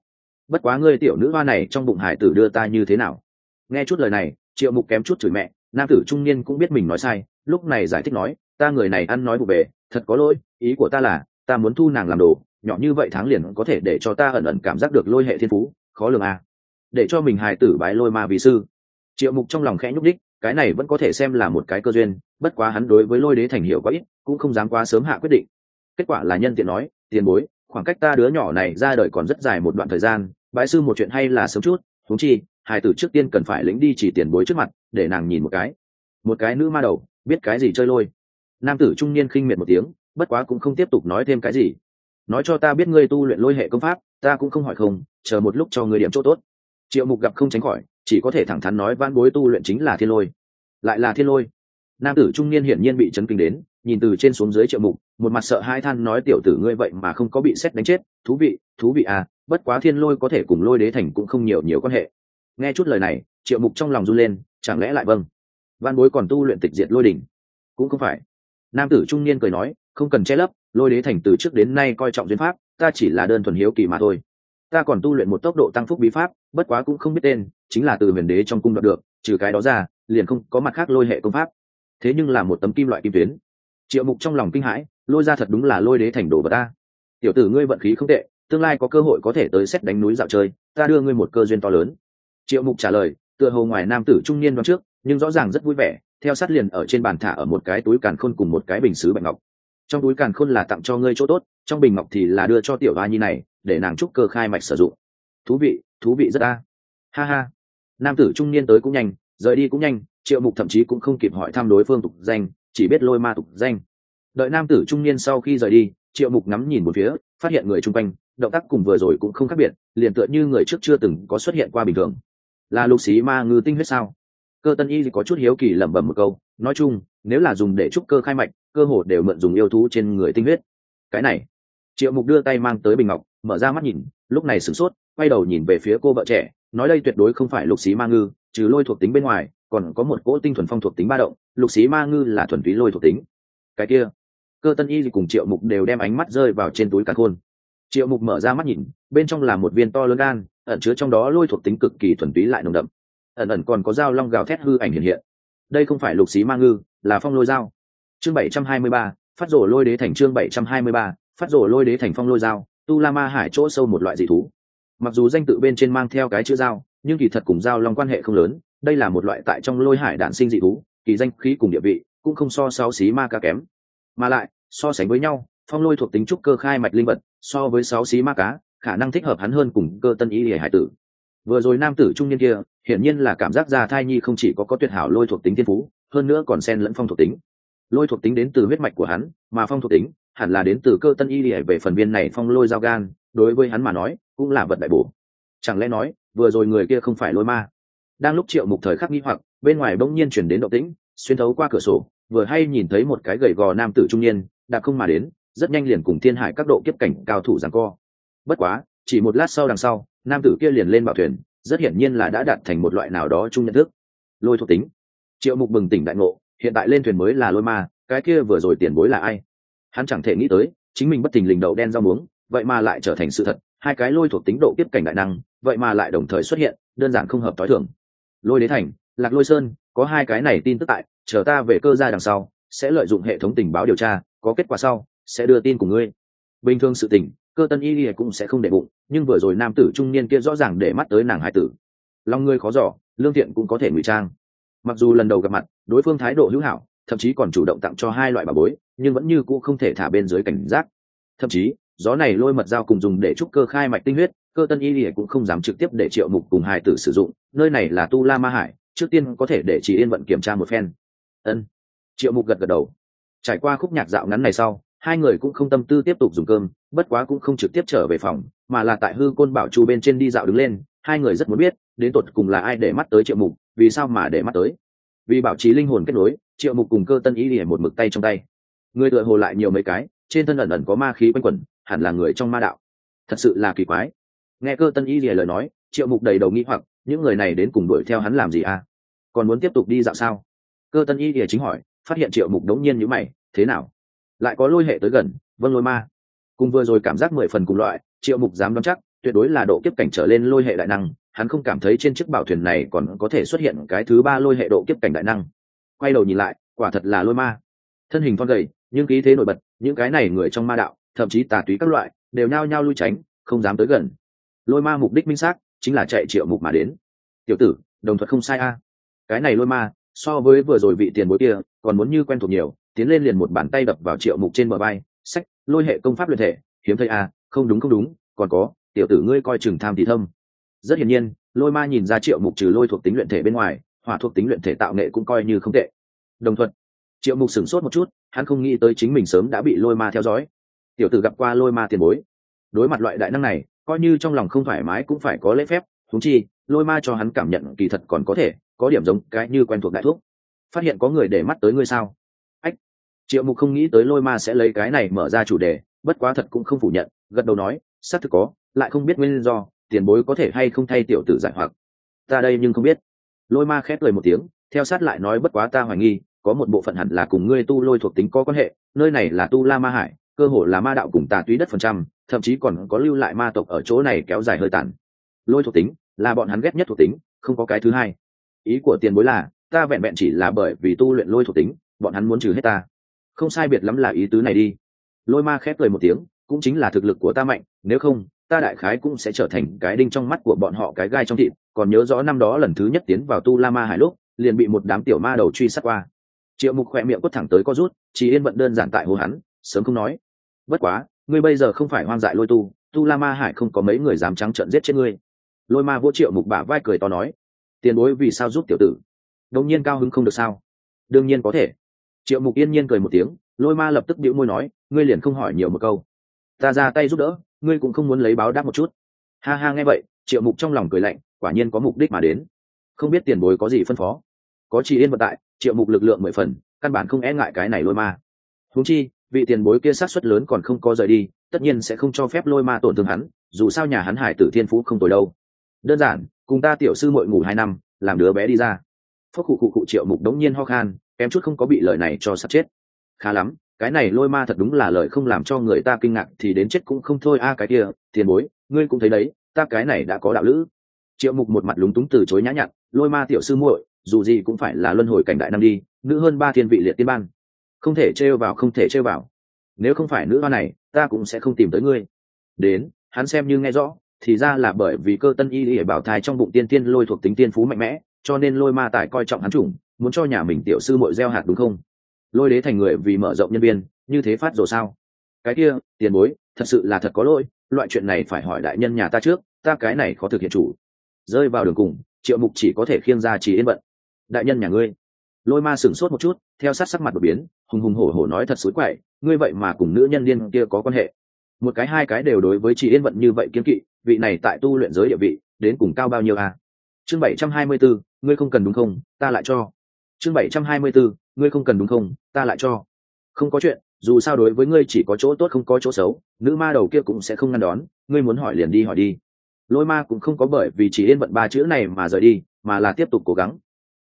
[SPEAKER 1] Bất quá ngươi tiểu nữ hoa này trong bụng hải tử đưa ta như thế nào? Nghe chút lời này, triệu mục kém chút chửi mẹ, nam tử trung niên cũng biết mình nói sai lúc này giải thích nói, ta người này ăn nói vụ về thật có lỗi, ý của ta là, ta muốn thu nàng làm đồ, nhỏ như vậy tháng liền có thể để cho ta ẩn ẩn cảm giác được lôi hệ thiên phú, khó lường à. để cho mình hài tử bái lôi ma vì sư. Triệu mục trong lòng khẽ nhúc đích cái này vẫn có thể xem là một cái cơ duyên, bất quá hắn đối với lôi đế thành hiệu có ít, cũng không dám quá sớm hạ quyết định. Kết quả là nhân tiện nói, tiền bối, khoảng cách ta đứa nhỏ này ra đời còn rất dài một đoạn thời gian bãi sư một chuyện hay là sớm chút thúng chi, hài tử trước tiên cần phải lĩnh đi chỉ tiền bối trước mặt, để nàng nhìn một cái. Một cái nữ ma đầu biết cái gì chơi lôi. Nam tử trung niên khinh miệt một tiếng, bất quá cũng không tiếp tục nói thêm cái gì. Nói cho ta biết ngươi tu luyện lôi hệ công pháp, ta cũng không hỏi không, chờ một lúc cho ngươi điểm chỗ tốt. Triệu mục gặp không tránh khỏi, chỉ có thể thẳng thắn nói van bối tu luyện chính là thiên lôi. Lại là thiên lôi. Nam tử trung niên hiển nhiên bị chấn kinh đến, nhìn từ trên xuống dưới triệu mục, một mặt sợ hai than nói tiểu tử ngươi vậy mà không có bị xét đánh chết, thú vị thú vị à bất quá thiên lôi có thể cùng lôi đế thành cũng không nhiều nhiều quan hệ. Nghe chút lời này, triệu mục trong lòng run lên, chẳng lẽ lại vâng? Văn bối còn tu luyện tịch diệt lôi đỉnh cũng không phải. Nam tử trung niên cười nói, không cần che lấp, lôi đế thành từ trước đến nay coi trọng duyên pháp, ta chỉ là đơn thuần hiếu kỳ mà thôi. Ta còn tu luyện một tốc độ tăng phúc bí pháp, bất quá cũng không biết tên, chính là từ huyền đế trong cung đoạt được, trừ cái đó ra, liền không có mặt khác lôi hệ công pháp. Thế nhưng là một tấm kim loại kim tuyến. Triệu mục trong lòng kinh hãi, lôi ra thật đúng là lôi đế thành đồ vật ta. Tiểu tử ngươi vận khí không tệ, tương lai có cơ hội có thể tới xét đánh núi dạo chơi, ta đưa ngươi một cơ duyên to lớn. Triệu mục trả lời, tựa hồ ngoài nam tử trung niên đoán trước nhưng rõ ràng rất vui vẻ, theo sát liền ở trên bàn thả ở một cái túi càn khôn cùng một cái bình xứ bạch ngọc. Trong túi càn khôn là tặng cho ngươi chỗ tốt, trong bình ngọc thì là đưa cho tiểu ba nhi này, để nàng trúc cơ khai mạch sử dụng. Thú vị thú vị rất a. Ha ha. Nam tử trung niên tới cũng nhanh, rời đi cũng nhanh, triệu mục thậm chí cũng không kịp hỏi thăm đối phương tục danh, chỉ biết lôi ma tục danh. Đợi nam tử trung niên sau khi rời đi, triệu mục ngắm nhìn một phía, phát hiện người chung quanh, động tác cùng vừa rồi cũng không khác biệt, liền tựa như người trước chưa từng có xuất hiện qua bình thường. Là lục xí ma ngư tinh huyết sao? Cơ tân y có chút hiếu kỳ lẩm bẩm một câu, nói chung, nếu là dùng để trúc cơ khai mạch, cơ hồ đều mượn dùng yêu thú trên người tinh huyết. Cái này, triệu mục đưa tay mang tới bình ngọc, mở ra mắt nhìn, lúc này sửng sốt, quay đầu nhìn về phía cô vợ trẻ, nói đây tuyệt đối không phải lục xí ma ngư, trừ lôi thuộc tính bên ngoài, còn có một cỗ tinh thuần phong thuộc tính ba động, lục xí ma ngư là thuần túy lôi thuộc tính. Cái kia, cơ tân y cùng triệu mục đều đem ánh mắt rơi vào trên túi càn khôn. Triệu mục mở ra mắt nhìn, bên trong là một viên to lớn gan ẩn chứa trong đó lôi thuộc tính cực kỳ thuần túy lại nồng đậm ẩn ẩn còn có dao long gào thét hư ảnh hiện hiện. Đây không phải lục xí ma ngư, là phong lôi dao. Chương bảy trăm hai mươi ba, phát rổ lôi đế thành chương bảy trăm hai mươi ba, phát rổ lôi đế thành phong lôi dao, tu la ma hải chỗ sâu một loại dị thú. Mặc dù danh tự bên trên mang theo cái chữ dao, nhưng kỳ thật cùng dao long quan hệ không lớn, đây là một loại tại trong lôi hải đạn sinh dị thú, kỳ danh khí cùng địa vị cũng không so sáu xí ma ca kém. Mà lại, so sánh với nhau, phong lôi thuộc tính trúc cơ khai mạch linh vật, so với sáu xí ma cá, khả năng thích hợp hắn hơn cùng cơ tân ý hề hải tử vừa rồi nam tử trung niên kia, hiển nhiên là cảm giác ra thai nhi không chỉ có có tuyệt hảo lôi thuộc tính thiên phú, hơn nữa còn xen lẫn phong thuộc tính. Lôi thuộc tính đến từ huyết mạch của hắn, mà phong thuộc tính hẳn là đến từ cơ tân y lìa về phần viên này phong lôi giao gan, đối với hắn mà nói, cũng là vật đại bổ. Chẳng lẽ nói, vừa rồi người kia không phải lôi ma? Đang lúc triệu mục thời khắc nghi hoặc, bên ngoài bỗng nhiên chuyển đến động tĩnh, xuyên thấu qua cửa sổ, vừa hay nhìn thấy một cái gầy gò nam tử trung niên, đã không mà đến, rất nhanh liền cùng thiên hải các độ kiếp cảnh cao thủ giằng co. Bất quá, chỉ một lát sau đằng sau nam tử kia liền lên bảo thuyền, rất hiển nhiên là đã đạt thành một loại nào đó chung nhận thức. Lôi thuộc tính. Triệu mục bừng tỉnh đại ngộ, hiện tại lên thuyền mới là lôi ma, cái kia vừa rồi tiền bối là ai? Hắn chẳng thể nghĩ tới, chính mình bất tình lình đậu đen rau muống, vậy mà lại trở thành sự thật, hai cái lôi thuộc tính độ tiếp cảnh đại năng, vậy mà lại đồng thời xuất hiện, đơn giản không hợp t h o i thường. Lôi đế thành, lạc lôi sơn, có hai cái này tin tức tại, chờ ta về cơ ra đằng sau, sẽ lợi dụng hệ thống tình báo điều tra, có kết quả sau, sẽ đưa tin của ngươi. Bình thường sự tình cơ tân y cũng sẽ không để bụng, nhưng vừa rồi nam tử trung niên kia rõ ràng để mắt tới nàng hải tử. Lòng ngươi khó giỏ lương thiện cũng có thể ngụy trang. Mặc dù lần đầu gặp mặt, đối phương thái độ hữu hảo, thậm chí còn chủ động tặng cho hai loại bà bối, nhưng vẫn như cũ không thể thả bên dưới cảnh giác. Thậm chí, gió này lôi mật dao cùng dùng để trúc cơ khai mạch tinh huyết, cơ tân y lìa cũng không dám trực tiếp để triệu mục cùng hai tử sử dụng, nơi này là tu la ma hải, trước tiên có thể để chị yên vận kiểm tra một phen. Ân. Triệu mục gật gật đầu. Trải qua khúc nhạc dạo ngắn này sau hai người cũng không tâm tư tiếp tục dùng cơm, bất quá cũng không trực tiếp trở về phòng, mà là tại hư côn bảo chu bên trên đi dạo đứng lên, hai người rất muốn biết, đến tột cùng là ai để mắt tới triệu mục, vì sao mà để mắt tới. Vì bảo trì linh hồn kết nối, triệu mục cùng cơ tân ý lìa một mực tay trong tay. Người tựa hồ lại nhiều mấy cái, trên thân ẩn ẩn có ma khí quanh quẩn, hẳn là người trong ma đạo. Thật sự là kỳ quái. Nghe cơ tân ý lìa lời nói, triệu mục đầy đầu nghĩ hoặc, những người này đến cùng đuổi theo hắn làm gì à? Còn muốn tiếp tục đi dạo sao? Cơ tân ý lìa chính hỏi, phát hiện triệu mục đống nhiên như mày, thế nào? Lại có lôi hệ tới gần vân lôi ma. Cùng vừa rồi cảm giác mười phần cùng loại, triệu mục dám đoán chắc, tuyệt đối là độ kiếp cảnh trở lên lôi hệ đại năng, hắn không cảm thấy trên chiếc bảo thuyền này còn có thể xuất hiện cái thứ ba lôi hệ độ kiếp cảnh đại năng. Quay đầu nhìn lại, quả thật là lôi ma. Thân hình thon gầy, nhưng khí thế nổi bật, những cái này người trong ma đạo, thậm chí tà túy các loại, đều nhao nhao lui tránh, không dám tới gần. Lôi ma mục đích minh xác, chính là chạy triệu mục mà đến. Tiểu tử, đồng thuật không sai a. Cái này lôi ma, so với vừa rồi vị tiền bối kia, còn muốn như quen thuộc nhiều tiến lên liền một bàn tay đập vào triệu mục trên bờ bay sách, lôi hệ công pháp luyện thể, hiếm thấy à không đúng không đúng, còn có, tiểu tử ngươi coi chừng tham thì thâm. Rất hiển nhiên, lôi ma nhìn ra triệu mục trừ lôi thuộc tính luyện thể bên ngoài, hỏa thuộc tính luyện thể tạo nghệ cũng coi như không tệ. Đồng thuận, triệu mục sửng sốt một chút, hắn không nghĩ tới chính mình sớm đã bị lôi ma theo dõi. Tiểu tử gặp qua lôi ma tiền bối. Đối mặt loại đại năng này, coi như trong lòng không thoải mái cũng phải có lễ phép thú chi, lôi ma cho hắn cảm nhận kỳ thật còn có thể, có điểm giống cái như quen thuộc đại thuốc. Phát hiện có người để mắt tới ngươi sao? Triệu mục không nghĩ tới lôi ma sẽ lấy cái này mở ra chủ đề, bất quá thật cũng không phủ nhận, gật đầu nói, xác thực có, lại không biết nguyên do, tiền bối có thể hay không thay tiểu tử giải hoặc. Ta đây nhưng không biết. Lôi ma khép lời một tiếng, theo sát lại nói bất quá ta hoài nghi, có một bộ phận hẳn là cùng ngươi tu lôi thuộc tính có quan hệ, nơi này là tu la ma hải, cơ hồ là ma đạo cùng tà túy đất phần trăm, thậm chí còn có lưu lại ma tộc ở chỗ này kéo dài hơi tàn. Lôi thuộc tính, là bọn hắn ghét nhất thuộc tính, không có cái thứ hai. Ý của tiền bối là, ta vẹn vẹn chỉ là bởi vì tu luyện lôi thuộc tính, bọn hắn muốn trừ hết ta không sai biệt lắm là ý tứ này đi. Lôi ma khép cười một tiếng, cũng chính là thực lực của ta mạnh, nếu không, ta đại khái cũng sẽ trở thành cái đinh trong mắt của bọn họ cái gai trong thịt. Còn nhớ rõ năm đó lần thứ nhất tiến vào tu la ma hải lúc, liền bị một đám tiểu ma đầu truy sát qua. Triệu mục khỏe miệng quất thẳng tới có rút, chỉ yên vận đơn giản tại hồ hắn, sớm không nói. Bất quá, ngươi bây giờ không phải hoang dại lôi tu tu la ma hải không có mấy người dám trắng trợn giết chết ngươi. Lôi ma vô triệu mục bả vai cười to nói. Tiền bối vì sao giúp tiểu tử? Đông nhiên cao hứng không được sao? Đương nhiên có thể triệu mục yên nhiên cười một tiếng, lôi ma lập tức bĩu môi nói, ngươi liền không hỏi nhiều một câu. Ta ra tay giúp đỡ, ngươi cũng không muốn lấy báo đáp một chút. Ha ha, nghe vậy, triệu mục trong lòng cười lạnh, quả nhiên có mục đích mà đến. Không biết tiền bối có gì phân phó. Có chỉ yên vận tại, triệu mục lực lượng mười phần, căn bản không e ngại cái này lôi ma. Húng chi, vị tiền bối kia sát xuất lớn còn không có rời đi, tất nhiên sẽ không cho phép lôi ma tổn thương hắn, dù sao nhà hắn hải tử thiên phú không tồi đâu. Đơn giản, cùng ta tiểu sư mội ngủ hai năm, làm đứa bé đi ra. Phúc cụ cụ cụ triệu mục đống nhiên ho khan kém chút không có bị lời này cho sắp chết. Khá lắm, cái này lôi ma thật đúng là lời không làm cho người ta kinh ngạc, thì đến chết cũng không thôi. A, cái kia, tiền bối, ngươi cũng thấy đấy, ta cái này đã có đạo lữ. Triệu mục một mặt lúng túng từ chối nhã nhặn, lôi ma tiểu sư muội, dù gì cũng phải là luân hồi cảnh đại năm đi, nữ hơn ba thiên vị liệt tiên ban không thể trêu vào, không thể trêu vào. Nếu không phải nữ hoa này, ta cũng sẽ không tìm tới ngươi. Đến, hắn xem như nghe rõ, thì ra là bởi vì cơ tân y y bảo thai trong bụng tiên tiên lôi thuộc tính tiên phú mạnh mẽ, cho nên lôi ma tài coi trọng hắn chủng muốn cho nhà mình tiểu sư mội gieo hạt đúng không? Lôi đế thành người vì mở rộng nhân viên như thế phát rồi sao? Cái kia, tiền bối, thật sự là thật có lỗi, loại chuyện này phải hỏi đại nhân nhà ta trước, ta cái này khó thực hiện chủ. Rơi vào đường cùng, triệu mục chỉ có thể khiêng ra chỉ yên bận. Đại nhân nhà ngươi. Lôi ma sửng sốt một chút, theo sát sắc mặt đột biến, hùng hùng hổ hổ nói thật xối quậy, ngươi vậy mà cùng nữ nhân liên kia có quan hệ. Một cái hai cái đều đối với chị yên vận như vậy kiếm kỵ, vị này tại tu luyện giới địa vị, đến cùng cao bao nhiêu à? chương bảy trăm hai mươi bốn, ngươi không cần đúng không? Ta lại cho chương bảy trăm hai mươi bốn ngươi không cần đúng không? Ta lại cho. Không có chuyện, dù sao đối với ngươi chỉ có chỗ tốt không có chỗ xấu, nữ ma đầu kia cũng sẽ không ngăn đón, ngươi muốn hỏi liền đi hỏi đi. Lôi ma cũng không có bởi vì chỉ yên vận ba chữ này mà rời đi, mà là tiếp tục cố gắng.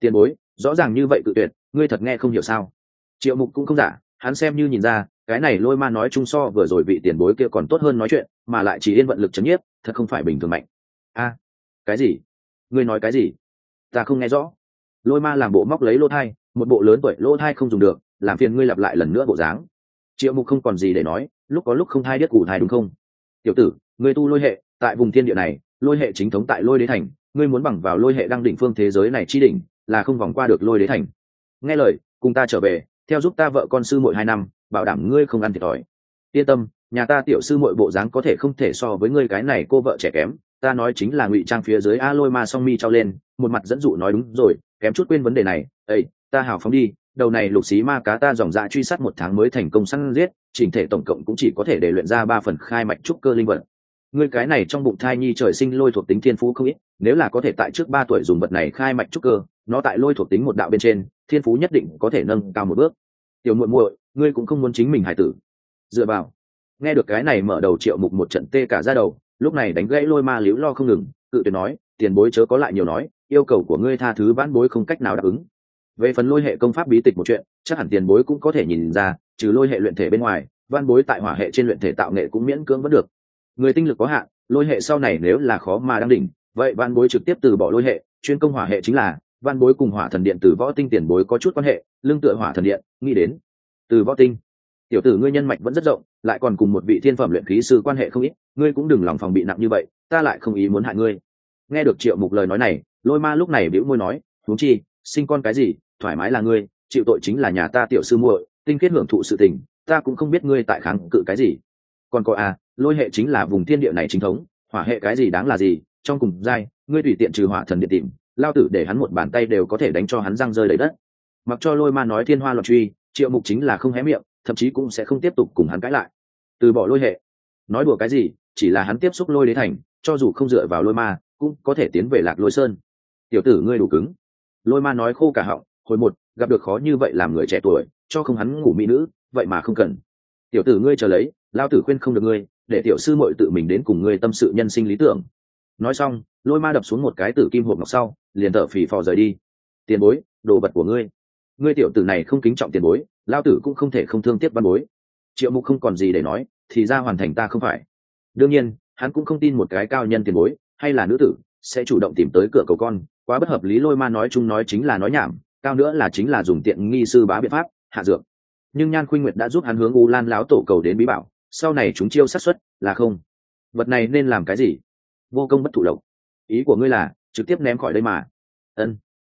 [SPEAKER 1] Tiền bối, rõ ràng như vậy tự tuyệt, ngươi thật nghe không hiểu sao? Triệu mục cũng không giả, hắn xem như nhìn ra, cái này lôi ma nói chung so vừa rồi vị tiền bối kia còn tốt hơn nói chuyện, mà lại chỉ yên vận lực chấn nhiếp, thật không phải bình thường mạnh. A, cái gì? Ngươi nói cái gì? Ta không nghe rõ lôi ma làm bộ móc lấy lô thai, một bộ lớn tuổi lô thai không dùng được, làm phiền ngươi lặp lại lần nữa bộ dáng. Triệu mục không còn gì để nói, lúc có lúc không thai điếc củ thai đúng không? Tiểu tử, ngươi tu lôi hệ, tại vùng thiên địa này, lôi hệ chính thống tại lôi đế thành, ngươi muốn bằng vào lôi hệ đang đỉnh phương thế giới này chi đỉnh, là không vòng qua được lôi đế thành. Nghe lời, cùng ta trở về, theo giúp ta vợ con sư muội hai năm, bảo đảm ngươi không ăn thiệt thòi. Yên tâm, nhà ta tiểu sư muội bộ dáng có thể không thể so với ngươi cái này cô vợ trẻ kém, ta nói chính là ngụy trang phía dưới a lôi ma song mi trao lên một mặt dẫn dụ nói đúng rồi, kém chút quên vấn đề này. Ây ta hào phóng đi, đầu này lục xí ma cá ta dòng dạ truy sát một tháng mới thành công săn giết, chỉnh thể tổng cộng cũng chỉ có thể để luyện ra ba phần khai mạch trúc cơ linh vật. Ngươi cái này trong bụng thai nhi trời sinh lôi thuộc tính thiên phú không ít, nếu là có thể tại trước ba tuổi dùng vật này khai mạch trúc cơ, nó tại lôi thuộc tính một đạo bên trên, thiên phú nhất định có thể nâng cao một bước. Tiểu muội muội, ngươi cũng không muốn chính mình hải tử. Dựa vào, nghe được cái này mở đầu triệu mục một trận tê cả ra đầu, lúc này đánh gãy lôi ma liễu lo không ngừng, cự tuyệt nói, tiền bối chớ có lại nhiều nói yêu cầu của ngươi tha thứ vãn bối không cách nào đáp ứng. Về phần lôi hệ công pháp bí tịch một chuyện, chắc hẳn tiền bối cũng có thể nhìn ra, trừ lôi hệ luyện thể bên ngoài văn bối tại hỏa hệ trên luyện thể tạo nghệ cũng miễn cưỡng vẫn được. Người tinh lực có hạn, lôi hệ sau này nếu là khó mà đăng đỉnh, vậy văn bối trực tiếp từ bỏ lôi hệ, chuyên công hỏa hệ chính là văn bối cùng hỏa thần điện từ võ tinh tiền bối có chút quan hệ, lương tựa hỏa thần điện, nghĩ đến, từ võ tinh. Tiểu tử ngươi nhân mạch vẫn rất rộng, lại còn cùng một vị thiên phẩm luyện khí sư quan hệ không ít, ngươi cũng đừng lòng phòng bị nặng như vậy, ta lại không ý muốn hại ngươi. Nghe được triệu mục lời nói này lôi ma lúc này bĩu môi nói, huống chi, sinh con cái gì, thoải mái là ngươi, chịu tội chính là nhà ta tiểu sư muội, tinh khiết hưởng thụ sự tình, ta cũng không biết ngươi tại kháng cự cái gì. Còn có à lôi hệ chính là vùng thiên địa này chính thống, hỏa hệ cái gì đáng là gì, trong cùng giai, ngươi tùy tiện trừ hỏa thần điện tìm, lao tử để hắn một bàn tay đều có thể đánh cho hắn răng rơi đầy đất. Mặc cho lôi ma nói thiên hoa loạn truy, triệu mục chính là không hé miệng, thậm chí cũng sẽ không tiếp tục cùng hắn cãi lại. Từ bỏ lôi hệ. Nói đùa cái gì, chỉ là hắn tiếp xúc lôi đế thành, cho dù không dựa vào lôi ma, cũng có thể tiến về lạc lôi sơn tiểu tử ngươi đủ cứng. Lôi ma nói khô cả họng, hồi một, gặp được khó như vậy làm người trẻ tuổi, cho không hắn ngủ mỹ nữ, vậy mà không cần. Tiểu tử ngươi chờ lấy lao tử khuyên không được ngươi, để tiểu sư muội tự mình đến cùng ngươi tâm sự nhân sinh lý tưởng. Nói xong, lôi ma đập xuống một cái tử kim hộp ngọc sau, liền thở phì phò rời đi. Tiền bối, đồ vật của ngươi. Ngươi tiểu tử này không kính trọng tiền bối lao tử cũng không thể không thương tiếc văn bối. Triệu mục không còn gì để nói, thì ra hoàn thành ta không phải. Đương nhiên, hắn cũng không tin một cái cao nhân tiền bối, hay là nữ tử, sẽ chủ động tìm tới cửa cầu con quá bất hợp lý lôi ma nói chung nói chính là nói nhảm, cao nữa là chính là dùng tiện nghi sư bá biện pháp, hạ dược. Nhưng nhan khuynh nguyệt đã giúp hắn hướng u lan láo tổ cầu đến bí bảo, sau này chúng chiêu sát xuất là không. Vật này nên làm cái gì? Vô công bất thụ độc ý của ngươi là, trực tiếp ném khỏi đây mà. Ân.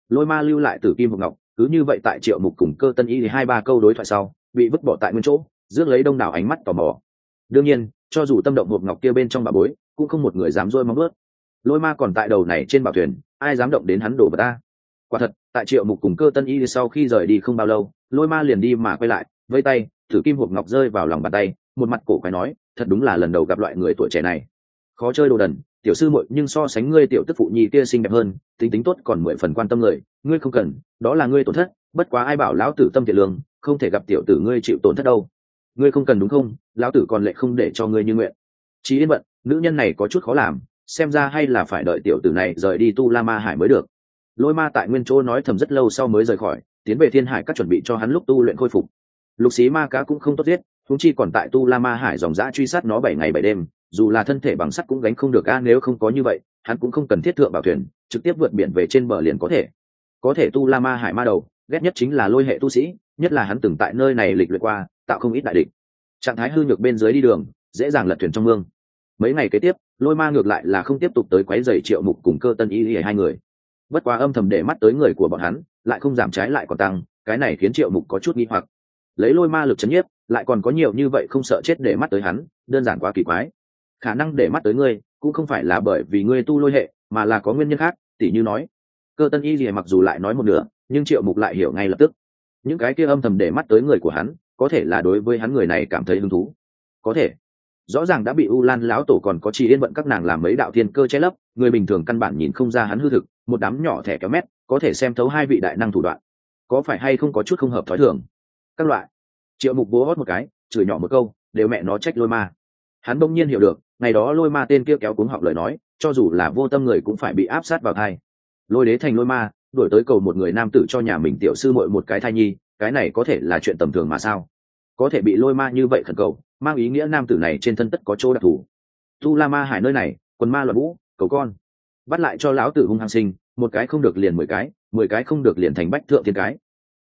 [SPEAKER 1] Lôi ma lưu lại từ kim hộp ngọc, cứ như vậy tại triệu mục cùng cơ tân y thì hai ba câu đối thoại sau, bị vứt bỏ tại nguyên chỗ, rước lấy đông đảo ánh mắt tò mò. Đương nhiên, cho dù tâm động hộp ngọc kia bên trong bà bối, cũng không một người dám dôi móng ướt lôi ma còn tại đầu này trên bảo thuyền, ai dám động đến hắn đổ vào ta? Quả thật, tại triệu mục cùng cơ tân y sau khi rời đi không bao lâu, lôi ma liền đi mà quay lại, vây tay, thử kim hộp ngọc rơi vào lòng bàn tay, một mặt cổ quái nói, thật đúng là lần đầu gặp loại người tuổi trẻ này. Khó chơi đồ đần, tiểu sư muội nhưng so sánh ngươi tiểu tức phụ nhi kia xinh đẹp hơn, tính tính tốt còn mười phần quan tâm người, ngươi không cần, đó là ngươi tổn thất, bất quá ai bảo lão tử tâm thiện lương, không thể gặp tiểu tử ngươi chịu tổn thất đâu. Ngươi không cần đúng không? Lão tử còn lệ không để cho ngươi như nguyện. Chí yên bận, nữ nhân này có chút khó làm xem ra hay là phải đợi tiểu tử này rời đi tu la ma hải mới được. Lôi ma tại nguyên chỗ nói thầm rất lâu sau mới rời khỏi, tiến về thiên hải các chuẩn bị cho hắn lúc tu luyện khôi phục. Lục xí ma cá cũng không tốt giết thúng chi còn tại tu la ma hải dòng dã truy sát nó bảy ngày bảy đêm, dù là thân thể bằng sắt cũng gánh không được a, nếu không có như vậy, hắn cũng không cần thiết thượng bảo thuyền, trực tiếp vượt biển về trên bờ liền có thể. Có thể tu la ma hải ma đầu, ghét nhất chính là lôi hệ tu sĩ, nhất là hắn từng tại nơi này lịch luyện qua, tạo không ít đại địch. Trạng thái hư nhược bên dưới đi đường, dễ dàng lật thuyền trong mương mấy ngày kế tiếp, lôi ma ngược lại là không tiếp tục tới quấy giày triệu mục cùng cơ tân y hai người. Bất quá âm thầm để mắt tới người của bọn hắn, lại không giảm trái lại còn tăng, cái này khiến triệu mục có chút nghi hoặc. Lấy lôi ma lực chấn nhiếp, lại còn có nhiều như vậy không sợ chết để mắt tới hắn, đơn giản quá kỳ quái. Khả năng để mắt tới ngươi, cũng không phải là bởi vì ngươi tu lôi hệ, mà là có nguyên nhân khác, tỉ như nói. Cơ tân y gì mặc dù lại nói một nửa, nhưng triệu mục lại hiểu ngay lập tức. Những cái kia âm thầm để mắt tới người của hắn, có thể là đối với hắn người này cảm thấy hứng thú. Có thể rõ ràng đã bị u lan lão tổ còn có chỉ yên vận các nàng làm mấy đạo thiên cơ che lấp, người bình thường căn bản nhìn không ra hắn hư thực, một đám nhỏ thẻ kéo mét, có thể xem thấu hai vị đại năng thủ đoạn. Có phải hay không có chút không hợp thói thường? Các loại. Triệu mục bố hót một cái, chửi nhỏ một câu, đều mẹ nó trách lôi ma. Hắn bỗng nhiên hiểu được, ngày đó lôi ma tên kia kéo cuống họng lời nói, cho dù là vô tâm người cũng phải bị áp sát vào thai. Lôi đế thành lôi ma, đuổi tới cầu một người nam tử cho nhà mình tiểu sư mội một cái thai nhi, cái này có thể là chuyện tầm thường mà sao? Có thể bị lôi ma như vậy khẩn cầu mang ý nghĩa nam tử này trên thân tất có chỗ đặc thù. Tu la ma hải nơi này, quần ma loạn vũ, cầu con. Bắt lại cho lão tử hung hăng sinh, một cái không được liền mười cái mười cái không được liền thành bách thượng thiên cái.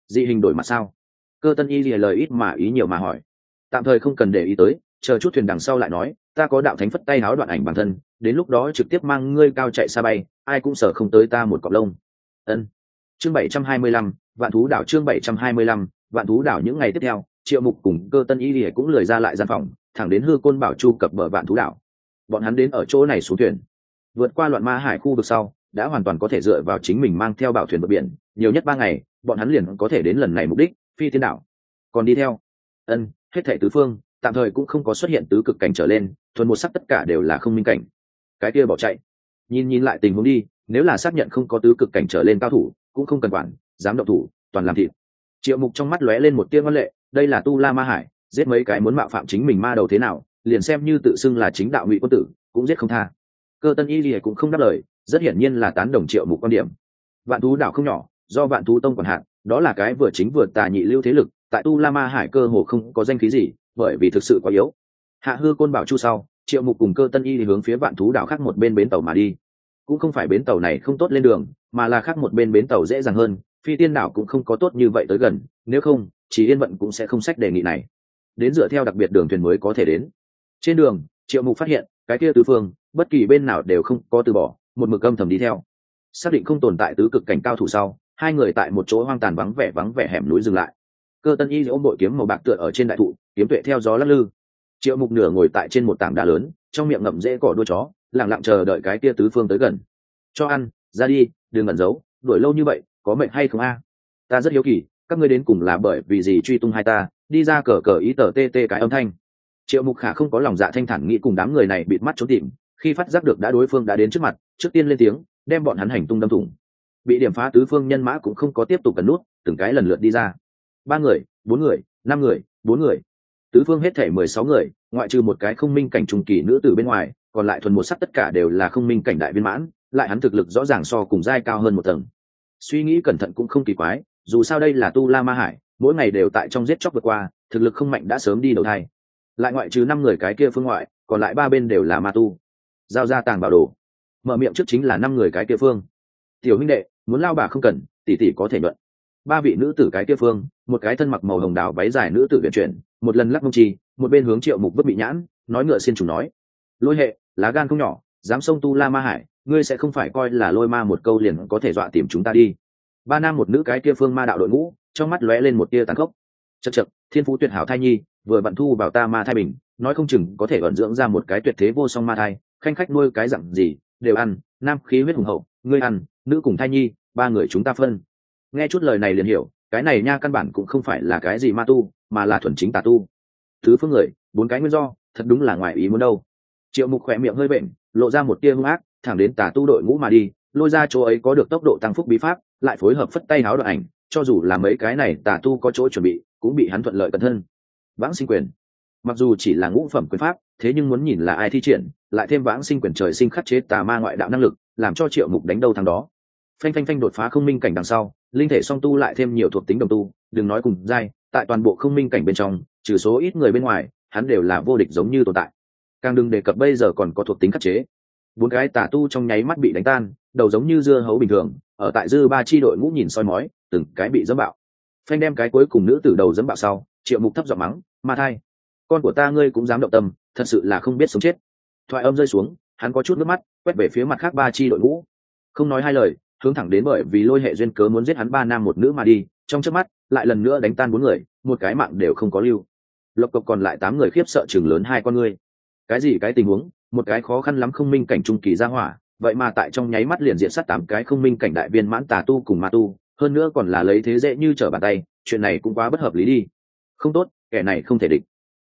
[SPEAKER 1] Dị hình đổi mặt sao? Cơ tân y lìa lời ít mà ý nhiều mà hỏi. Tạm thời không cần để ý tới, chờ chút thuyền đằng sau lại nói, ta có đạo thánh phất tay háo đoạn ảnh bản thân, đến lúc đó trực tiếp mang ngươi cao chạy xa bay, ai cũng sợ không tới ta một cọc lông. Ân. Chương bảy trăm hai mươi lăm, vạn thú đảo chương bảy trăm hai mươi lăm, vạn thú đảo những ngày tiếp theo triệu mục cùng cơ tân y lìa cũng lười ra lại gian phòng, thẳng đến hư côn bảo chu cập bờ vạn thú đảo. Bọn hắn đến ở chỗ này xuống thuyền. Vượt qua loạn ma hải khu vực sau, đã hoàn toàn có thể dựa vào chính mình mang theo bảo thuyền bờ biển, nhiều nhất ba ngày, bọn hắn liền có thể đến lần này mục đích, phi Thiên đảo. Còn đi theo. Ân, hết thệ tứ phương, tạm thời cũng không có xuất hiện tứ cực cảnh trở lên, thuần một sắc tất cả đều là không minh cảnh. Cái kia bỏ chạy. Nhìn nhìn lại tình huống đi, nếu là xác nhận không có tứ cực cảnh trở lên cao thủ, cũng không cần quản, dám động thủ, toàn làm thịt triệu mục trong mắt lóe lên một tia ngân lệ, đây là tu la ma hải, giết mấy cái muốn mạo phạm chính mình ma đầu thế nào, liền xem như tự xưng là chính đạo ngụy quân tử, cũng giết không tha. Cơ tân y lìa cũng không đáp lời, rất hiển nhiên là tán đồng triệu mục quan điểm. Vạn thú đảo không nhỏ, do vạn thú tông còn hạn đó là cái vừa chính vừa tà nhị lưu thế lực, tại tu la ma hải cơ hồ không có danh khí gì, bởi vì thực sự quá yếu. Hạ hư côn bảo chu sau, triệu mục cùng cơ tân y thì hướng phía vạn thú đảo khác một bên bến tàu mà đi. Cũng không phải bến tàu này không tốt lên đường, mà là khác một bên bến tàu dễ dàng hơn phi tiên đảo cũng không có tốt như vậy tới gần, nếu không, chỉ yên vận cũng sẽ không sách đề nghị này. Đến dựa theo đặc biệt đường thuyền mới có thể đến. Trên đường, triệu mục phát hiện, cái kia tứ phương, bất kỳ bên nào đều không có từ bỏ, một mực âm thầm đi theo. Xác định không tồn tại tứ cực cảnh cao thủ sau, hai người tại một chỗ hoang tàn vắng vẻ vắng vẻ hẻm núi dừng lại. Cơ tân y ôm bội kiếm màu bạc tựa ở trên đại thụ, kiếm tuệ theo gió lắc lư. Triệu mục nửa ngồi tại trên một tảng đá lớn, trong miệng ngậm rễ cỏ đuôi chó lẳng lặng chờ đợi cái kia tứ phương tới gần. Cho ăn, ra đi, đừng ẩn giấu, đuổi lâu như vậy có mệnh hay không a? Ta rất hiếu kỳ, các ngươi đến cùng là bởi vì gì truy tung hai ta, đi ra cờ cờ ý tờ tê tê cái âm thanh. Triệu mục khả không có lòng dạ thanh thản nghĩ cùng đám người này bịt mắt trốn tìm, khi phát giác được đã đối phương đã đến trước mặt, trước tiên lên tiếng, đem bọn hắn hành tung đâm thủng. Bị điểm phá tứ phương nhân mã cũng không có tiếp tục cần nút, từng cái lần lượt đi ra. Ba người, bốn người, năm người, bốn người. Tứ phương hết thể mười sáu người, ngoại trừ một cái không minh cảnh trùng kỳ nữ từ bên ngoài, còn lại thuần một sắc tất cả đều là không minh cảnh đại viên mãn, lại hắn thực lực rõ ràng so cùng giai cao hơn một tầng suy nghĩ cẩn thận cũng không kỳ quái, dù sao đây là tu la ma hải, mỗi ngày đều tại trong giết chóc vượt qua, thực lực không mạnh đã sớm đi đầu thai. Lại ngoại trừ năm người cái kia phương ngoại, còn lại ba bên đều là ma tu. Giao ra tàng bảo đồ. Mở miệng trước chính là năm người cái kia phương. Tiểu huynh đệ, muốn lao bà không cần, tỷ tỷ có thể nhuận. Ba vị nữ tử cái kia phương, một cái thân mặc màu hồng đào váy dài nữ tử viện chuyển, một lần lắc mông chi, một bên hướng triệu mục vứt bị nhãn, nói ngựa xin chủ nói. Lôi hệ, lá gan không nhỏ, dám sông tu la ma hải ngươi sẽ không phải coi là lôi ma một câu liền có thể dọa tìm chúng ta đi. Ba nam một nữ cái kia phương ma đạo đội ngũ, trong mắt lóe lên một tia tàn khốc. Chật chật thiên phú tuyệt hảo thai nhi, vừa bận thu vào ta ma thai bình, nói không chừng có thể vận dưỡng ra một cái tuyệt thế vô song ma thai, khanh khách nuôi cái dặn gì, đều ăn, nam khí huyết hùng hậu, ngươi ăn, nữ cùng thai nhi, ba người chúng ta phân. Nghe chút lời này liền hiểu, cái này nha căn bản cũng không phải là cái gì ma tu, mà là thuần chính tà tu. Thứ phương người, bốn cái nguyên do, thật đúng là ngoài ý muốn đâu. Triệu mục khỏe miệng hơi bệnh lộ ra một tia hung ác thẳng đến tà tu đội ngũ mà đi, lôi ra chỗ ấy có được tốc độ tăng phúc bí pháp, lại phối hợp phất tay háo đoạn ảnh, cho dù là mấy cái này tà tu có chỗ chuẩn bị, cũng bị hắn thuận lợi cẩn thân. Vãng sinh quyền. Mặc dù chỉ là ngũ phẩm quyền pháp, thế nhưng muốn nhìn là ai thi triển, lại thêm vãng sinh quyền trời sinh khắc chế tà ma ngoại đạo năng lực, làm cho triệu mục đánh đâu thằng đó. Phanh phanh phanh đột phá không minh cảnh đằng sau, linh thể song tu lại thêm nhiều thuộc tính đồng tu, đừng nói cùng dai tại toàn bộ không minh cảnh bên trong, trừ số ít người bên ngoài, hắn đều là vô địch giống như tồn tại. Càng đừng đề cập bây giờ còn có thuộc tính khắc chế bốn cái tà tu trong nháy mắt bị đánh tan, đầu giống như dưa hấu bình thường, ở tại dư ba chi đội ngũ nhìn soi mói, từng cái bị dẫm bạo. Phanh đem cái cuối cùng nữ tử đầu dẫm bạo sau, triệu mục thấp giọng mắng, ma thai, con của ta ngươi cũng dám động tâm, thật sự là không biết sống chết. Thoại âm rơi xuống, hắn có chút nước mắt, quét về phía mặt khác ba chi đội ngũ. Không nói hai lời, hướng thẳng đến bởi vì lôi hệ duyên cớ muốn giết hắn ba nam một nữ mà đi, trong trước mắt, lại lần nữa đánh tan bốn người, một cái mạng đều không có lưu. Lộc cộc còn lại tám người khiếp sợ chừng lớn hai con ngươi. Cái gì cái tình huống? Một cái khó khăn lắm không minh cảnh trung kỳ ra hỏa, vậy mà tại trong nháy mắt liền diện sát tám cái không minh cảnh đại viên mãn tà tu cùng ma tu, hơn nữa còn là lấy thế dễ như trở bàn tay, chuyện này cũng quá bất hợp lý đi. Không tốt, kẻ này không thể địch.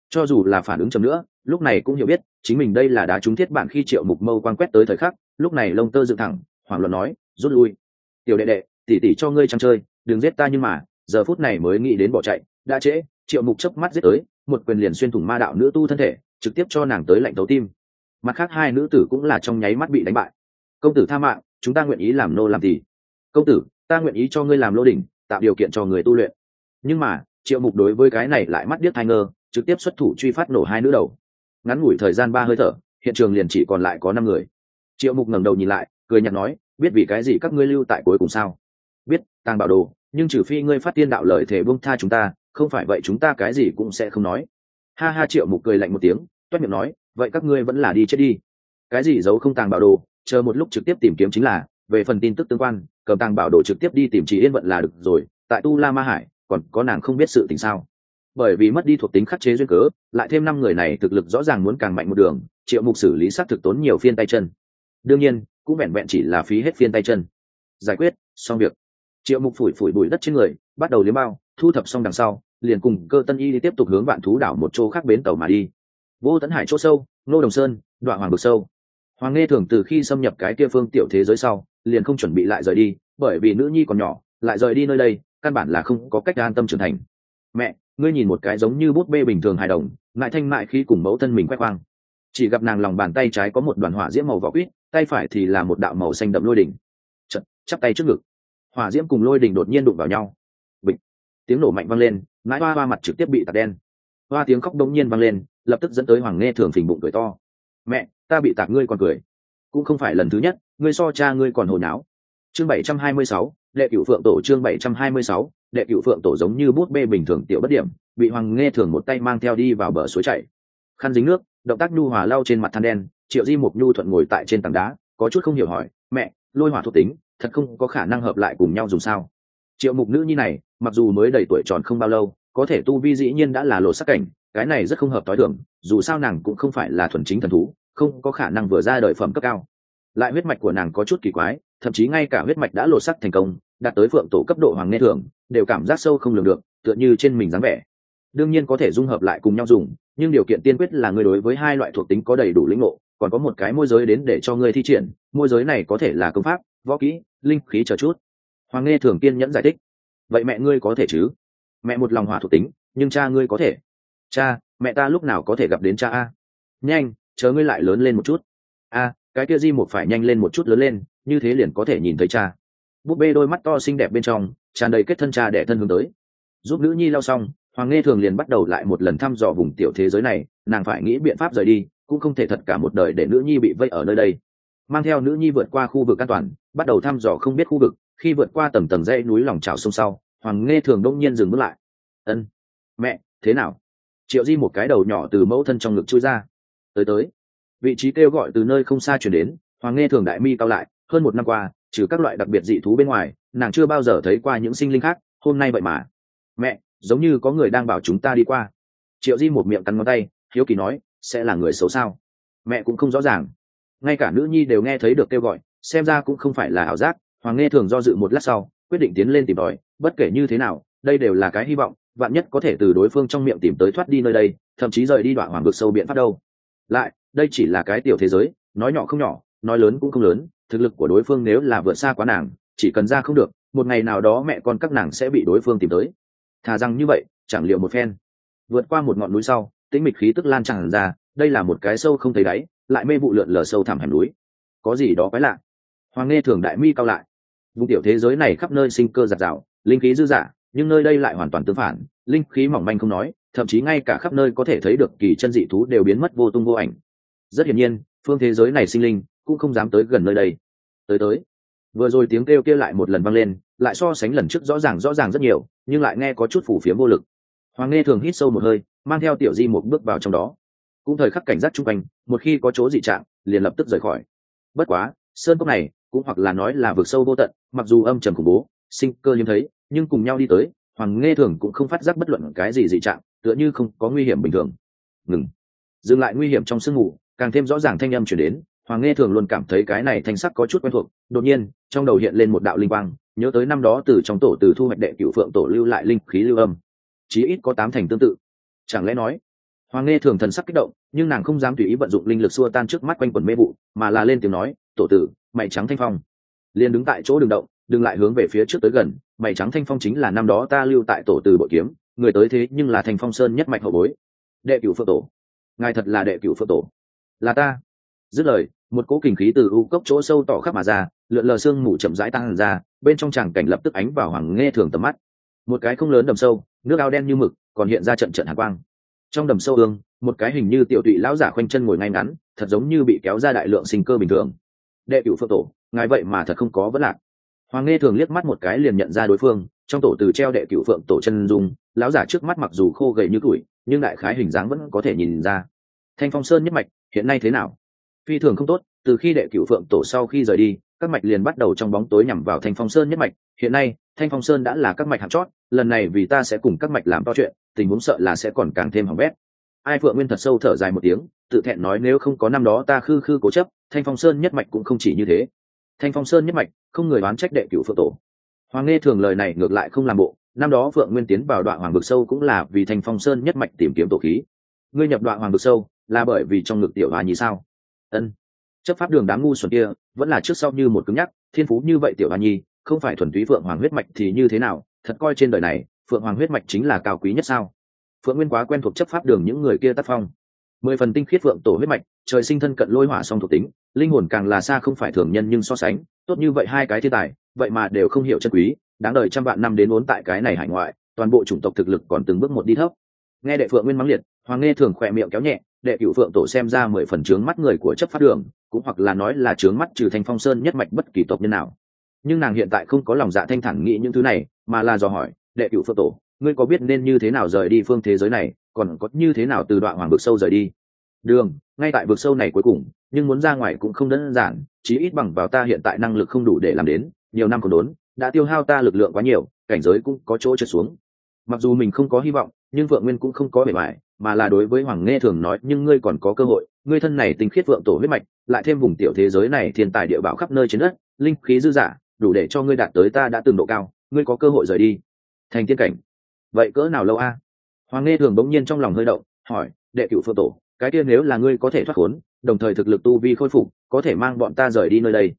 [SPEAKER 1] Cho dù là phản ứng chậm nữa, lúc này cũng hiểu biết, chính mình đây là đá trúng thiết bản khi triệu mục mâu quan quét tới thời khắc, lúc này lông tơ dựng thẳng hoàng luận nói, rút lui. Tiểu đệ đệ, tỉ tỉ cho ngươi trăng chơi, đừng giết ta nhưng mà, giờ phút này mới nghĩ đến bỏ chạy. Đã trễ, triệu mục chớp mắt giết tới, một quyền liền xuyên thủng ma đạo nữ tu thân thể, trực tiếp cho nàng tới lạnh tấu tim mặt khác hai nữ tử cũng là trong nháy mắt bị đánh bại. Công tử tha mạng, chúng ta nguyện ý làm nô làm gì công tử, ta nguyện ý cho ngươi làm lô đình tạo điều kiện cho người tu luyện. Nhưng mà, triệu mục đối với cái này lại mắt điếc thai ngơ, trực tiếp xuất thủ truy phát nổ hai nữ đầu. Ngắn ngủi thời gian ba hơi thở, hiện trường liền chỉ còn lại có năm người. Triệu mục ngẩng đầu nhìn lại, cười nhạt nói, biết vì cái gì các ngươi lưu tại cuối cùng sao? Biết, tàng bảo đồ, nhưng trừ phi ngươi phát tiên đạo lời thể bông tha chúng ta, không phải vậy chúng ta cái gì cũng sẽ không nói. Ha ha, triệu mục cười lạnh một tiếng, toét miệng nói vậy các ngươi vẫn là đi chết đi. Cái gì giấu không tàng bảo đồ, chờ một lúc trực tiếp tìm kiếm chính là, về phần tin tức tương quan, cầm tàng bảo đồ trực tiếp đi tìm chỉ yên vận là được rồi, tại tu la ma hải, còn có nàng không biết sự tình sao? Bởi vì mất đi thuộc tính khắc chế duyên cớ, lại thêm năm người này thực lực rõ ràng muốn càng mạnh một đường, triệu mục xử lý s á t thực tốn nhiều phiên tay chân. Đương nhiên, cũng vẹn vẹn chỉ là phí hết phiên tay chân. Giải quyết, xong việc. Triệu mục phủi phủi bụi đất trên người, bắt đầu liếm bao, thu thập xong đằng sau, liền cùng cơ tân y đi tiếp tục hướng vạn thú đảo một chỗ khác bến tàu mà đi vô tấn hải chỗ sâu nô đồng sơn đoạn hoàng vực sâu. Hoàng nghe thường từ khi xâm nhập cái kia phương tiểu thế giới sau, liền không chuẩn bị lại rời đi, bởi vì nữ nhi còn nhỏ, lại rời đi nơi đây, căn bản là không có cách an tâm trưởng thành. Mẹ, ngươi nhìn một cái giống như bút bê bình thường hài đồng, ngại thanh mại khi cùng mẫu thân mình quét khoang chỉ gặp nàng lòng bàn tay trái có một đoàn hỏa diễm màu vỏ quýt, tay phải thì là một đạo màu xanh đậm lôi đỉnh. Chật, chắp tay trước ngực. Hỏa diễm cùng lôi đỉnh đột nhiên đụng vào nhau. Bịch. Tiếng nổ mạnh vang lên ngãi hoa hoa mặt trực tiếp bị tạt đen. Hoa tiếng khóc đông nhiên vang lên lập tức dẫn tới hoàng nghe thường phình bụng cười to. Mẹ, ta bị tạc ngươi còn cười. Cũng không phải lần thứ nhất, ngươi so cha ngươi còn hồi náo. Chương bảy trăm hai mươi sáu, đệ cửu phượng tổ chương bảy trăm hai mươi sáu, đệ cửu phượng tổ giống như bút bê bình thường tiểu bất điểm, bị hoàng nghe thường một tay mang theo đi vào bờ suối chảy. Khăn dính nước, động tác nhu hòa lau trên mặt than đen, triệu di mục nhu thuận ngồi tại trên tảng đá, có chút không hiểu hỏi, mẹ, lôi hỏa thuộc tính, thật không có khả năng hợp lại cùng nhau dùng sao? Triệu mục nữ nhi này, mặc dù mới đầy tuổi tròn không bao lâu, có thể tu vi dĩ nhiên đã là lột sắc cảnh cái này rất không hợp t h i thường, dù sao nàng cũng không phải là thuần chính thần thú, không có khả năng vừa ra đời phẩm cấp cao. Lại huyết mạch của nàng có chút kỳ quái, thậm chí ngay cả huyết mạch đã lột sắc thành công, đạt tới phượng tổ cấp độ hoàng nghe thường, đều cảm giác sâu không lường được, tựa như trên mình dáng vẻ. Đương nhiên có thể dung hợp lại cùng nhau dùng, nhưng điều kiện tiên quyết là người đối với hai loại thuộc tính có đầy đủ lĩnh ngộ, còn có một cái môi giới đến để cho ngươi thi triển, môi giới này có thể là công pháp, võ kỹ, linh khí chờ chút. Hoàng nghe thường kiên nhẫn giải thích. Vậy mẹ ngươi có thể chứ? Mẹ một lòng hỏa thuộc tính, nhưng cha ngươi có thể cha, mẹ ta lúc nào có thể gặp đến cha a? Nhanh chớ ngươi lại lớn lên một chút. A, cái kia di một phải nhanh lên một chút lớn lên, như thế liền có thể nhìn thấy cha. Búp bê đôi mắt to xinh đẹp bên trong, tràn đầy kết thân cha đẻ thân hướng tới. Giúp nữ nhi lao xong, hoàng nghe thường liền bắt đầu lại một lần thăm dò vùng tiểu thế giới này, nàng phải nghĩ biện pháp rời đi, cũng không thể thật cả một đời để nữ nhi bị vây ở nơi đây. Mang theo nữ nhi vượt qua khu vực an toàn, bắt đầu thăm dò không biết khu vực, khi vượt qua tầng tầng dãy núi lòng trào sông sau, hoàng nghe thường đông nhiên dừng bước lại. Ân, mẹ, thế nào? Triệu di một cái đầu nhỏ từ mẫu thân trong ngực chui ra. Tới tới. Vị trí kêu gọi từ nơi không xa chuyển đến, hoàng nghe thường đại mi cao lại, hơn một năm qua, trừ các loại đặc biệt dị thú bên ngoài, nàng chưa bao giờ thấy qua những sinh linh khác, hôm nay vậy mà. Mẹ, giống như có người đang bảo chúng ta đi qua. Triệu di một miệng cắn ngón tay, hiếu kỳ nói, sẽ là người xấu sao? Mẹ cũng không rõ ràng. Ngay cả nữ nhi đều nghe thấy được kêu gọi, xem ra cũng không phải là ảo giác, hoàng nghe thường do dự một lát sau, quyết định tiến lên tìm tòi, bất kể như thế nào, đây đều là cái hy vọng vạn nhất có thể từ đối phương trong miệng tìm tới thoát đi nơi đây, thậm chí rời đi đoạn hoàng vực sâu biện pháp đâu. Lại, đây chỉ là cái tiểu thế giới, nói nhỏ không nhỏ, nói lớn cũng không lớn, thực lực của đối phương nếu là vượt xa quá nàng, chỉ cần ra không được, một ngày nào đó mẹ con các nàng sẽ bị đối phương tìm tới. Thà rằng như vậy, chẳng liệu một phen. Vượt qua một ngọn núi sau, tĩnh mịch khí tức lan tràn ra, đây là một cái sâu không thấy đáy, lại mê vụ lượn lờ sâu thẳm hẻm núi. Có gì đó quái lạ. Hoàng nghe thường đại mi cao lại. Vùng tiểu thế giới này khắp nơi sinh cơ giạt rào, linh khí dư dả nhưng nơi đây lại hoàn toàn tương phản, linh khí mỏng manh không nói, thậm chí ngay cả khắp nơi có thể thấy được kỳ chân dị thú đều biến mất vô tung vô ảnh. Rất hiển nhiên, phương thế giới này sinh linh cũng không dám tới gần nơi đây. Tới tới. Vừa rồi tiếng kêu kia lại một lần vang lên, lại so sánh lần trước rõ ràng rõ ràng rất nhiều, nhưng lại nghe có chút phủ phiếm vô lực. Hoàng nghe thường hít sâu một hơi, mang theo tiểu di một bước vào trong đó. Cũng thời khắc cảnh giác chung quanh, một khi có chỗ dị trạng, liền lập tức rời khỏi. Bất quá, sơn cốc này, cũng hoặc là nói là vực sâu vô tận, mặc dù âm trầm khủng bố sinh cơ hiếm thấy, nhưng cùng nhau đi tới, hoàng nghe thường cũng không phát giác bất luận cái gì dị trạng, tựa như không có nguy hiểm bình thường. Ngừng. Dừng lại nguy hiểm trong sương mù, càng thêm rõ ràng thanh âm chuyển đến, hoàng nghe thường luôn cảm thấy cái này thanh sắc có chút quen thuộc. Đột nhiên, trong đầu hiện lên một đạo linh quang, nhớ tới năm đó từ trong tổ từ thu hoạch đệ cựu phượng tổ lưu lại linh khí lưu âm. Chí ít có tám thành tương tự. Chẳng lẽ nói, hoàng nghe thường thần sắc kích động, nhưng nàng không dám tùy ý vận dụng linh lực xua tan trước mắt quanh quần mê vụ, mà là lên tiếng nói, tổ tử, mày trắng thanh phong. Liền đứng tại chỗ đường động đừng lại hướng về phía trước tới gần, mày trắng thanh phong chính là năm đó ta lưu tại tổ từ bội kiếm, người tới thế nhưng là thanh phong sơn nhất mạch hậu bối. Đệ cửu phượng tổ. Ngài thật là đệ cửu phượng tổ. Là ta. Dứt lời, một cỗ kình khí từ u cốc chỗ sâu tỏ khắp mà ra, lượn lờ sương mù chậm rãi tăng ra, bên trong tràng cảnh lập tức ánh vào hoàng nghe thường tầm mắt. Một cái không lớn đầm sâu, nước ao đen như mực, còn hiện ra trận trận hạ quang. Trong đầm sâu ương một cái hình như tiểu tụy lão giả khoanh chân ngồi ngay ngắn, thật giống như bị kéo ra đại lượng sinh cơ bình thường. Đệ cửu phượng tổ, ngài vậy mà thật không có vấn lạc hoàng nghe thường liếc mắt một cái liền nhận ra đối phương, trong tổ từ treo đệ cửu phượng tổ chân dung, lão giả trước mắt mặc dù khô gầy như tuổi nhưng đại khái hình dáng vẫn có thể nhìn ra. Thanh phong sơn nhất mạch, hiện nay thế nào? Phi thường không tốt, từ khi đệ cửu phượng tổ sau khi rời đi, các mạch liền bắt đầu trong bóng tối nhằm vào thanh phong sơn nhất mạch. Hiện nay, thanh phong sơn đã là các mạch hạt chót, lần này vì ta sẽ cùng các mạch làm to chuyện, tình huống sợ là sẽ còn càng thêm hỏng bét. Ai phượng nguyên thật sâu thở dài một tiếng, tự thẹn nói nếu không có năm đó ta khư khư cố chấp, thanh phong sơn nhất mạch cũng không chỉ như thế thanh phong sơn nhất mạch, không người đoán trách đệ cửu phượng tổ. Hoàng nghe thường lời này ngược lại không làm bộ, năm đó phượng nguyên tiến vào đoạn hoàng vực sâu cũng là vì thanh phong sơn nhất mạch tìm kiếm tổ khí. Ngươi nhập đoạn hoàng vực sâu là bởi vì trong ngực tiểu hòa nhi sao? Ân. Chấp pháp đường đám ngu xuẩn kia vẫn là trước sau như một cứng nhắc, thiên phú như vậy tiểu hòa nhi, không phải thuần túy phượng hoàng huyết mạch thì như thế nào? Thật coi trên đời này, phượng hoàng huyết mạch chính là cao quý nhất sao? Phượng nguyên quá quen thuộc chấp pháp đường những người kia tác phong. Mười phần tinh khiết phượng tổ huyết mạch, trời sinh thân cận lôi hỏa song thuộc tính linh hồn càng là xa không phải thường nhân nhưng so sánh, tốt như vậy hai cái thiên tài, vậy mà đều không hiểu chân quý, đáng đời trăm vạn năm đến vốn tại cái này hải ngoại, toàn bộ chủng tộc thực lực còn từng bước một đi thấp. Nghe đệ phượng nguyên mắng liệt, hoàng nghe thường khỏe miệng kéo nhẹ, đệ cựu phượng tổ xem ra mười phần trướng mắt người của chấp pháp đường, cũng hoặc là nói là trướng mắt trừ thanh phong sơn nhất mạch bất kỳ tộc nhân nào. Nhưng nàng hiện tại không có lòng dạ thanh thản nghĩ những thứ này, mà là dò hỏi, đệ cựu phượng tổ, ngươi có biết nên như thế nào rời đi phương thế giới này, còn có như thế nào từ đoạn hoàng vực sâu rời đi? Đường, ngay tại vực sâu này cuối cùng nhưng muốn ra ngoài cũng không đơn giản, chí ít bằng vào ta hiện tại năng lực không đủ để làm đến, nhiều năm còn đốn, đã tiêu hao ta lực lượng quá nhiều, cảnh giới cũng có chỗ trượt xuống. Mặc dù mình không có hy vọng, nhưng vượng nguyên cũng không có bề mại mà là đối với hoàng nghe thường nói, nhưng ngươi còn có cơ hội, ngươi thân này tinh khiết vượng tổ huyết mạch, lại thêm vùng tiểu thế giới này thiên tài địa bảo khắp nơi trên đất, linh khí dư giả, đủ để cho ngươi đạt tới ta đã từng độ cao, ngươi có cơ hội rời đi. Thành tiên cảnh. Vậy cỡ nào lâu a? Hoàng nghe thường bỗng nhiên trong lòng hơi động, hỏi, đệ cựu phượng tổ, cái kia nếu là ngươi có thể thoát khốn đồng thời thực lực tu vi khôi phục, có thể mang bọn ta rời đi nơi đây.